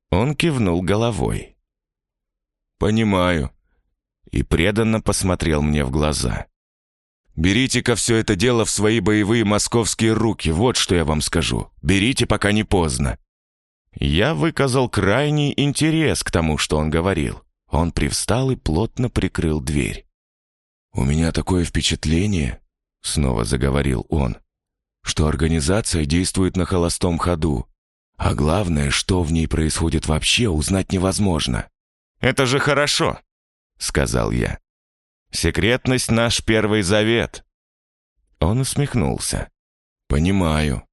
Он кивнул головой. «Понимаю». И преданно посмотрел мне в глаза. «Берите-ка все это дело в свои боевые московские руки, вот что я вам скажу. Берите, пока не поздно». Я выказал крайний интерес к тому, что он говорил. Он привстал и плотно прикрыл дверь. «У меня такое впечатление», — снова заговорил он, что организация действует на холостом ходу. А главное, что в ней происходит вообще, узнать невозможно. «Это же хорошо», — сказал я. «Секретность — наш первый завет». Он усмехнулся. «Понимаю.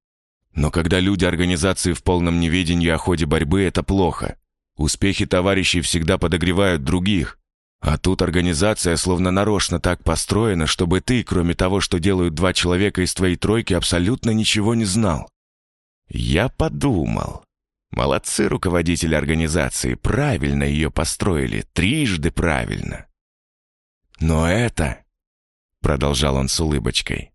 Но когда люди организации в полном неведении о ходе борьбы, это плохо. Успехи товарищей всегда подогревают других. А тут организация словно нарочно так построена, чтобы ты, кроме того, что делают два человека из твоей тройки, абсолютно ничего не знал. Я подумал. Молодцы руководители организации, правильно ее построили, трижды правильно. Но это, продолжал он с улыбочкой,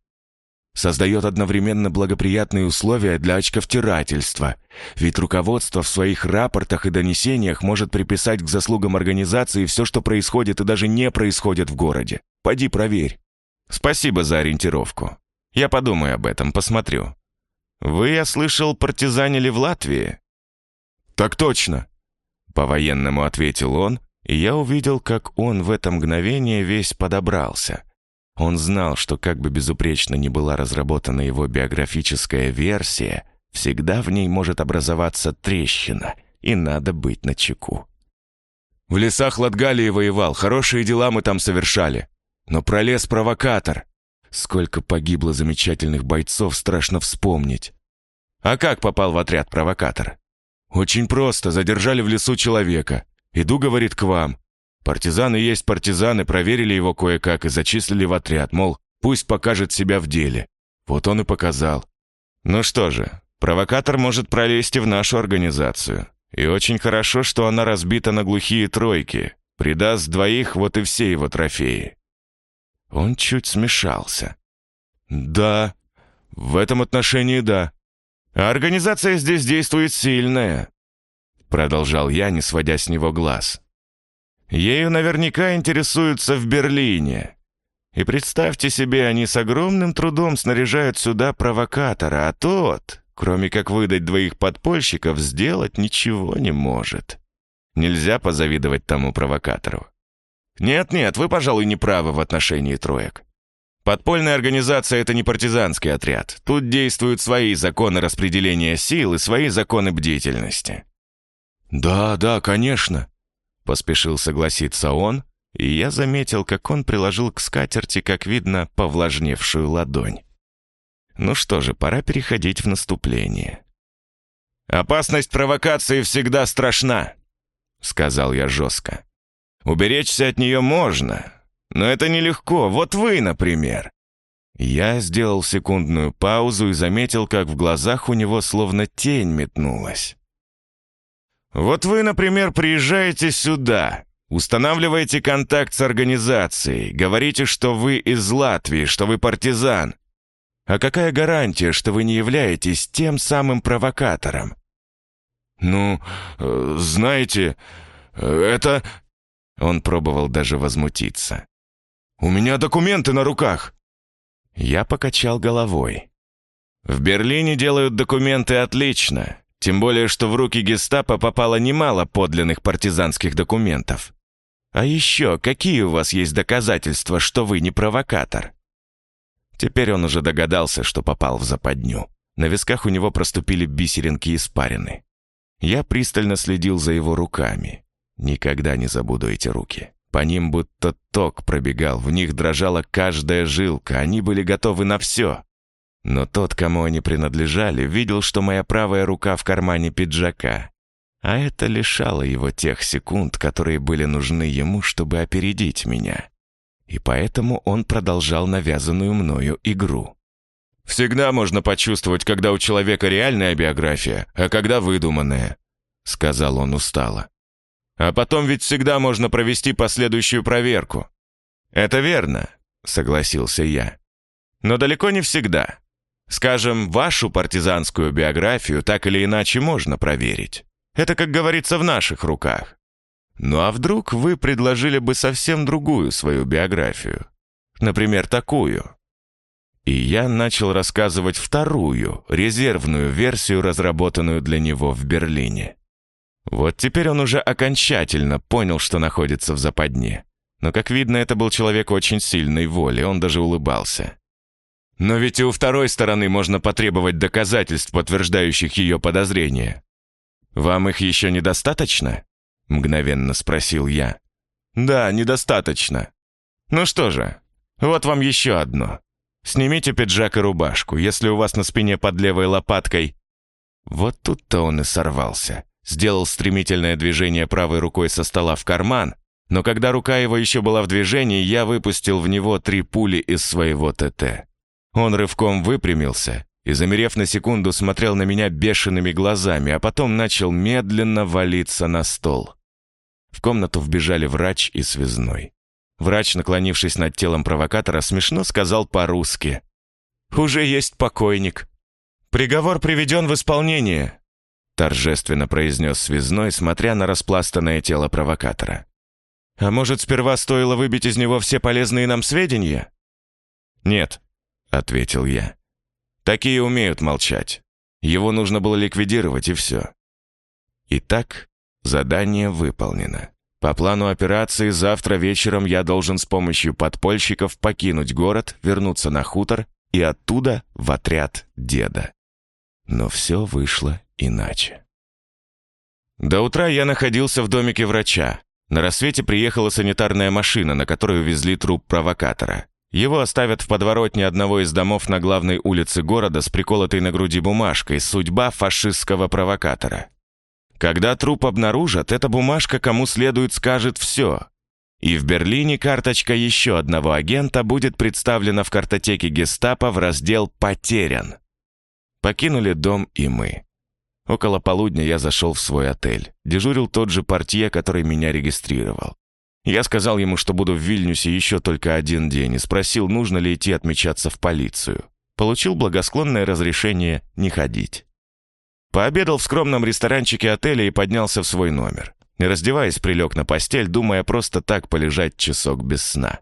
создает одновременно благоприятные условия для очковтирательства, ведь руководство в своих рапортах и донесениях может приписать к заслугам организации все, что происходит и даже не происходит в городе. Пойди проверь. Спасибо за ориентировку. Я подумаю об этом, посмотрю. Вы, я слышал, партизанили в Латвии? Так точно. По-военному ответил он, и я увидел, как он в это мгновение весь подобрался — он знал, что как бы безупречно ни была разработана его биографическая версия, всегда в ней может образоваться трещина, и надо быть начеку. В лесах Латгалии воевал, хорошие дела мы там совершали. Но пролез провокатор. Сколько погибло замечательных бойцов, страшно вспомнить. А как попал в отряд провокатор? Очень просто, задержали в лесу человека. Иду, говорит, к вам. Партизаны есть партизаны, проверили его кое-как и зачислили в отряд, мол, пусть покажет себя в деле. Вот он и показал. Ну что же, Провокатор может пролезть и в нашу организацию. И очень хорошо, что она разбита на глухие тройки. Придаст двоих, вот и все его трофеи. Он чуть смешался. Да, в этом отношении да. А организация здесь действует сильная. Продолжал я, не сводя с него глаз. Ею наверняка интересуются в Берлине. И представьте себе, они с огромным трудом снаряжают сюда провокатора, а тот, кроме как выдать двоих подпольщиков, сделать ничего не может. Нельзя позавидовать тому провокатору. Нет-нет, вы, пожалуй, не правы в отношении троек. Подпольная организация — это не партизанский отряд. Тут действуют свои законы распределения сил и свои законы бдительности. «Да, да, конечно», — поспешил согласиться он, и я заметил, как он приложил к скатерти, как видно, повлажневшую ладонь. Ну что же, пора переходить в наступление. «Опасность провокации всегда страшна», — сказал я жестко. «Уберечься от нее можно, но это нелегко. Вот вы, например». Я сделал секундную паузу и заметил, как в глазах у него словно тень метнулась. «Вот вы, например, приезжаете сюда, устанавливаете контакт с организацией, говорите, что вы из Латвии, что вы партизан. А какая гарантия, что вы не являетесь тем самым провокатором? «Ну, э, знаете, это...» Он пробовал даже возмутиться. «У меня документы на руках!» Я покачал головой. «В Берлине делают документы отлично, тем более, что в руки гестапо попало немало подлинных партизанских документов. А еще, какие у вас есть доказательства, что вы не провокатор?» Теперь он уже догадался, что попал в западню. На висках у него проступили бисеринки испарины. Я пристально следил за его руками. Никогда не забуду эти руки. По ним будто ток пробегал, в них дрожала каждая жилка, они были готовы на все. Но тот, кому они принадлежали, видел, что моя правая рука в кармане пиджака. А это лишало его тех секунд, которые были нужны ему, чтобы опередить меня. И поэтому он продолжал навязанную мною игру. Всегда можно почувствовать, когда у человека реальная биография, а когда выдуманная», — сказал он устало. «А потом ведь всегда можно провести последующую проверку». «Это верно», — согласился я. «Но далеко не всегда. Скажем, вашу партизанскую биографию так или иначе можно проверить. Это, как говорится, в наших руках. Ну а вдруг вы предложили бы совсем другую свою биографию? Например, такую. И я начал рассказывать вторую, резервную версию, разработанную для него в Берлине. Вот теперь он уже окончательно понял, что находится в западне. Но, как видно, это был человек очень сильной воли, он даже улыбался. Но ведь и у второй стороны можно потребовать доказательств, подтверждающих ее подозрения. «Вам их еще недостаточно?» — мгновенно спросил я. «Да, недостаточно. Ну что же, вот вам еще одно. Снимите пиджак и рубашку, если у вас на спине под левой лопаткой...» Вот тут-то он и сорвался. Сделал стремительное движение правой рукой со стола в карман, но когда рука его еще была в движении, я выпустил в него три пули из своего ТТ. Он рывком выпрямился и, замерев на секунду, смотрел на меня бешеными глазами, а потом начал медленно валиться на стол. В комнату вбежали врач и связной. Врач, наклонившись над телом провокатора, смешно сказал по-русски. «Уже есть покойник. Приговор приведен в исполнение», торжественно произнес связной, смотря на распластанное тело провокатора. «А может, сперва стоило выбить из него все полезные нам сведения?» «Нет», — ответил я. «Такие умеют молчать. Его нужно было ликвидировать, и все». Итак, задание выполнено. По плану операции завтра вечером я должен с помощью подпольщиков покинуть город, вернуться на хутор и оттуда в отряд деда. Но все вышло иначе. До утра я находился в домике врача. На рассвете приехала санитарная машина, на которой увезли труп провокатора. Его оставят в подворотне одного из домов на главной улице города с приколотой на груди бумажкой «Судьба фашистского провокатора». Когда труп обнаружат, эта бумажка кому следует скажет все. И в Берлине карточка еще одного агента будет представлена в картотеке гестапо в раздел «Потерян». Покинули дом и мы. Около полудня я зашел в свой отель. Дежурил тот же портье, который меня регистрировал. Я сказал ему, что буду в Вильнюсе еще только один день, и спросил, нужно ли идти отмечаться в полицию. Получил благосклонное разрешение не ходить. Пообедал в скромном ресторанчике отеля и поднялся в свой номер. Не раздеваясь, прилег на постель, думая просто так полежать часок без сна.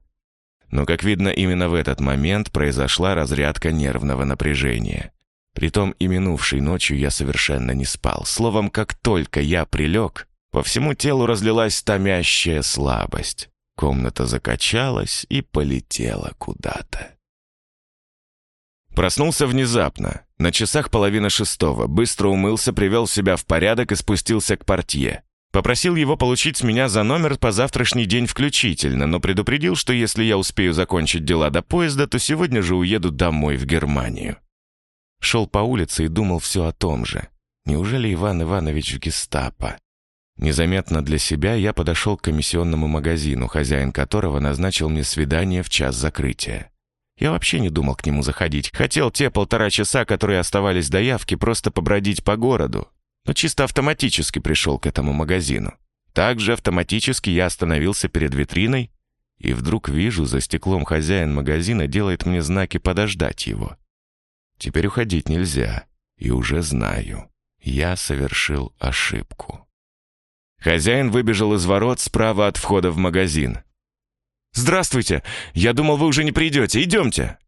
Но, как видно, именно в этот момент произошла разрядка нервного напряжения. Притом и минувшей ночью я совершенно не спал. Словом, как только я прилег, по всему телу разлилась томящая слабость. Комната закачалась и полетела куда-то. Проснулся внезапно. На часах половина шестого. Быстро умылся, привел себя в порядок и спустился к портье. Попросил его получить с меня за номер по завтрашний день включительно, но предупредил, что если я успею закончить дела до поезда, то сегодня же уеду домой в Германию. Шел по улице и думал все о том же. Неужели Иван Иванович в гестапо? Незаметно для себя я подошел к комиссионному магазину, хозяин которого назначил мне свидание в час закрытия. Я вообще не думал к нему заходить. Хотел те полтора часа, которые оставались до явки, просто побродить по городу. Но чисто автоматически пришел к этому магазину. Также автоматически я остановился перед витриной, и вдруг вижу, за стеклом хозяин магазина делает мне знаки подождать его. Теперь уходить нельзя. И уже знаю. Я совершил ошибку. Хозяин выбежал из ворот справа от входа в магазин. «Здравствуйте! Я думал, вы уже не придете. Идемте!»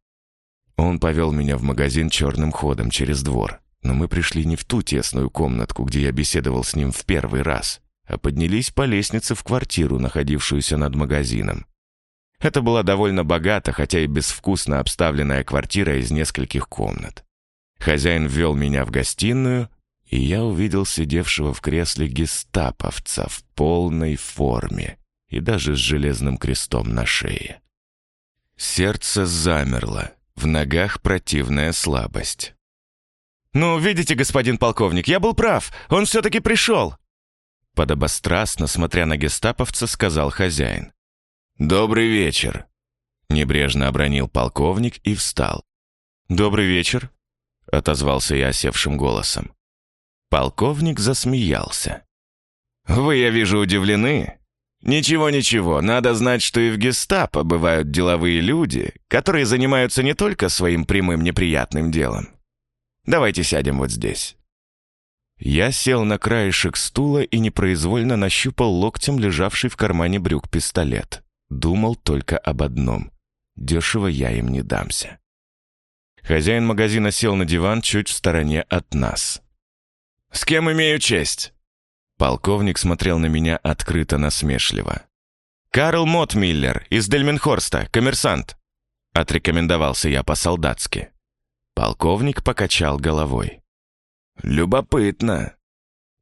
Он повел меня в магазин черным ходом через двор. Но мы пришли не в ту тесную комнатку, где я беседовал с ним в первый раз, а поднялись по лестнице в квартиру, находившуюся над магазином. Это была довольно богата, хотя и безвкусно обставленная квартира из нескольких комнат. Хозяин ввел меня в гостиную, и я увидел сидевшего в кресле гестаповца в полной форме и даже с железным крестом на шее. Сердце замерло, в ногах противная слабость. «Ну, видите, господин полковник, я был прав, он все-таки пришел!» Подобострастно, смотря на гестаповца, сказал хозяин. «Добрый вечер», — небрежно обронил полковник и встал. «Добрый вечер», — отозвался я осевшим голосом. Полковник засмеялся. «Вы, я вижу, удивлены. Ничего-ничего, надо знать, что и в гестапо бывают деловые люди, которые занимаются не только своим прямым неприятным делом. Давайте сядем вот здесь». Я сел на краешек стула и непроизвольно нащупал локтем лежавший в кармане брюк пистолет. Думал только об одном. Дешево я им не дамся. Хозяин магазина сел на диван чуть в стороне от нас. «С кем имею честь?» Полковник смотрел на меня открыто насмешливо. «Карл Мотмиллер из Дельменхорста, коммерсант», — отрекомендовался я по-солдатски. Полковник покачал головой. «Любопытно.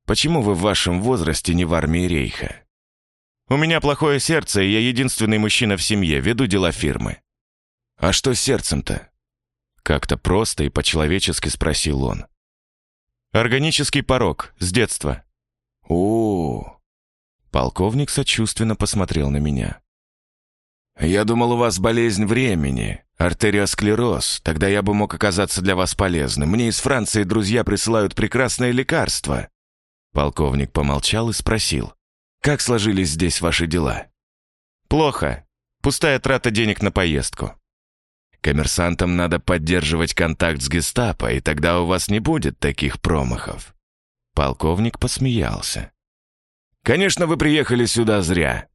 Почему вы в вашем возрасте не в армии Рейха?» У меня плохое сердце, и я единственный мужчина в семье, веду дела фирмы». «А что с сердцем-то?» Как-то просто и по-человечески спросил он. «Органический порог, с детства». О, -о, -о. Полковник сочувственно посмотрел на меня. «Я думал, у вас болезнь времени, артериосклероз. Тогда я бы мог оказаться для вас полезным. Мне из Франции друзья присылают прекрасное лекарство». Полковник помолчал и спросил. Как сложились здесь ваши дела?» «Плохо. Пустая трата денег на поездку». «Коммерсантам надо поддерживать контакт с гестапо, и тогда у вас не будет таких промахов». Полковник посмеялся. «Конечно, вы приехали сюда зря.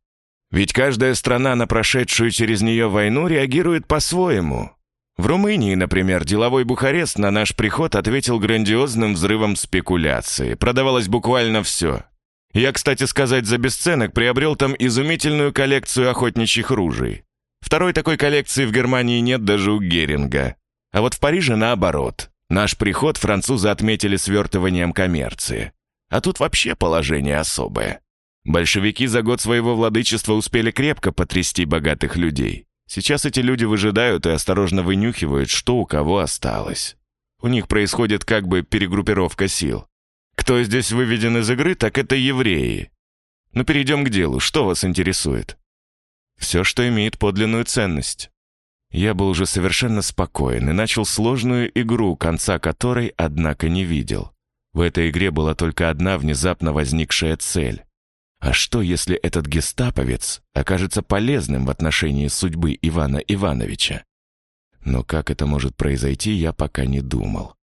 Ведь каждая страна на прошедшую через нее войну реагирует по-своему. В Румынии, например, деловой Бухарест на наш приход ответил грандиозным взрывом спекуляции. Продавалось буквально все. Я, кстати сказать, за бесценок приобрел там изумительную коллекцию охотничьих ружей. Второй такой коллекции в Германии нет даже у Геринга. А вот в Париже наоборот. Наш приход французы отметили свертыванием коммерции. А тут вообще положение особое. Большевики за год своего владычества успели крепко потрясти богатых людей. Сейчас эти люди выжидают и осторожно вынюхивают, что у кого осталось. У них происходит как бы перегруппировка сил. Кто здесь выведен из игры, так это евреи. Но ну, перейдем к делу. Что вас интересует? Все, что имеет подлинную ценность. Я был уже совершенно спокоен и начал сложную игру, конца которой, однако, не видел. В этой игре была только одна внезапно возникшая цель. А что, если этот гестаповец окажется полезным в отношении судьбы Ивана Ивановича? Но как это может произойти, я пока не думал.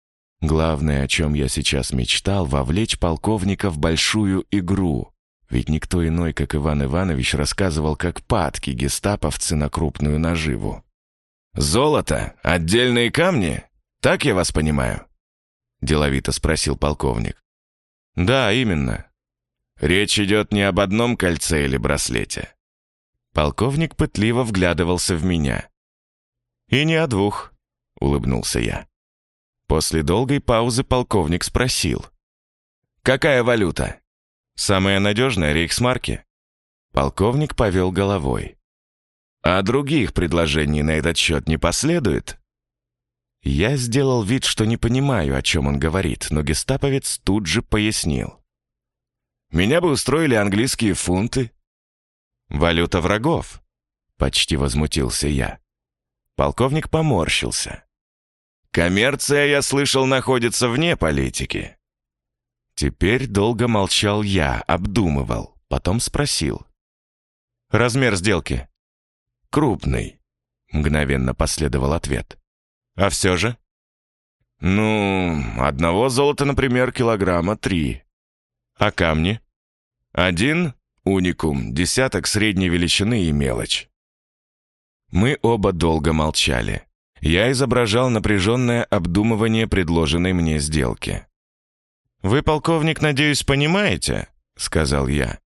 Главное, о чем я сейчас мечтал, вовлечь полковника в большую игру. Ведь никто иной, как Иван Иванович, рассказывал, как падки гестаповцы на крупную наживу. «Золото? Отдельные камни? Так я вас понимаю?» Деловито спросил полковник. «Да, именно. Речь идет не об одном кольце или браслете». Полковник пытливо вглядывался в меня. «И не о двух», — улыбнулся я. После долгой паузы полковник спросил. «Какая валюта?» «Самая надежная рейхсмарки». Полковник повел головой. «А других предложений на этот счет не последует?» Я сделал вид, что не понимаю, о чем он говорит, но гестаповец тут же пояснил. «Меня бы устроили английские фунты». «Валюта врагов», — почти возмутился я. Полковник поморщился. Коммерция, я слышал, находится вне политики. Теперь долго молчал я, обдумывал, потом спросил. Размер сделки? Крупный. Мгновенно последовал ответ. А все же? Ну, одного золота, например, килограмма три. А камни? Один — уникум, десяток средней величины и мелочь. Мы оба долго молчали. Я изображал напряженное обдумывание предложенной мне сделки. «Вы, полковник, надеюсь, понимаете?» — сказал я.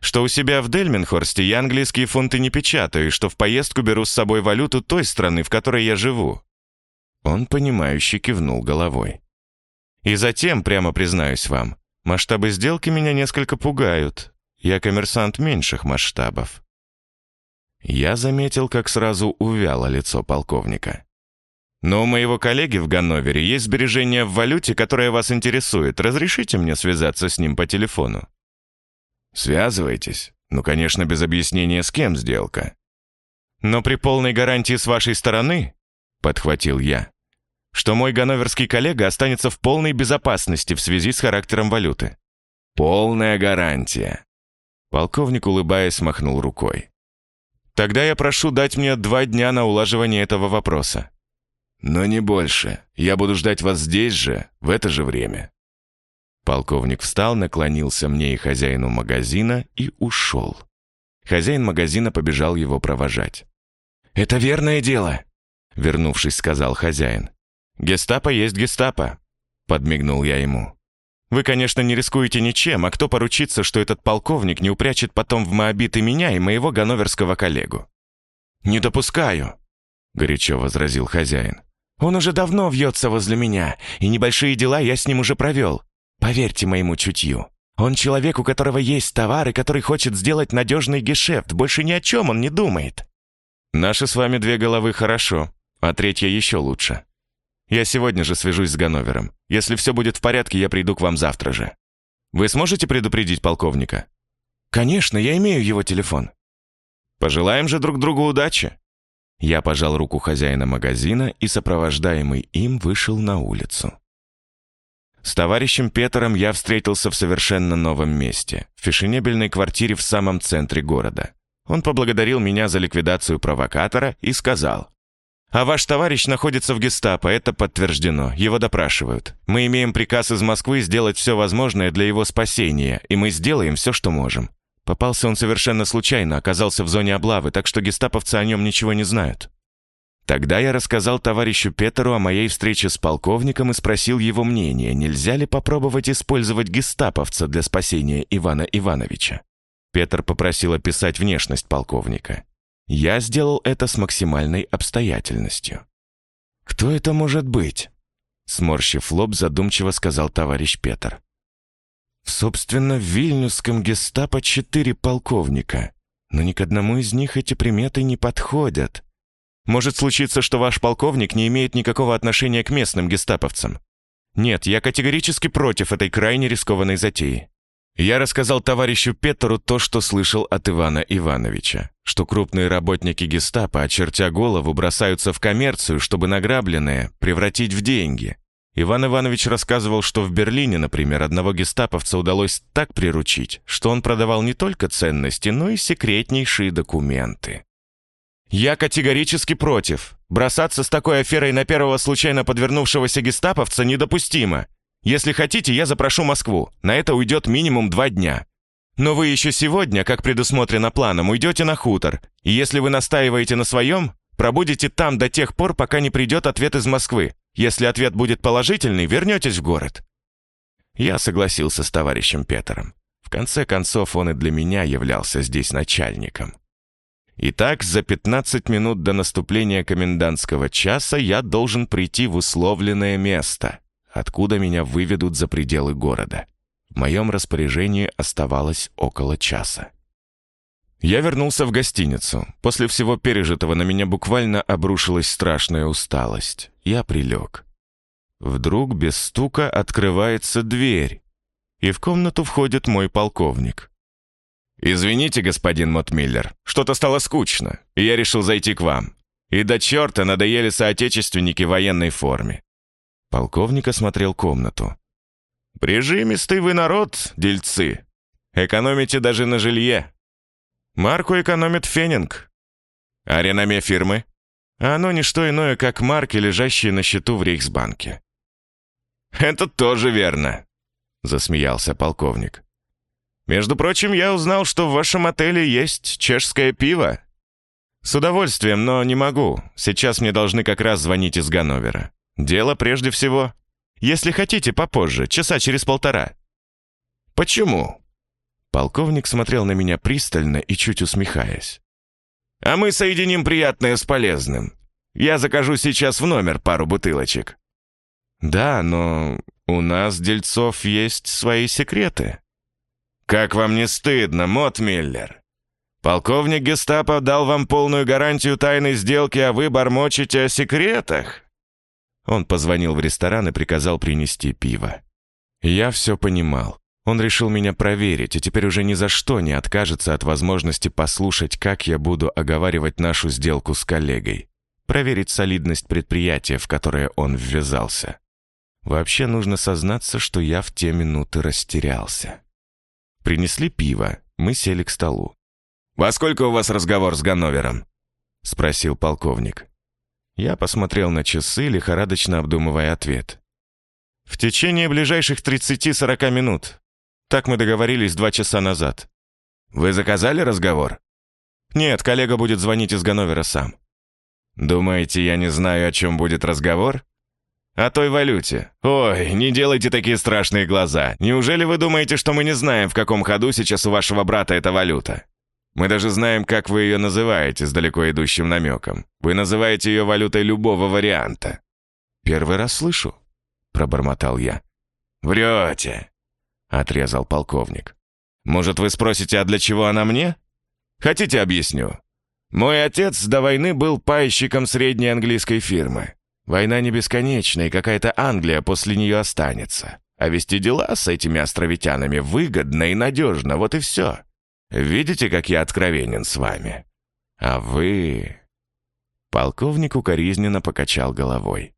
«Что у себя в Дельменхорсте я английские фунты не печатаю, и что в поездку беру с собой валюту той страны, в которой я живу». Он, понимающе кивнул головой. «И затем, прямо признаюсь вам, масштабы сделки меня несколько пугают. Я коммерсант меньших масштабов». Я заметил, как сразу увяло лицо полковника. Но у моего коллеги в Ганновере есть сбережения в валюте, которая вас интересует. Разрешите мне связаться с ним по телефону?» «Связывайтесь. Ну, конечно, без объяснения, с кем сделка». «Но при полной гарантии с вашей стороны», — подхватил я, «что мой ганноверский коллега останется в полной безопасности в связи с характером валюты». «Полная гарантия». Полковник, улыбаясь, махнул рукой. «Тогда я прошу дать мне два дня на улаживание этого вопроса. «Но не больше. Я буду ждать вас здесь же, в это же время». Полковник встал, наклонился мне и хозяину магазина и ушел. Хозяин магазина побежал его провожать. «Это верное дело», — вернувшись, сказал хозяин. «Гестапо есть гестапо», — подмигнул я ему. «Вы, конечно, не рискуете ничем, а кто поручится, что этот полковник не упрячет потом в Моабит и меня, и моего ганноверского коллегу?» «Не допускаю», — горячо возразил хозяин. Он уже давно вьется возле меня, и небольшие дела я с ним уже провел. Поверьте моему чутью. Он человек, у которого есть товар и который хочет сделать надежный гешефт. Больше ни о чем он не думает. Наши с вами две головы хорошо, а третья еще лучше. Я сегодня же свяжусь с Ганновером. Если все будет в порядке, я приду к вам завтра же. Вы сможете предупредить полковника? Конечно, я имею его телефон. Пожелаем же друг другу удачи. Я пожал руку хозяина магазина и, сопровождаемый им, вышел на улицу. С товарищем Петером я встретился в совершенно новом месте, в фешенебельной квартире в самом центре города. Он поблагодарил меня за ликвидацию провокатора и сказал, «А ваш товарищ находится в гестапо, это подтверждено, его допрашивают. Мы имеем приказ из Москвы сделать все возможное для его спасения, и мы сделаем все, что можем. Попался он совершенно случайно, оказался в зоне облавы, так что гестаповцы о нем ничего не знают. Тогда я рассказал товарищу Петеру о моей встрече с полковником и спросил его мнение, нельзя ли попробовать использовать гестаповца для спасения Ивана Ивановича. Петр попросил описать внешность полковника. Я сделал это с максимальной обстоятельностью. «Кто это может быть?» Сморщив лоб, задумчиво сказал товарищ Петр. Собственно, в вильнюсском гестапо четыре полковника, но ни к одному из них эти приметы не подходят. Может случиться, что ваш полковник не имеет никакого отношения к местным гестаповцам. Нет, я категорически против этой крайне рискованной затеи. Я рассказал товарищу Петру то, что слышал от Ивана Ивановича, что крупные работники гестапо, очертя голову, бросаются в коммерцию, чтобы награбленное превратить в деньги. Иван Иванович рассказывал, что в Берлине, например, одного гестаповца удалось так приручить, что он продавал не только ценности, но и секретнейшие документы. «Я категорически против. Бросаться с такой аферой на первого случайно подвернувшегося гестаповца недопустимо. Если хотите, я запрошу Москву. На это уйдет минимум два дня. Но вы еще сегодня, как предусмотрено планом, уйдете на хутор. И если вы настаиваете на своем, пробудете там до тех пор, пока не придет ответ из Москвы. Если ответ будет положительный, вернетесь в город». Я согласился с товарищем Петером. В конце концов, он и для меня являлся здесь начальником. Итак, за 15 минут до наступления комендантского часа я должен прийти в условленное место откуда меня выведут за пределы города. В моем распоряжении оставалось около часа. Я вернулся в гостиницу. После всего пережитого на меня буквально обрушилась страшная усталость. Я прилег. Вдруг без стука открывается дверь, и в комнату входит мой полковник. «Извините, господин Мотмиллер, что-то стало скучно, и я решил зайти к вам. И до черта надоели соотечественники в военной форме. Полковник осмотрел комнату. «Прижимистый вы народ, дельцы. Экономите даже на жилье. Марку экономит Фенинг. А реноме фирмы? Оно не что иное, как марки, лежащие на счету в Рейхсбанке». «Это тоже верно», — засмеялся полковник. «Между прочим, я узнал, что в вашем отеле есть чешское пиво. С удовольствием, но не могу. Сейчас мне должны как раз звонить из Ганновера. Дело прежде всего. Если хотите, попозже, часа через полтора». «Почему?» Полковник смотрел на меня пристально и чуть усмехаясь. «А мы соединим приятное с полезным. Я закажу сейчас в номер пару бутылочек». «Да, но у нас, дельцов, есть свои секреты». «Как вам не стыдно, Мот Миллер? Полковник гестапо дал вам полную гарантию тайной сделки, а вы бормочете о секретах?» Он позвонил в ресторан и приказал принести пиво. Я все понимал. Он решил меня проверить, и теперь уже ни за что не откажется от возможности послушать, как я буду оговаривать нашу сделку с коллегой. Проверить солидность предприятия, в которое он ввязался. Вообще нужно сознаться, что я в те минуты растерялся. Принесли пиво, мы сели к столу. «Во сколько у вас разговор с Ганновером?» — спросил полковник. Я посмотрел на часы, лихорадочно обдумывая ответ. «В течение ближайших 30-40 минут. Так мы договорились два часа назад». «Вы заказали разговор?» «Нет, коллега будет звонить из Ганновера сам». «Думаете, я не знаю, о чем будет разговор?» «О той валюте. Ой, не делайте такие страшные глаза. Неужели вы думаете, что мы не знаем, в каком ходу сейчас у вашего брата эта валюта?» Мы даже знаем, как вы ее называете с далеко идущим намеком. Вы называете ее валютой любого варианта». «Первый раз слышу», — пробормотал я. «Врете», — отрезал полковник. «Может, вы спросите, а для чего она мне? Хотите, объясню? Мой отец до войны был пайщиком средней английской фирмы. Война не бесконечна, и какая-то Англия после нее останется. А вести дела с этими островитянами выгодно и надежно, вот и все. Видите, как я откровенен с вами? А вы...» Полковник укоризненно покачал головой.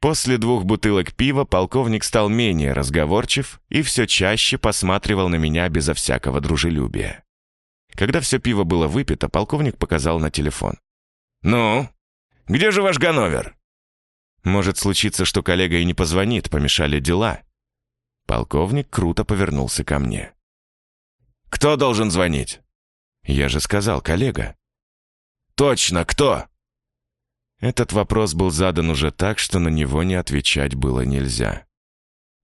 После двух бутылок пива полковник стал менее разговорчив и все чаще посматривал на меня безо всякого дружелюбия. Когда все пиво было выпито, полковник показал на телефон. «Ну, где же ваш Ганновер?» «Может случиться, что коллега и не позвонит, помешали дела». Полковник круто повернулся ко мне. Кто должен звонить?» «Я же сказал, коллега». «Точно, кто?» Этот вопрос был задан уже так, что на него не отвечать было нельзя.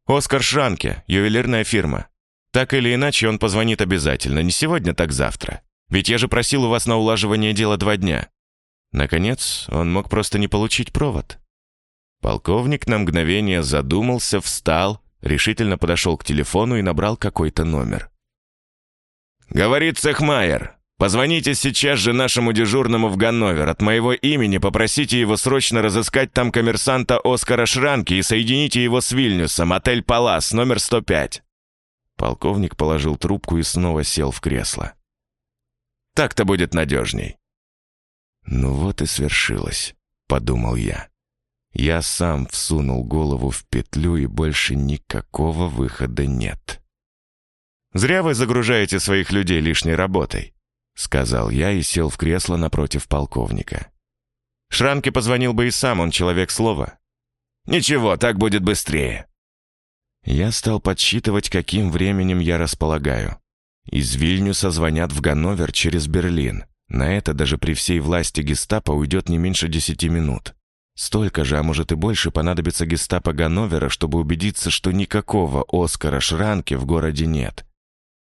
«Оскар Шранке, ювелирная фирма. Так или иначе, он позвонит обязательно, не сегодня, так завтра. Ведь я же просил у вас на улаживание дела два дня». Наконец, он мог просто не получить провод. Полковник на мгновение задумался, встал, решительно подошел к телефону и набрал какой-то номер. «Говорит Цехмайер. Позвоните сейчас же нашему дежурному в Ганновер. От моего имени попросите его срочно разыскать там коммерсанта Оскара Шранки и соедините его с Вильнюсом, отель «Палас», номер 105». Полковник положил трубку и снова сел в кресло. «Так-то будет надежней». «Ну вот и свершилось», — подумал я. Я сам всунул голову в петлю, и больше никакого выхода нет. «Зря вы загружаете своих людей лишней работой», — сказал я и сел в кресло напротив полковника. Шранке позвонил бы и сам, он человек слова. «Ничего, так будет быстрее». Я стал подсчитывать, каким временем я располагаю. Из Вильнюса звонят в Ганновер через Берлин. На это даже при всей власти гестапо уйдет не меньше десяти минут. Столько же, а может и больше, понадобится гестапо Ганновера, чтобы убедиться, что никакого Оскара Шранке в городе нет.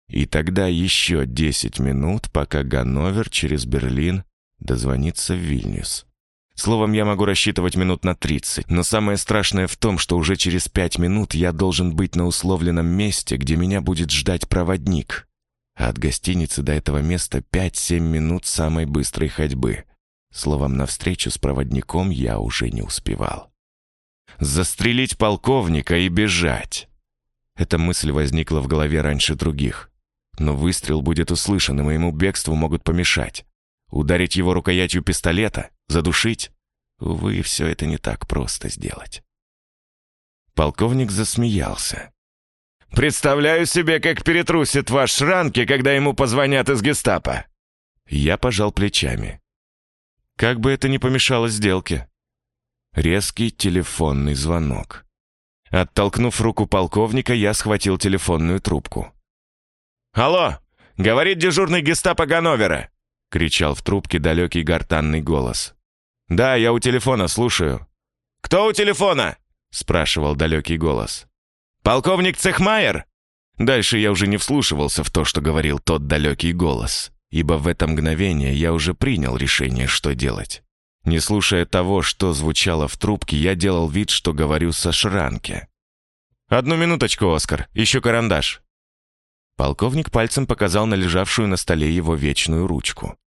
И тогда еще десять минут, пока Ганновер через Берлин дозвонится в Вильнюс. Словом, я могу рассчитывать минут на 30, но самое страшное в том, что уже через пять минут я должен быть на условленном месте, где меня будет ждать проводник. А от гостиницы до этого места 5-7 минут самой быстрой ходьбы. Словом, на встречу с проводником я уже не успевал. Застрелить полковника и бежать. Эта мысль возникла в голове раньше других. Но выстрел будет услышан, и моему бегству могут помешать. Ударить его рукоятью пистолета? Задушить? Увы, все это не так просто сделать. Полковник засмеялся. «Представляю себе, как перетрусит ваш Шранки, когда ему позвонят из гестапо!» Я пожал плечами. Как бы это ни помешало сделке. Резкий телефонный звонок. Оттолкнув руку полковника, я схватил телефонную трубку. «Алло! Говорит дежурный гестапо Ганновера!» — кричал в трубке далекий гортанный голос. «Да, я у телефона, слушаю». «Кто у телефона?» — спрашивал далекий голос. «Полковник Цехмайер?» Дальше я уже не вслушивался в то, что говорил тот далекий голос, ибо в это мгновение я уже принял решение, что делать. Не слушая того, что звучало в трубке, я делал вид, что говорю со Шранке. «Одну минуточку, Оскар, ищу карандаш». Полковник пальцем показал на лежавшую на столе его вечную ручку.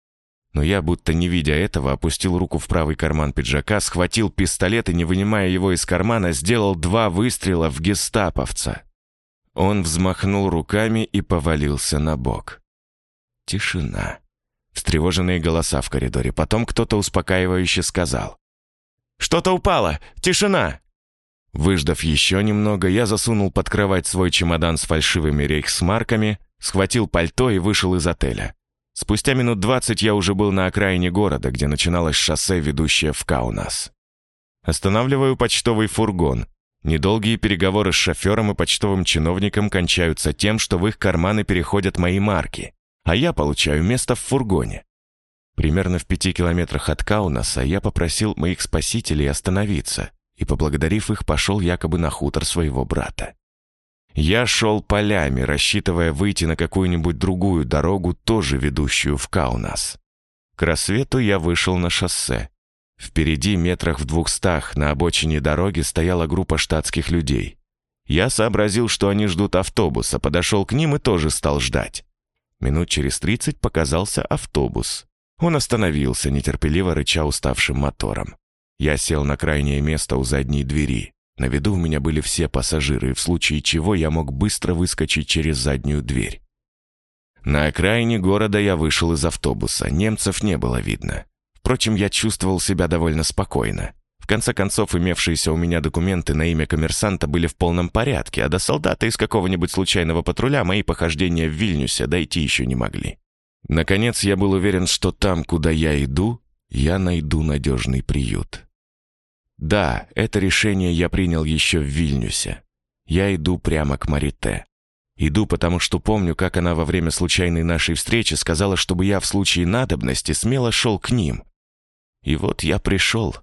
Но я, будто не видя этого, опустил руку в правый карман пиджака, схватил пистолет и, не вынимая его из кармана, сделал два выстрела в гестаповца. Он взмахнул руками и повалился на бок. Тишина. Встревоженные голоса в коридоре. Потом кто-то успокаивающе сказал. «Что-то упало! Тишина!» Выждав еще немного, я засунул под кровать свой чемодан с фальшивыми рейхсмарками, схватил пальто и вышел из отеля. Спустя минут двадцать я уже был на окраине города, где начиналось шоссе, ведущее в Каунас. Останавливаю почтовый фургон. Недолгие переговоры с шофером и почтовым чиновником кончаются тем, что в их карманы переходят мои марки, а я получаю место в фургоне. Примерно в пяти километрах от Каунаса я попросил моих спасителей остановиться — и, поблагодарив их, пошел якобы на хутор своего брата. Я шел полями, рассчитывая выйти на какую-нибудь другую дорогу, тоже ведущую в Каунас. К рассвету я вышел на шоссе. Впереди, метрах в двухстах, на обочине дороги стояла группа штатских людей. Я сообразил, что они ждут автобуса, подошел к ним и тоже стал ждать. Минут через тридцать показался автобус. Он остановился, нетерпеливо рыча уставшим мотором. Я сел на крайнее место у задней двери. На виду у меня были все пассажиры, в случае чего я мог быстро выскочить через заднюю дверь. На окраине города я вышел из автобуса, немцев не было видно. Впрочем, я чувствовал себя довольно спокойно. В конце концов, имевшиеся у меня документы на имя коммерсанта были в полном порядке, а до солдата из какого-нибудь случайного патруля мои похождения в Вильнюсе дойти еще не могли. Наконец, я был уверен, что там, куда я иду, я найду надежный приют. Да, это решение я принял еще в Вильнюсе. Я иду прямо к Марите. Иду, потому что помню, как она во время случайной нашей встречи сказала, чтобы я в случае надобности смело шел к ним. И вот я пришел.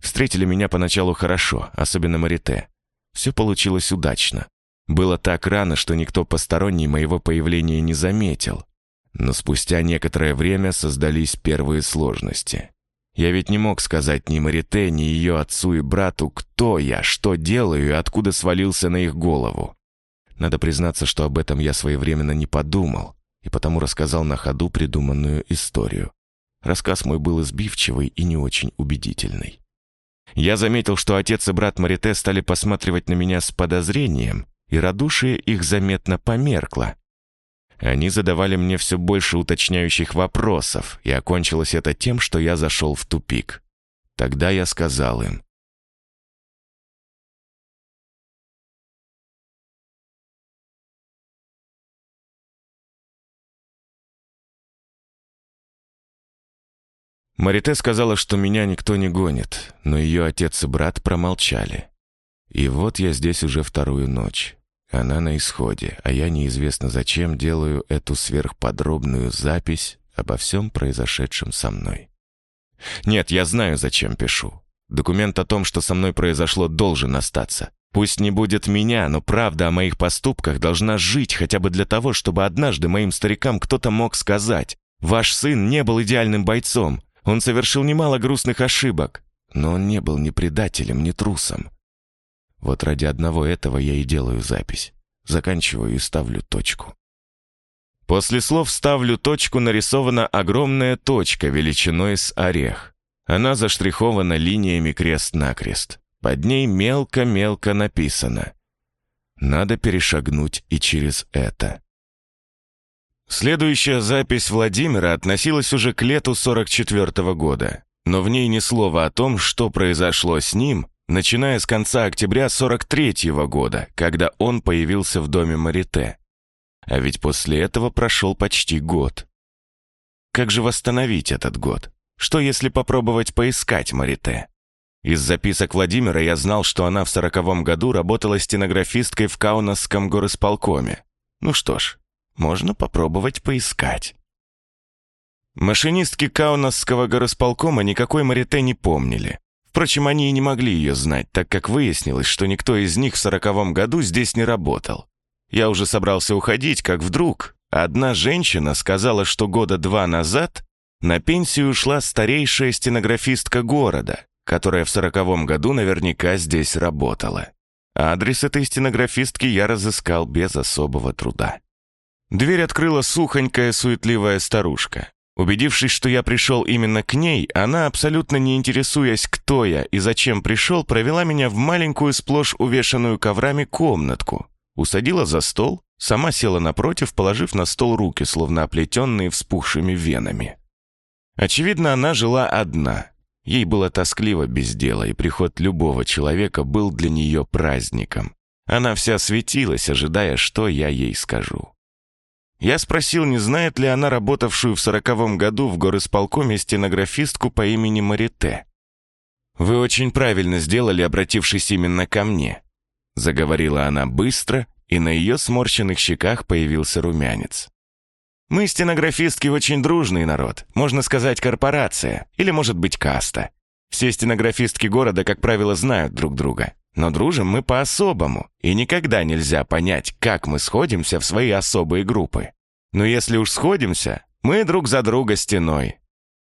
Встретили меня поначалу хорошо, особенно Марите. Все получилось удачно. Было так рано, что никто посторонний моего появления не заметил. Но спустя некоторое время создались первые сложности. Я ведь не мог сказать ни Марите, ни ее отцу и брату, кто я, что делаю и откуда свалился на их голову. Надо признаться, что об этом я своевременно не подумал, и потому рассказал на ходу придуманную историю. Рассказ мой был избивчивый и не очень убедительный. Я заметил, что отец и брат Марите стали посматривать на меня с подозрением, и радушие их заметно померкло. Они задавали мне все больше уточняющих вопросов, и окончилось это тем, что я зашел в тупик. Тогда я сказал им, Марите сказала, что меня никто не гонит, но ее отец и брат промолчали. И вот я здесь уже вторую ночь. Она на исходе, а я неизвестно зачем делаю эту сверхподробную запись обо всем произошедшем со мной. Нет, я знаю, зачем пишу. Документ о том, что со мной произошло, должен остаться. Пусть не будет меня, но правда о моих поступках должна жить хотя бы для того, чтобы однажды моим старикам кто-то мог сказать «Ваш сын не был идеальным бойцом, он совершил немало грустных ошибок, но он не был ни предателем, ни трусом. Вот ради одного этого я и делаю запись. Заканчиваю и ставлю точку. После слов «ставлю точку» нарисована огромная точка величиной с орех. Она заштрихована линиями крест-накрест. Под ней мелко-мелко написано «Надо перешагнуть и через это». Следующая запись Владимира относилась уже к лету 44 -го года, но в ней ни слова о том, что произошло с ним, начиная с конца октября 43 -го года, когда он появился в доме Марите. А ведь после этого прошел почти год. Как же восстановить этот год? Что если попробовать поискать Марите? Из записок Владимира я знал, что она в сороковом году работала стенографисткой в Каунасском горосполкоме. Ну что ж, можно попробовать поискать. Машинистки Каунасского горосполкома никакой Марите не помнили. Впрочем, они и не могли ее знать, так как выяснилось, что никто из них в сороковом году здесь не работал. Я уже собрался уходить, как вдруг одна женщина сказала, что года два назад на пенсию ушла старейшая стенографистка города, которая в сороковом году наверняка здесь работала. Адрес этой стенографистки я разыскал без особого труда. Дверь открыла сухонькая, суетливая старушка. Убедившись, что я пришел именно к ней, она, абсолютно не интересуясь, кто я и зачем пришел, провела меня в маленькую, сплошь увешанную коврами комнатку. Усадила за стол, сама села напротив, положив на стол руки, словно оплетенные вспухшими венами. Очевидно, она жила одна. Ей было тоскливо без дела, и приход любого человека был для нее праздником. Она вся светилась, ожидая, что я ей скажу. Я спросил, не знает ли она работавшую в сороковом году в горосполкоме стенографистку по имени Марите. «Вы очень правильно сделали, обратившись именно ко мне», заговорила она быстро, и на ее сморщенных щеках появился румянец. «Мы, стенографистки, очень дружный народ, можно сказать, корпорация, или, может быть, каста. Все стенографистки города, как правило, знают друг друга. Но дружим мы по-особому, и никогда нельзя понять, как мы сходимся в свои особые группы. Но если уж сходимся, мы друг за друга стеной.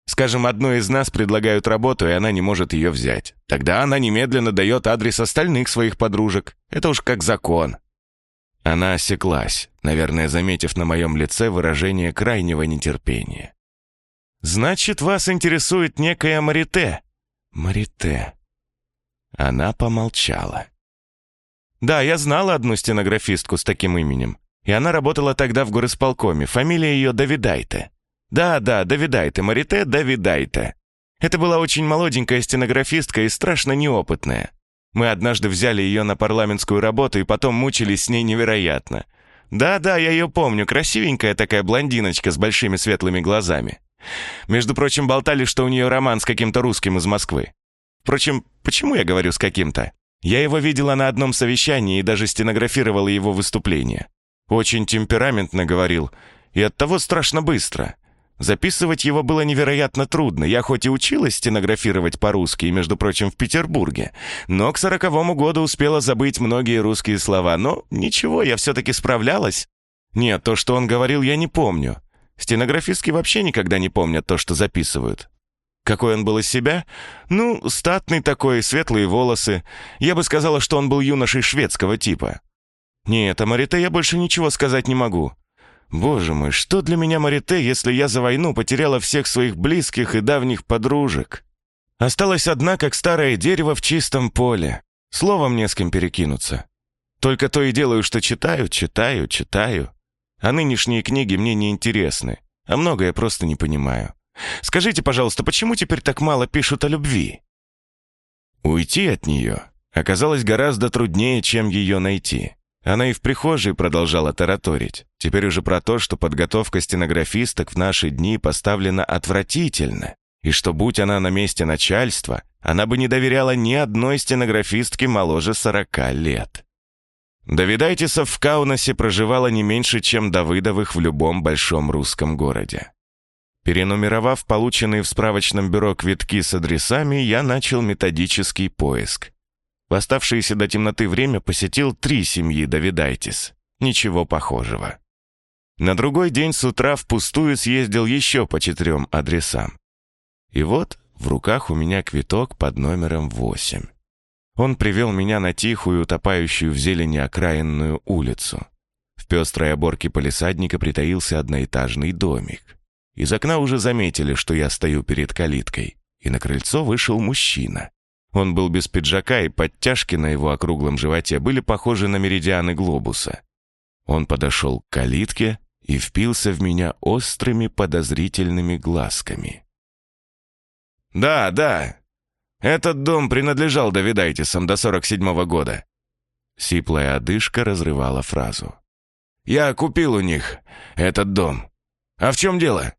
Скажем, одной из нас предлагают работу, и она не может ее взять. Тогда она немедленно дает адрес остальных своих подружек. Это уж как закон. Она осеклась, наверное, заметив на моем лице выражение крайнего нетерпения. «Значит, вас интересует некая Марите?» «Марите», она помолчала. «Да, я знала одну стенографистку с таким именем. И она работала тогда в горосполкоме. Фамилия ее Давидайте. Да, да, Давидайте, Марите Давидайте. Это была очень молоденькая стенографистка и страшно неопытная. Мы однажды взяли ее на парламентскую работу и потом мучились с ней невероятно. Да-да, я ее помню, красивенькая такая блондиночка с большими светлыми глазами. Между прочим, болтали, что у нее роман с каким-то русским из Москвы. Впрочем, почему я говорю с каким-то? Я его видела на одном совещании и даже стенографировала его выступление. Очень темпераментно говорил, и оттого страшно быстро. Записывать его было невероятно трудно. Я хоть и училась стенографировать по-русски, между прочим, в Петербурге, но к сороковому году успела забыть многие русские слова. Но ничего, я все-таки справлялась. Нет, то, что он говорил, я не помню. Стенографистки вообще никогда не помнят то, что записывают. Какой он был из себя? Ну, статный такой, светлые волосы. Я бы сказала, что он был юношей шведского типа. Нет, о Марите я больше ничего сказать не могу. Боже мой, что для меня Марите, если я за войну потеряла всех своих близких и давних подружек? Осталась одна, как старое дерево в чистом поле. Словом не с кем перекинуться. Только то и делаю, что читаю, читаю, читаю. А нынешние книги мне не интересны, а многое просто не понимаю. Скажите, пожалуйста, почему теперь так мало пишут о любви?» Уйти от нее оказалось гораздо труднее, чем ее найти. Она и в прихожей продолжала тараторить. Теперь уже про то, что подготовка стенографисток в наши дни поставлена отвратительно, и что, будь она на месте начальства, она бы не доверяла ни одной стенографистке моложе сорока лет. Давидайтисов в Каунасе проживало не меньше, чем Давыдовых в любом большом русском городе. Перенумеровав полученные в справочном бюро квитки с адресами, я начал методический поиск. В оставшееся до темноты время посетил три семьи Давидайтис. Ничего похожего. На другой день с утра впустую съездил еще по четырем адресам. И вот в руках у меня квиток под номером восемь. Он привел меня на тихую, утопающую в зелени окраинную улицу. В пестрой оборке полисадника притаился одноэтажный домик. Из окна уже заметили, что я стою перед калиткой, и на крыльцо вышел мужчина. Он был без пиджака, и подтяжки на его округлом животе были похожи на меридианы глобуса. Он подошел к калитке и впился в меня острыми подозрительными глазками. «Да, да, этот дом принадлежал Давидайтисам до 47-го года». Сиплая одышка разрывала фразу. «Я купил у них этот дом. А в чем дело?»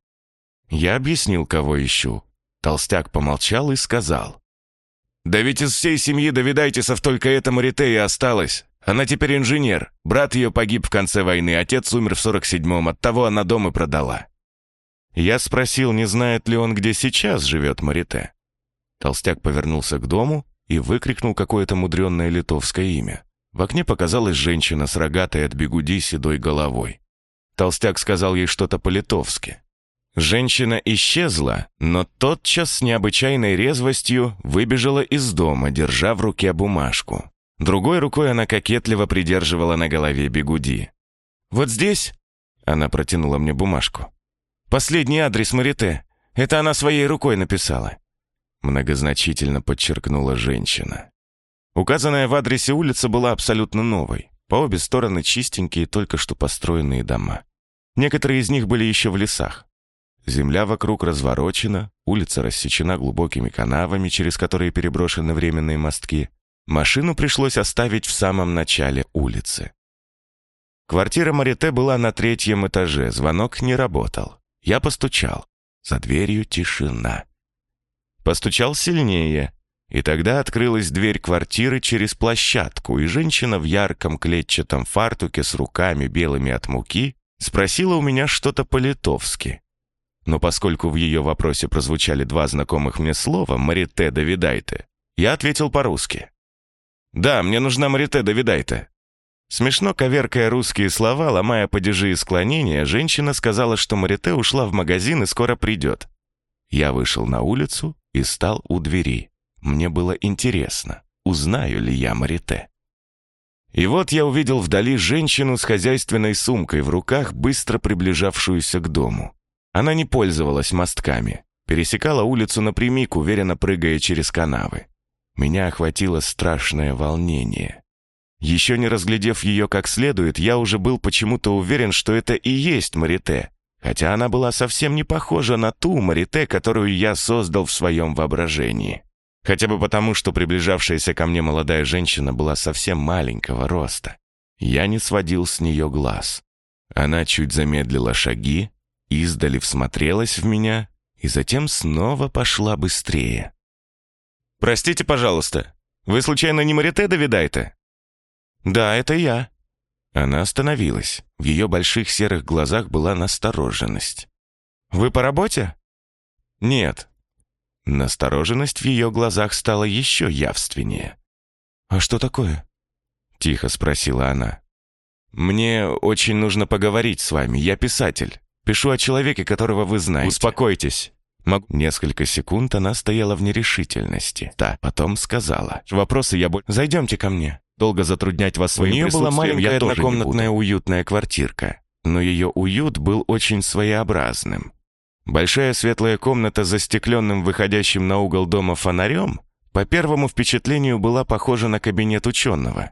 Я объяснил, кого ищу. Толстяк помолчал и сказал. «Да ведь из всей семьи Давидайтисов только эта Марите и осталась. Она теперь инженер. Брат ее погиб в конце войны, отец умер в 47-м, оттого она дом и продала». Я спросил, не знает ли он, где сейчас живет Марите. Толстяк повернулся к дому и выкрикнул какое-то мудренное литовское имя. В окне показалась женщина с рогатой от бегуди седой головой. Толстяк сказал ей что-то по-литовски. Женщина исчезла, но тотчас с необычайной резвостью выбежала из дома, держа в руке бумажку. Другой рукой она кокетливо придерживала на голове бегуди. «Вот здесь?» — она протянула мне бумажку. «Последний адрес Марите. Это она своей рукой написала». Многозначительно подчеркнула женщина. Указанная в адресе улица была абсолютно новой. По обе стороны чистенькие, только что построенные дома. Некоторые из них были еще в лесах. Земля вокруг разворочена, улица рассечена глубокими канавами, через которые переброшены временные мостки. Машину пришлось оставить в самом начале улицы. Квартира Марите была на третьем этаже, звонок не работал. Я постучал. За дверью тишина. Постучал сильнее, и тогда открылась дверь квартиры через площадку, и женщина в ярком клетчатом фартуке с руками белыми от муки спросила у меня что-то по-литовски. Но поскольку в ее вопросе прозвучали два знакомых мне слова «Марите Давидайте», я ответил по-русски. «Да, мне нужна Марите Давидайте». Смешно коверкая русские слова, ломая падежи и склонения, женщина сказала, что Марите ушла в магазин и скоро придет. Я вышел на улицу и стал у двери. Мне было интересно, узнаю ли я Марите. И вот я увидел вдали женщину с хозяйственной сумкой в руках, быстро приближавшуюся к дому. Она не пользовалась мостками, пересекала улицу напрямик, уверенно прыгая через канавы. Меня охватило страшное волнение. Еще не разглядев ее как следует, я уже был почему-то уверен, что это и есть Марите, хотя она была совсем не похожа на ту Марите, которую я создал в своем воображении. Хотя бы потому, что приближавшаяся ко мне молодая женщина была совсем маленького роста. Я не сводил с нее глаз. Она чуть замедлила шаги, издали всмотрелась в меня и затем снова пошла быстрее. «Простите, пожалуйста, вы случайно не Марите Давидайте?» «Да, это я». Она остановилась. В ее больших серых глазах была настороженность. «Вы по работе?» «Нет». Настороженность в ее глазах стала еще явственнее. «А что такое?» Тихо спросила она. «Мне очень нужно поговорить с вами. Я писатель. Пишу о человеке, которого вы знаете. Успокойтесь. Могу... Несколько секунд она стояла в нерешительности. Да, потом сказала. Вопросы я больше... Зайдемте ко мне. Долго затруднять вас своим У нее была маленькая однокомнатная уютная квартирка. Но ее уют был очень своеобразным. Большая светлая комната с застекленным выходящим на угол дома фонарем по первому впечатлению была похожа на кабинет ученого.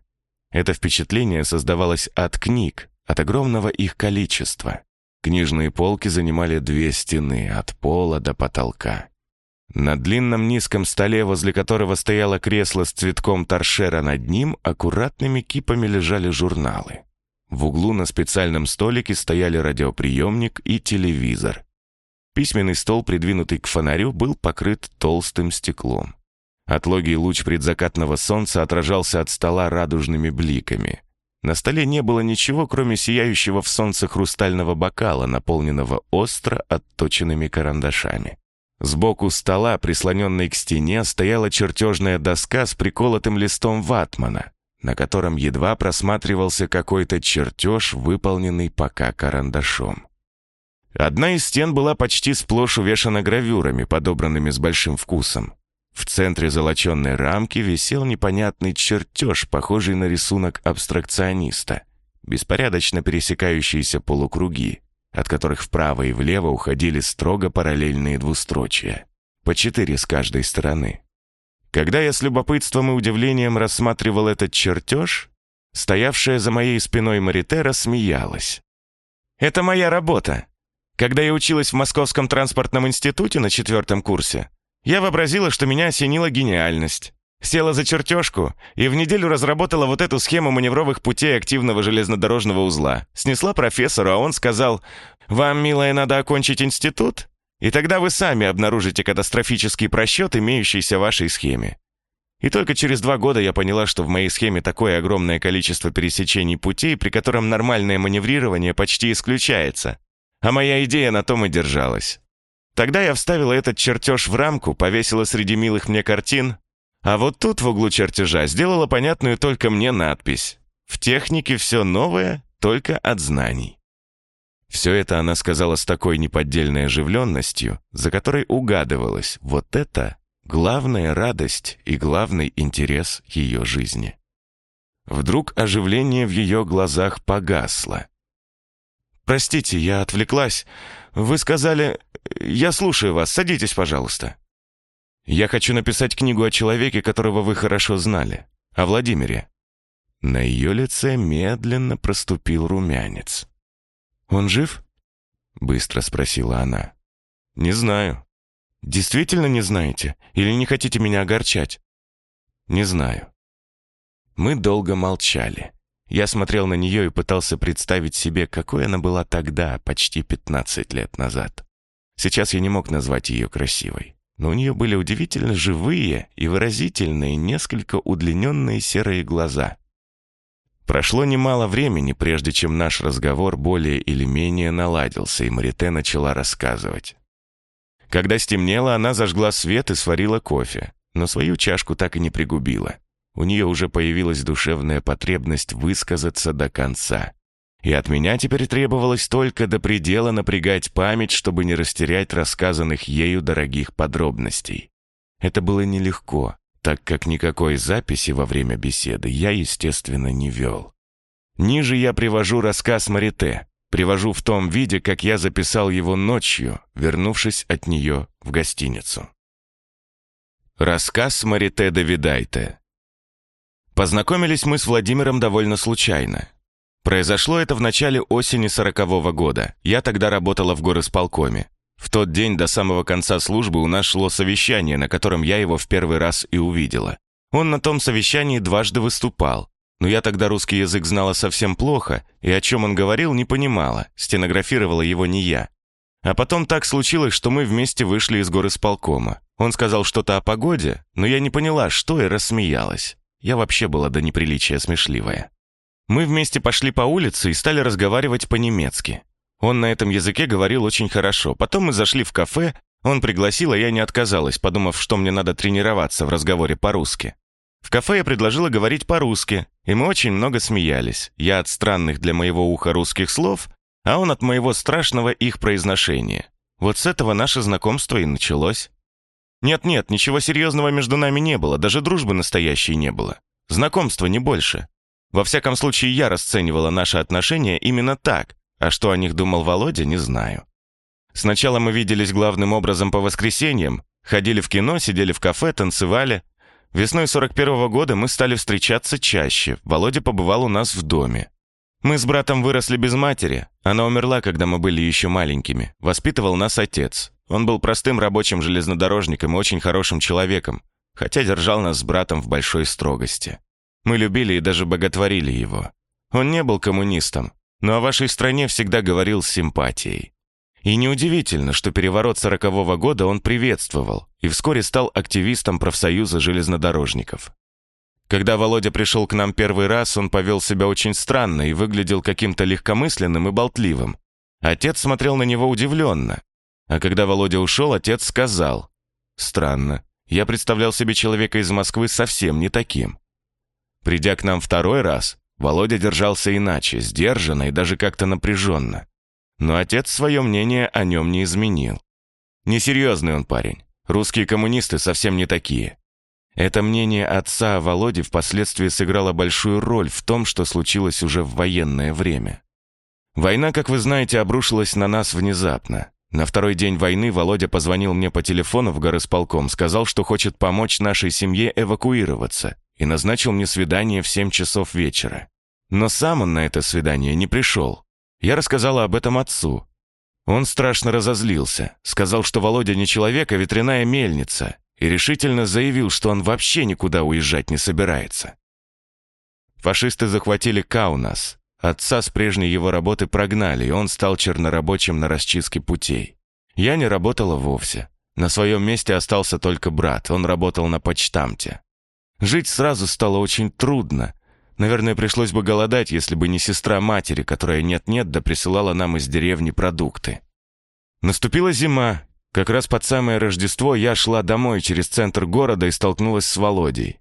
Это впечатление создавалось от книг, от огромного их количества. Книжные полки занимали две стены, от пола до потолка. На длинном низком столе, возле которого стояло кресло с цветком торшера над ним, аккуратными кипами лежали журналы. В углу на специальном столике стояли радиоприемник и телевизор. Письменный стол, придвинутый к фонарю, был покрыт толстым стеклом. Отлогий луч предзакатного солнца отражался от стола радужными бликами. На столе не было ничего, кроме сияющего в солнце хрустального бокала, наполненного остро отточенными карандашами. Сбоку стола, прислоненной к стене, стояла чертежная доска с приколотым листом ватмана, на котором едва просматривался какой-то чертеж, выполненный пока карандашом. Одна из стен была почти сплошь увешана гравюрами, подобранными с большим вкусом. В центре золоченной рамки висел непонятный чертеж, похожий на рисунок абстракциониста, беспорядочно пересекающиеся полукруги от которых вправо и влево уходили строго параллельные двустрочия, по четыре с каждой стороны. Когда я с любопытством и удивлением рассматривал этот чертеж, стоявшая за моей спиной Маритера смеялась. «Это моя работа. Когда я училась в Московском транспортном институте на четвертом курсе, я вообразила, что меня осенила гениальность. Села за чертежку и в неделю разработала вот эту схему маневровых путей активного железнодорожного узла. Снесла профессору, а он сказал, «Вам, милая, надо окончить институт, и тогда вы сами обнаружите катастрофический просчет, имеющийся в вашей схеме». И только через два года я поняла, что в моей схеме такое огромное количество пересечений путей, при котором нормальное маневрирование почти исключается. А моя идея на том и держалась. Тогда я вставила этот чертеж в рамку, повесила среди милых мне картин, а вот тут в углу чертежа сделала понятную только мне надпись «В технике все новое, только от знаний». Все это она сказала с такой неподдельной оживленностью, за которой угадывалось вот это главная радость и главный интерес ее жизни. Вдруг оживление в ее глазах погасло. «Простите, я отвлеклась. Вы сказали... Я слушаю вас, садитесь, пожалуйста». Я хочу написать книгу о человеке, которого вы хорошо знали, о Владимире». На ее лице медленно проступил румянец. «Он жив?» — быстро спросила она. «Не знаю». «Действительно не знаете? Или не хотите меня огорчать?» «Не знаю». Мы долго молчали. Я смотрел на нее и пытался представить себе, какой она была тогда, почти 15 лет назад. Сейчас я не мог назвать ее красивой но у нее были удивительно живые и выразительные, несколько удлиненные серые глаза. Прошло немало времени, прежде чем наш разговор более или менее наладился, и Марите начала рассказывать. Когда стемнело, она зажгла свет и сварила кофе, но свою чашку так и не пригубила. У нее уже появилась душевная потребность высказаться до конца. И от меня теперь требовалось только до предела напрягать память, чтобы не растерять рассказанных ею дорогих подробностей. Это было нелегко, так как никакой записи во время беседы я, естественно, не вел. Ниже я привожу рассказ Марите, привожу в том виде, как я записал его ночью, вернувшись от нее в гостиницу. Рассказ Марите Давидайте. Познакомились мы с Владимиром довольно случайно. Произошло это в начале осени сорокового года. Я тогда работала в горосполкоме. В тот день до самого конца службы у нас шло совещание, на котором я его в первый раз и увидела. Он на том совещании дважды выступал. Но я тогда русский язык знала совсем плохо, и о чем он говорил, не понимала, стенографировала его не я. А потом так случилось, что мы вместе вышли из горосполкома. Он сказал что-то о погоде, но я не поняла, что, и рассмеялась. Я вообще была до неприличия смешливая. Мы вместе пошли по улице и стали разговаривать по-немецки. Он на этом языке говорил очень хорошо. Потом мы зашли в кафе, он пригласил, а я не отказалась, подумав, что мне надо тренироваться в разговоре по-русски. В кафе я предложила говорить по-русски, и мы очень много смеялись. Я от странных для моего уха русских слов, а он от моего страшного их произношения. Вот с этого наше знакомство и началось. Нет-нет, ничего серьезного между нами не было, даже дружбы настоящей не было. Знакомство не больше. Во всяком случае, я расценивала наши отношения именно так, а что о них думал Володя, не знаю. Сначала мы виделись главным образом по воскресеньям, ходили в кино, сидели в кафе, танцевали. Весной 41 -го года мы стали встречаться чаще. Володя побывал у нас в доме. Мы с братом выросли без матери. Она умерла, когда мы были еще маленькими. Воспитывал нас отец. Он был простым рабочим железнодорожником и очень хорошим человеком, хотя держал нас с братом в большой строгости. Мы любили и даже боготворили его. Он не был коммунистом, но о вашей стране всегда говорил с симпатией. И неудивительно, что переворот сорокового года он приветствовал и вскоре стал активистом профсоюза железнодорожников. Когда Володя пришел к нам первый раз, он повел себя очень странно и выглядел каким-то легкомысленным и болтливым. Отец смотрел на него удивленно. А когда Володя ушел, отец сказал, «Странно, я представлял себе человека из Москвы совсем не таким». Придя к нам второй раз, Володя держался иначе, сдержанно и даже как-то напряженно. Но отец свое мнение о нем не изменил. Несерьезный он парень. Русские коммунисты совсем не такие. Это мнение отца о Володе впоследствии сыграло большую роль в том, что случилось уже в военное время. Война, как вы знаете, обрушилась на нас внезапно. На второй день войны Володя позвонил мне по телефону в горосполком, сказал, что хочет помочь нашей семье эвакуироваться, и назначил мне свидание в 7 часов вечера. Но сам он на это свидание не пришел. Я рассказала об этом отцу. Он страшно разозлился, сказал, что Володя не человек, а ветряная мельница, и решительно заявил, что он вообще никуда уезжать не собирается. Фашисты захватили Каунас. Отца с прежней его работы прогнали, и он стал чернорабочим на расчистке путей. Я не работала вовсе. На своем месте остался только брат, он работал на почтамте. Жить сразу стало очень трудно. Наверное, пришлось бы голодать, если бы не сестра матери, которая нет-нет да присылала нам из деревни продукты. Наступила зима. Как раз под самое Рождество я шла домой через центр города и столкнулась с Володей.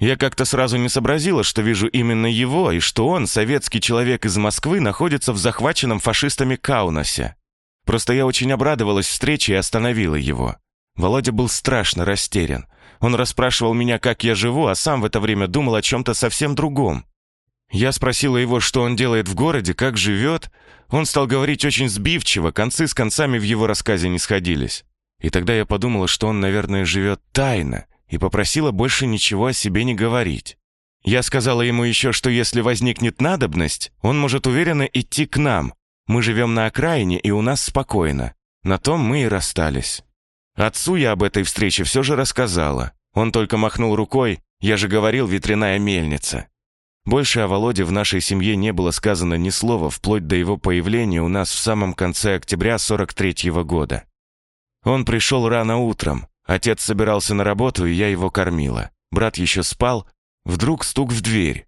Я как-то сразу не сообразила, что вижу именно его, и что он, советский человек из Москвы, находится в захваченном фашистами Каунасе. Просто я очень обрадовалась встрече и остановила его. Володя был страшно растерян. Он расспрашивал меня, как я живу, а сам в это время думал о чем-то совсем другом. Я спросила его, что он делает в городе, как живет. Он стал говорить очень сбивчиво, концы с концами в его рассказе не сходились. И тогда я подумала, что он, наверное, живет тайно, и попросила больше ничего о себе не говорить. Я сказала ему еще, что если возникнет надобность, он может уверенно идти к нам. Мы живем на окраине, и у нас спокойно. На том мы и расстались. Отцу я об этой встрече все же рассказала. Он только махнул рукой, я же говорил, ветряная мельница. Больше о Володе в нашей семье не было сказано ни слова, вплоть до его появления у нас в самом конце октября 43-го года. Он пришел рано утром. Отец собирался на работу, и я его кормила. Брат еще спал. Вдруг стук в дверь.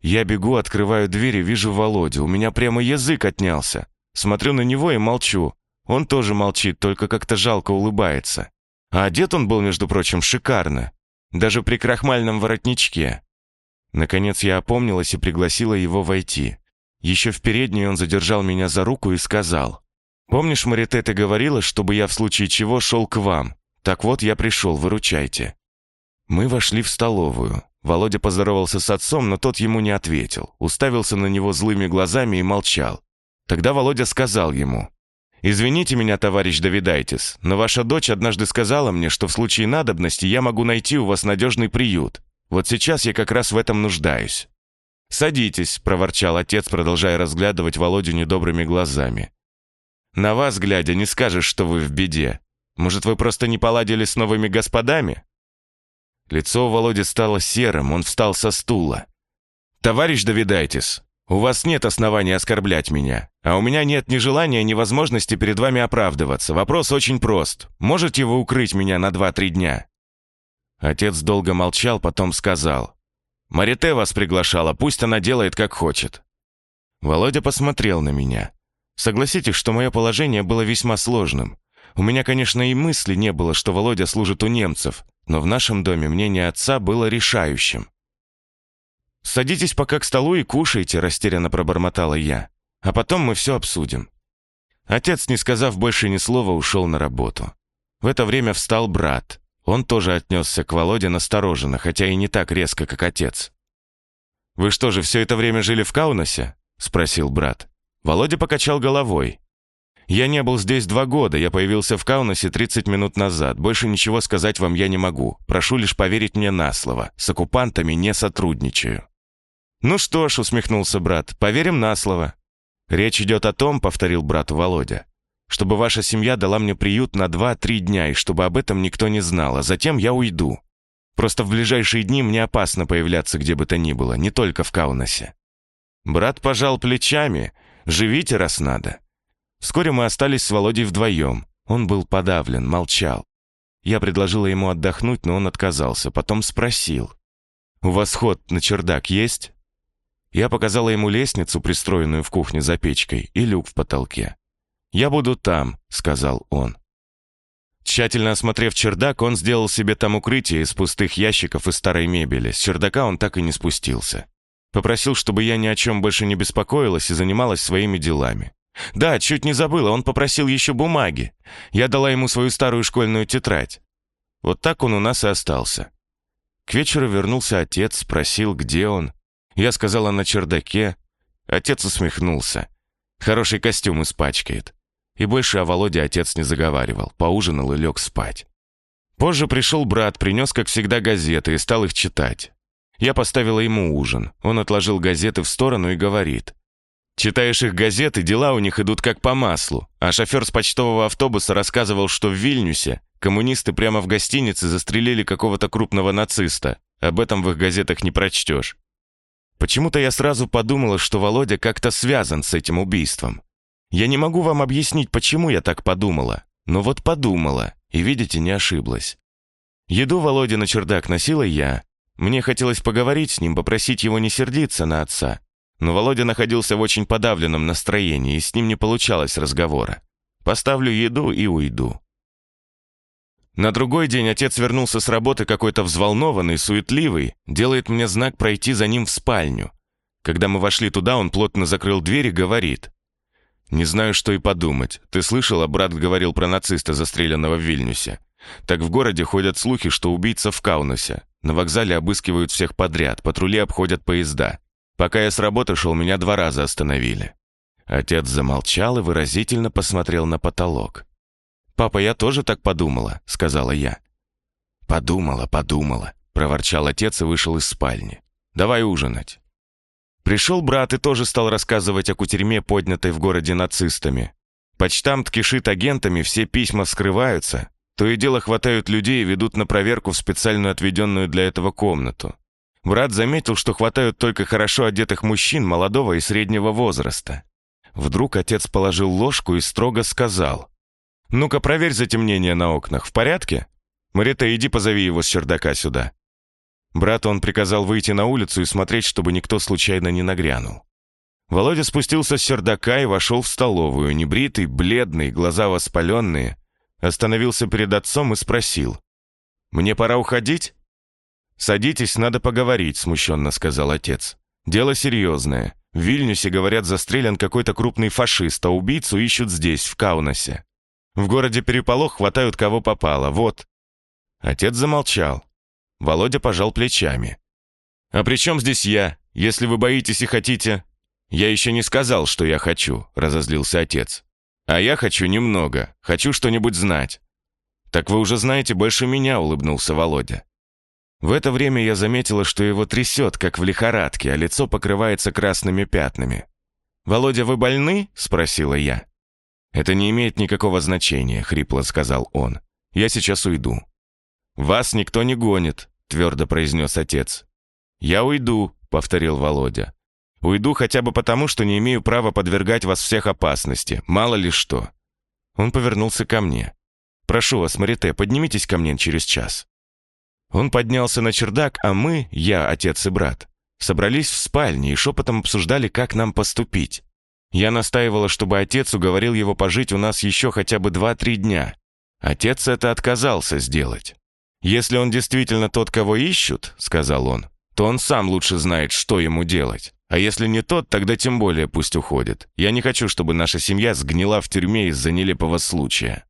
Я бегу, открываю дверь и вижу Володю. У меня прямо язык отнялся. Смотрю на него и молчу. Он тоже молчит, только как-то жалко улыбается. А одет он был, между прочим, шикарно. Даже при крахмальном воротничке. Наконец я опомнилась и пригласила его войти. Еще в передней он задержал меня за руку и сказал. «Помнишь, Марите, говорила, чтобы я в случае чего шел к вам? Так вот, я пришел, выручайте». Мы вошли в столовую. Володя поздоровался с отцом, но тот ему не ответил. Уставился на него злыми глазами и молчал. Тогда Володя сказал ему. «Извините меня, товарищ Давидайтис, но ваша дочь однажды сказала мне, что в случае надобности я могу найти у вас надежный приют. Вот сейчас я как раз в этом нуждаюсь». «Садитесь», — проворчал отец, продолжая разглядывать Володю недобрыми глазами. «На вас, глядя, не скажешь, что вы в беде. Может, вы просто не поладили с новыми господами?» Лицо у Володи стало серым, он встал со стула. «Товарищ Давидайтис, у вас нет оснований оскорблять меня, а у меня нет ни желания, ни возможности перед вами оправдываться. Вопрос очень прост. Можете вы укрыть меня на два-три дня?» Отец долго молчал, потом сказал. «Марите вас приглашала, пусть она делает, как хочет». Володя посмотрел на меня. Согласитесь, что мое положение было весьма сложным. У меня, конечно, и мысли не было, что Володя служит у немцев, но в нашем доме мнение отца было решающим. «Садитесь пока к столу и кушайте», — растерянно пробормотала я. «А потом мы все обсудим». Отец, не сказав больше ни слова, ушел на работу. В это время встал брат. Он тоже отнесся к Володе настороженно, хотя и не так резко, как отец. «Вы что же, все это время жили в Каунасе?» — спросил брат. Володя покачал головой. Я не был здесь два года, я появился в Каунасе 30 минут назад. Больше ничего сказать вам я не могу. Прошу лишь поверить мне на слово. С оккупантами не сотрудничаю». «Ну что ж», — усмехнулся брат, — «поверим на слово». «Речь идет о том», — повторил брат Володя, «чтобы ваша семья дала мне приют на два-три дня, и чтобы об этом никто не знал, а затем я уйду. Просто в ближайшие дни мне опасно появляться где бы то ни было, не только в Каунасе». Брат пожал плечами. «Живите, раз надо». Вскоре мы остались с Володей вдвоем. Он был подавлен, молчал. Я предложила ему отдохнуть, но он отказался. Потом спросил. «У вас ход на чердак есть?» Я показала ему лестницу, пристроенную в кухне за печкой, и люк в потолке. «Я буду там», — сказал он. Тщательно осмотрев чердак, он сделал себе там укрытие из пустых ящиков и старой мебели. С чердака он так и не спустился. Попросил, чтобы я ни о чем больше не беспокоилась и занималась своими делами. Да, чуть не забыла, он попросил еще бумаги. Я дала ему свою старую школьную тетрадь. Вот так он у нас и остался. К вечеру вернулся отец, спросил, где он. Я сказала на чердаке. Отец усмехнулся. Хороший костюм испачкает. И больше о Володе отец не заговаривал, поужинал и лег спать. Позже пришел брат, принес, как всегда, газеты и стал их читать. Я поставила ему ужин. Он отложил газеты в сторону и говорит. Читаешь их газеты, дела у них идут как по маслу. А шофер с почтового автобуса рассказывал, что в Вильнюсе коммунисты прямо в гостинице застрелили какого-то крупного нациста. Об этом в их газетах не прочтешь. Почему-то я сразу подумала, что Володя как-то связан с этим убийством. Я не могу вам объяснить, почему я так подумала. Но вот подумала, и, видите, не ошиблась. Еду Володя на чердак носила я. Мне хотелось поговорить с ним, попросить его не сердиться на отца. Но Володя находился в очень подавленном настроении, и с ним не получалось разговора. Поставлю еду и уйду. На другой день отец вернулся с работы какой-то взволнованный, суетливый, делает мне знак пройти за ним в спальню. Когда мы вошли туда, он плотно закрыл дверь и говорит. «Не знаю, что и подумать. Ты слышала, брат говорил про нациста, застреленного в Вильнюсе? Так в городе ходят слухи, что убийца в Каунасе. На вокзале обыскивают всех подряд, патрули обходят поезда. Пока я с работы шел, меня два раза остановили». Отец замолчал и выразительно посмотрел на потолок. «Папа, я тоже так подумала», — сказала я. «Подумала, подумала», — проворчал отец и вышел из спальни. «Давай ужинать». Пришел брат и тоже стал рассказывать о кутерьме, поднятой в городе нацистами. Почтамт кишит агентами, все письма вскрываются. То и дело хватают людей и ведут на проверку в специальную отведенную для этого комнату. Брат заметил, что хватают только хорошо одетых мужчин молодого и среднего возраста. Вдруг отец положил ложку и строго сказал. «Ну-ка, проверь затемнение на окнах. В порядке? Марита, иди позови его с чердака сюда». Брату он приказал выйти на улицу и смотреть, чтобы никто случайно не нагрянул. Володя спустился с чердака и вошел в столовую, небритый, бледный, глаза воспаленные. Остановился перед отцом и спросил. «Мне пора уходить?» «Садитесь, надо поговорить», — смущенно сказал отец. «Дело серьезное. В Вильнюсе, говорят, застрелен какой-то крупный фашист, а убийцу ищут здесь, в Каунасе. В городе переполох, хватают кого попало, вот». Отец замолчал. Володя пожал плечами. «А при чем здесь я? Если вы боитесь и хотите...» «Я еще не сказал, что я хочу», — разозлился отец. «А я хочу немного. Хочу что-нибудь знать». «Так вы уже знаете больше меня», — улыбнулся Володя. В это время я заметила, что его трясет, как в лихорадке, а лицо покрывается красными пятнами. «Володя, вы больны?» — спросила я. «Это не имеет никакого значения», — хрипло сказал он. «Я сейчас уйду». «Вас никто не гонит», — твердо произнес отец. «Я уйду», — повторил Володя. «Уйду хотя бы потому, что не имею права подвергать вас всех опасности, мало ли что». Он повернулся ко мне. «Прошу вас, Марите, поднимитесь ко мне через час». Он поднялся на чердак, а мы, я, отец и брат, собрались в спальне и шепотом обсуждали, как нам поступить. Я настаивала, чтобы отец уговорил его пожить у нас еще хотя бы два-три дня. Отец это отказался сделать. «Если он действительно тот, кого ищут», — сказал он, «то он сам лучше знает, что ему делать. А если не тот, тогда тем более пусть уходит. Я не хочу, чтобы наша семья сгнила в тюрьме из-за нелепого случая».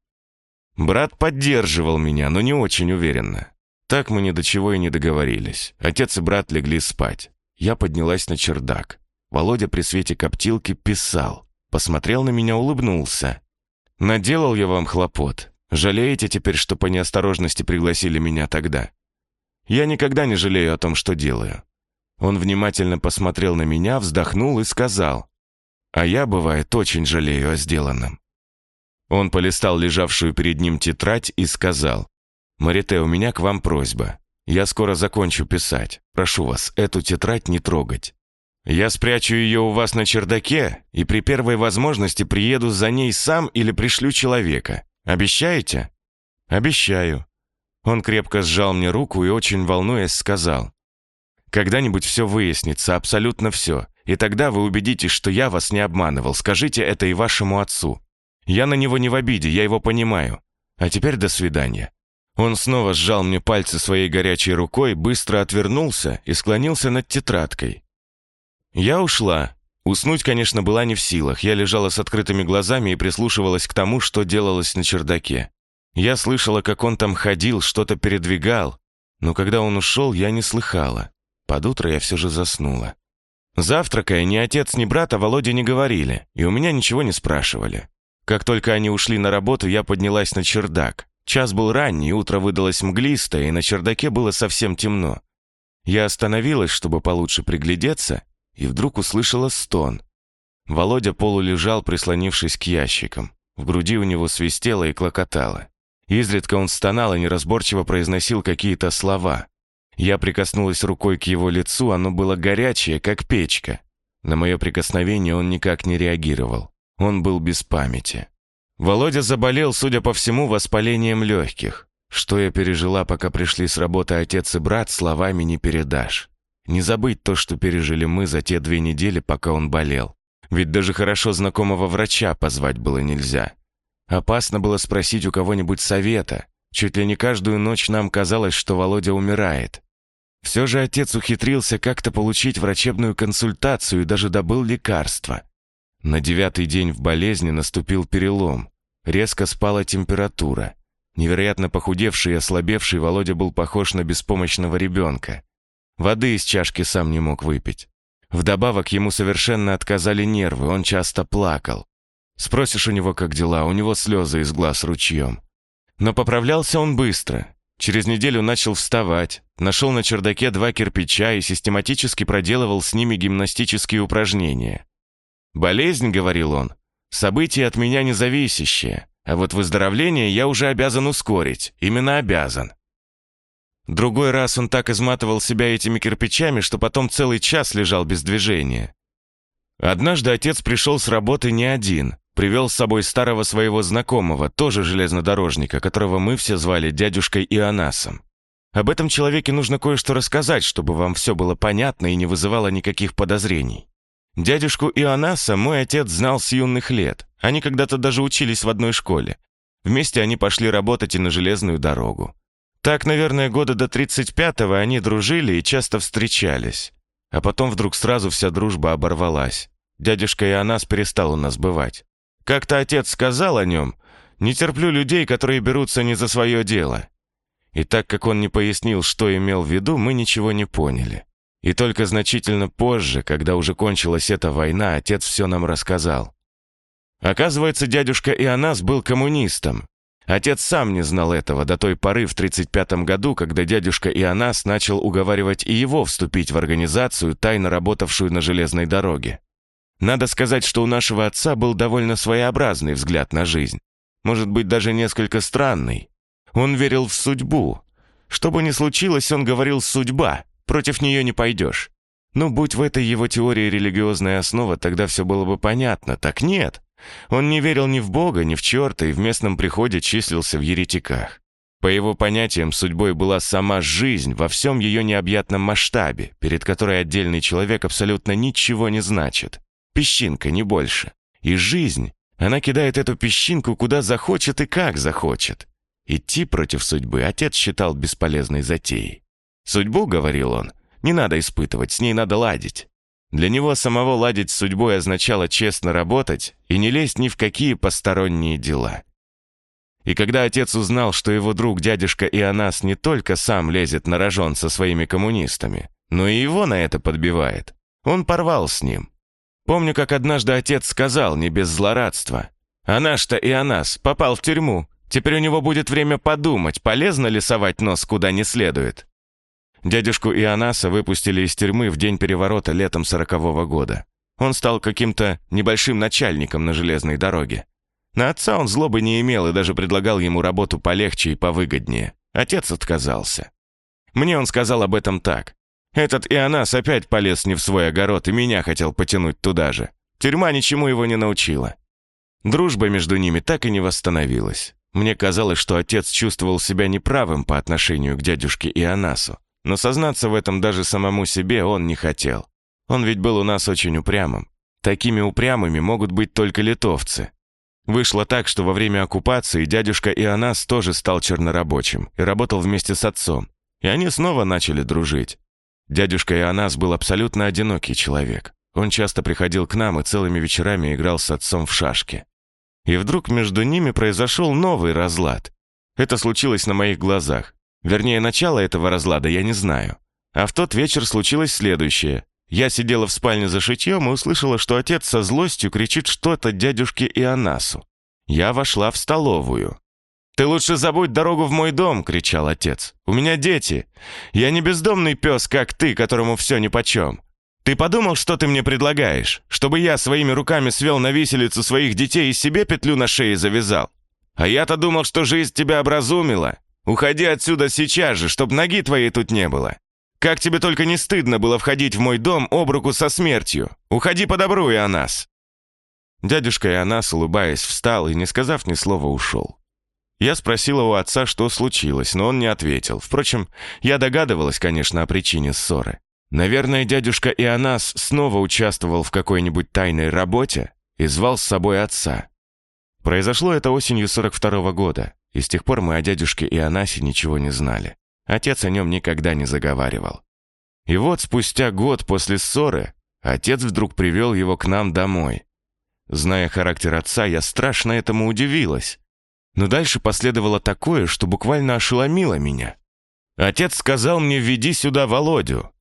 Брат поддерживал меня, но не очень уверенно. Так мы ни до чего и не договорились. Отец и брат легли спать. Я поднялась на чердак. Володя при свете коптилки писал. Посмотрел на меня, улыбнулся. Наделал я вам хлопот. Жалеете теперь, что по неосторожности пригласили меня тогда? Я никогда не жалею о том, что делаю. Он внимательно посмотрел на меня, вздохнул и сказал, «А я, бывает, очень жалею о сделанном». Он полистал лежавшую перед ним тетрадь и сказал, «Марите, у меня к вам просьба. Я скоро закончу писать. Прошу вас, эту тетрадь не трогать. Я спрячу ее у вас на чердаке и при первой возможности приеду за ней сам или пришлю человека. Обещаете?» «Обещаю». Он крепко сжал мне руку и, очень волнуясь, сказал, «Когда-нибудь все выяснится, абсолютно все, и тогда вы убедитесь, что я вас не обманывал. Скажите это и вашему отцу. Я на него не в обиде, я его понимаю. А теперь до свидания». Он снова сжал мне пальцы своей горячей рукой, быстро отвернулся и склонился над тетрадкой. Я ушла. Уснуть, конечно, была не в силах. Я лежала с открытыми глазами и прислушивалась к тому, что делалось на чердаке. Я слышала, как он там ходил, что-то передвигал, но когда он ушел, я не слыхала. Под утро я все же заснула. Завтракая, ни отец, ни брат о Володе не говорили, и у меня ничего не спрашивали. Как только они ушли на работу, я поднялась на чердак. Час был ранний, утро выдалось мглистое, и на чердаке было совсем темно. Я остановилась, чтобы получше приглядеться, и вдруг услышала стон. Володя полулежал, прислонившись к ящикам. В груди у него свистело и клокотало. Изредка он стонал и неразборчиво произносил какие-то слова. Я прикоснулась рукой к его лицу, оно было горячее, как печка. На мое прикосновение он никак не реагировал. Он был без памяти. Володя заболел, судя по всему, воспалением легких. Что я пережила, пока пришли с работы отец и брат, словами не передашь. Не забыть то, что пережили мы за те две недели, пока он болел. Ведь даже хорошо знакомого врача позвать было нельзя. Опасно было спросить у кого-нибудь совета. Чуть ли не каждую ночь нам казалось, что Володя умирает. Все же отец ухитрился как-то получить врачебную консультацию и даже добыл лекарство. На девятый день в болезни наступил перелом. Резко спала температура. Невероятно похудевший и ослабевший Володя был похож на беспомощного ребенка. Воды из чашки сам не мог выпить. Вдобавок ему совершенно отказали нервы, он часто плакал. Спросишь у него, как дела, у него слезы из глаз ручьем. Но поправлялся он быстро. Через неделю начал вставать, нашел на чердаке два кирпича и систематически проделывал с ними гимнастические упражнения. «Болезнь», — говорил он, — «событие от меня независящее, а вот выздоровление я уже обязан ускорить, именно обязан». Другой раз он так изматывал себя этими кирпичами, что потом целый час лежал без движения. Однажды отец пришел с работы не один, привел с собой старого своего знакомого, тоже железнодорожника, которого мы все звали дядюшкой Ионасом. Об этом человеке нужно кое-что рассказать, чтобы вам все было понятно и не вызывало никаких подозрений. Дядюшку Ионаса мой отец знал с юных лет. Они когда-то даже учились в одной школе. Вместе они пошли работать и на железную дорогу. Так, наверное, года до 35-го они дружили и часто встречались. А потом вдруг сразу вся дружба оборвалась. Дядюшка Ионас перестал у нас бывать. Как-то отец сказал о нем, «Не терплю людей, которые берутся не за свое дело». И так как он не пояснил, что имел в виду, мы ничего не поняли. И только значительно позже, когда уже кончилась эта война, отец все нам рассказал. Оказывается, дядюшка Ионас был коммунистом. Отец сам не знал этого до той поры в 1935 году, когда дядюшка Ионас начал уговаривать и его вступить в организацию, тайно работавшую на железной дороге. Надо сказать, что у нашего отца был довольно своеобразный взгляд на жизнь. Может быть, даже несколько странный. Он верил в судьбу. Что бы ни случилось, он говорил «судьба», Против нее не пойдешь. Ну, будь в этой его теории религиозная основа, тогда все было бы понятно. Так нет. Он не верил ни в Бога, ни в черта и в местном приходе числился в еретиках. По его понятиям, судьбой была сама жизнь во всем ее необъятном масштабе, перед которой отдельный человек абсолютно ничего не значит. Песчинка, не больше. И жизнь, она кидает эту песчинку куда захочет и как захочет. Идти против судьбы отец считал бесполезной затеей. Судьбу, говорил он, не надо испытывать, с ней надо ладить. Для него самого ладить с судьбой означало честно работать и не лезть ни в какие посторонние дела. И когда отец узнал, что его друг дядюшка Ионас не только сам лезет на рожон со своими коммунистами, но и его на это подбивает, он порвал с ним. Помню, как однажды отец сказал, не без злорадства, А наш-то и о нас попал в тюрьму. Теперь у него будет время подумать, полезно ли совать нос куда не следует. Дядюшку Ионаса выпустили из тюрьмы в день переворота летом сорокового года. Он стал каким-то небольшим начальником на железной дороге. На отца он злобы не имел и даже предлагал ему работу полегче и повыгоднее. Отец отказался. Мне он сказал об этом так. Этот Ионас опять полез не в свой огород и меня хотел потянуть туда же. Тюрьма ничему его не научила. Дружба между ними так и не восстановилась. Мне казалось, что отец чувствовал себя неправым по отношению к дядюшке Ионасу. Но сознаться в этом даже самому себе он не хотел. Он ведь был у нас очень упрямым. Такими упрямыми могут быть только литовцы. Вышло так, что во время оккупации дядюшка Ионас тоже стал чернорабочим и работал вместе с отцом. И они снова начали дружить. Дядюшка Ионас был абсолютно одинокий человек. Он часто приходил к нам и целыми вечерами играл с отцом в шашки. И вдруг между ними произошел новый разлад. Это случилось на моих глазах. Вернее, начало этого разлада я не знаю. А в тот вечер случилось следующее. Я сидела в спальне за шитьем и услышала, что отец со злостью кричит что-то дядюшке Ионасу. Я вошла в столовую. «Ты лучше забудь дорогу в мой дом!» — кричал отец. «У меня дети. Я не бездомный пес, как ты, которому все нипочем. Ты подумал, что ты мне предлагаешь? Чтобы я своими руками свел на виселицу своих детей и себе петлю на шее завязал? А я-то думал, что жизнь тебя образумила. Уходи отсюда сейчас же, чтоб ноги твоей тут не было. Как тебе только не стыдно было входить в мой дом об руку со смертью. Уходи по добру, Ионас!» Дядюшка Ионас, улыбаясь, встал и, не сказав ни слова, ушел. Я спросила у отца, что случилось, но он не ответил. Впрочем, я догадывалась, конечно, о причине ссоры. Наверное, дядюшка Ионас снова участвовал в какой-нибудь тайной работе и звал с собой отца. Произошло это осенью 42 -го года. И с тех пор мы о дядюшке Ионасе ничего не знали. Отец о нем никогда не заговаривал. И вот спустя год после ссоры отец вдруг привел его к нам домой. Зная характер отца, я страшно этому удивилась. Но дальше последовало такое, что буквально ошеломило меня. Отец сказал мне «веди сюда Володю».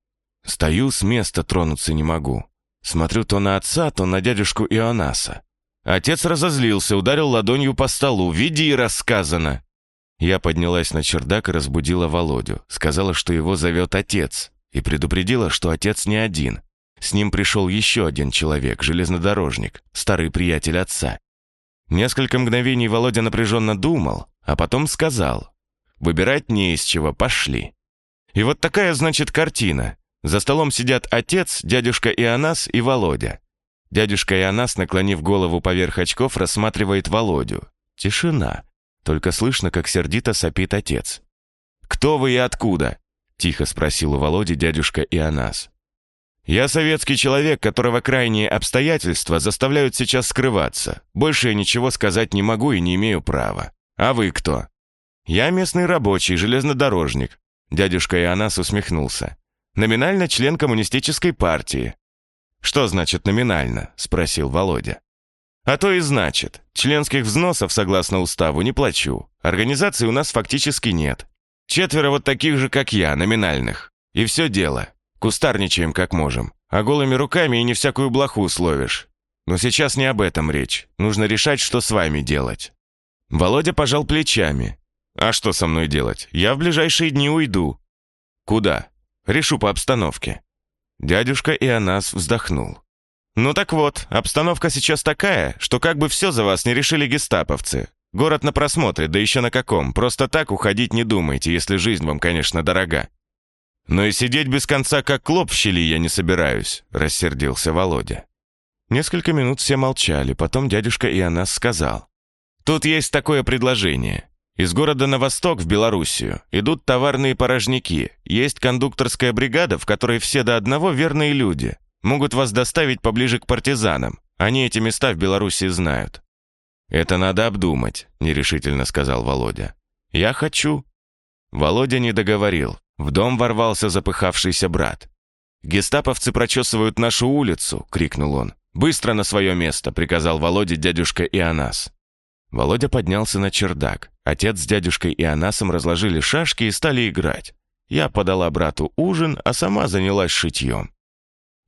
Стою с места, тронуться не могу. Смотрю то на отца, то на дядюшку Ионаса. Отец разозлился, ударил ладонью по столу. «Веди, рассказано!» Я поднялась на чердак и разбудила Володю. Сказала, что его зовет отец. И предупредила, что отец не один. С ним пришел еще один человек, железнодорожник, старый приятель отца. Несколько мгновений Володя напряженно думал, а потом сказал. «Выбирать не из чего, пошли». И вот такая, значит, картина. За столом сидят отец, дядюшка Ионас и Володя. Дядюшка Ионас, наклонив голову поверх очков, рассматривает Володю. Тишина. Только слышно, как сердито сопит отец. «Кто вы и откуда?» — тихо спросил у Володи дядюшка Ионас. «Я советский человек, которого крайние обстоятельства заставляют сейчас скрываться. Больше я ничего сказать не могу и не имею права. А вы кто?» «Я местный рабочий, железнодорожник». Дядюшка Ионас усмехнулся. «Номинально член коммунистической партии. «Что значит номинально?» – спросил Володя. «А то и значит. Членских взносов, согласно уставу, не плачу. Организации у нас фактически нет. Четверо вот таких же, как я, номинальных. И все дело. Кустарничаем как можем. А голыми руками и не всякую блоху словишь. Но сейчас не об этом речь. Нужно решать, что с вами делать». Володя пожал плечами. «А что со мной делать? Я в ближайшие дни уйду». «Куда?» «Решу по обстановке». Дядюшка Ионас вздохнул. «Ну так вот, обстановка сейчас такая, что как бы все за вас не решили гестаповцы. Город на просмотре, да еще на каком. Просто так уходить не думайте, если жизнь вам, конечно, дорога». «Но и сидеть без конца, как клоп в щели, я не собираюсь», — рассердился Володя. Несколько минут все молчали, потом дядюшка Ионас сказал. «Тут есть такое предложение. Из города на восток, в Белоруссию, идут товарные порожники. Есть кондукторская бригада, в которой все до одного верные люди. Могут вас доставить поближе к партизанам. Они эти места в Белоруссии знают». «Это надо обдумать», — нерешительно сказал Володя. «Я хочу». Володя не договорил. В дом ворвался запыхавшийся брат. «Гестаповцы прочесывают нашу улицу!» — крикнул он. «Быстро на свое место!» — приказал Володе дядюшка Ионас. Володя поднялся на чердак. Отец с дядюшкой и Анасом разложили шашки и стали играть. Я подала брату ужин, а сама занялась шитьем.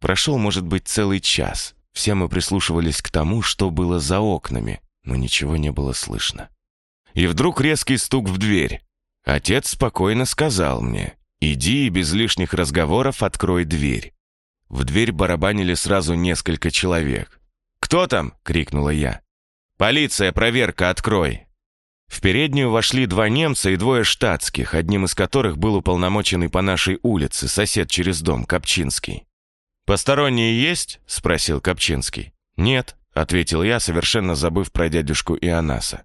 Прошел, может быть, целый час. Все мы прислушивались к тому, что было за окнами. но ничего не было слышно. И вдруг резкий стук в дверь. Отец спокойно сказал мне, «Иди и без лишних разговоров открой дверь». В дверь барабанили сразу несколько человек. «Кто там?» — крикнула я. «Полиция, проверка, открой!» В переднюю вошли два немца и двое штатских, одним из которых был уполномоченный по нашей улице, сосед через дом, Копчинский. «Посторонние есть?» — спросил Копчинский. «Нет», — ответил я, совершенно забыв про дядюшку Ионаса.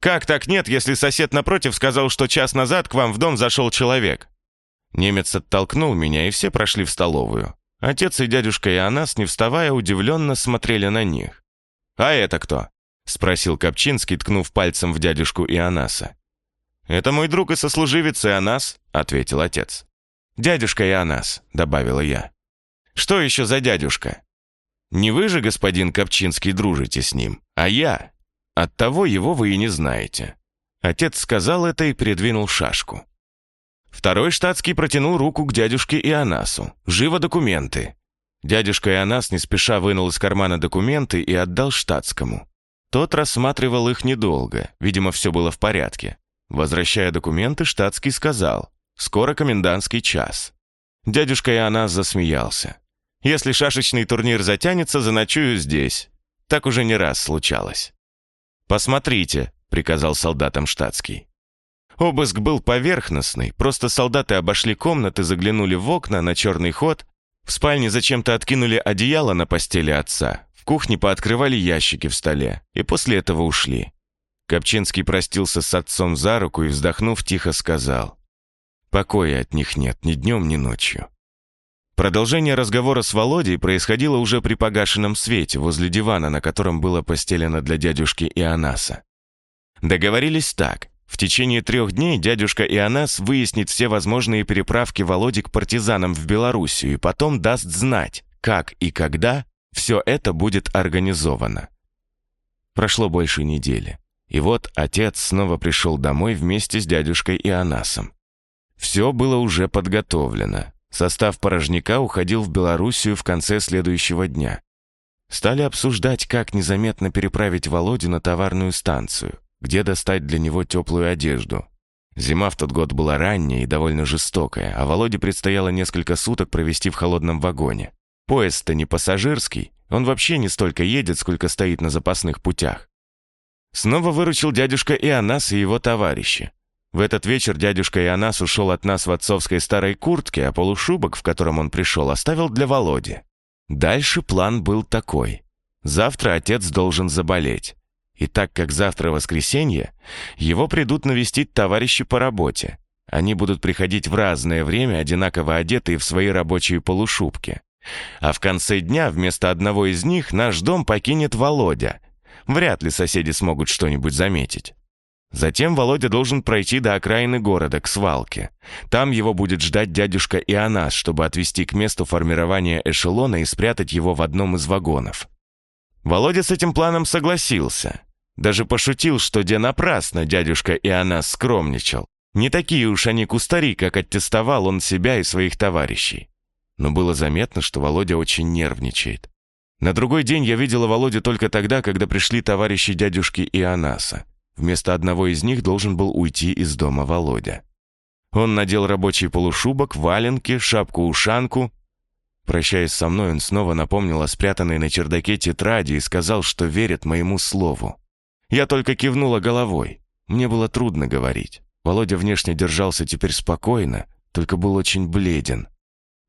«Как так нет, если сосед напротив сказал, что час назад к вам в дом зашел человек?» Немец оттолкнул меня, и все прошли в столовую. Отец и дядюшка Ионас, не вставая, удивленно смотрели на них. «А это кто?» — спросил Копчинский, ткнув пальцем в дядюшку Ионаса. «Это мой друг и сослуживец Ионас», — ответил отец. «Дядюшка Ионас», — добавила я. «Что еще за дядюшка?» «Не вы же, господин Копчинский, дружите с ним, а я. Оттого его вы и не знаете». Отец сказал это и придвинул шашку. Второй штатский протянул руку к дядюшке Ионасу. «Живо документы!» Дядюшка Ионас не спеша вынул из кармана документы и отдал штатскому. Тот рассматривал их недолго, видимо, все было в порядке. Возвращая документы, штатский сказал, «Скоро комендантский час». Дядюшка Ионас засмеялся. «Если шашечный турнир затянется, заночую здесь. Так уже не раз случалось». «Посмотрите», — приказал солдатам штатский. Обыск был поверхностный, просто солдаты обошли комнаты, заглянули в окна на черный ход, в спальне зачем-то откинули одеяло на постели отца, кухне пооткрывали ящики в столе и после этого ушли. Копчинский простился с отцом за руку и, вздохнув, тихо сказал, «Покоя от них нет ни днем, ни ночью». Продолжение разговора с Володей происходило уже при погашенном свете возле дивана, на котором было постелено для дядюшки Ионаса. Договорились так. В течение трех дней дядюшка Ионас выяснит все возможные переправки Володи к партизанам в Белоруссию и потом даст знать, как и когда все это будет организовано. Прошло больше недели. И вот отец снова пришел домой вместе с дядюшкой Ионасом. Все было уже подготовлено. Состав порожняка уходил в Белоруссию в конце следующего дня. Стали обсуждать, как незаметно переправить Володю на товарную станцию где достать для него теплую одежду. Зима в тот год была ранняя и довольно жестокая, а Володе предстояло несколько суток провести в холодном вагоне. Поезд-то не пассажирский, он вообще не столько едет, сколько стоит на запасных путях. Снова выручил дядюшка Ионас и его товарищи. В этот вечер дядюшка Ионас ушел от нас в отцовской старой куртке, а полушубок, в котором он пришел, оставил для Володи. Дальше план был такой. Завтра отец должен заболеть. И так как завтра воскресенье, его придут навестить товарищи по работе. Они будут приходить в разное время, одинаково одетые в свои рабочие полушубки. А в конце дня вместо одного из них наш дом покинет Володя. Вряд ли соседи смогут что-нибудь заметить. Затем Володя должен пройти до окраины города, к свалке. Там его будет ждать дядюшка Ионас, чтобы отвезти к месту формирования эшелона и спрятать его в одном из вагонов. Володя с этим планом согласился. Даже пошутил, что де напрасно дядюшка и она скромничал. Не такие уж они кустари, как аттестовал он себя и своих товарищей. Но было заметно, что Володя очень нервничает. На другой день я видела Володю только тогда, когда пришли товарищи дядюшки Ионаса. Вместо одного из них должен был уйти из дома Володя. Он надел рабочий полушубок, валенки, шапку-ушанку. Прощаясь со мной, он снова напомнил о спрятанной на чердаке тетради и сказал, что верит моему слову. Я только кивнула головой. Мне было трудно говорить. Володя внешне держался теперь спокойно, только был очень бледен.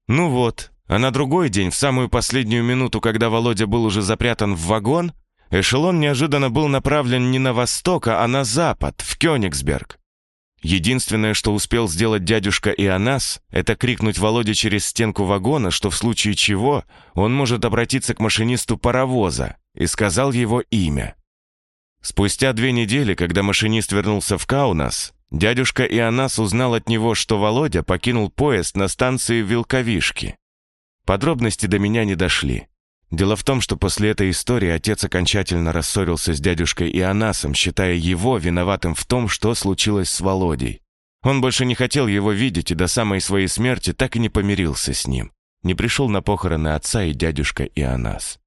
Ну вот, а на другой день, в самую последнюю минуту, когда Володя был уже запрятан в вагон, эшелон неожиданно был направлен не на восток, а на запад, в Кёнигсберг. Единственное, что успел сделать дядюшка Ионас, это крикнуть Володе через стенку вагона, что в случае чего он может обратиться к машинисту паровоза, и сказал его имя. Спустя две недели, когда машинист вернулся в Каунас, дядюшка Ионас узнал от него, что Володя покинул поезд на станции Вилковишки. Подробности до меня не дошли. Дело в том, что после этой истории отец окончательно рассорился с дядюшкой Ионасом, считая его виноватым в том, что случилось с Володей. Он больше не хотел его видеть и до самой своей смерти так и не помирился с ним. Не пришел на похороны отца и дядюшка Ионас.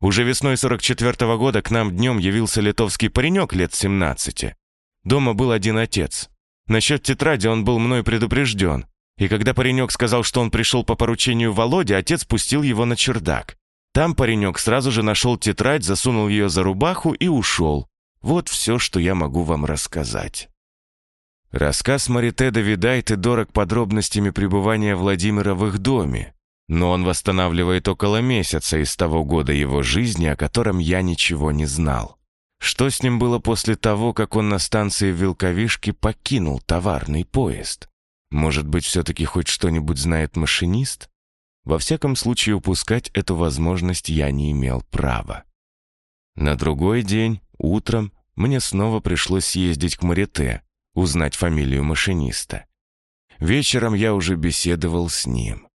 Уже весной 44 -го года к нам днем явился литовский паренек лет 17. Дома был один отец. Насчет тетради он был мной предупрежден. И когда паренек сказал, что он пришел по поручению Володи, отец пустил его на чердак. Там паренек сразу же нашел тетрадь, засунул ее за рубаху и ушел. Вот все, что я могу вам рассказать. Рассказ Марите Давидайте дорог подробностями пребывания Владимира в их доме, но он восстанавливает около месяца из того года его жизни, о котором я ничего не знал. Что с ним было после того, как он на станции Вилковишки покинул товарный поезд? Может быть, все-таки хоть что-нибудь знает машинист? Во всяком случае, упускать эту возможность я не имел права. На другой день, утром, мне снова пришлось съездить к Марите, узнать фамилию машиниста. Вечером я уже беседовал с ним.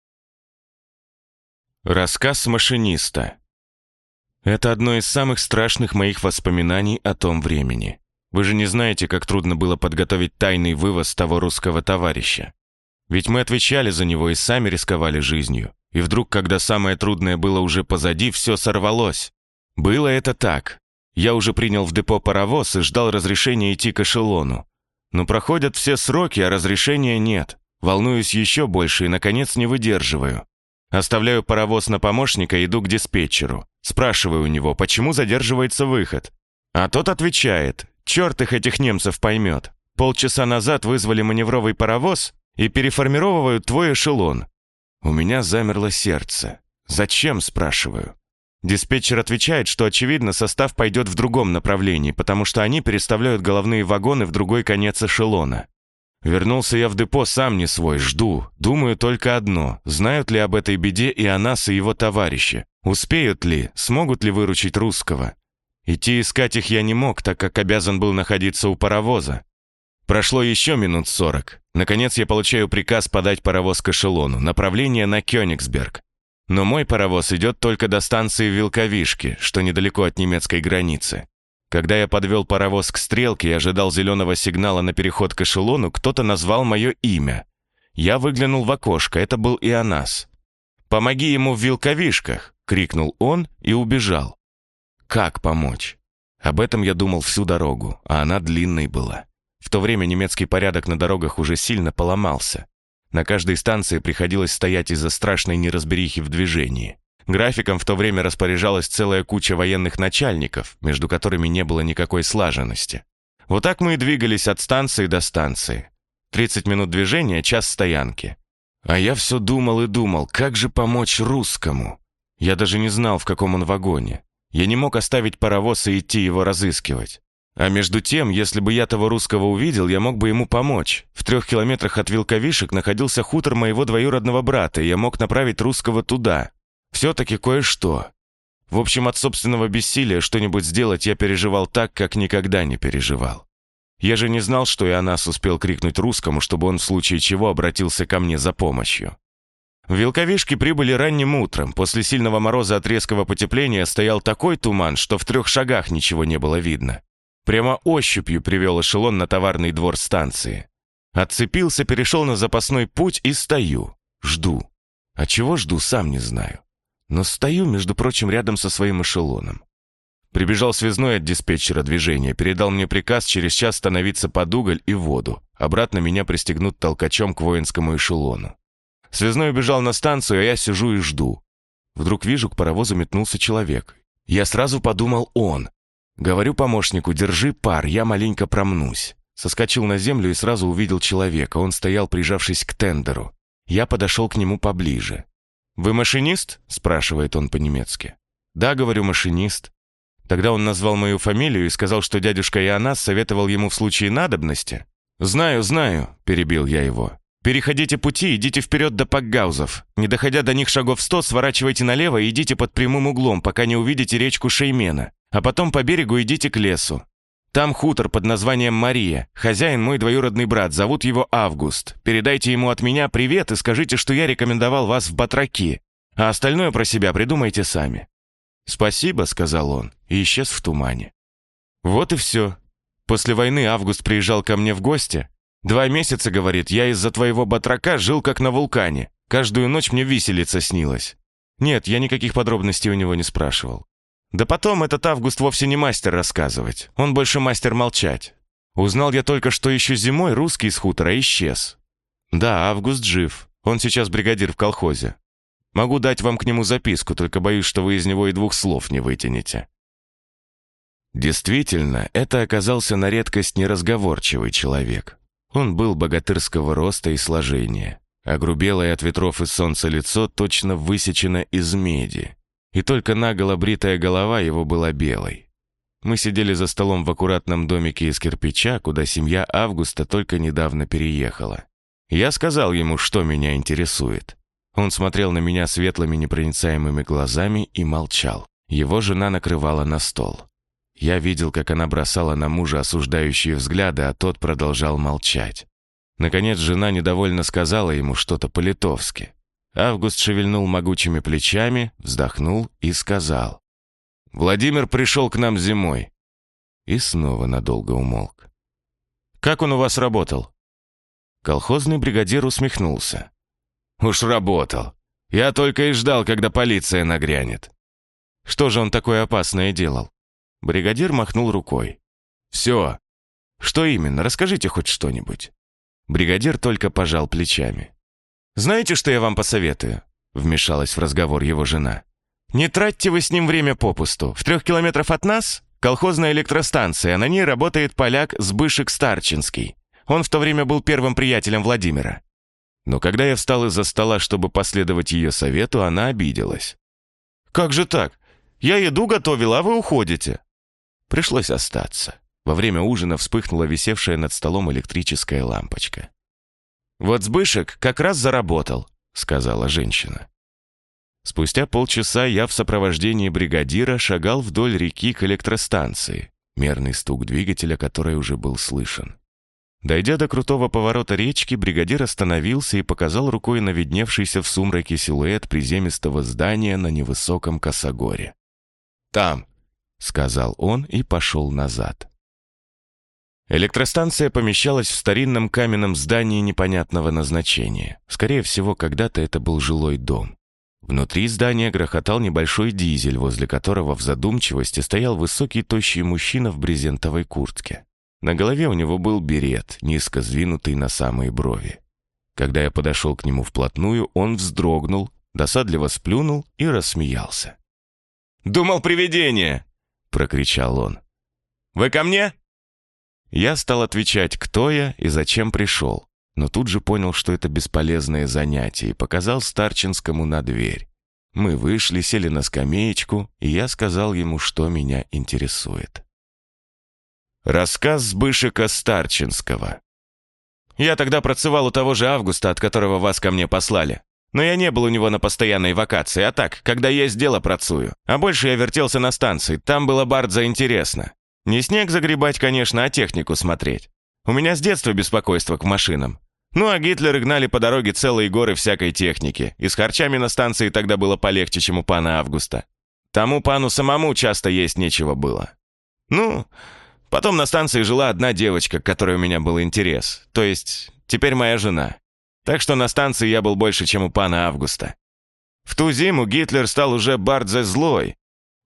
Рассказ машиниста. Это одно из самых страшных моих воспоминаний о том времени. Вы же не знаете, как трудно было подготовить тайный вывоз того русского товарища. Ведь мы отвечали за него и сами рисковали жизнью. И вдруг, когда самое трудное было уже позади, все сорвалось. Было это так. Я уже принял в депо паровоз и ждал разрешения идти к эшелону. Но проходят все сроки, а разрешения нет. Волнуюсь еще больше и, наконец, не выдерживаю. Оставляю паровоз на помощника и иду к диспетчеру. Спрашиваю у него, почему задерживается выход. А тот отвечает, черт их этих немцев поймет. Полчаса назад вызвали маневровый паровоз и переформировывают твой эшелон. У меня замерло сердце. Зачем, спрашиваю. Диспетчер отвечает, что, очевидно, состав пойдет в другом направлении, потому что они переставляют головные вагоны в другой конец эшелона. Вернулся я в депо сам не свой, жду. Думаю только одно. Знают ли об этой беде и о нас, и его товарищи? Успеют ли? Смогут ли выручить русского? Идти искать их я не мог, так как обязан был находиться у паровоза. Прошло еще минут сорок. Наконец я получаю приказ подать паровоз к эшелону. Направление на Кёнигсберг. Но мой паровоз идет только до станции Вилковишки, что недалеко от немецкой границы. Когда я подвел паровоз к стрелке и ожидал зеленого сигнала на переход к эшелону, кто-то назвал мое имя. Я выглянул в окошко, это был Ионас. «Помоги ему в вилковишках!» — крикнул он и убежал. Как помочь? Об этом я думал всю дорогу, а она длинной была. В то время немецкий порядок на дорогах уже сильно поломался. На каждой станции приходилось стоять из-за страшной неразберихи в движении. Графиком в то время распоряжалась целая куча военных начальников, между которыми не было никакой слаженности. Вот так мы и двигались от станции до станции. 30 минут движения, час стоянки. А я все думал и думал, как же помочь русскому? Я даже не знал, в каком он вагоне. Я не мог оставить паровоз и идти его разыскивать. А между тем, если бы я того русского увидел, я мог бы ему помочь. В трех километрах от Вилковишек находился хутор моего двоюродного брата, и я мог направить русского туда. Все-таки кое-что. В общем, от собственного бессилия что-нибудь сделать я переживал так, как никогда не переживал. Я же не знал, что и Анас успел крикнуть русскому, чтобы он в случае чего обратился ко мне за помощью. В Вилковишки прибыли ранним утром. После сильного мороза от резкого потепления стоял такой туман, что в трех шагах ничего не было видно. Прямо ощупью привел эшелон на товарный двор станции. Отцепился, перешел на запасной путь и стою. Жду. А чего жду, сам не знаю но стою, между прочим, рядом со своим эшелоном. Прибежал связной от диспетчера движения, передал мне приказ через час становиться под уголь и воду. Обратно меня пристегнут толкачом к воинскому эшелону. Связной убежал на станцию, а я сижу и жду. Вдруг вижу, к паровозу метнулся человек. Я сразу подумал он. Говорю помощнику, держи пар, я маленько промнусь. Соскочил на землю и сразу увидел человека. Он стоял, прижавшись к тендеру. Я подошел к нему поближе. «Вы машинист?» — спрашивает он по-немецки. «Да, говорю, машинист». Тогда он назвал мою фамилию и сказал, что дядюшка Ионас советовал ему в случае надобности. «Знаю, знаю», — перебил я его. «Переходите пути, идите вперед до Пакгаузов. Не доходя до них шагов сто, сворачивайте налево и идите под прямым углом, пока не увидите речку Шеймена. А потом по берегу идите к лесу. Там хутор под названием Мария. Хозяин мой двоюродный брат, зовут его Август. Передайте ему от меня привет и скажите, что я рекомендовал вас в батраки. А остальное про себя придумайте сами». «Спасибо», — сказал он, и исчез в тумане. Вот и все. После войны Август приезжал ко мне в гости. Два месяца, говорит, я из-за твоего батрака жил как на вулкане. Каждую ночь мне виселица снилась. Нет, я никаких подробностей у него не спрашивал. Да потом этот Август вовсе не мастер рассказывать. Он больше мастер молчать. Узнал я только, что еще зимой русский с хутора исчез. Да, Август жив. Он сейчас бригадир в колхозе. Могу дать вам к нему записку, только боюсь, что вы из него и двух слов не вытянете». Действительно, это оказался на редкость неразговорчивый человек. Он был богатырского роста и сложения, а грубелое от ветров и солнца лицо точно высечено из меди, и только наголо бритая голова его была белой. Мы сидели за столом в аккуратном домике из кирпича, куда семья Августа только недавно переехала. Я сказал ему, что меня интересует. Он смотрел на меня светлыми непроницаемыми глазами и молчал. Его жена накрывала на стол. Я видел, как она бросала на мужа осуждающие взгляды, а тот продолжал молчать. Наконец жена недовольно сказала ему что-то по-литовски. Август шевельнул могучими плечами, вздохнул и сказал. «Владимир пришел к нам зимой». И снова надолго умолк. «Как он у вас работал?» Колхозный бригадир усмехнулся. «Уж работал. Я только и ждал, когда полиция нагрянет». «Что же он такое опасное делал?» Бригадир махнул рукой. «Все. Что именно? Расскажите хоть что-нибудь». Бригадир только пожал плечами. «Знаете, что я вам посоветую?» Вмешалась в разговор его жена. «Не тратьте вы с ним время попусту. В трех километров от нас колхозная электростанция, на ней работает поляк Сбышек Старчинский. Он в то время был первым приятелем Владимира. Но когда я встал из-за стола, чтобы последовать ее совету, она обиделась. «Как же так? Я еду готовил, а вы уходите». Пришлось остаться. Во время ужина вспыхнула висевшая над столом электрическая лампочка. «Вот Сбышек как раз заработал», — сказала женщина. Спустя полчаса я в сопровождении бригадира шагал вдоль реки к электростанции, мерный стук двигателя которой уже был слышен. Дойдя до крутого поворота речки, бригадир остановился и показал рукой на видневшийся в сумраке силуэт приземистого здания на невысоком косогоре. «Там», — сказал он и пошел назад. Электростанция помещалась в старинном каменном здании непонятного назначения. Скорее всего, когда-то это был жилой дом. Внутри здания грохотал небольшой дизель, возле которого в задумчивости стоял высокий тощий мужчина в брезентовой куртке. На голове у него был берет, низко сдвинутый на самые брови. Когда я подошел к нему вплотную, он вздрогнул, досадливо сплюнул и рассмеялся. «Думал, привидение!» — прокричал он. «Вы ко мне?» Я стал отвечать, кто я и зачем пришел, но тут же понял, что это бесполезное занятие, и показал Старчинскому на дверь. Мы вышли, сели на скамеечку, и я сказал ему, что меня интересует. Рассказ Сбышика Старчинского. Я тогда працевал у того же Августа, от которого вас ко мне послали. Но я не был у него на постоянной вакации, а так, когда есть дело, працую. А больше я вертелся на станции, там было бардзо интересно. Не снег загребать, конечно, а технику смотреть. У меня с детства беспокойство к машинам. Ну а Гитлеры гнали по дороге целые горы всякой техники, и с харчами на станции тогда было полегче, чем у пана Августа. Тому пану самому часто есть нечего было. Ну, Потом на станции жила одна девочка, к которой у меня был интерес. То есть, теперь моя жена. Так что на станции я был больше, чем у пана Августа. В ту зиму Гитлер стал уже бардзе злой.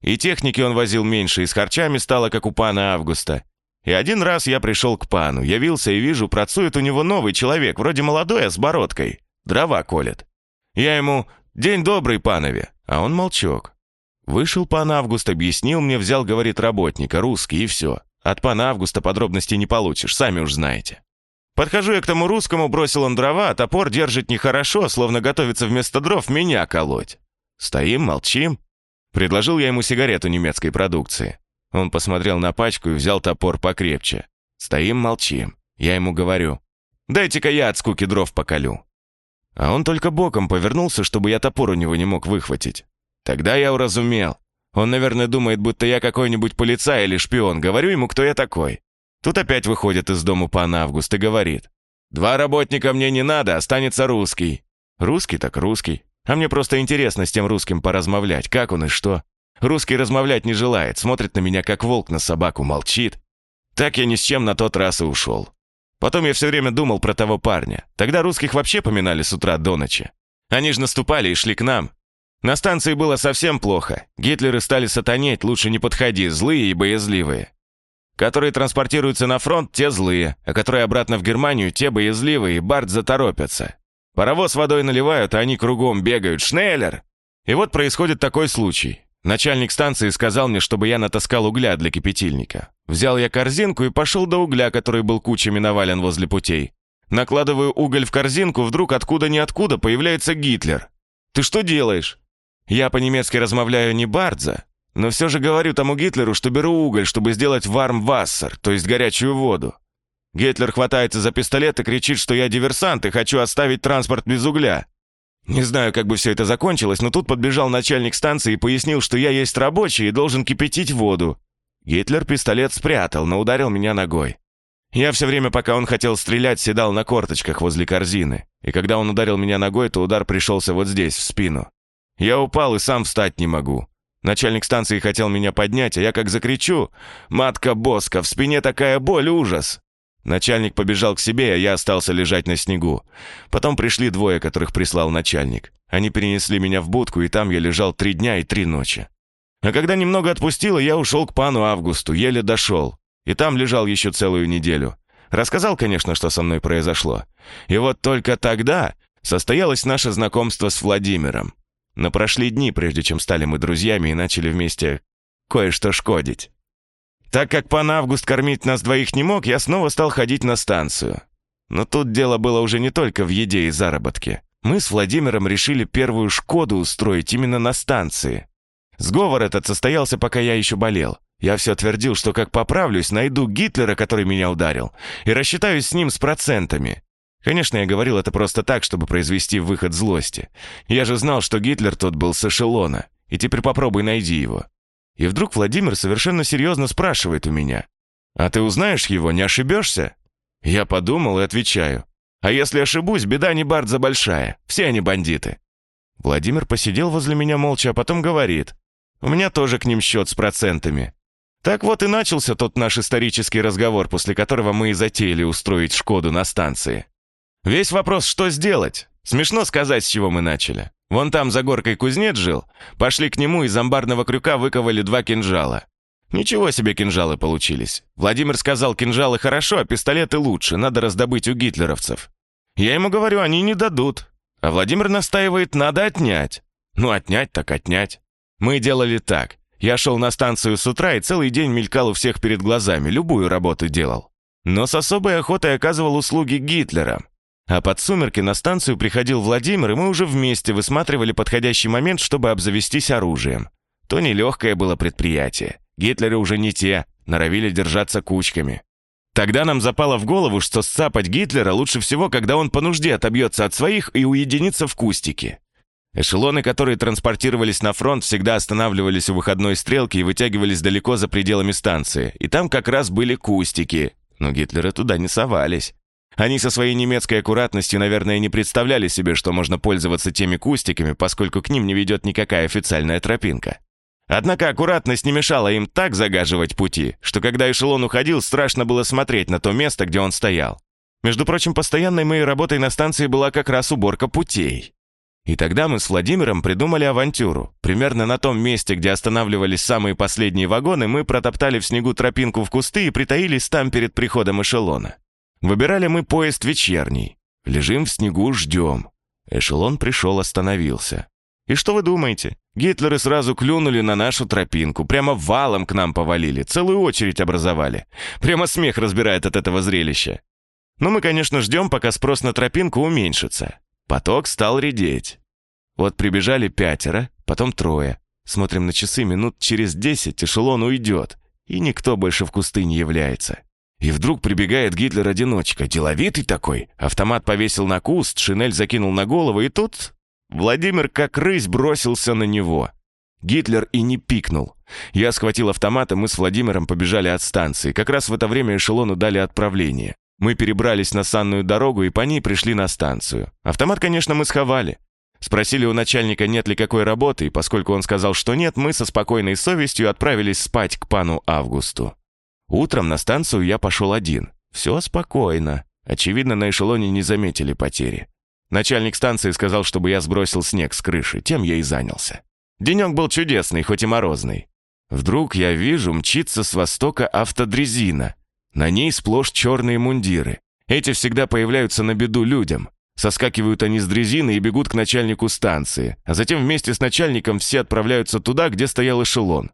И техники он возил меньше, и с харчами стало, как у пана Августа. И один раз я пришел к пану, явился и вижу, працует у него новый человек, вроде молодой, а с бородкой. Дрова колет. Я ему «День добрый, панове», а он молчок. Вышел пан Август, объяснил мне, взял, говорит, работника, русский, и все. От пана Августа подробностей не получишь, сами уж знаете. Подхожу я к тому русскому, бросил он дрова, а топор держит нехорошо, словно готовится вместо дров меня колоть. Стоим, молчим. Предложил я ему сигарету немецкой продукции. Он посмотрел на пачку и взял топор покрепче. Стоим, молчим. Я ему говорю, дайте-ка я от скуки дров поколю. А он только боком повернулся, чтобы я топор у него не мог выхватить. Тогда я уразумел. Он, наверное, думает, будто я какой-нибудь полицай или шпион. Говорю ему, кто я такой. Тут опять выходит из дому пан Август и говорит. «Два работника мне не надо, останется русский». Русский так русский. А мне просто интересно с тем русским поразмовлять, как он и что. Русский размовлять не желает, смотрит на меня, как волк на собаку, молчит. Так я ни с чем на тот раз и ушел. Потом я все время думал про того парня. Тогда русских вообще поминали с утра до ночи. Они же наступали и шли к нам. На станции было совсем плохо. Гитлеры стали сатанеть, лучше не подходи, злые и боязливые. Которые транспортируются на фронт, те злые, а которые обратно в Германию, те боязливые, и Барт заторопятся. Паровоз водой наливают, а они кругом бегают. Шнеллер! И вот происходит такой случай. Начальник станции сказал мне, чтобы я натаскал угля для кипятильника. Взял я корзинку и пошел до угля, который был кучами навален возле путей. Накладываю уголь в корзинку, вдруг откуда-ниоткуда появляется Гитлер. «Ты что делаешь?» Я по-немецки размовляю не бардза, но все же говорю тому Гитлеру, что беру уголь, чтобы сделать вармвассер, то есть горячую воду. Гитлер хватается за пистолет и кричит, что я диверсант и хочу оставить транспорт без угля. Не знаю, как бы все это закончилось, но тут подбежал начальник станции и пояснил, что я есть рабочий и должен кипятить воду. Гитлер пистолет спрятал, но ударил меня ногой. Я все время, пока он хотел стрелять, седал на корточках возле корзины. И когда он ударил меня ногой, то удар пришелся вот здесь, в спину. Я упал и сам встать не могу. Начальник станции хотел меня поднять, а я как закричу «Матка Боска, в спине такая боль, ужас!» Начальник побежал к себе, а я остался лежать на снегу. Потом пришли двое, которых прислал начальник. Они перенесли меня в будку, и там я лежал три дня и три ночи. А когда немного отпустило, я ушел к пану Августу, еле дошел. И там лежал еще целую неделю. Рассказал, конечно, что со мной произошло. И вот только тогда состоялось наше знакомство с Владимиром. Но прошли дни, прежде чем стали мы друзьями и начали вместе кое-что шкодить. Так как пан Август кормить нас двоих не мог, я снова стал ходить на станцию. Но тут дело было уже не только в еде и заработке. Мы с Владимиром решили первую «Шкоду» устроить именно на станции. Сговор этот состоялся, пока я еще болел. Я все твердил, что как поправлюсь, найду Гитлера, который меня ударил, и рассчитаюсь с ним с процентами. Конечно, я говорил это просто так, чтобы произвести выход злости. Я же знал, что Гитлер тот был с эшелона, и теперь попробуй найди его. И вдруг Владимир совершенно серьезно спрашивает у меня. «А ты узнаешь его, не ошибешься?» Я подумал и отвечаю. «А если ошибусь, беда не бардза большая. Все они бандиты». Владимир посидел возле меня молча, а потом говорит. «У меня тоже к ним счет с процентами». Так вот и начался тот наш исторический разговор, после которого мы и затеяли устроить «Шкоду» на станции. Весь вопрос, что сделать? Смешно сказать, с чего мы начали. Вон там за горкой кузнец жил. Пошли к нему, из амбарного крюка выковали два кинжала. Ничего себе кинжалы получились. Владимир сказал, кинжалы хорошо, а пистолеты лучше, надо раздобыть у гитлеровцев. Я ему говорю, они не дадут. А Владимир настаивает, надо отнять. Ну, отнять так отнять. Мы делали так. Я шел на станцию с утра и целый день мелькал у всех перед глазами, любую работу делал. Но с особой охотой оказывал услуги Гитлера. А под сумерки на станцию приходил Владимир, и мы уже вместе высматривали подходящий момент, чтобы обзавестись оружием. То нелегкое было предприятие. Гитлеры уже не те, норовили держаться кучками. Тогда нам запало в голову, что сцапать Гитлера лучше всего, когда он по нужде отобьется от своих и уединится в кустике. Эшелоны, которые транспортировались на фронт, всегда останавливались у выходной стрелки и вытягивались далеко за пределами станции. И там как раз были кустики. Но Гитлеры туда не совались. Они со своей немецкой аккуратностью, наверное, не представляли себе, что можно пользоваться теми кустиками, поскольку к ним не ведет никакая официальная тропинка. Однако аккуратность не мешала им так загаживать пути, что когда эшелон уходил, страшно было смотреть на то место, где он стоял. Между прочим, постоянной моей работой на станции была как раз уборка путей. И тогда мы с Владимиром придумали авантюру. Примерно на том месте, где останавливались самые последние вагоны, мы протоптали в снегу тропинку в кусты и притаились там перед приходом эшелона. Выбирали мы поезд вечерний. Лежим в снегу, ждем. Эшелон пришел, остановился. И что вы думаете? Гитлеры сразу клюнули на нашу тропинку, прямо валом к нам повалили, целую очередь образовали. Прямо смех разбирает от этого зрелища. Но мы, конечно, ждем, пока спрос на тропинку уменьшится. Поток стал редеть. Вот прибежали пятеро, потом трое. Смотрим на часы, минут через десять эшелон уйдет, и никто больше в кусты не является. И вдруг прибегает Гитлер-одиночка, деловитый такой. Автомат повесил на куст, шинель закинул на голову, и тут Владимир как рысь бросился на него. Гитлер и не пикнул. Я схватил автомат, и мы с Владимиром побежали от станции. Как раз в это время эшелону дали отправление. Мы перебрались на санную дорогу и по ней пришли на станцию. Автомат, конечно, мы сховали. Спросили у начальника, нет ли какой работы, и поскольку он сказал, что нет, мы со спокойной совестью отправились спать к пану Августу. Утром на станцию я пошел один. Все спокойно. Очевидно, на эшелоне не заметили потери. Начальник станции сказал, чтобы я сбросил снег с крыши, тем я и занялся. Денек был чудесный, хоть и морозный. Вдруг я вижу, мчится с востока автодрезина. На ней сплошь черные мундиры. Эти всегда появляются на беду людям. Соскакивают они с дрезины и бегут к начальнику станции, а затем вместе с начальником все отправляются туда, где стоял эшелон.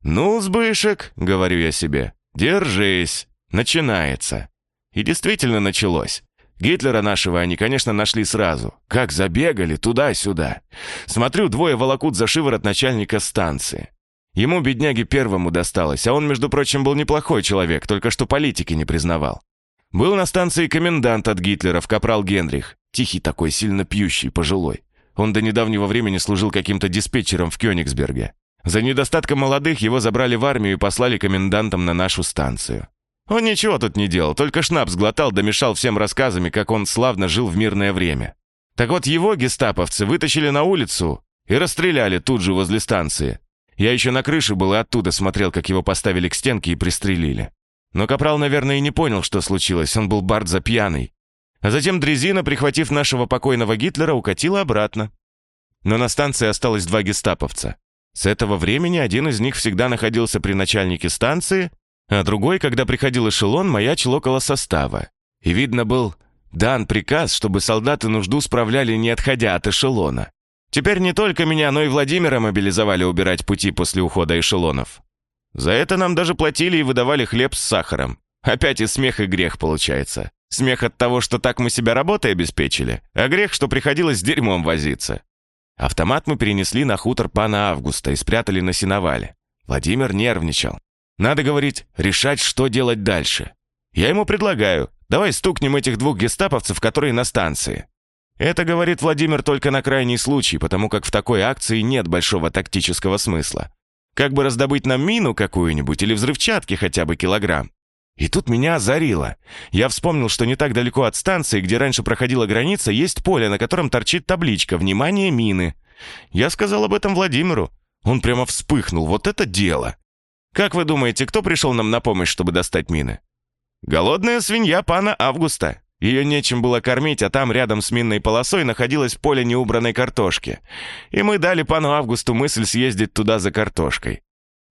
«Ну, Сбышек», — говорю я себе, — «держись, начинается». И действительно началось. Гитлера нашего они, конечно, нашли сразу. Как забегали туда-сюда. Смотрю, двое волокут за шиворот начальника станции. Ему, бедняге, первому досталось, а он, между прочим, был неплохой человек, только что политики не признавал. Был на станции комендант от Гитлеров, капрал Генрих. Тихий такой, сильно пьющий, пожилой. Он до недавнего времени служил каким-то диспетчером в Кёнигсберге. За недостатком молодых его забрали в армию и послали комендантом на нашу станцию. Он ничего тут не делал, только шнапс глотал, домешал всем рассказами, как он славно жил в мирное время. Так вот, его гестаповцы вытащили на улицу и расстреляли тут же возле станции. Я еще на крыше был и оттуда смотрел, как его поставили к стенке и пристрелили. Но Капрал, наверное, и не понял, что случилось, он был бардза пьяный. А затем дрезина, прихватив нашего покойного Гитлера, укатила обратно. Но на станции осталось два гестаповца. С этого времени один из них всегда находился при начальнике станции, а другой, когда приходил эшелон, маячил около состава. И видно был дан приказ, чтобы солдаты нужду справляли, не отходя от эшелона. Теперь не только меня, но и Владимира мобилизовали убирать пути после ухода эшелонов. За это нам даже платили и выдавали хлеб с сахаром. Опять и смех, и грех получается. Смех от того, что так мы себя работой обеспечили, а грех, что приходилось с дерьмом возиться. Автомат мы перенесли на хутор пана Августа и спрятали на сеновале. Владимир нервничал. Надо, говорить, решать, что делать дальше. Я ему предлагаю, давай стукнем этих двух гестаповцев, которые на станции. Это, говорит Владимир, только на крайний случай, потому как в такой акции нет большого тактического смысла. Как бы раздобыть нам мину какую-нибудь или взрывчатки хотя бы килограмм. И тут меня озарило. Я вспомнил, что не так далеко от станции, где раньше проходила граница, есть поле, на котором торчит табличка «Внимание, мины». Я сказал об этом Владимиру. Он прямо вспыхнул. Вот это дело! Как вы думаете, кто пришел нам на помощь, чтобы достать мины? Голодная свинья пана Августа. Ее нечем было кормить, а там рядом с минной полосой находилось поле неубранной картошки. И мы дали пану Августу мысль съездить туда за картошкой.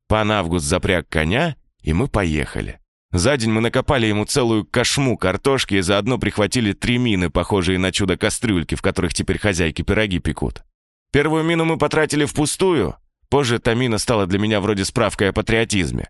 Пан Август запряг коня, и мы поехали. За день мы накопали ему целую кошму картошки и заодно прихватили три мины, похожие на чудо-кастрюльки, в которых теперь хозяйки пироги пекут. Первую мину мы потратили впустую, Позже Тамина стала для меня вроде справкой о патриотизме.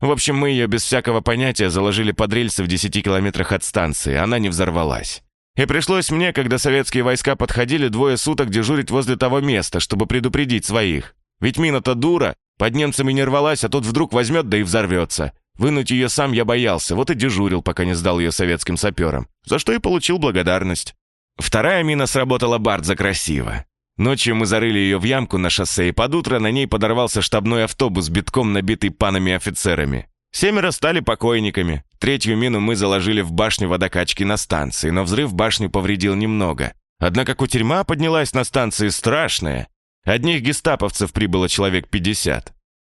В общем, мы ее без всякого понятия заложили под рельсы в 10 километрах от станции, она не взорвалась. И пришлось мне, когда советские войска подходили, двое суток дежурить возле того места, чтобы предупредить своих. Ведь мина-то дура, под немцами не рвалась, а тут вдруг возьмет, да и взорвется. Вынуть ее сам я боялся, вот и дежурил, пока не сдал ее советским саперам, за что и получил благодарность. Вторая мина сработала бардзо красиво. Ночью мы зарыли ее в ямку на шоссе, и под утро на ней подорвался штабной автобус, битком набитый панами-офицерами. Семеро стали покойниками. Третью мину мы заложили в башню водокачки на станции, но взрыв башню повредил немного. Однако кутерьма поднялась на станции страшная. Одних гестаповцев прибыло человек 50.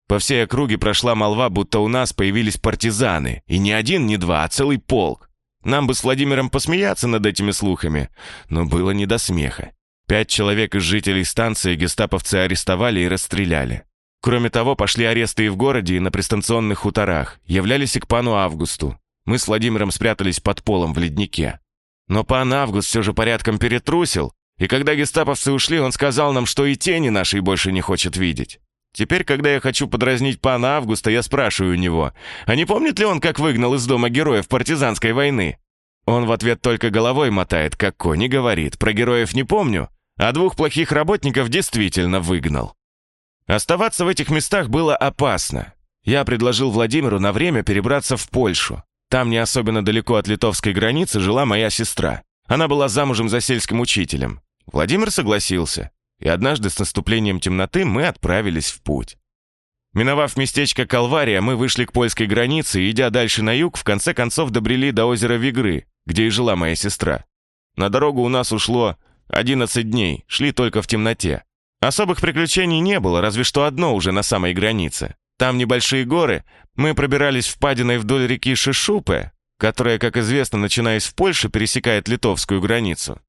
По всей округе прошла молва, будто у нас появились партизаны. И не один, не два, а целый полк. Нам бы с Владимиром посмеяться над этими слухами, но было не до смеха. Пять человек из жителей станции гестаповцы арестовали и расстреляли. Кроме того, пошли аресты и в городе, и на пристанционных хуторах. Являлись и к пану Августу. Мы с Владимиром спрятались под полом в леднике. Но пан Август все же порядком перетрусил, и когда гестаповцы ушли, он сказал нам, что и тени нашей больше не хочет видеть. Теперь, когда я хочу подразнить пана Августа, я спрашиваю у него, а не помнит ли он, как выгнал из дома героев партизанской войны? Он в ответ только головой мотает, как конь, и говорит, про героев не помню, а двух плохих работников действительно выгнал. Оставаться в этих местах было опасно. Я предложил Владимиру на время перебраться в Польшу. Там не особенно далеко от литовской границы жила моя сестра. Она была замужем за сельским учителем. Владимир согласился, и однажды с наступлением темноты мы отправились в путь. Миновав местечко Калвария, мы вышли к польской границе и, идя дальше на юг, в конце концов добрели до озера Вигры, где и жила моя сестра. На дорогу у нас ушло 11 дней, шли только в темноте. Особых приключений не было, разве что одно уже на самой границе. Там небольшие горы, мы пробирались впадиной вдоль реки Шишупе, которая, как известно, начинаясь в Польше, пересекает литовскую границу.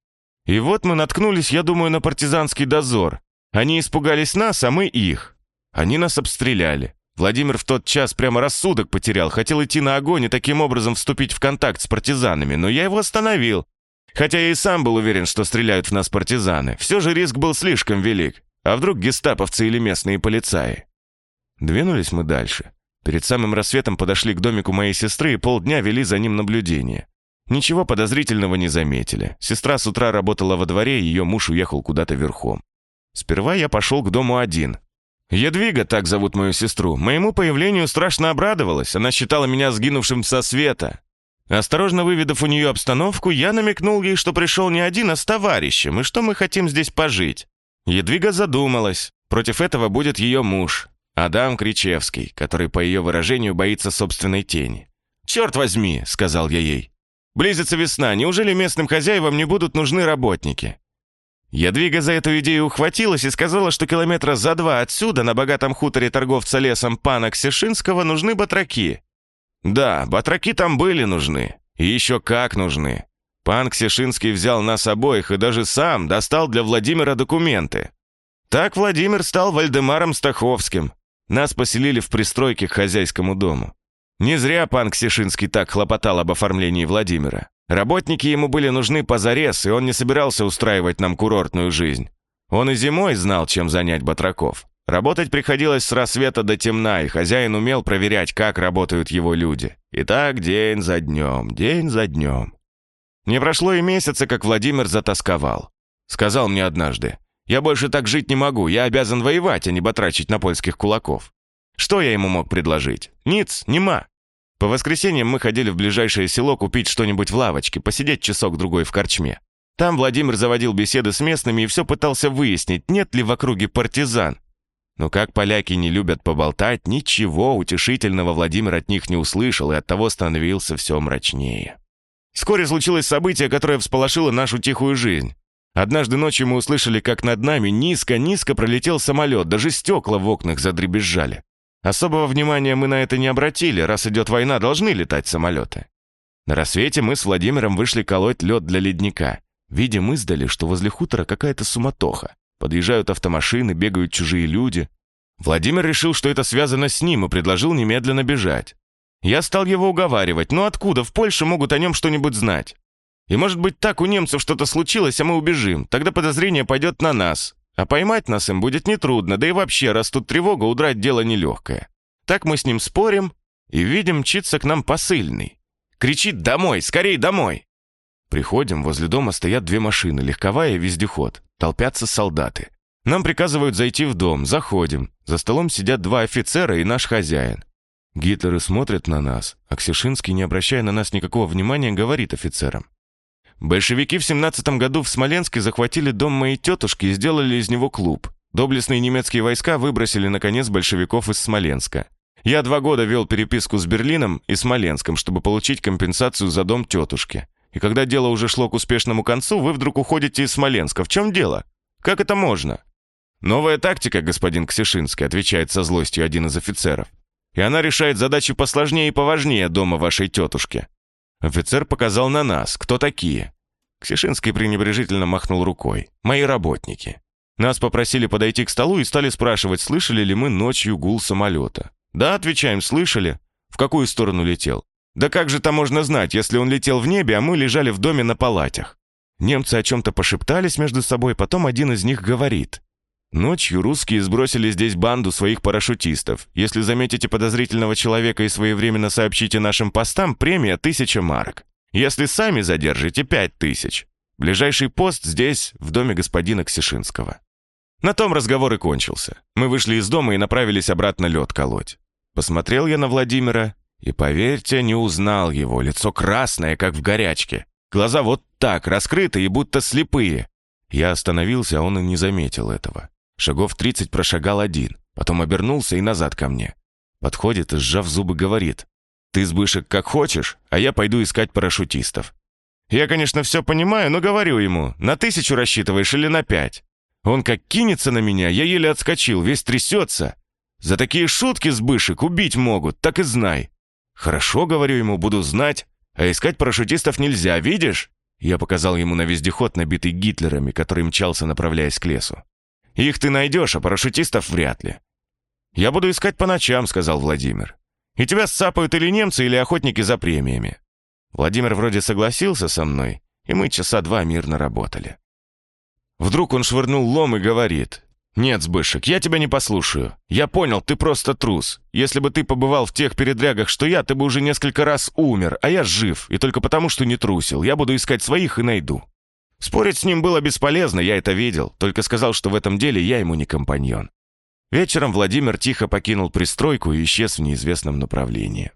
И вот мы наткнулись, я думаю, на партизанский дозор. Они испугались нас, а мы их. Они нас обстреляли. Владимир в тот час прямо рассудок потерял, хотел идти на огонь и таким образом вступить в контакт с партизанами, но я его остановил. Хотя я и сам был уверен, что стреляют в нас партизаны. Все же риск был слишком велик. А вдруг гестаповцы или местные полицаи? Двинулись мы дальше. Перед самым рассветом подошли к домику моей сестры и полдня вели за ним наблюдение. Ничего подозрительного не заметили. Сестра с утра работала во дворе, ее муж уехал куда-то верхом. Сперва я пошел к дому один. Едвига, так зовут мою сестру, моему появлению страшно обрадовалась. Она считала меня сгинувшим со света. Осторожно выведав у нее обстановку, я намекнул ей, что пришел не один, а с товарищем, и что мы хотим здесь пожить. Едвига задумалась. Против этого будет ее муж, Адам Кричевский, который, по ее выражению, боится собственной тени. «Черт возьми», — сказал я ей. «Близится весна, неужели местным хозяевам не будут нужны работники?» Ядвига за эту идею ухватилась и сказала, что километра за два отсюда, на богатом хуторе торговца лесом пана Ксешинского, нужны батраки. Да, батраки там были нужны. И еще как нужны. Пан Ксешинский взял нас обоих и даже сам достал для Владимира документы. Так Владимир стал Вальдемаром Стаховским. Нас поселили в пристройке к хозяйскому дому. Не зря пан Ксешинский так хлопотал об оформлении Владимира. Работники ему были нужны позарез, и он не собирался устраивать нам курортную жизнь. Он и зимой знал, чем занять батраков. Работать приходилось с рассвета до темна, и хозяин умел проверять, как работают его люди. И так день за днем, день за днем. Не прошло и месяца, как Владимир затасковал. Сказал мне однажды, «Я больше так жить не могу, я обязан воевать, а не батрачить на польских кулаков». Что я ему мог предложить? Ниц, нема. По воскресеньям мы ходили в ближайшее село купить что-нибудь в лавочке, посидеть часок-другой в корчме. Там Владимир заводил беседы с местными и все пытался выяснить, нет ли в округе партизан. Но как поляки не любят поболтать, ничего утешительного Владимир от них не услышал и оттого становился все мрачнее. Вскоре случилось событие, которое всполошило нашу тихую жизнь. Однажды ночью мы услышали, как над нами низко-низко пролетел самолет, даже стекла в окнах задребезжали. Особого внимания мы на это не обратили, раз идет война, должны летать самолеты. На рассвете мы с Владимиром вышли колоть лед для ледника. Видим издали, что возле хутора какая-то суматоха. Подъезжают автомашины, бегают чужие люди. Владимир решил, что это связано с ним, и предложил немедленно бежать. Я стал его уговаривать, но откуда в Польше могут о нем что-нибудь знать? И может быть так у немцев что-то случилось, а мы убежим. Тогда подозрение пойдет на нас. А поймать нас им будет нетрудно, да и вообще, раз тут тревога, удрать дело нелегкое. Так мы с ним спорим и видим, мчится к нам посыльный. Кричит «Домой! Скорей домой!» Приходим, возле дома стоят две машины, легковая и вездеход. Толпятся солдаты. Нам приказывают зайти в дом, заходим. За столом сидят два офицера и наш хозяин. Гитлеры смотрят на нас, а Ксешинский, не обращая на нас никакого внимания, говорит офицерам. Большевики в 17 году в Смоленске захватили дом моей тетушки и сделали из него клуб. Доблестные немецкие войска выбросили, наконец, большевиков из Смоленска. Я два года вел переписку с Берлином и Смоленском, чтобы получить компенсацию за дом тетушки. И когда дело уже шло к успешному концу, вы вдруг уходите из Смоленска. В чем дело? Как это можно? Новая тактика, господин Ксешинский, отвечает со злостью один из офицеров. И она решает задачи посложнее и поважнее дома вашей тетушки. Офицер показал на нас, кто такие. Ксишинский пренебрежительно махнул рукой. «Мои работники». Нас попросили подойти к столу и стали спрашивать, слышали ли мы ночью гул самолета. «Да», отвечаем, слышали. «В какую сторону летел?» «Да как же там можно знать, если он летел в небе, а мы лежали в доме на палатях?» Немцы о чем-то пошептались между собой, потом один из них говорит. Ночью русские сбросили здесь банду своих парашютистов. Если заметите подозрительного человека и своевременно сообщите нашим постам, премия тысяча марок. Если сами задержите, пять тысяч. Ближайший пост здесь, в доме господина Ксишинского. На том разговор и кончился. Мы вышли из дома и направились обратно лед колоть. Посмотрел я на Владимира и, поверьте, не узнал его. Лицо красное, как в горячке. Глаза вот так, раскрыты и будто слепые. Я остановился, а он и не заметил этого. Шагов тридцать прошагал один, потом обернулся и назад ко мне. Подходит и, сжав зубы, говорит. «Ты, Сбышек, как хочешь, а я пойду искать парашютистов». Я, конечно, все понимаю, но говорю ему, на тысячу рассчитываешь или на пять? Он как кинется на меня, я еле отскочил, весь трясется. За такие шутки, Сбышек, убить могут, так и знай. Хорошо, говорю ему, буду знать, а искать парашютистов нельзя, видишь? Я показал ему на вездеход, набитый Гитлерами, который мчался, направляясь к лесу. «Их ты найдешь, а парашютистов вряд ли». «Я буду искать по ночам», — сказал Владимир. «И тебя сцапают или немцы, или охотники за премиями». Владимир вроде согласился со мной, и мы часа два мирно работали. Вдруг он швырнул лом и говорит, «Нет, Сбышек, я тебя не послушаю. Я понял, ты просто трус. Если бы ты побывал в тех передрягах, что я, ты бы уже несколько раз умер, а я жив, и только потому, что не трусил. Я буду искать своих и найду». Спорить с ним было бесполезно, я это видел, только сказал, что в этом деле я ему не компаньон. Вечером Владимир тихо покинул пристройку и исчез в неизвестном направлении.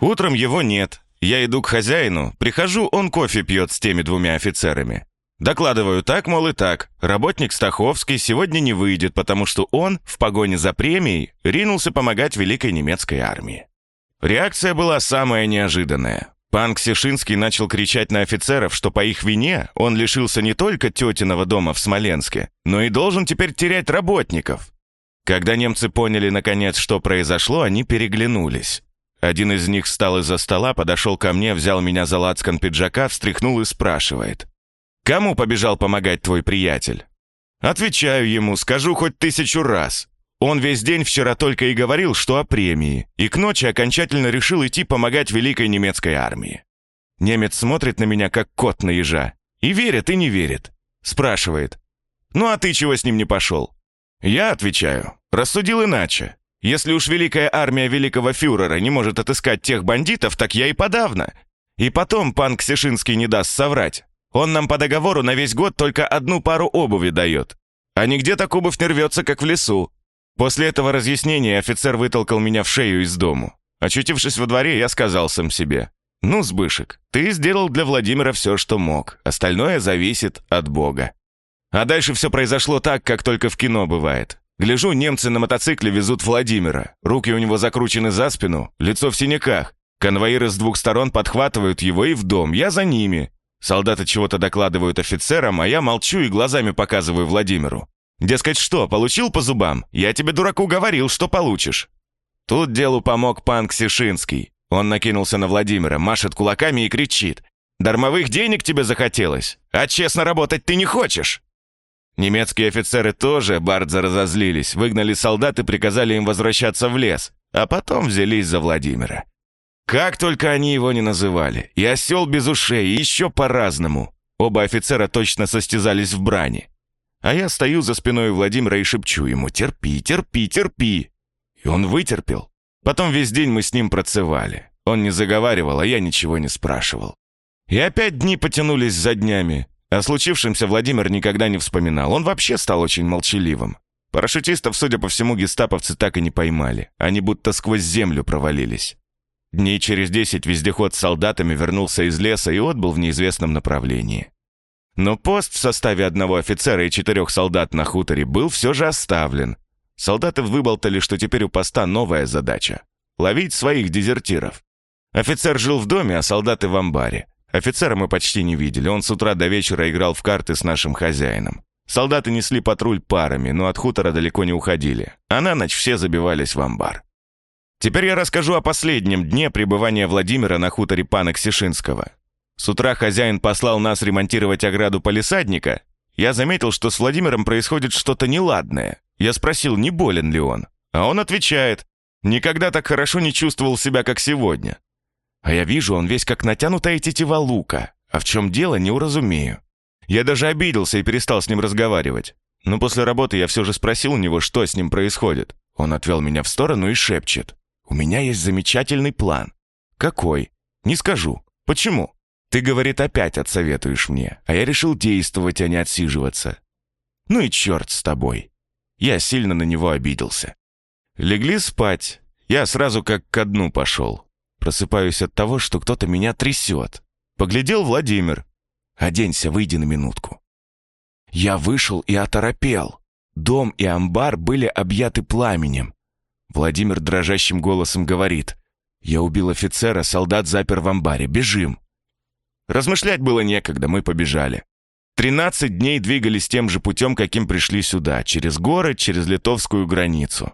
Утром его нет. Я иду к хозяину, прихожу, он кофе пьет с теми двумя офицерами. Докладываю так, мол, и так. Работник Стаховский сегодня не выйдет, потому что он, в погоне за премией, ринулся помогать великой немецкой армии. Реакция была самая неожиданная. Пан Ксишинский начал кричать на офицеров, что по их вине он лишился не только тетиного дома в Смоленске, но и должен теперь терять работников. Когда немцы поняли, наконец, что произошло, они переглянулись. Один из них встал из-за стола, подошел ко мне, взял меня за лацкан пиджака, встряхнул и спрашивает. Кому побежал помогать твой приятель? Отвечаю ему, скажу хоть тысячу раз. Он весь день вчера только и говорил, что о премии, и к ночи окончательно решил идти помогать великой немецкой армии. Немец смотрит на меня, как кот на ежа. И верит, и не верит. Спрашивает. «Ну а ты чего с ним не пошел?» Я отвечаю. Рассудил иначе. Если уж великая армия великого фюрера не может отыскать тех бандитов, так я и подавно. И потом пан Ксишинский не даст соврать. Он нам по договору на весь год только одну пару обуви дает. А нигде так обувь не рвется, как в лесу. После этого разъяснения офицер вытолкал меня в шею из дому. Очутившись во дворе, я сказал сам себе. «Ну, Сбышек, ты сделал для Владимира все, что мог. Остальное зависит от Бога». А дальше все произошло так, как только в кино бывает. Гляжу, немцы на мотоцикле везут Владимира. Руки у него закручены за спину, лицо в синяках. Конвоиры с двух сторон подхватывают его и в дом. Я за ними. Солдаты чего-то докладывают офицерам, а я молчу и глазами показываю Владимиру. Дескать, что, получил по зубам? Я тебе, дураку, говорил, что получишь. Тут делу помог пан Ксишинский. Он накинулся на Владимира, машет кулаками и кричит. «Дармовых денег тебе захотелось? А честно работать ты не хочешь?» Немецкие офицеры тоже бардзо разозлились, выгнали солдат и приказали им возвращаться в лес, а потом взялись за Владимира. Как только они его не называли. И осел без ушей, и еще по-разному. Оба офицера точно состязались в брани. А я стою за спиной Владимира и шепчу ему «Терпи, терпи, терпи». И он вытерпел. Потом весь день мы с ним процевали. Он не заговаривал, а я ничего не спрашивал. И опять дни потянулись за днями. О случившемся Владимир никогда не вспоминал. Он вообще стал очень молчаливым. Парашютистов, судя по всему, гестаповцы так и не поймали. Они будто сквозь землю провалились. Дней через десять вездеход с солдатами вернулся из леса и отбыл в неизвестном направлении. Но пост в составе одного офицера и четырех солдат на хуторе был все же оставлен. Солдаты выболтали, что теперь у поста новая задача — ловить своих дезертиров. Офицер жил в доме, а солдаты в амбаре. Офицера мы почти не видели, он с утра до вечера играл в карты с нашим хозяином. Солдаты несли патруль парами, но от хутора далеко не уходили, а на ночь все забивались в амбар. Теперь я расскажу о последнем дне пребывания Владимира на хуторе пана Ксишинского. С утра хозяин послал нас ремонтировать ограду полисадника. Я заметил, что с Владимиром происходит что-то неладное. Я спросил, не болен ли он. А он отвечает, никогда так хорошо не чувствовал себя, как сегодня. А я вижу, он весь как натянутая тетива лука. А в чем дело, не уразумею. Я даже обиделся и перестал с ним разговаривать. Но после работы я все же спросил у него, что с ним происходит. Он отвел меня в сторону и шепчет. У меня есть замечательный план. Какой? Не скажу. Почему? Ты, говорит, опять отсоветуешь мне, а я решил действовать, а не отсиживаться. Ну и черт с тобой. Я сильно на него обиделся. Легли спать. Я сразу как ко дну пошел. Просыпаюсь от того, что кто-то меня трясет. Поглядел Владимир. «Оденься, выйди на минутку». Я вышел и оторопел. Дом и амбар были объяты пламенем. Владимир дрожащим голосом говорит. «Я убил офицера, солдат запер в амбаре. Бежим!» Размышлять было некогда, мы побежали. Тринадцать дней двигались тем же путем, каким пришли сюда, через горы, через литовскую границу.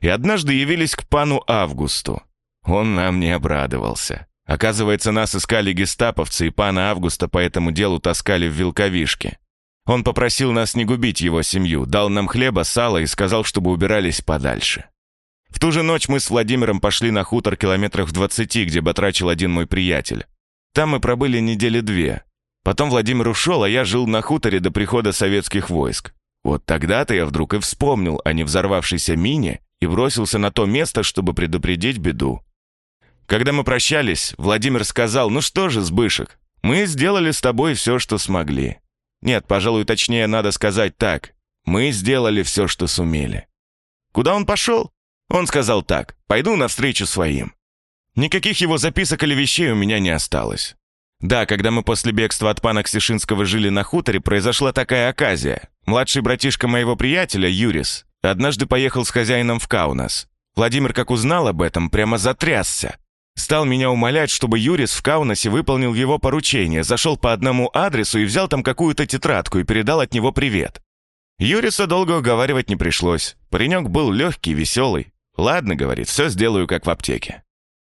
И однажды явились к пану Августу. Он нам не обрадовался. Оказывается, нас искали гестаповцы, и пана Августа по этому делу таскали в Вилковишке. Он попросил нас не губить его семью, дал нам хлеба, сала и сказал, чтобы убирались подальше. В ту же ночь мы с Владимиром пошли на хутор километрах в двадцати, где батрачил один мой приятель. Там мы пробыли недели две. Потом Владимир ушел, а я жил на хуторе до прихода советских войск. Вот тогда-то я вдруг и вспомнил о невзорвавшейся мине и бросился на то место, чтобы предупредить беду. Когда мы прощались, Владимир сказал, «Ну что же, Сбышек, мы сделали с тобой все, что смогли. Нет, пожалуй, точнее надо сказать так. Мы сделали все, что сумели». Куда он пошел? Он сказал так, «Пойду навстречу своим». Никаких его записок или вещей у меня не осталось. Да, когда мы после бегства от пана Ксишинского жили на хуторе, произошла такая оказия. Младший братишка моего приятеля, Юрис, однажды поехал с хозяином в Каунас. Владимир, как узнал об этом, прямо затрясся. Стал меня умолять, чтобы Юрис в Каунасе выполнил его поручение, зашел по одному адресу и взял там какую-то тетрадку и передал от него привет. Юриса долго уговаривать не пришлось. Паренек был легкий, веселый. «Ладно», — говорит, — «все сделаю, как в аптеке».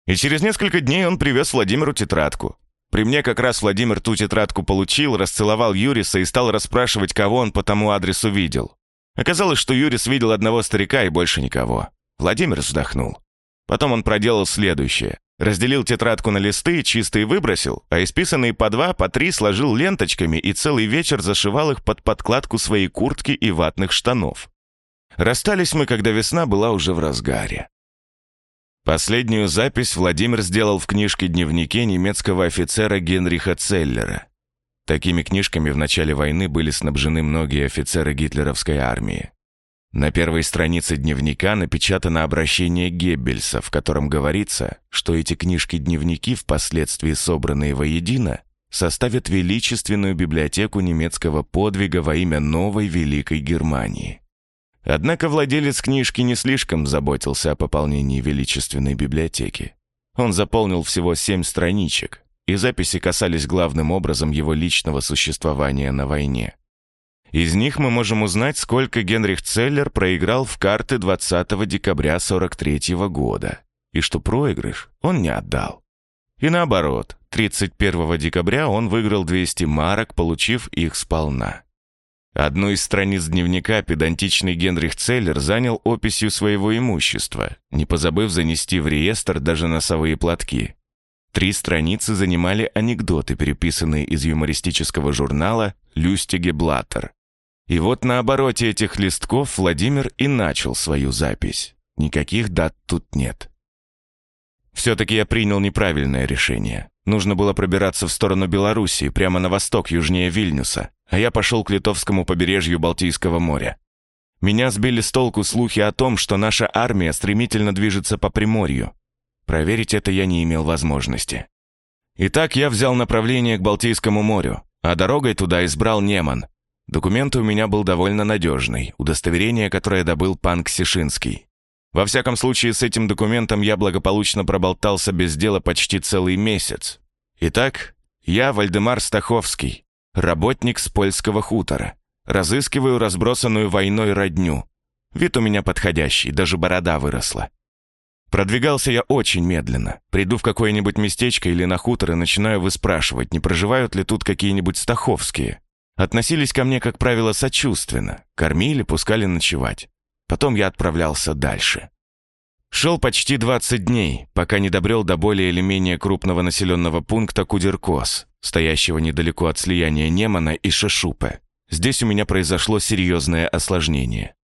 И через несколько дней он привез Владимиру тетрадку. При мне как раз Владимир ту тетрадку получил, расцеловал Юриса и стал расспрашивать, кого он по тому адресу видел. Оказалось, что Юрис видел одного старика и больше никого. Владимир вздохнул. Потом он проделал следующее. Разделил тетрадку на листы, чистые выбросил, а исписанные по два, по три сложил ленточками и целый вечер зашивал их под подкладку своей куртки и ватных штанов. Расстались мы, когда весна была уже в разгаре. Последнюю запись Владимир сделал в книжке-дневнике немецкого офицера Генриха Целлера. Такими книжками в начале войны были снабжены многие офицеры гитлеровской армии. На первой странице дневника напечатано обращение Геббельса, в котором говорится, что эти книжки-дневники, впоследствии собранные воедино, составят величественную библиотеку немецкого подвига во имя новой Великой Германии. Однако владелец книжки не слишком заботился о пополнении величественной библиотеки. Он заполнил всего семь страничек, и записи касались главным образом его личного существования на войне. Из них мы можем узнать, сколько Генрих Целлер проиграл в карты 20 декабря 43 -го года, и что проигрыш он не отдал. И наоборот, 31 декабря он выиграл 200 марок, получив их сполна. Одну из страниц дневника педантичный Генрих Целлер занял описью своего имущества, не позабыв занести в реестр даже носовые платки. Три страницы занимали анекдоты, переписанные из юмористического журнала «Люстиге Блаттер», и вот на обороте этих листков Владимир и начал свою запись. Никаких дат тут нет. Все-таки я принял неправильное решение. Нужно было пробираться в сторону Белоруссии, прямо на восток, южнее Вильнюса, а я пошел к литовскому побережью Балтийского моря. Меня сбили с толку слухи о том, что наша армия стремительно движется по Приморью. Проверить это я не имел возможности. Итак, я взял направление к Балтийскому морю, а дорогой туда избрал Неман, Документ у меня был довольно надежный, удостоверение, которое добыл пан Ксишинский. Во всяком случае, с этим документом я благополучно проболтался без дела почти целый месяц. Итак, я Вальдемар Стаховский, работник с польского хутора. Разыскиваю разбросанную войной родню. Вид у меня подходящий, даже борода выросла. Продвигался я очень медленно. Приду в какое-нибудь местечко или на хутор и начинаю выспрашивать, не проживают ли тут какие-нибудь стаховские. Относились ко мне, как правило, сочувственно, кормили, пускали ночевать. Потом я отправлялся дальше. Шел почти 20 дней, пока не добрел до более или менее крупного населенного пункта Кудеркос, стоящего недалеко от слияния Немана и Шашупе. Здесь у меня произошло серьезное осложнение.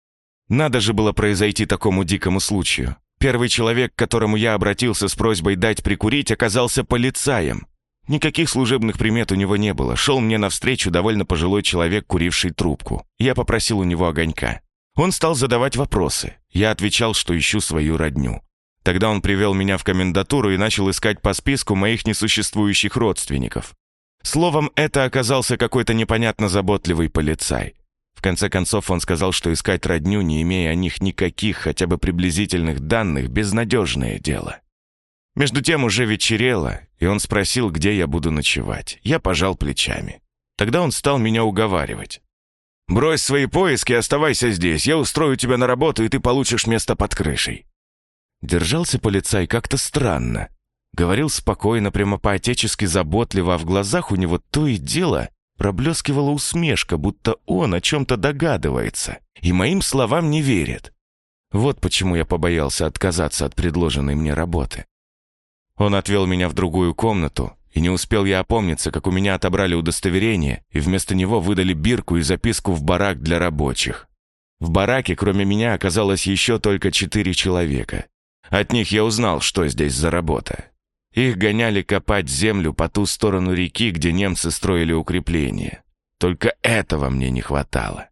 Надо же было произойти такому дикому случаю. Первый человек, к которому я обратился с просьбой дать прикурить, оказался полицаем, Никаких служебных примет у него не было. Шел мне навстречу довольно пожилой человек, куривший трубку. Я попросил у него огонька. Он стал задавать вопросы. Я отвечал, что ищу свою родню. Тогда он привел меня в комендатуру и начал искать по списку моих несуществующих родственников. Словом, это оказался какой-то непонятно заботливый полицай. В конце концов, он сказал, что искать родню, не имея о них никаких, хотя бы приблизительных данных, безнадежное дело. Между тем уже вечерело, и он спросил, где я буду ночевать. Я пожал плечами. Тогда он стал меня уговаривать. «Брось свои поиски, оставайся здесь. Я устрою тебя на работу, и ты получишь место под крышей». Держался полицай как-то странно. Говорил спокойно, прямо по-отечески заботливо, а в глазах у него то и дело проблескивала усмешка, будто он о чем-то догадывается и моим словам не верит. Вот почему я побоялся отказаться от предложенной мне работы. Он отвел меня в другую комнату, и не успел я опомниться, как у меня отобрали удостоверение, и вместо него выдали бирку и записку в барак для рабочих. В бараке, кроме меня, оказалось еще только четыре человека. От них я узнал, что здесь за работа. Их гоняли копать землю по ту сторону реки, где немцы строили укрепления. Только этого мне не хватало.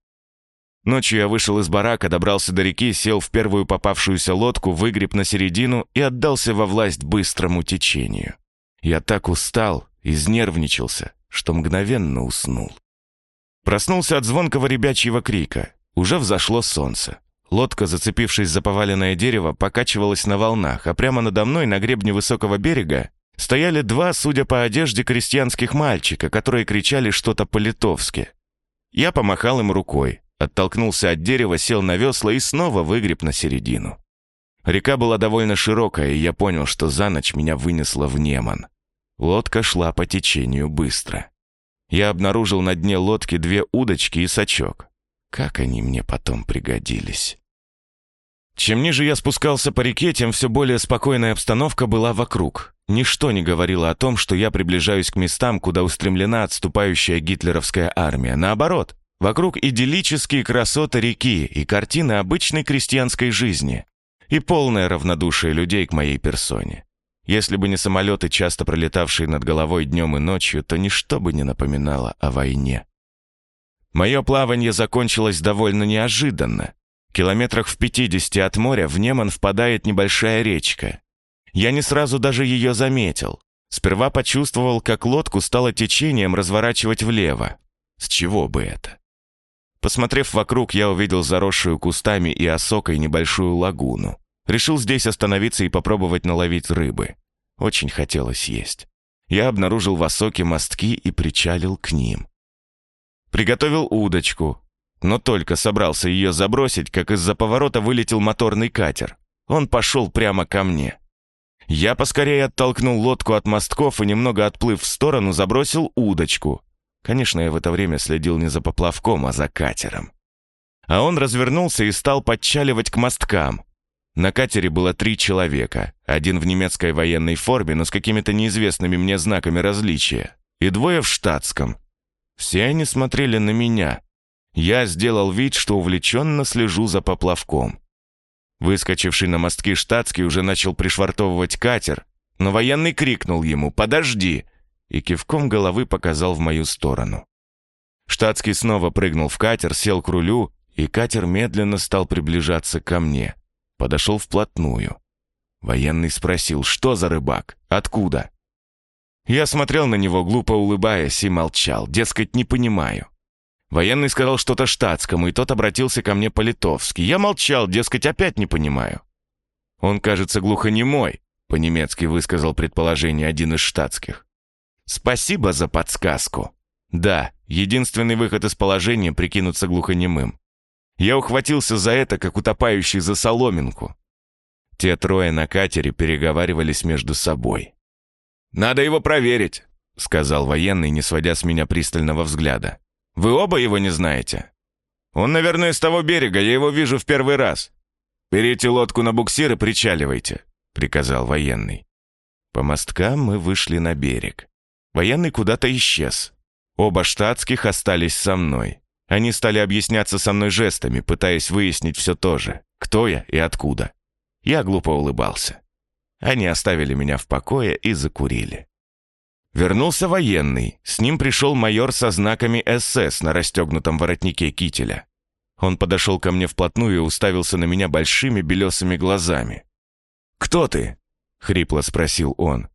Ночью я вышел из барака, добрался до реки, сел в первую попавшуюся лодку, выгреб на середину и отдался во власть быстрому течению. Я так устал, изнервничался, что мгновенно уснул. Проснулся от звонкого ребячьего крика. Уже взошло солнце. Лодка, зацепившись за поваленное дерево, покачивалась на волнах, а прямо надо мной, на гребне высокого берега, стояли два, судя по одежде, крестьянских мальчика, которые кричали что-то по-литовски. Я помахал им рукой, оттолкнулся от дерева, сел на весла и снова выгреб на середину. Река была довольно широкая, и я понял, что за ночь меня вынесло в Неман. Лодка шла по течению быстро. Я обнаружил на дне лодки две удочки и сачок. Как они мне потом пригодились. Чем ниже я спускался по реке, тем все более спокойная обстановка была вокруг. Ничто не говорило о том, что я приближаюсь к местам, куда устремлена отступающая гитлеровская армия. Наоборот, вокруг идиллические красоты реки и картины обычной крестьянской жизни и полное равнодушие людей к моей персоне. Если бы не самолеты, часто пролетавшие над головой днем и ночью, то ничто бы не напоминало о войне. Мое плавание закончилось довольно неожиданно. Километрах в 50 от моря в Неман впадает небольшая речка. Я не сразу даже ее заметил. Сперва почувствовал, как лодку стало течением разворачивать влево. С чего бы это? Посмотрев вокруг, я увидел заросшую кустами и осокой небольшую лагуну. Решил здесь остановиться и попробовать наловить рыбы. Очень хотелось есть. Я обнаружил в осоке мостки и причалил к ним. Приготовил удочку, но только собрался ее забросить, как из-за поворота вылетел моторный катер. Он пошел прямо ко мне. Я поскорее оттолкнул лодку от мостков и, немного отплыв в сторону, забросил удочку. Конечно, я в это время следил не за поплавком, а за катером. А он развернулся и стал подчаливать к мосткам. На катере было три человека. Один в немецкой военной форме, но с какими-то неизвестными мне знаками различия. И двое в штатском. Все они смотрели на меня. Я сделал вид, что увлеченно слежу за поплавком. Выскочивший на мостки штатский уже начал пришвартовывать катер, но военный крикнул ему «Подожди!» и кивком головы показал в мою сторону. Штатский снова прыгнул в катер, сел к рулю, и катер медленно стал приближаться ко мне. Подошел вплотную. Военный спросил, что за рыбак, откуда? Я смотрел на него, глупо улыбаясь, и молчал, дескать, не понимаю. Военный сказал что-то штатскому, и тот обратился ко мне по-литовски. Я молчал, дескать, опять не понимаю. Он, кажется, глухонемой, по-немецки высказал предположение один из штатских. Спасибо за подсказку. Да, единственный выход из положения — прикинуться глухонемым. Я ухватился за это, как утопающий за соломинку. Те трое на катере переговаривались между собой. «Надо его проверить», — сказал военный, не сводя с меня пристального взгляда. «Вы оба его не знаете?» «Он, наверное, с того берега, я его вижу в первый раз». «Берите лодку на буксир и причаливайте», — приказал военный. По мосткам мы вышли на берег. Военный куда-то исчез. Оба штатских остались со мной. Они стали объясняться со мной жестами, пытаясь выяснить все то же, кто я и откуда. Я глупо улыбался. Они оставили меня в покое и закурили. Вернулся военный. С ним пришел майор со знаками СС на расстегнутом воротнике кителя. Он подошел ко мне вплотную и уставился на меня большими белесыми глазами. «Кто ты?» — хрипло спросил он.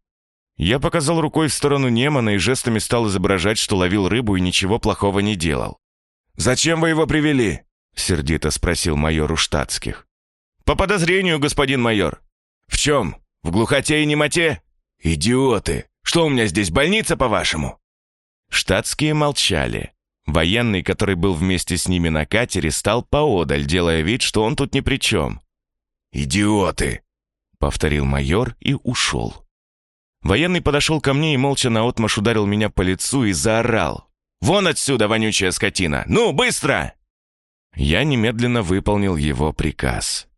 Я показал рукой в сторону Немана и жестами стал изображать, что ловил рыбу и ничего плохого не делал. «Зачем вы его привели?» — сердито спросил майор у штатских. «По подозрению, господин майор». «В чем? В глухоте и немоте?» «Идиоты! Что у меня здесь, больница, по-вашему?» Штатские молчали. Военный, который был вместе с ними на катере, стал поодаль, делая вид, что он тут ни при чем. «Идиоты!» — повторил майор и ушел. Военный подошел ко мне и молча наотмашь ударил меня по лицу и заорал. «Вон отсюда, вонючая скотина! Ну, быстро!» Я немедленно выполнил его приказ.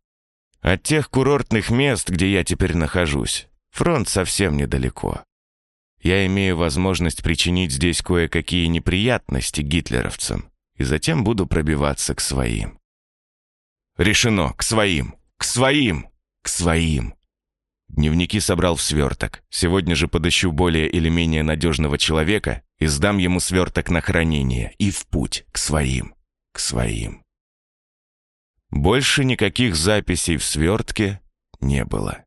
От тех курортных мест, где я теперь нахожусь, фронт совсем недалеко. Я имею возможность причинить здесь кое-какие неприятности гитлеровцам и затем буду пробиваться к своим. Решено, к своим, к своим, к своим. Дневники собрал в сверток. Сегодня же подыщу более или менее надежного человека и сдам ему сверток на хранение. И в путь, к своим, к своим. Больше никаких записей в свертке не было.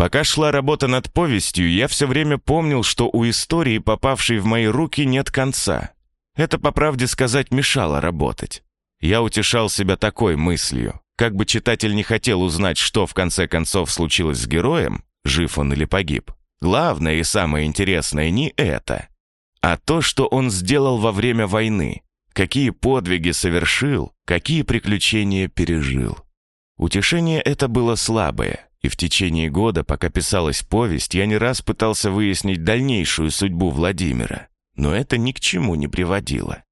Пока шла работа над повестью, я все время помнил, что у истории, попавшей в мои руки, нет конца. Это, по правде сказать, мешало работать. Я утешал себя такой мыслью. Как бы читатель не хотел узнать, что в конце концов случилось с героем, жив он или погиб, главное и самое интересное не это, а то, что он сделал во время войны, какие подвиги совершил, какие приключения пережил. Утешение это было слабое, и в течение года, пока писалась повесть, я не раз пытался выяснить дальнейшую судьбу Владимира, но это ни к чему не приводило.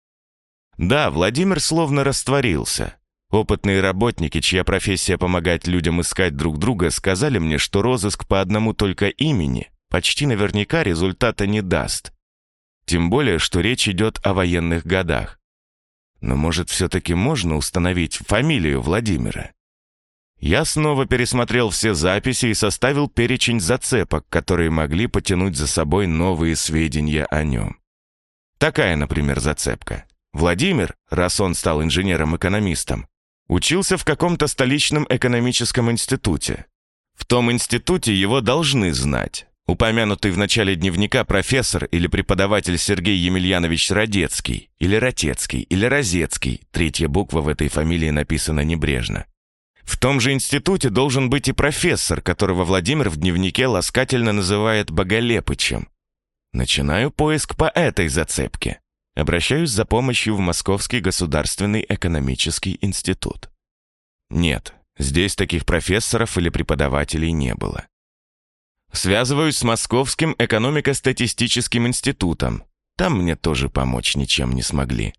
Да, Владимир словно растворился, Опытные работники, чья профессия помогать людям искать друг друга, сказали мне, что розыск по одному только имени почти наверняка результата не даст. Тем более, что речь идет о военных годах. Но может, все-таки можно установить фамилию Владимира? Я снова пересмотрел все записи и составил перечень зацепок, которые могли потянуть за собой новые сведения о нем. Такая, например, зацепка. Владимир, раз он стал инженером-экономистом, Учился в каком-то столичном экономическом институте. В том институте его должны знать. Упомянутый в начале дневника профессор или преподаватель Сергей Емельянович Радецкий, или Ратецкий, или Розецкий, третья буква в этой фамилии написана небрежно. В том же институте должен быть и профессор, которого Владимир в дневнике ласкательно называет Боголепычем. Начинаю поиск по этой зацепке. Обращаюсь за помощью в Московский государственный экономический институт. Нет, здесь таких профессоров или преподавателей не было. Связываюсь с Московским экономико-статистическим институтом. Там мне тоже помочь ничем не смогли.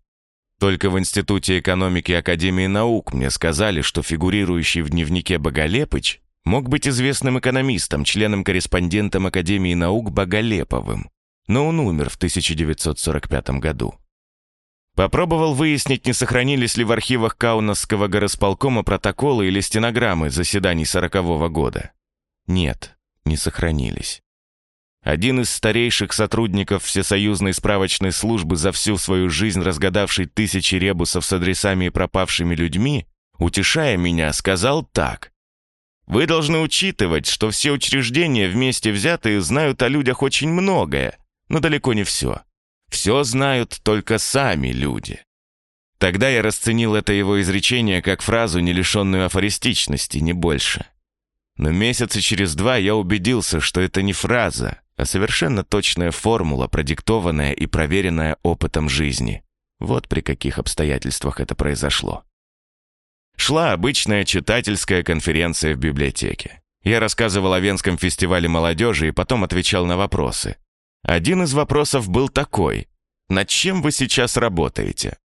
Только в Институте экономики Академии наук мне сказали, что фигурирующий в дневнике Боголепыч мог быть известным экономистом, членом-корреспондентом Академии наук Боголеповым но он умер в 1945 году. Попробовал выяснить, не сохранились ли в архивах Каунасского горосполкома протоколы или стенограммы заседаний сорокового года. Нет, не сохранились. Один из старейших сотрудников Всесоюзной справочной службы за всю свою жизнь разгадавший тысячи ребусов с адресами и пропавшими людьми, утешая меня, сказал так. «Вы должны учитывать, что все учреждения вместе взятые знают о людях очень многое, но далеко не все. Все знают только сами люди. Тогда я расценил это его изречение как фразу, не лишенную афористичности, не больше. Но месяца через два я убедился, что это не фраза, а совершенно точная формула, продиктованная и проверенная опытом жизни. Вот при каких обстоятельствах это произошло. Шла обычная читательская конференция в библиотеке. Я рассказывал о Венском фестивале молодежи и потом отвечал на вопросы. Один из вопросов был такой. «Над чем вы сейчас работаете?»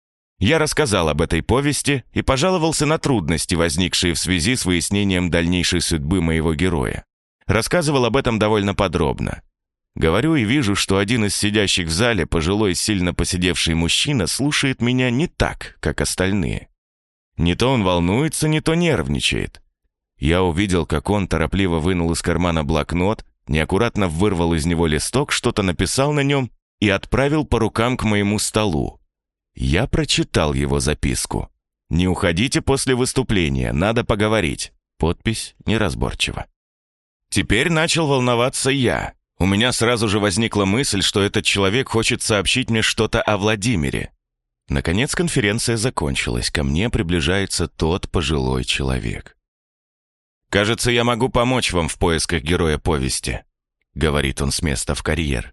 Я рассказал об этой повести и пожаловался на трудности, возникшие в связи с выяснением дальнейшей судьбы моего героя. Рассказывал об этом довольно подробно. Говорю и вижу, что один из сидящих в зале, пожилой, сильно посидевший мужчина, слушает меня не так, как остальные. Не то он волнуется, не то нервничает. Я увидел, как он торопливо вынул из кармана блокнот, неаккуратно вырвал из него листок, что-то написал на нем и отправил по рукам к моему столу. Я прочитал его записку. «Не уходите после выступления, надо поговорить». Подпись неразборчива. Теперь начал волноваться я. У меня сразу же возникла мысль, что этот человек хочет сообщить мне что-то о Владимире. Наконец конференция закончилась. Ко мне приближается тот пожилой человек. «Кажется, я могу помочь вам в поисках героя повести», — говорит он с места в карьер.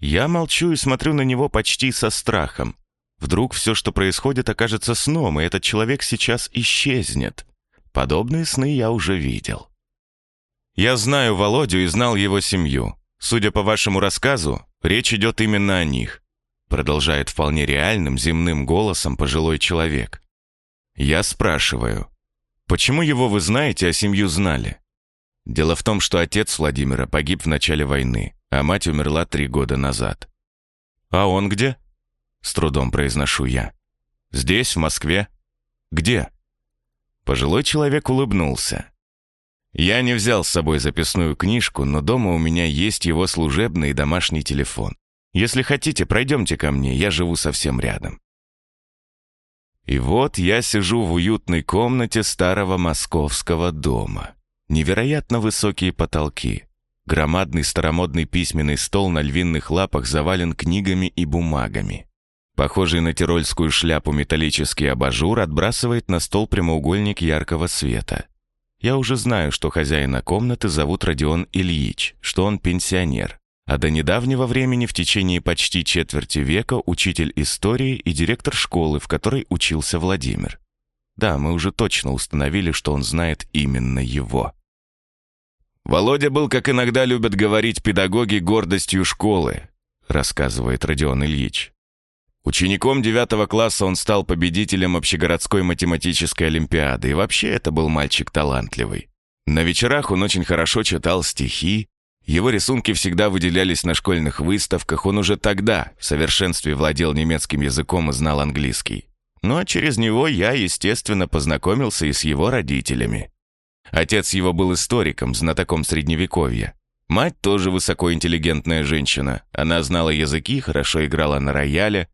Я молчу и смотрю на него почти со страхом. Вдруг все, что происходит, окажется сном, и этот человек сейчас исчезнет. Подобные сны я уже видел. Я знаю Володю и знал его семью. Судя по вашему рассказу, речь идет именно о них», продолжает вполне реальным земным голосом пожилой человек. Я спрашиваю, почему его вы знаете, а семью знали? Дело в том, что отец Владимира погиб в начале войны, а мать умерла три года назад. «А он где?» С трудом произношу я. «Здесь, в Москве?» «Где?» Пожилой человек улыбнулся. Я не взял с собой записную книжку, но дома у меня есть его служебный и домашний телефон. Если хотите, пройдемте ко мне, я живу совсем рядом. И вот я сижу в уютной комнате старого московского дома. Невероятно высокие потолки. Громадный старомодный письменный стол на львиных лапах завален книгами и бумагами. Похожий на тирольскую шляпу металлический абажур отбрасывает на стол прямоугольник яркого света. Я уже знаю, что хозяина комнаты зовут Родион Ильич, что он пенсионер, а до недавнего времени в течение почти четверти века учитель истории и директор школы, в которой учился Владимир. Да, мы уже точно установили, что он знает именно его. «Володя был, как иногда любят говорить педагоги, гордостью школы», рассказывает Родион Ильич. Учеником девятого класса он стал победителем общегородской математической олимпиады, и вообще это был мальчик талантливый. На вечерах он очень хорошо читал стихи, его рисунки всегда выделялись на школьных выставках, он уже тогда в совершенстве владел немецким языком и знал английский. А через него я, естественно, познакомился и с его родителями. Отец его был историком, знатоком Средневековья. Мать тоже высокоинтеллигентная женщина. Она знала языки, хорошо играла на рояле,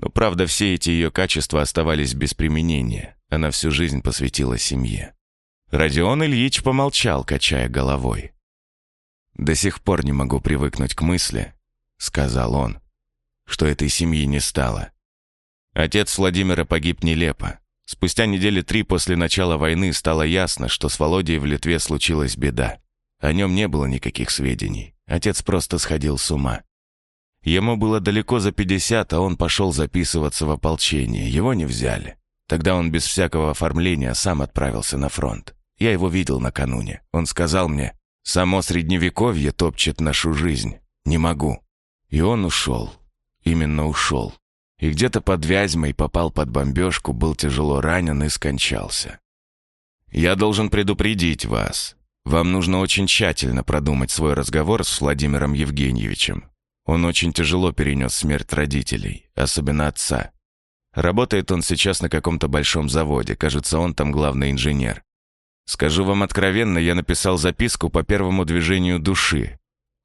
но, правда, все эти ее качества оставались без применения. Она всю жизнь посвятила семье. Родион Ильич помолчал, качая головой. «До сих пор не могу привыкнуть к мысли», — сказал он, «что этой семьи не стало. Отец Владимира погиб нелепо. Спустя недели три после начала войны стало ясно, что с Володей в Литве случилась беда. О нем не было никаких сведений. Отец просто сходил с ума. Ему было далеко за 50, а он пошел записываться в ополчение. Его не взяли. Тогда он без всякого оформления сам отправился на фронт. Я его видел накануне. Он сказал мне, «Само Средневековье топчет нашу жизнь. Не могу». И он ушел. Именно ушел. И где-то под Вязьмой попал под бомбежку, был тяжело ранен и скончался. Я должен предупредить вас. Вам нужно очень тщательно продумать свой разговор с Владимиром Евгеньевичем. Он очень тяжело перенес смерть родителей, особенно отца. Работает он сейчас на каком-то большом заводе, кажется, он там главный инженер. Скажу вам откровенно, я написал записку по первому движению души,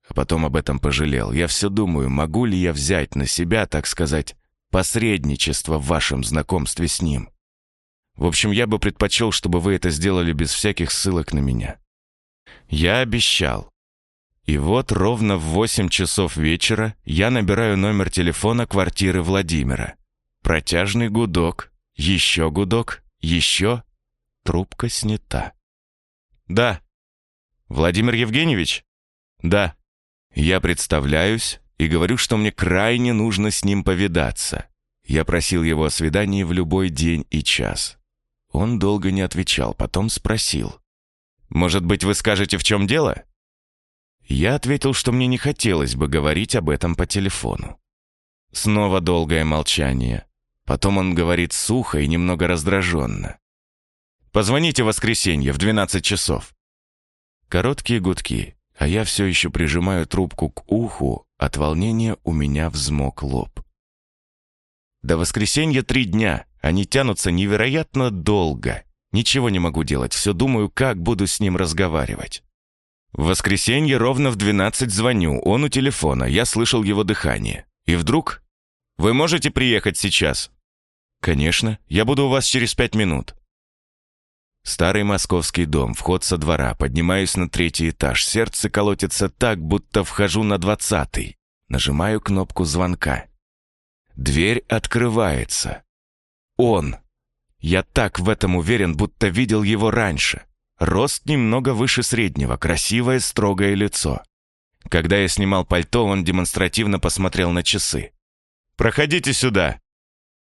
а потом об этом пожалел. Я все думаю, могу ли я взять на себя, так сказать, посредничество в вашем знакомстве с ним. В общем, я бы предпочел, чтобы вы это сделали без всяких ссылок на меня. Я обещал. И вот ровно в 8 часов вечера я набираю номер телефона квартиры Владимира. Протяжный гудок, еще гудок, еще. Трубка снята. «Да». «Владимир Евгеньевич?» «Да». Я представляюсь и говорю, что мне крайне нужно с ним повидаться. Я просил его о свидании в любой день и час. Он долго не отвечал, потом спросил. «Может быть, вы скажете, в чем дело?» Я ответил, что мне не хотелось бы говорить об этом по телефону. Снова долгое молчание. Потом он говорит сухо и немного раздраженно. «Позвоните в воскресенье в 12 часов». Короткие гудки, а я все еще прижимаю трубку к уху, от волнения у меня взмок лоб. До воскресенья три дня, они тянутся невероятно долго. Ничего не могу делать, все думаю, как буду с ним разговаривать. В воскресенье ровно в 12 звоню, он у телефона, я слышал его дыхание. И вдруг... «Вы можете приехать сейчас?» «Конечно, я буду у вас через пять минут». Старый московский дом, вход со двора, поднимаюсь на третий этаж, сердце колотится так, будто вхожу на двадцатый. Нажимаю кнопку звонка. Дверь открывается. Он. Я так в этом уверен, будто видел его раньше. Рост немного выше среднего, красивое строгое лицо. Когда я снимал пальто, он демонстративно посмотрел на часы. «Проходите сюда!»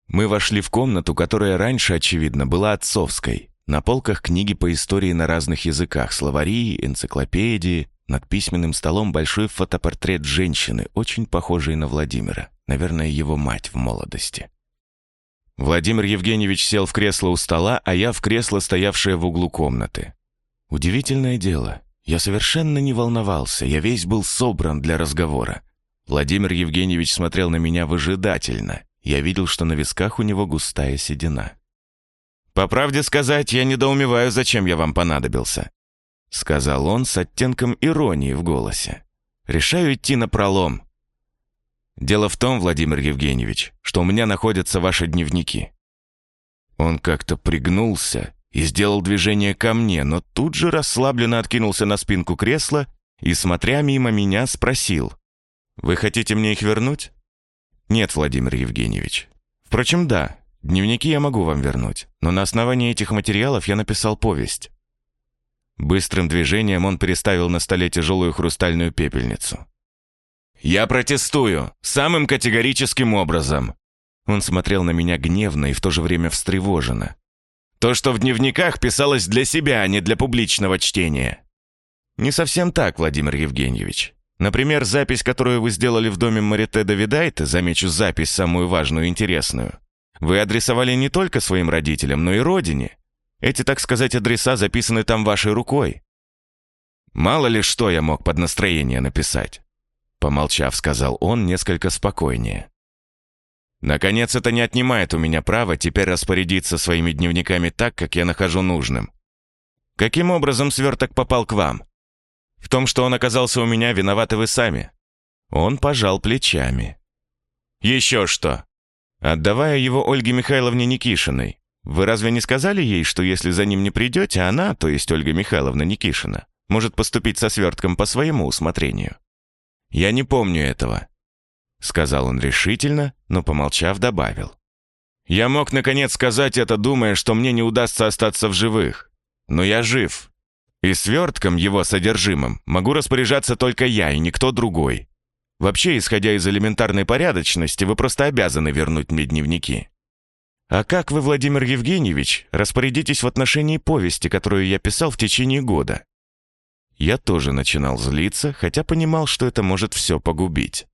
Мы вошли в комнату, которая раньше, очевидно, была отцовской. На полках книги по истории на разных языках, словари, энциклопедии. Над письменным столом большой фотопортрет женщины, очень похожей на Владимира. Наверное, его мать в молодости. Владимир Евгеньевич сел в кресло у стола, а я в кресло, стоявшее в углу комнаты. Удивительное дело. Я совершенно не волновался, я весь был собран для разговора. Владимир Евгеньевич смотрел на меня выжидательно. Я видел, что на висках у него густая седина. «По правде сказать, я недоумеваю, зачем я вам понадобился», сказал он с оттенком иронии в голосе. «Решаю идти на пролом. Дело в том, Владимир Евгеньевич, что у меня находятся ваши дневники». Он как-то пригнулся и сделал движение ко мне, но тут же расслабленно откинулся на спинку кресла и, смотря мимо меня, спросил. «Вы хотите мне их вернуть?» «Нет, Владимир Евгеньевич. Впрочем, да, Дневники я могу вам вернуть, но на основании этих материалов я написал повесть». Быстрым движением он переставил на столе тяжелую хрустальную пепельницу. «Я протестую! Самым категорическим образом!» Он смотрел на меня гневно и в то же время встревоженно. «То, что в дневниках писалось для себя, а не для публичного чтения». «Не совсем так, Владимир Евгеньевич. Например, запись, которую вы сделали в доме Марите Давидайта, замечу запись самую важную и интересную, вы адресовали не только своим родителям, но и родине. Эти, так сказать, адреса записаны там вашей рукой. Мало ли что я мог под настроение написать. Помолчав, сказал он несколько спокойнее. Наконец, это не отнимает у меня права теперь распорядиться своими дневниками так, как я нахожу нужным. Каким образом сверток попал к вам? В том, что он оказался у меня, виноваты вы сами. Он пожал плечами. Еще что? отдавая его Ольге Михайловне Никишиной. Вы разве не сказали ей, что если за ним не придете, она, то есть Ольга Михайловна Никишина, может поступить со свертком по своему усмотрению? Я не помню этого, сказал он решительно, но помолчав добавил. Я мог наконец сказать это, думая, что мне не удастся остаться в живых. Но я жив. И свертком его содержимым могу распоряжаться только я и никто другой. Вообще, исходя из элементарной порядочности, вы просто обязаны вернуть мне дневники. А как вы, Владимир Евгеньевич, распорядитесь в отношении повести, которую я писал в течение года? Я тоже начинал злиться, хотя понимал, что это может все погубить.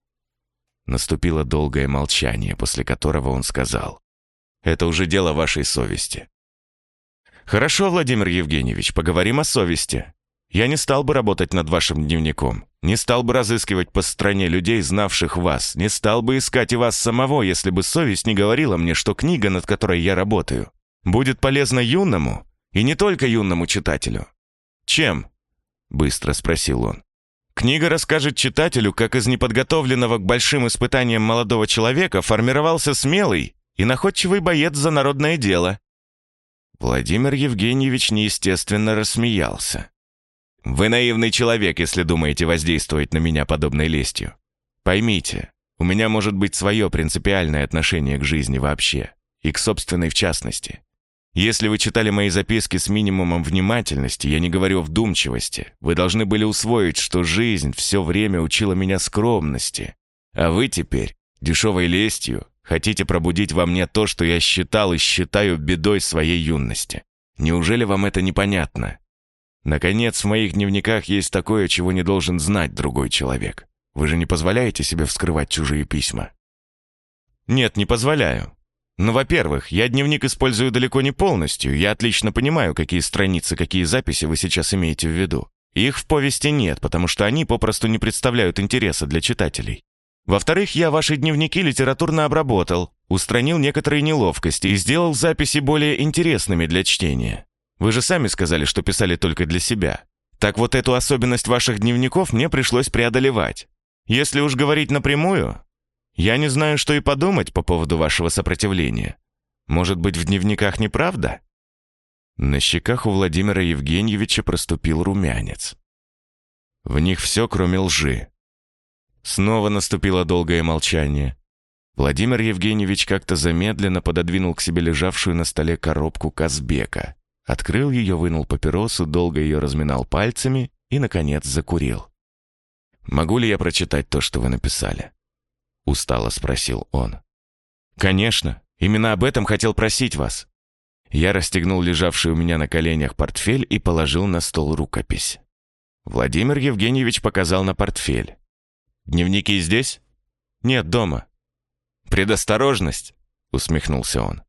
Наступило долгое молчание, после которого он сказал. «Это уже дело вашей совести». «Хорошо, Владимир Евгеньевич, поговорим о совести. Я не стал бы работать над вашим дневником, не стал бы разыскивать по стране людей, знавших вас, не стал бы искать и вас самого, если бы совесть не говорила мне, что книга, над которой я работаю, будет полезна юному, и не только юному читателю. Чем? Быстро спросил он. Книга расскажет читателю, как из неподготовленного к большим испытаниям молодого человека формировался смелый и находчивый боец за народное дело. Владимир Евгеньевич неестественно рассмеялся. Вы наивный человек, если думаете воздействовать на меня подобной лестью. Поймите, у меня может быть свое принципиальное отношение к жизни вообще, и к собственной в частности. Если вы читали мои записки с минимумом внимательности, я не говорю вдумчивости, вы должны были усвоить, что жизнь все время учила меня скромности, а вы теперь, дешевой лестью, хотите пробудить во мне то, что я считал и считаю бедой своей юности. Неужели вам это непонятно? Наконец, в моих дневниках есть такое, чего не должен знать другой человек. Вы же не позволяете себе вскрывать чужие письма? Нет, не позволяю. Но, во-первых, я дневник использую далеко не полностью. Я отлично понимаю, какие страницы, какие записи вы сейчас имеете в виду. Их в повести нет, потому что они попросту не представляют интереса для читателей. Во-вторых, я ваши дневники литературно обработал, устранил некоторые неловкости и сделал записи более интересными для чтения. Вы же сами сказали, что писали только для себя. Так вот эту особенность ваших дневников мне пришлось преодолевать. Если уж говорить напрямую, я не знаю, что и подумать по поводу вашего сопротивления. Может быть, в дневниках неправда?» На щеках у Владимира Евгеньевича проступил румянец. В них все, кроме лжи. Снова наступило долгое молчание. Владимир Евгеньевич как-то замедленно пододвинул к себе лежавшую на столе коробку Казбека. Открыл ее, вынул папиросу, долго ее разминал пальцами и, наконец, закурил. «Могу ли я прочитать то, что вы написали?» Устало спросил он. «Конечно. Именно об этом хотел просить вас. Я расстегнул лежавший у меня на коленях портфель и положил на стол рукопись. Владимир Евгеньевич показал на портфель. «Дневники здесь?» «Нет, дома». «Предосторожность», — усмехнулся он.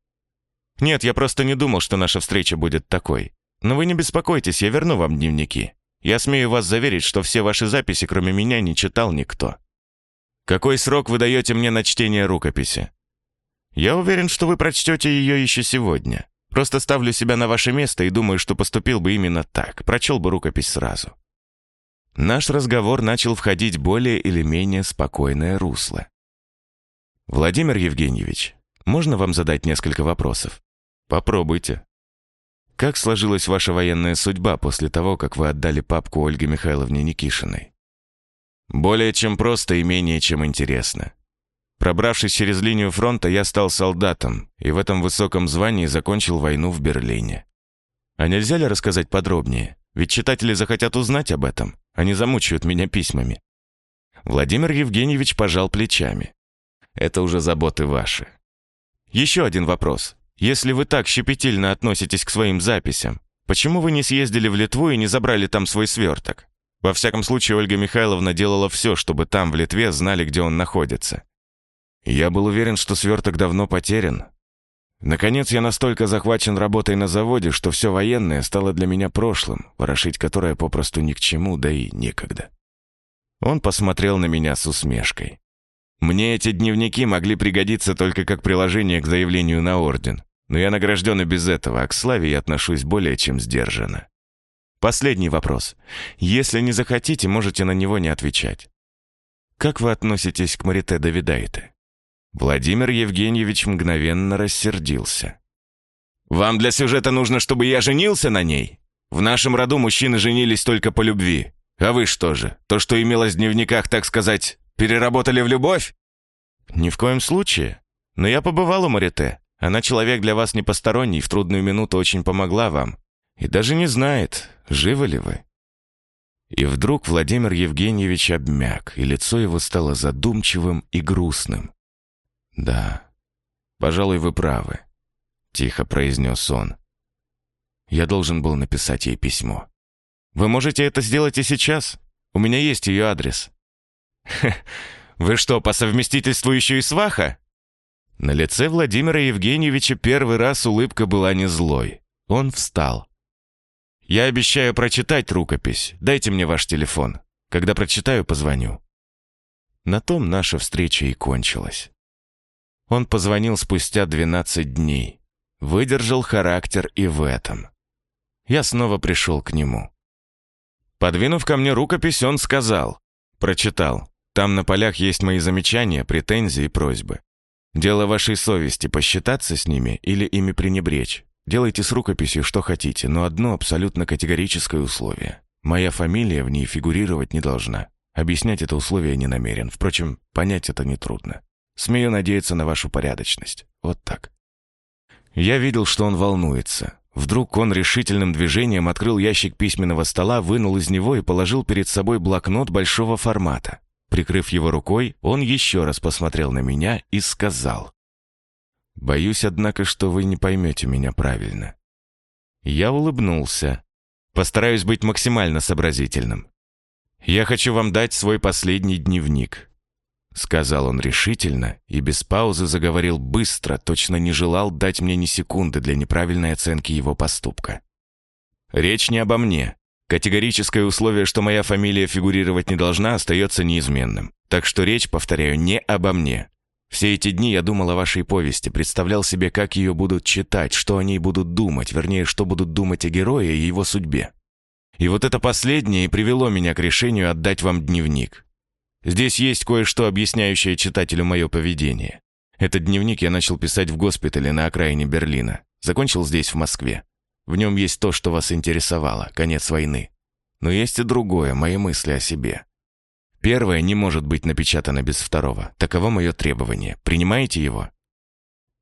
«Нет, я просто не думал, что наша встреча будет такой. Но вы не беспокойтесь, я верну вам дневники. Я смею вас заверить, что все ваши записи, кроме меня, не читал никто. Какой срок вы даете мне на чтение рукописи? Я уверен, что вы прочтете ее еще сегодня. Просто ставлю себя на ваше место и думаю, что поступил бы именно так, прочел бы рукопись сразу. Наш разговор начал входить более или менее спокойное русло. «Владимир Евгеньевич, можно вам задать несколько вопросов?» «Попробуйте», как сложилась ваша военная судьба после того, как вы отдали папку Ольге Михайловне Никишиной? Более чем просто и менее чем интересно. Пробравшись через линию фронта, я стал солдатом и в этом высоком звании закончил войну в Берлине. А нельзя ли рассказать подробнее? Ведь читатели захотят узнать об этом. Они замучают меня письмами. Владимир Евгеньевич пожал плечами. Это уже заботы ваши. Еще один вопрос. Если вы так щепетильно относитесь к своим записям, почему вы не съездили в Литву и не забрали там свой сверток? Во всяком случае, Ольга Михайловна делала все, чтобы там, в Литве, знали, где он находится. Я был уверен, что сверток давно потерян. Наконец, я настолько захвачен работой на заводе, что все военное стало для меня прошлым, ворошить которое попросту ни к чему, да и некогда. Он посмотрел на меня с усмешкой. Мне эти дневники могли пригодиться только как приложение к заявлению на орден. Но я награжден и без этого, а к славе я отношусь более чем сдержанно. Последний вопрос. Если не захотите, можете на него не отвечать. Как вы относитесь к Марите Давидайте? Владимир Евгеньевич мгновенно рассердился. «Вам для сюжета нужно, чтобы я женился на ней? В нашем роду мужчины женились только по любви. А вы что же, то, что имелось в дневниках, так сказать, переработали в любовь?» «Ни в коем случае. Но я побывал у Марите. Она человек для вас не посторонний, в трудную минуту очень помогла вам. И даже не знает, живы ли вы». И вдруг Владимир Евгеньевич обмяк, и лицо его стало задумчивым и грустным. «Да, пожалуй, вы правы», — тихо произнес он. «Я должен был написать ей письмо. Вы можете это сделать и сейчас. У меня есть ее адрес». «Вы что, по совместительству еще и сваха?» На лице Владимира Евгеньевича первый раз улыбка была не злой. Он встал. «Я обещаю прочитать рукопись. Дайте мне ваш телефон. Когда прочитаю, позвоню». На том наша встреча и кончилась. Он позвонил спустя 12 дней. Выдержал характер и в этом. Я снова пришел к нему. Подвинув ко мне рукопись, он сказал. Прочитал. Там на полях есть мои замечания, претензии и просьбы. Дело вашей совести посчитаться с ними или ими пренебречь. Делайте с рукописью что хотите, но одно абсолютно категорическое условие. Моя фамилия в ней фигурировать не должна. Объяснять это условие не намерен. Впрочем, понять это нетрудно. Смею надеяться на вашу порядочность. Вот так. Я видел, что он волнуется. Вдруг он решительным движением открыл ящик письменного стола, вынул из него и положил перед собой блокнот большого формата. Прикрыв его рукой, он еще раз посмотрел на меня и сказал. «Боюсь, однако, что вы не поймете меня правильно». Я улыбнулся. Постараюсь быть максимально сообразительным. «Я хочу вам дать свой последний дневник», — сказал он решительно и без паузы заговорил быстро, точно не желал дать мне ни секунды для неправильной оценки его поступка. «Речь не обо мне. Категорическое условие, что моя фамилия фигурировать не должна, остается неизменным. Так что речь, повторяю, не обо мне. Все эти дни я думал о вашей повести, представлял себе, как ее будут читать, что о ней будут думать, вернее, что будут думать о герое и его судьбе. И вот это последнее и привело меня к решению отдать вам дневник. Здесь есть кое-что, объясняющее читателю мое поведение. Этот дневник я начал писать в госпитале на окраине Берлина. Закончил здесь, в Москве. В нем есть то, что вас интересовало, конец войны. Но есть и другое, мои мысли о себе. Первое не может быть напечатано без второго. Таково мое требование. Принимаете его?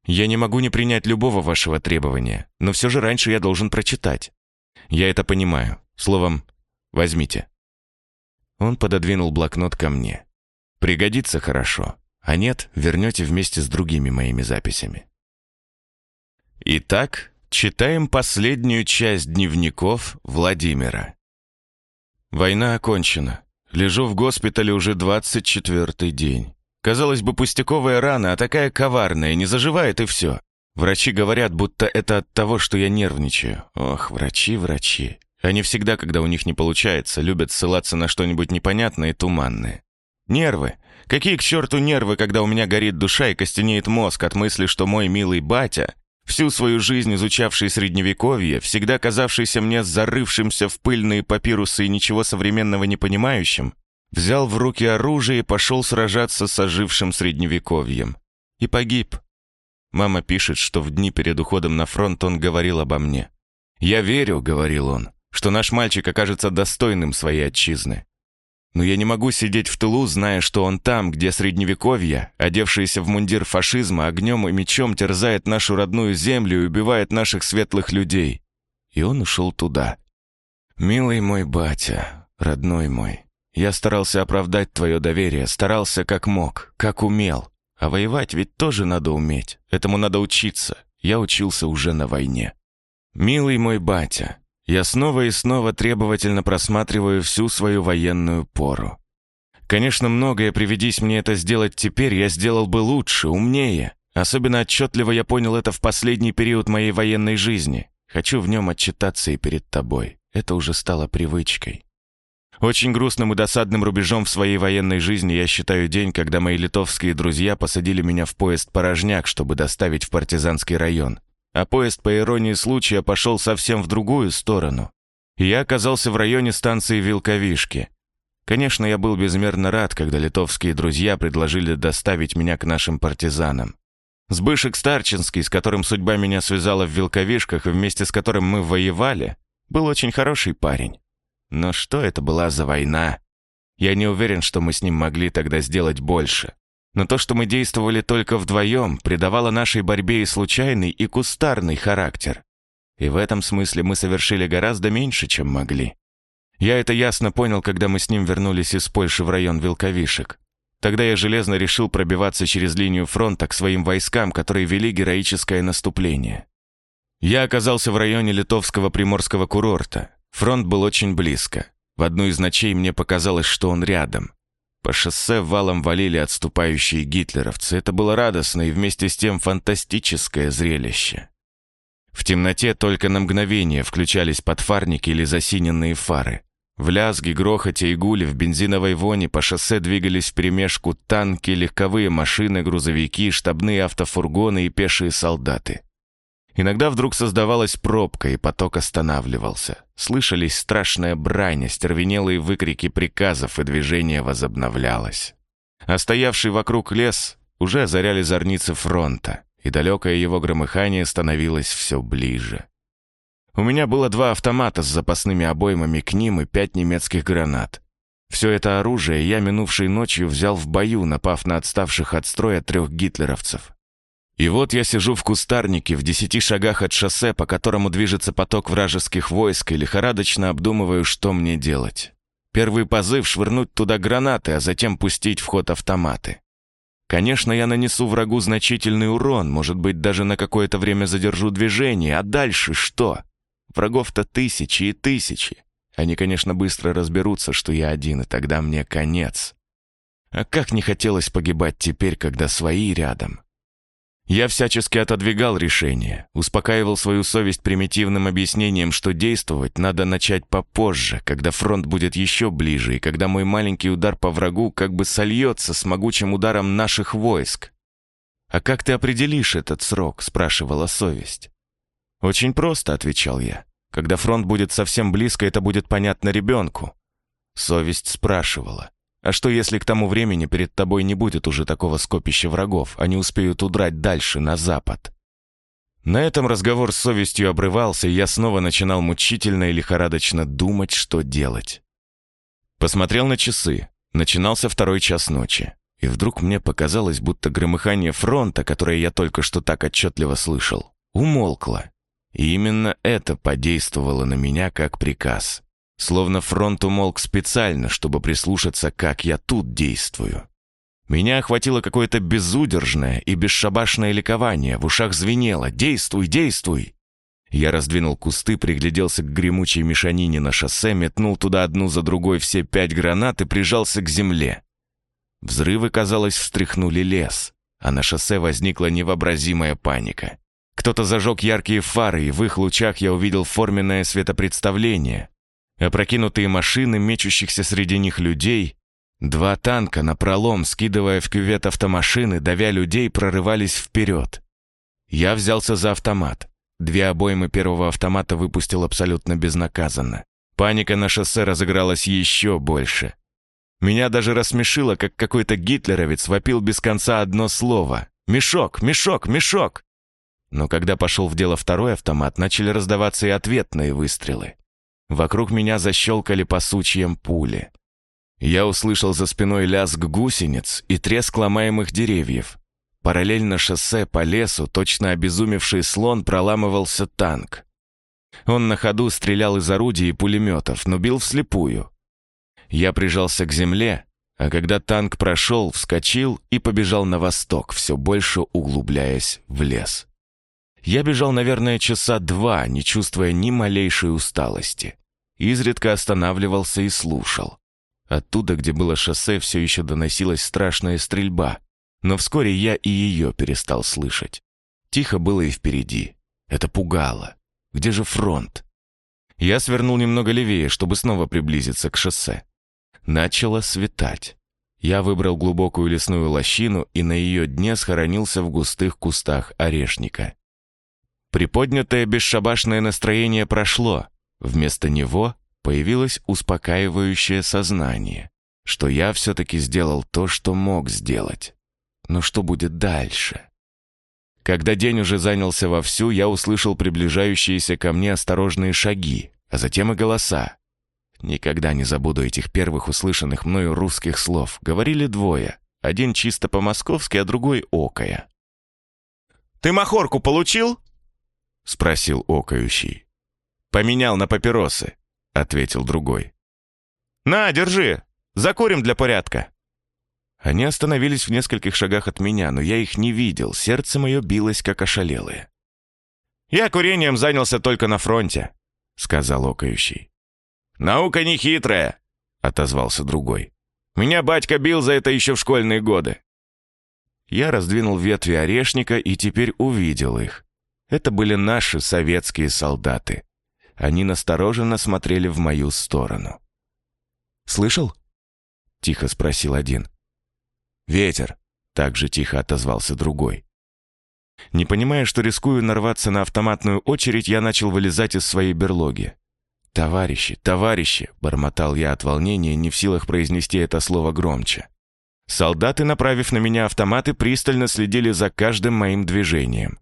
Я не могу не принять любого вашего требования, но все же раньше я должен прочитать. Я это понимаю. Словом, возьмите. Он пододвинул блокнот ко мне. Пригодится хорошо, а нет, вернете вместе с другими моими записями. Итак, Читаем последнюю часть дневников Владимира. Война окончена. Лежу в госпитале уже 24-й день. Казалось бы, пустяковая рана, а такая коварная, не заживает и все. Врачи говорят, будто это от того, что я нервничаю. Ох, врачи, врачи. Они всегда, когда у них не получается, любят ссылаться на что-нибудь непонятное и туманное. Нервы. Какие к черту нервы, когда у меня горит душа и костенеет мозг от мысли, что мой милый батя всю свою жизнь изучавший Средневековье, всегда казавшийся мне зарывшимся в пыльные папирусы и ничего современного не понимающим, взял в руки оружие и пошел сражаться с ожившим Средневековьем. И погиб. Мама пишет, что в дни перед уходом на фронт он говорил обо мне. «Я верю», — говорил он, — «что наш мальчик окажется достойным своей отчизны. Но я не могу сидеть в тылу, зная, что он там, где средневековье, одевшийся в мундир фашизма, огнем и мечом терзает нашу родную землю и убивает наших светлых людей. И он ушел туда. Милый мой батя, родной мой, я старался оправдать твое доверие, старался как мог, как умел. А воевать ведь тоже надо уметь, этому надо учиться. Я учился уже на войне. Милый мой батя, я снова и снова требовательно просматриваю всю свою военную пору. Конечно, многое, приведись мне это сделать теперь, я сделал бы лучше, умнее. Особенно отчетливо я понял это в последний период моей военной жизни. Хочу в нем отчитаться и перед тобой. Это уже стало привычкой. Очень грустным и досадным рубежом в своей военной жизни я считаю день, когда мои литовские друзья посадили меня в поезд «Порожняк», чтобы доставить в партизанский район а поезд, по иронии случая, пошел совсем в другую сторону. Я оказался в районе станции Вилковишки. Конечно, я был безмерно рад, когда литовские друзья предложили доставить меня к нашим партизанам. Сбышек Старчинский, с которым судьба меня связала в Вилковишках и вместе с которым мы воевали, был очень хороший парень. Но что это была за война? Я не уверен, что мы с ним могли тогда сделать больше. Но то, что мы действовали только вдвоем, придавало нашей борьбе и случайный, и кустарный характер. И в этом смысле мы совершили гораздо меньше, чем могли. Я это ясно понял, когда мы с ним вернулись из Польши в район Вилковишек. Тогда я железно решил пробиваться через линию фронта к своим войскам, которые вели героическое наступление. Я оказался в районе литовского приморского курорта. Фронт был очень близко. В одну из ночей мне показалось, что он рядом. По шоссе валом валили отступающие гитлеровцы. Это было радостно и вместе с тем фантастическое зрелище. В темноте только на мгновение включались подфарники или засиненные фары. В лязге, грохоте и гуле в бензиновой воне по шоссе двигались вперемешку танки, легковые машины, грузовики, штабные автофургоны и пешие солдаты. Иногда вдруг создавалась пробка, и поток останавливался. Слышались страшная брань, стервенелые выкрики приказов, и движение возобновлялось. А стоявший вокруг лес уже озаряли зорницы фронта, и далекое его громыхание становилось все ближе. У меня было два автомата с запасными обоймами к ним и пять немецких гранат. Все это оружие я минувшей ночью взял в бою, напав на отставших от строя трех гитлеровцев. И вот я сижу в кустарнике в десяти шагах от шоссе, по которому движется поток вражеских войск, и лихорадочно обдумываю, что мне делать. Первый позыв — швырнуть туда гранаты, а затем пустить в ход автоматы. Конечно, я нанесу врагу значительный урон, может быть, даже на какое-то время задержу движение, а дальше что? Врагов-то тысячи и тысячи. Они, конечно, быстро разберутся, что я один, и тогда мне конец. А как не хотелось погибать теперь, когда свои рядом. Я всячески отодвигал решение, успокаивал свою совесть примитивным объяснением, что действовать надо начать попозже, когда фронт будет еще ближе, и когда мой маленький удар по врагу как бы сольется с могучим ударом наших войск. «А как ты определишь этот срок?» — спрашивала совесть. «Очень просто», — отвечал я. «Когда фронт будет совсем близко, это будет понятно ребенку». Совесть спрашивала. А что, если к тому времени перед тобой не будет уже такого скопища врагов, они успеют удрать дальше, на запад? На этом разговор с совестью обрывался, и я снова начинал мучительно и лихорадочно думать, что делать. Посмотрел на часы. Начинался второй час ночи. И вдруг мне показалось, будто громыхание фронта, которое я только что так отчетливо слышал, умолкло. И именно это подействовало на меня как приказ. Словно фронт умолк специально, чтобы прислушаться, как я тут действую. Меня охватило какое-то безудержное и бесшабашное ликование, в ушах звенело «Действуй, действуй!». Я раздвинул кусты, пригляделся к гремучей мешанине на шоссе, метнул туда одну за другой все пять гранат и прижался к земле. Взрывы, казалось, встряхнули лес, а на шоссе возникла невообразимая паника. Кто-то зажег яркие фары, и в их лучах я увидел форменное светопредставление. Опрокинутые машины, мечущихся среди них людей, два танка напролом, скидывая в кювет автомашины, давя людей, прорывались вперед. Я взялся за автомат. Две обоймы первого автомата выпустил абсолютно безнаказанно. Паника на шоссе разыгралась еще больше. Меня даже рассмешило, как какой-то гитлеровец вопил без конца одно слово. «Мешок! Мешок! Мешок!» Но когда пошел в дело второй автомат, начали раздаваться и ответные выстрелы. Вокруг меня защелкали по сучьям пули. Я услышал за спиной лязг гусениц и треск ломаемых деревьев. Параллельно шоссе по лесу, точно обезумевший слон, проламывался танк. Он на ходу стрелял из орудий и пулеметов, но бил вслепую. Я прижался к земле, а когда танк прошел, вскочил и побежал на восток, все больше углубляясь в лес. Я бежал, наверное, часа два, не чувствуя ни малейшей усталости. Изредка останавливался и слушал. Оттуда, где было шоссе, все еще доносилась страшная стрельба, но вскоре я и ее перестал слышать. Тихо было и впереди. Это пугало. Где же фронт? Я свернул немного левее, чтобы снова приблизиться к шоссе. Начало светать. Я выбрал глубокую лесную лощину и на ее дне схоронился в густых кустах орешника. Приподнятое бесшабашное настроение прошло. Вместо него появилось успокаивающее сознание, что я все-таки сделал то, что мог сделать. Но что будет дальше? Когда день уже занялся вовсю, я услышал приближающиеся ко мне осторожные шаги, а затем и голоса. Никогда не забуду этих первых услышанных мною русских слов. Говорили двое. Один чисто по-московски, а другой окая. «Ты махорку получил?» — спросил окающий. «Поменял на папиросы», — ответил другой. «На, держи, закурим для порядка». Они остановились в нескольких шагах от меня, но я их не видел, сердце мое билось, как ошалелое. «Я курением занялся только на фронте», — сказал окающий. «Наука не хитрая», — отозвался другой. «Меня батька бил за это еще в школьные годы». Я раздвинул ветви орешника и теперь увидел их. Это были наши советские солдаты. Они настороженно смотрели в мою сторону. «Слышал?» — тихо спросил один. «Ветер», — также тихо отозвался другой. Не понимая, что рискую нарваться на автоматную очередь, я начал вылезать из своей берлоги. «Товарищи, товарищи!» — бормотал я от волнения, не в силах произнести это слово громче. Солдаты, направив на меня автоматы, пристально следили за каждым моим движением.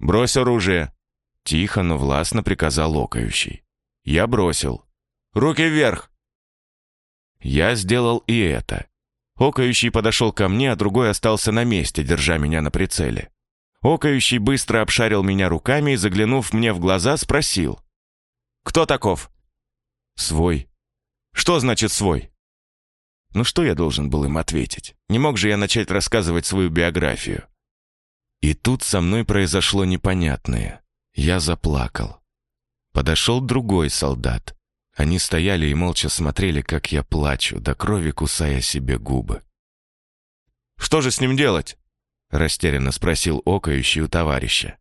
«Брось оружие!» — тихо, но властно приказал окающий. Я бросил. «Руки вверх!» Я сделал и это. Окающий подошел ко мне, а другой остался на месте, держа меня на прицеле. Окающий быстро обшарил меня руками и, заглянув мне в глаза, спросил — кто таков?» «Свой». «Что значит свой?» Ну что я должен был им ответить? Не мог же я начать рассказывать свою биографию. И тут со мной произошло непонятное. Я заплакал. Подошел другой солдат. Они стояли и молча смотрели, как я плачу, до крови кусая себе губы. «Что же с ним делать?» — растерянно спросил окающий у товарища.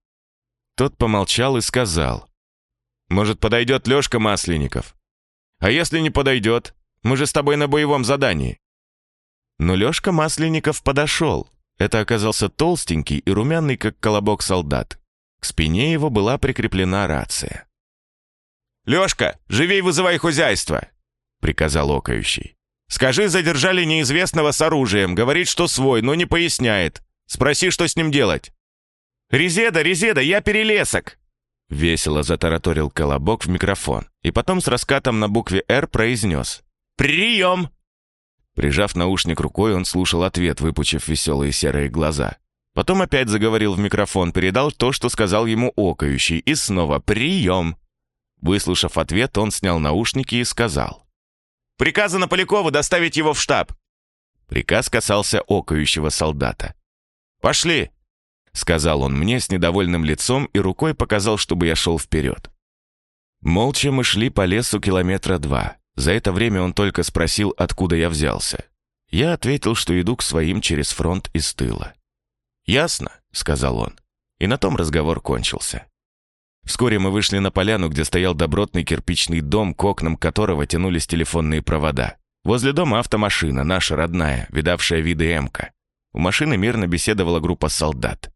Тот помолчал и сказал. Может, подойдет Лешка Масленников? А если не подойдет? Мы же с тобой на боевом задании». Но Лешка Масленников подошел. Это оказался толстенький и румяный, как колобок солдат. К спине его была прикреплена рация. «Лешка, живей вызывай хозяйство!» — приказал окающий. «Скажи, задержали неизвестного с оружием. Говорит, что свой, но не поясняет. Спроси, что с ним делать». «Резеда, Резеда, я перелесок!» Весело затараторил колобок в микрофон и потом с раскатом на букве «Р» произнес «Прием!». Прижав наушник рукой, он слушал ответ, выпучив веселые серые глаза. Потом опять заговорил в микрофон, передал то, что сказал ему окающий, и снова «Прием!». Выслушав ответ, он снял наушники и сказал «Приказано Полякову доставить его в штаб». Приказ касался окающего солдата. «Пошли!» — сказал он мне с недовольным лицом и рукой показал, чтобы я шел вперед. Молча мы шли по лесу километра два. За это время он только спросил, откуда я взялся. Я ответил, что иду к своим через фронт из тыла. «Ясно», — сказал он. И на том разговор кончился. Вскоре мы вышли на поляну, где стоял добротный кирпичный дом, к окнам которого тянулись телефонные провода. Возле дома автомашина, наша родная, видавшая виды «Эмка». У машины мирно беседовала группа солдат.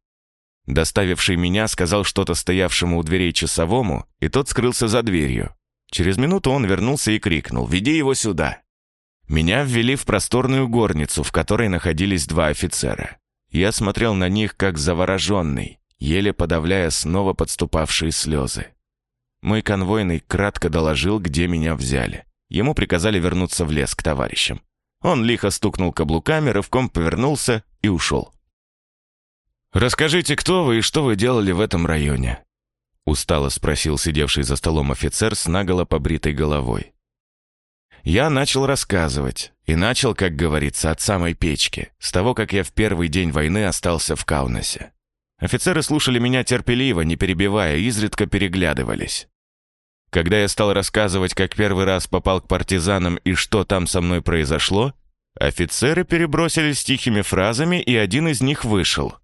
Доставивший меня сказал что-то стоявшему у дверей часовому, и тот скрылся за дверью. Через минуту он вернулся и крикнул «Веди его сюда!». Меня ввели в просторную горницу, в которой находились два офицера. Я смотрел на них как завороженный, еле подавляя снова подступавшие слезы. Мой конвойный кратко доложил, где меня взяли. Ему приказали вернуться в лес к товарищам. Он лихо стукнул каблуками, рывком повернулся и ушел. «Расскажите, кто вы и что вы делали в этом районе?» Устало спросил сидевший за столом офицер с наголо побритой головой. Я начал рассказывать, и начал, как говорится, от самой печки, с того, как я в первый день войны остался в Каунасе. Офицеры слушали меня терпеливо, не перебивая, изредка переглядывались. Когда я стал рассказывать, как первый раз попал к партизанам и что там со мной произошло, офицеры перебросились тихими фразами, и один из них вышел.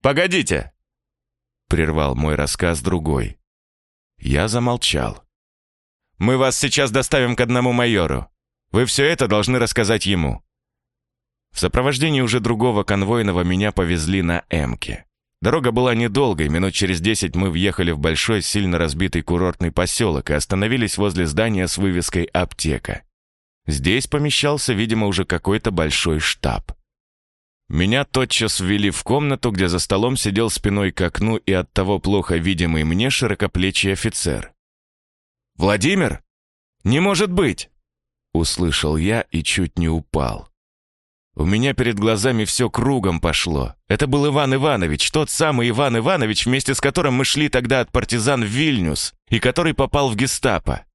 «Погодите!» — прервал мой рассказ другой. Я замолчал. «Мы вас сейчас доставим к одному майору. Вы все это должны рассказать ему». В сопровождении уже другого конвойного меня повезли на Эмке. Дорога была недолгой, минут через десять мы въехали в большой, сильно разбитый курортный поселок и остановились возле здания с вывеской «Аптека». Здесь помещался, видимо, уже какой-то большой штаб. Меня тотчас ввели в комнату, где за столом сидел спиной к окну и оттого плохо видимый мне широкоплечий офицер. «Владимир? Не может быть!» Услышал я и чуть не упал. У меня перед глазами все кругом пошло. Это был Иван Иванович, тот самый Иван Иванович, вместе с которым мы шли тогда от партизан в Вильнюс, и который попал в гестапо.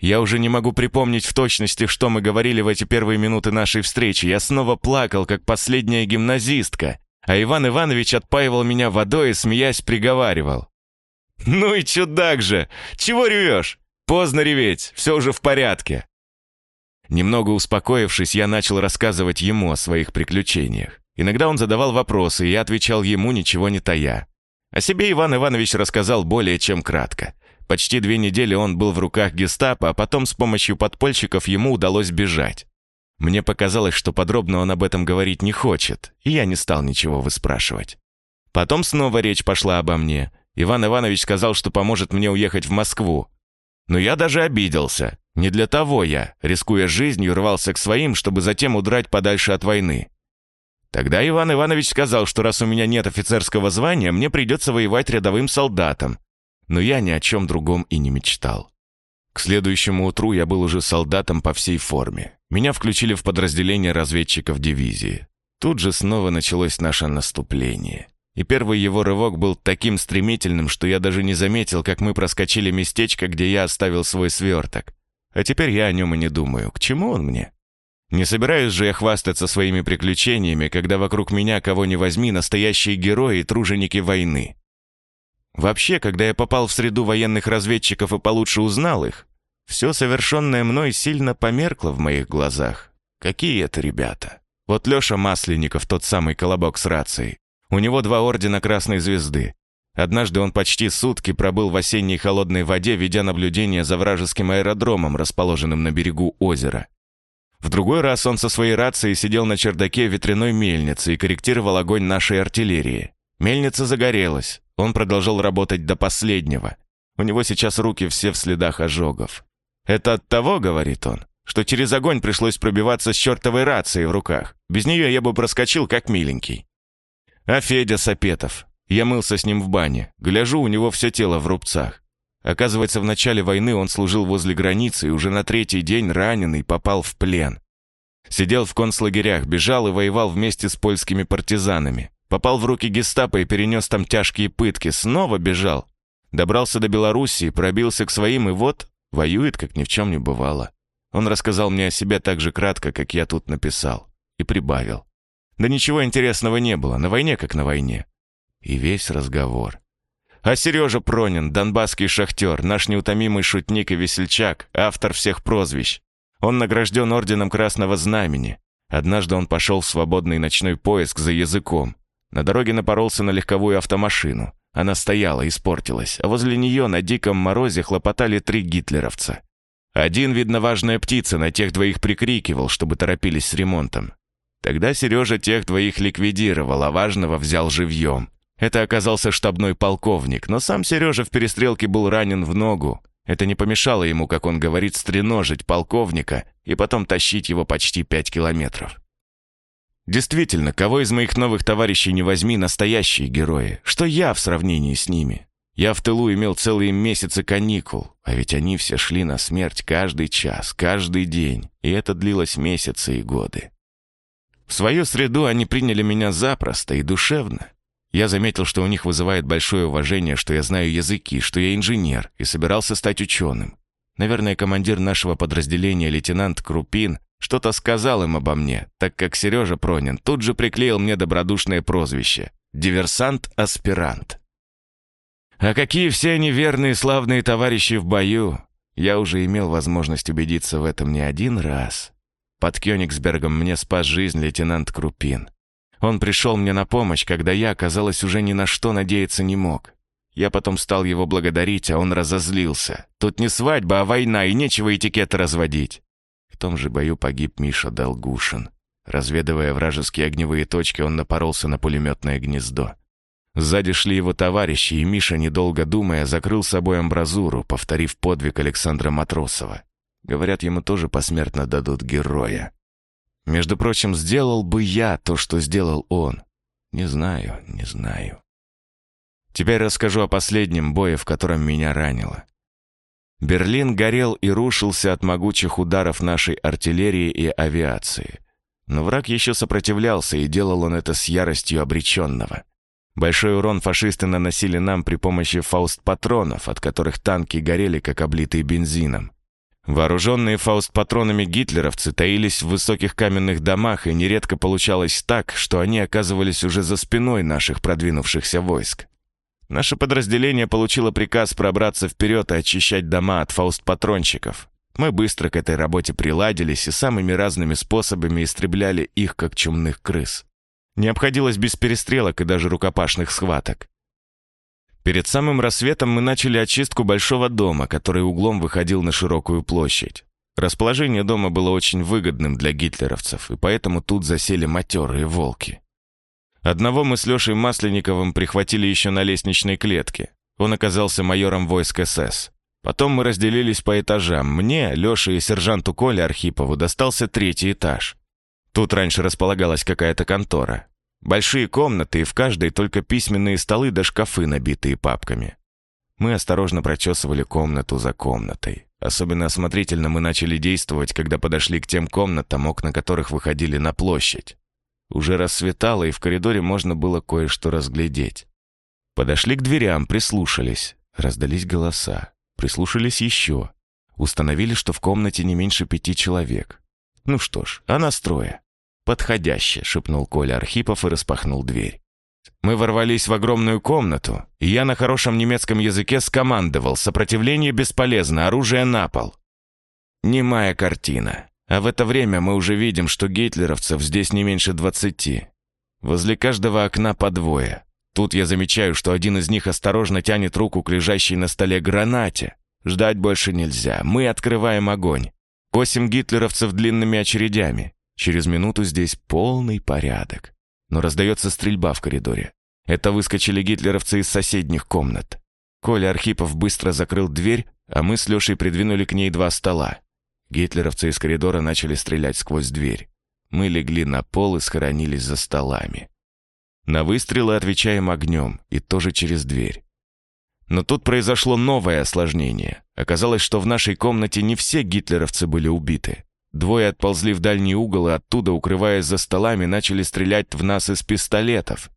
Я уже не могу припомнить в точности, что мы говорили в эти первые минуты нашей встречи. Я снова плакал, как последняя гимназистка, а Иван Иванович отпаивал меня водой и, смеясь, приговаривал. «Ну и чудак же! Чего ревешь? Поздно реветь, все уже в порядке. Немного успокоившись, я начал рассказывать ему о своих приключениях. Иногда он задавал вопросы, и я отвечал ему, ничего не тая. О себе Иван Иванович рассказал более чем кратко. Почти две недели он был в руках гестапо, а потом с помощью подпольщиков ему удалось бежать. Мне показалось, что подробно он об этом говорить не хочет, и я не стал ничего выспрашивать. Потом снова речь пошла обо мне. Иван Иванович сказал, что поможет мне уехать в Москву. Но я даже обиделся. Не для того я, рискуя жизнью, рвался к своим, чтобы затем удрать подальше от войны. Тогда Иван Иванович сказал, что раз у меня нет офицерского звания, мне придется воевать рядовым солдатом. Но я ни о чем другом и не мечтал. К следующему утру я был уже солдатом по всей форме. Меня включили в подразделение разведчиков дивизии. Тут же снова началось наше наступление. И первый его рывок был таким стремительным, что я даже не заметил, как мы проскочили местечко, где я оставил свой сверток. А теперь я о нем и не думаю. К чему он мне? Не собираюсь же я хвастаться своими приключениями, когда вокруг меня, кого ни возьми, настоящие герои и труженики войны. Вообще, когда я попал в среду военных разведчиков и получше узнал их, все совершенное мной сильно померкло в моих глазах. Какие это ребята? Вот Леша Масленников, тот самый колобок с рацией. У него два ордена Красной Звезды. Однажды он почти сутки пробыл в осенней холодной воде, ведя наблюдение за вражеским аэродромом, расположенным на берегу озера. В другой раз он со своей рацией сидел на чердаке ветряной мельницы и корректировал огонь нашей артиллерии. Мельница загорелась. Он продолжал работать до последнего. У него сейчас руки все в следах ожогов. «Это от того, — говорит он, — что через огонь пришлось пробиваться с чертовой рацией в руках. Без нее я бы проскочил, как миленький». А Федя Сапетов, я мылся с ним в бане. Гляжу, у него все тело в рубцах. Оказывается, в начале войны он служил возле границы и уже на третий день раненый попал в плен. Сидел в концлагерях, бежал и воевал вместе с польскими партизанами. Попал в руки гестапо и перенес там тяжкие пытки. Снова бежал. Добрался до Белоруссии, пробился к своим и вот воюет, как ни в чем не бывало. Он рассказал мне о себе так же кратко, как я тут написал. И прибавил. Да ничего интересного не было, на войне как на войне. И весь разговор. А Сережа Пронин, донбасский шахтер, наш неутомимый шутник и весельчак, автор всех прозвищ. Он награжден орденом Красного Знамени. Однажды он пошел в свободный ночной поиск за языком. На дороге напоролся на легковую автомашину. Она стояла, испортилась, а возле нее на диком морозе хлопотали три гитлеровца. Один, видно, важная птица, на тех двоих прикрикивал, чтобы торопились с ремонтом. Тогда Сережа тех двоих ликвидировал, а важного взял живьем. Это оказался штабной полковник, но сам Сережа в перестрелке был ранен в ногу. Это не помешало ему, как он говорит, стреножить полковника и потом тащить его почти пять километров. Действительно, кого из моих новых товарищей не возьми, настоящие герои. Что я в сравнении с ними? Я в тылу имел целые месяцы каникул, а ведь они все шли на смерть каждый час, каждый день, и это длилось месяцы и годы. В свою среду они приняли меня запросто и душевно. Я заметил, что у них вызывает большое уважение, что я знаю языки, что я инженер и собирался стать ученым. Наверное, командир нашего подразделения, лейтенант Крупин, что-то сказал им обо мне, так как Сережа Пронин тут же приклеил мне добродушное прозвище «Диверсант-аспирант». А какие все они верные славные товарищи в бою! Я уже имел возможность убедиться в этом не один раз. Под Кёнигсбергом мне спас жизнь лейтенант Крупин. Он пришел мне на помощь, когда я, казалось, уже ни на что надеяться не мог. Я потом стал его благодарить, а он разозлился. Тут не свадьба, а война, и нечего этикеты разводить. В том же бою погиб Миша Долгушин. Разведывая вражеские огневые точки, он напоролся на пулеметное гнездо. Сзади шли его товарищи, и Миша, недолго думая, закрыл собой амбразуру, повторив подвиг Александра Матросова. Говорят, ему тоже посмертно дадут героя. Между прочим, сделал бы я то, что сделал он. Не знаю, не знаю. Теперь расскажу о последнем бое, в котором меня ранило. Берлин горел и рушился от могучих ударов нашей артиллерии и авиации. Но враг еще сопротивлялся, и делал он это с яростью обреченного. Большой урон фашисты наносили нам при помощи фауст-патронов, от которых танки горели, как облитые бензином. Вооруженные фауст-патронами гитлеровцы таились в высоких каменных домах, и нередко получалось так, что они оказывались уже за спиной наших продвинувшихся войск. Наше подразделение получило приказ пробраться вперед и очищать дома от фауст-патронщиков. Мы быстро к этой работе приладились и самыми разными способами истребляли их, как чумных крыс. Не обходилось без перестрелок и даже рукопашных схваток. Перед самым рассветом мы начали очистку большого дома, который углом выходил на широкую площадь. Расположение дома было очень выгодным для гитлеровцев, и поэтому тут засели матерые волки. Одного мы с Лешей Масленниковым прихватили еще на лестничной клетке. Он оказался майором войск СС. Потом мы разделились по этажам. Мне, Леше и сержанту Коле Архипову достался третий этаж. Тут раньше располагалась какая-то контора. Большие комнаты, и в каждой только письменные столы да шкафы, набитые папками. Мы осторожно прочесывали комнату за комнатой. Особенно осмотрительно мы начали действовать, когда подошли к тем комнатам, окна которых выходили на площадь. Уже рассветало, и в коридоре можно было кое-что разглядеть. Подошли к дверям, прислушались. Раздались голоса. Прислушались еще. Установили, что в комнате не меньше пяти человек. Ну что ж, а настроя? «Подходяще», — шепнул Коля Архипов и распахнул дверь. Мы ворвались в огромную комнату, и я на хорошем немецком языке скомандовал «Сопротивление бесполезно, оружие на пол». Немая картина. А в это время мы уже видим, что гитлеровцев здесь не меньше двадцати. Возле каждого окна по двое. Тут я замечаю, что один из них осторожно тянет руку к лежащей на столе гранате. Ждать больше нельзя. Мы открываем огонь. Косим гитлеровцев длинными очередями. Через минуту здесь полный порядок. Но раздается стрельба в коридоре. Это выскочили гитлеровцы из соседних комнат. Коля Архипов быстро закрыл дверь, а мы с Лешей придвинули к ней два стола. Гитлеровцы из коридора начали стрелять сквозь дверь. Мы легли на пол и схоронились за столами. На выстрелы отвечаем огнем, и тоже через дверь. Но тут произошло новое осложнение. Оказалось, что в нашей комнате не все гитлеровцы были убиты. Двое отползли в дальний угол и оттуда, укрываясь за столами, начали стрелять в нас из пистолетов.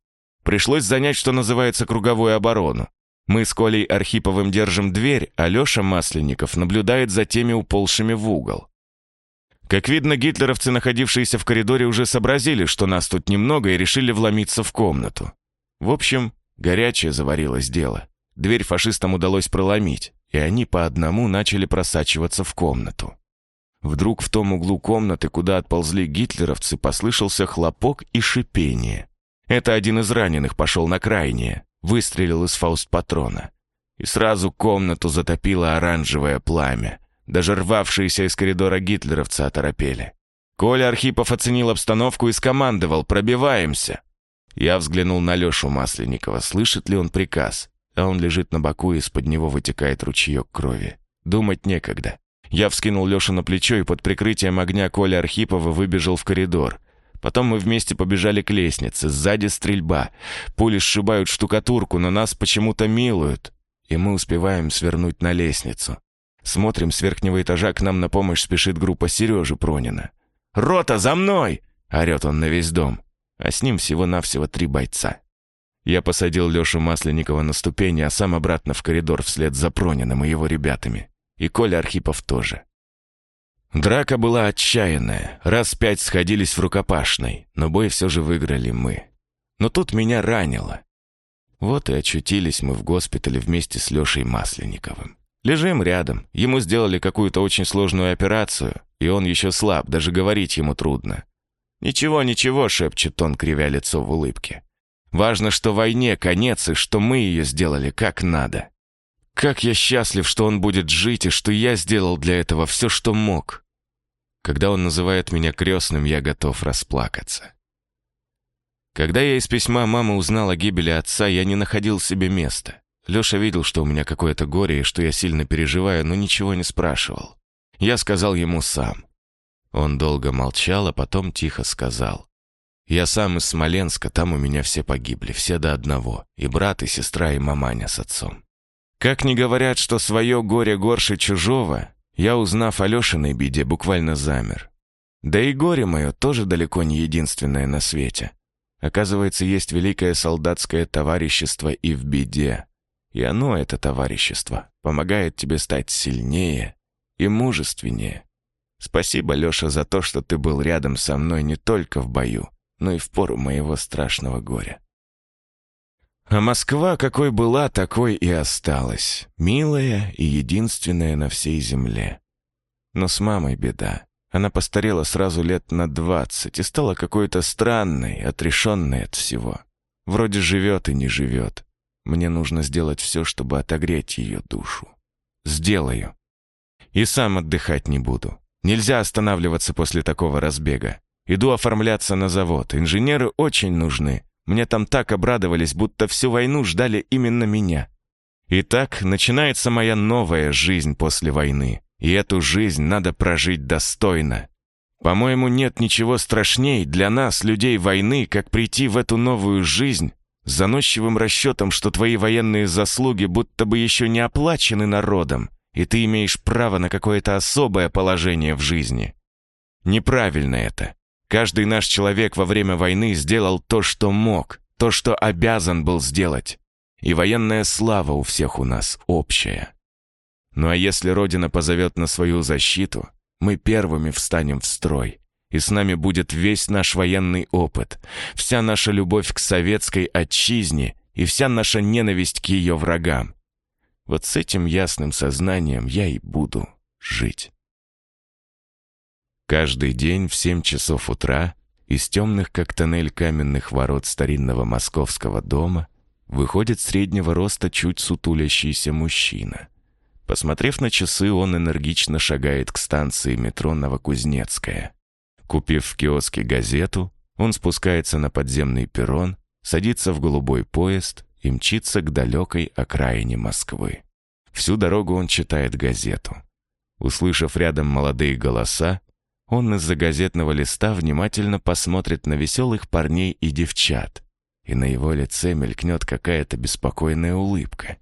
Пришлось занять, что называется, круговую оборону. Мы с Колей Архиповым держим дверь, а Леша Масленников наблюдает за теми уползшими в угол. Как видно, гитлеровцы, находившиеся в коридоре, уже сообразили, что нас тут немного, и решили вломиться в комнату. В общем, Горячее заварилось дело. Дверь фашистам удалось проломить, и они по одному начали просачиваться в комнату. Вдруг в том углу комнаты, куда отползли гитлеровцы, послышался хлопок и шипение. Это один из раненых пошел на крайнее, выстрелил из фауст-патрона. И сразу комнату затопило оранжевое пламя. Даже рвавшиеся из коридора гитлеровцы оторопели. Коля Архипов оценил обстановку и скомандовал «Пробиваемся!». Я взглянул на Лешу Масленникова, слышит ли он приказ, а он лежит на боку, и из-под него вытекает ручеек крови. Думать некогда. Я вскинул Лешу на плечо и под прикрытием огня Коля Архипова выбежал в коридор. Потом мы вместе побежали к лестнице. Сзади стрельба. Пули сшибают штукатурку, но нас почему-то милуют. И мы успеваем свернуть на лестницу. Смотрим, с верхнего этажа к нам на помощь спешит группа Сережи Пронина. «Рота, за мной!» — орёт он на весь дом. А с ним всего-навсего три бойца. Я посадил Лешу Масленникова на ступени, а сам обратно в коридор вслед за Прониным и его ребятами. И Коля Архипов тоже. Драка была отчаянная. Раз пять сходились в рукопашной, но бой все же выиграли мы. Но тут меня ранило. Вот и очутились мы в госпитале вместе с Лешей Масленниковым. Лежим рядом, ему сделали какую-то очень сложную операцию, и он еще слаб, даже говорить ему трудно. «Ничего, ничего», — шепчет он, кривя лицо в улыбке. «Важно, что войне конец, и что мы ее сделали как надо. Как я счастлив, что он будет жить, и что я сделал для этого все, что мог». Когда он называет меня крестным, я готов расплакаться. Когда я из письма мамы узнал о гибели отца, я не находил себе места. Леша видел, что у меня какое-то горе и что я сильно переживаю, но ничего не спрашивал. Я сказал ему сам. Он долго молчал, а потом тихо сказал. «Я сам из Смоленска, там у меня все погибли, все до одного, и брат, и сестра, и маманя с отцом. Как не говорят, что свое горе горше чужого, я, узнав о Лешиной беде, буквально замер. Да и горе мое тоже далеко не единственное на свете. Оказывается, есть великое солдатское товарищество и в беде. И оно, это товарищество, помогает тебе стать сильнее и мужественнее. Спасибо, Леша, за то, что ты был рядом со мной не только в бою, но и в пору моего страшного горя. А Москва какой была, такой и осталась. Милая и единственная на всей земле. Но с мамой беда. Она постарела сразу лет на двадцать и стала какой-то странной, отрешенной от всего. Вроде живет и не живет. Мне нужно сделать все, чтобы отогреть ее душу. Сделаю. И сам отдыхать не буду. Нельзя останавливаться после такого разбега. Иду оформляться на завод. Инженеры очень нужны. Мне там так обрадовались, будто всю войну ждали именно меня. Итак, начинается моя новая жизнь после войны. И эту жизнь надо прожить достойно. По-моему, нет ничего страшней для нас, людей войны, как прийти в эту новую жизнь с заносчивым расчетом, что твои военные заслуги будто бы еще не оплачены народом, и ты имеешь право на какое-то особое положение в жизни. Неправильно это. Каждый наш человек во время войны сделал то, что мог, то, что обязан был сделать. И военная слава у всех у нас общая. Ну а если Родина позовет на свою защиту, мы первыми встанем в строй и с нами будет весь наш военный опыт, вся наша любовь к советской отчизне и вся наша ненависть к ее врагам. Вот с этим ясным сознанием я и буду жить. Каждый день в семь часов утра из темных, как тоннель каменных ворот старинного московского дома выходит среднего роста чуть сутулящийся мужчина. Посмотрев на часы, он энергично шагает к станции метро Новокузнецкая. Купив в киоске газету, он спускается на подземный перрон, садится в голубой поезд и мчится к далекой окраине Москвы. Всю дорогу он читает газету. Услышав рядом молодые голоса, он из-за газетного листа внимательно посмотрит на веселых парней и девчат, и на его лице мелькнет какая-то беспокойная улыбка.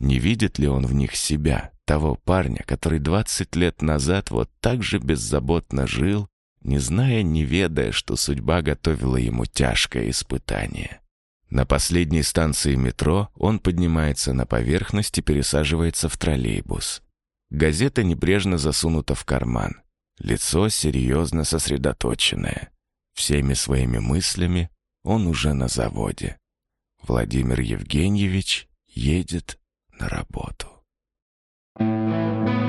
Не видит ли он в них себя, того парня, который 20 лет назад вот так же беззаботно жил не зная, не ведая, что судьба готовила ему тяжкое испытание. На последней станции метро он поднимается на поверхность и пересаживается в троллейбус. Газета небрежно засунута в карман. Лицо серьезно сосредоточенное. Всеми своими мыслями он уже на заводе. Владимир Евгеньевич едет на работу. Thank you.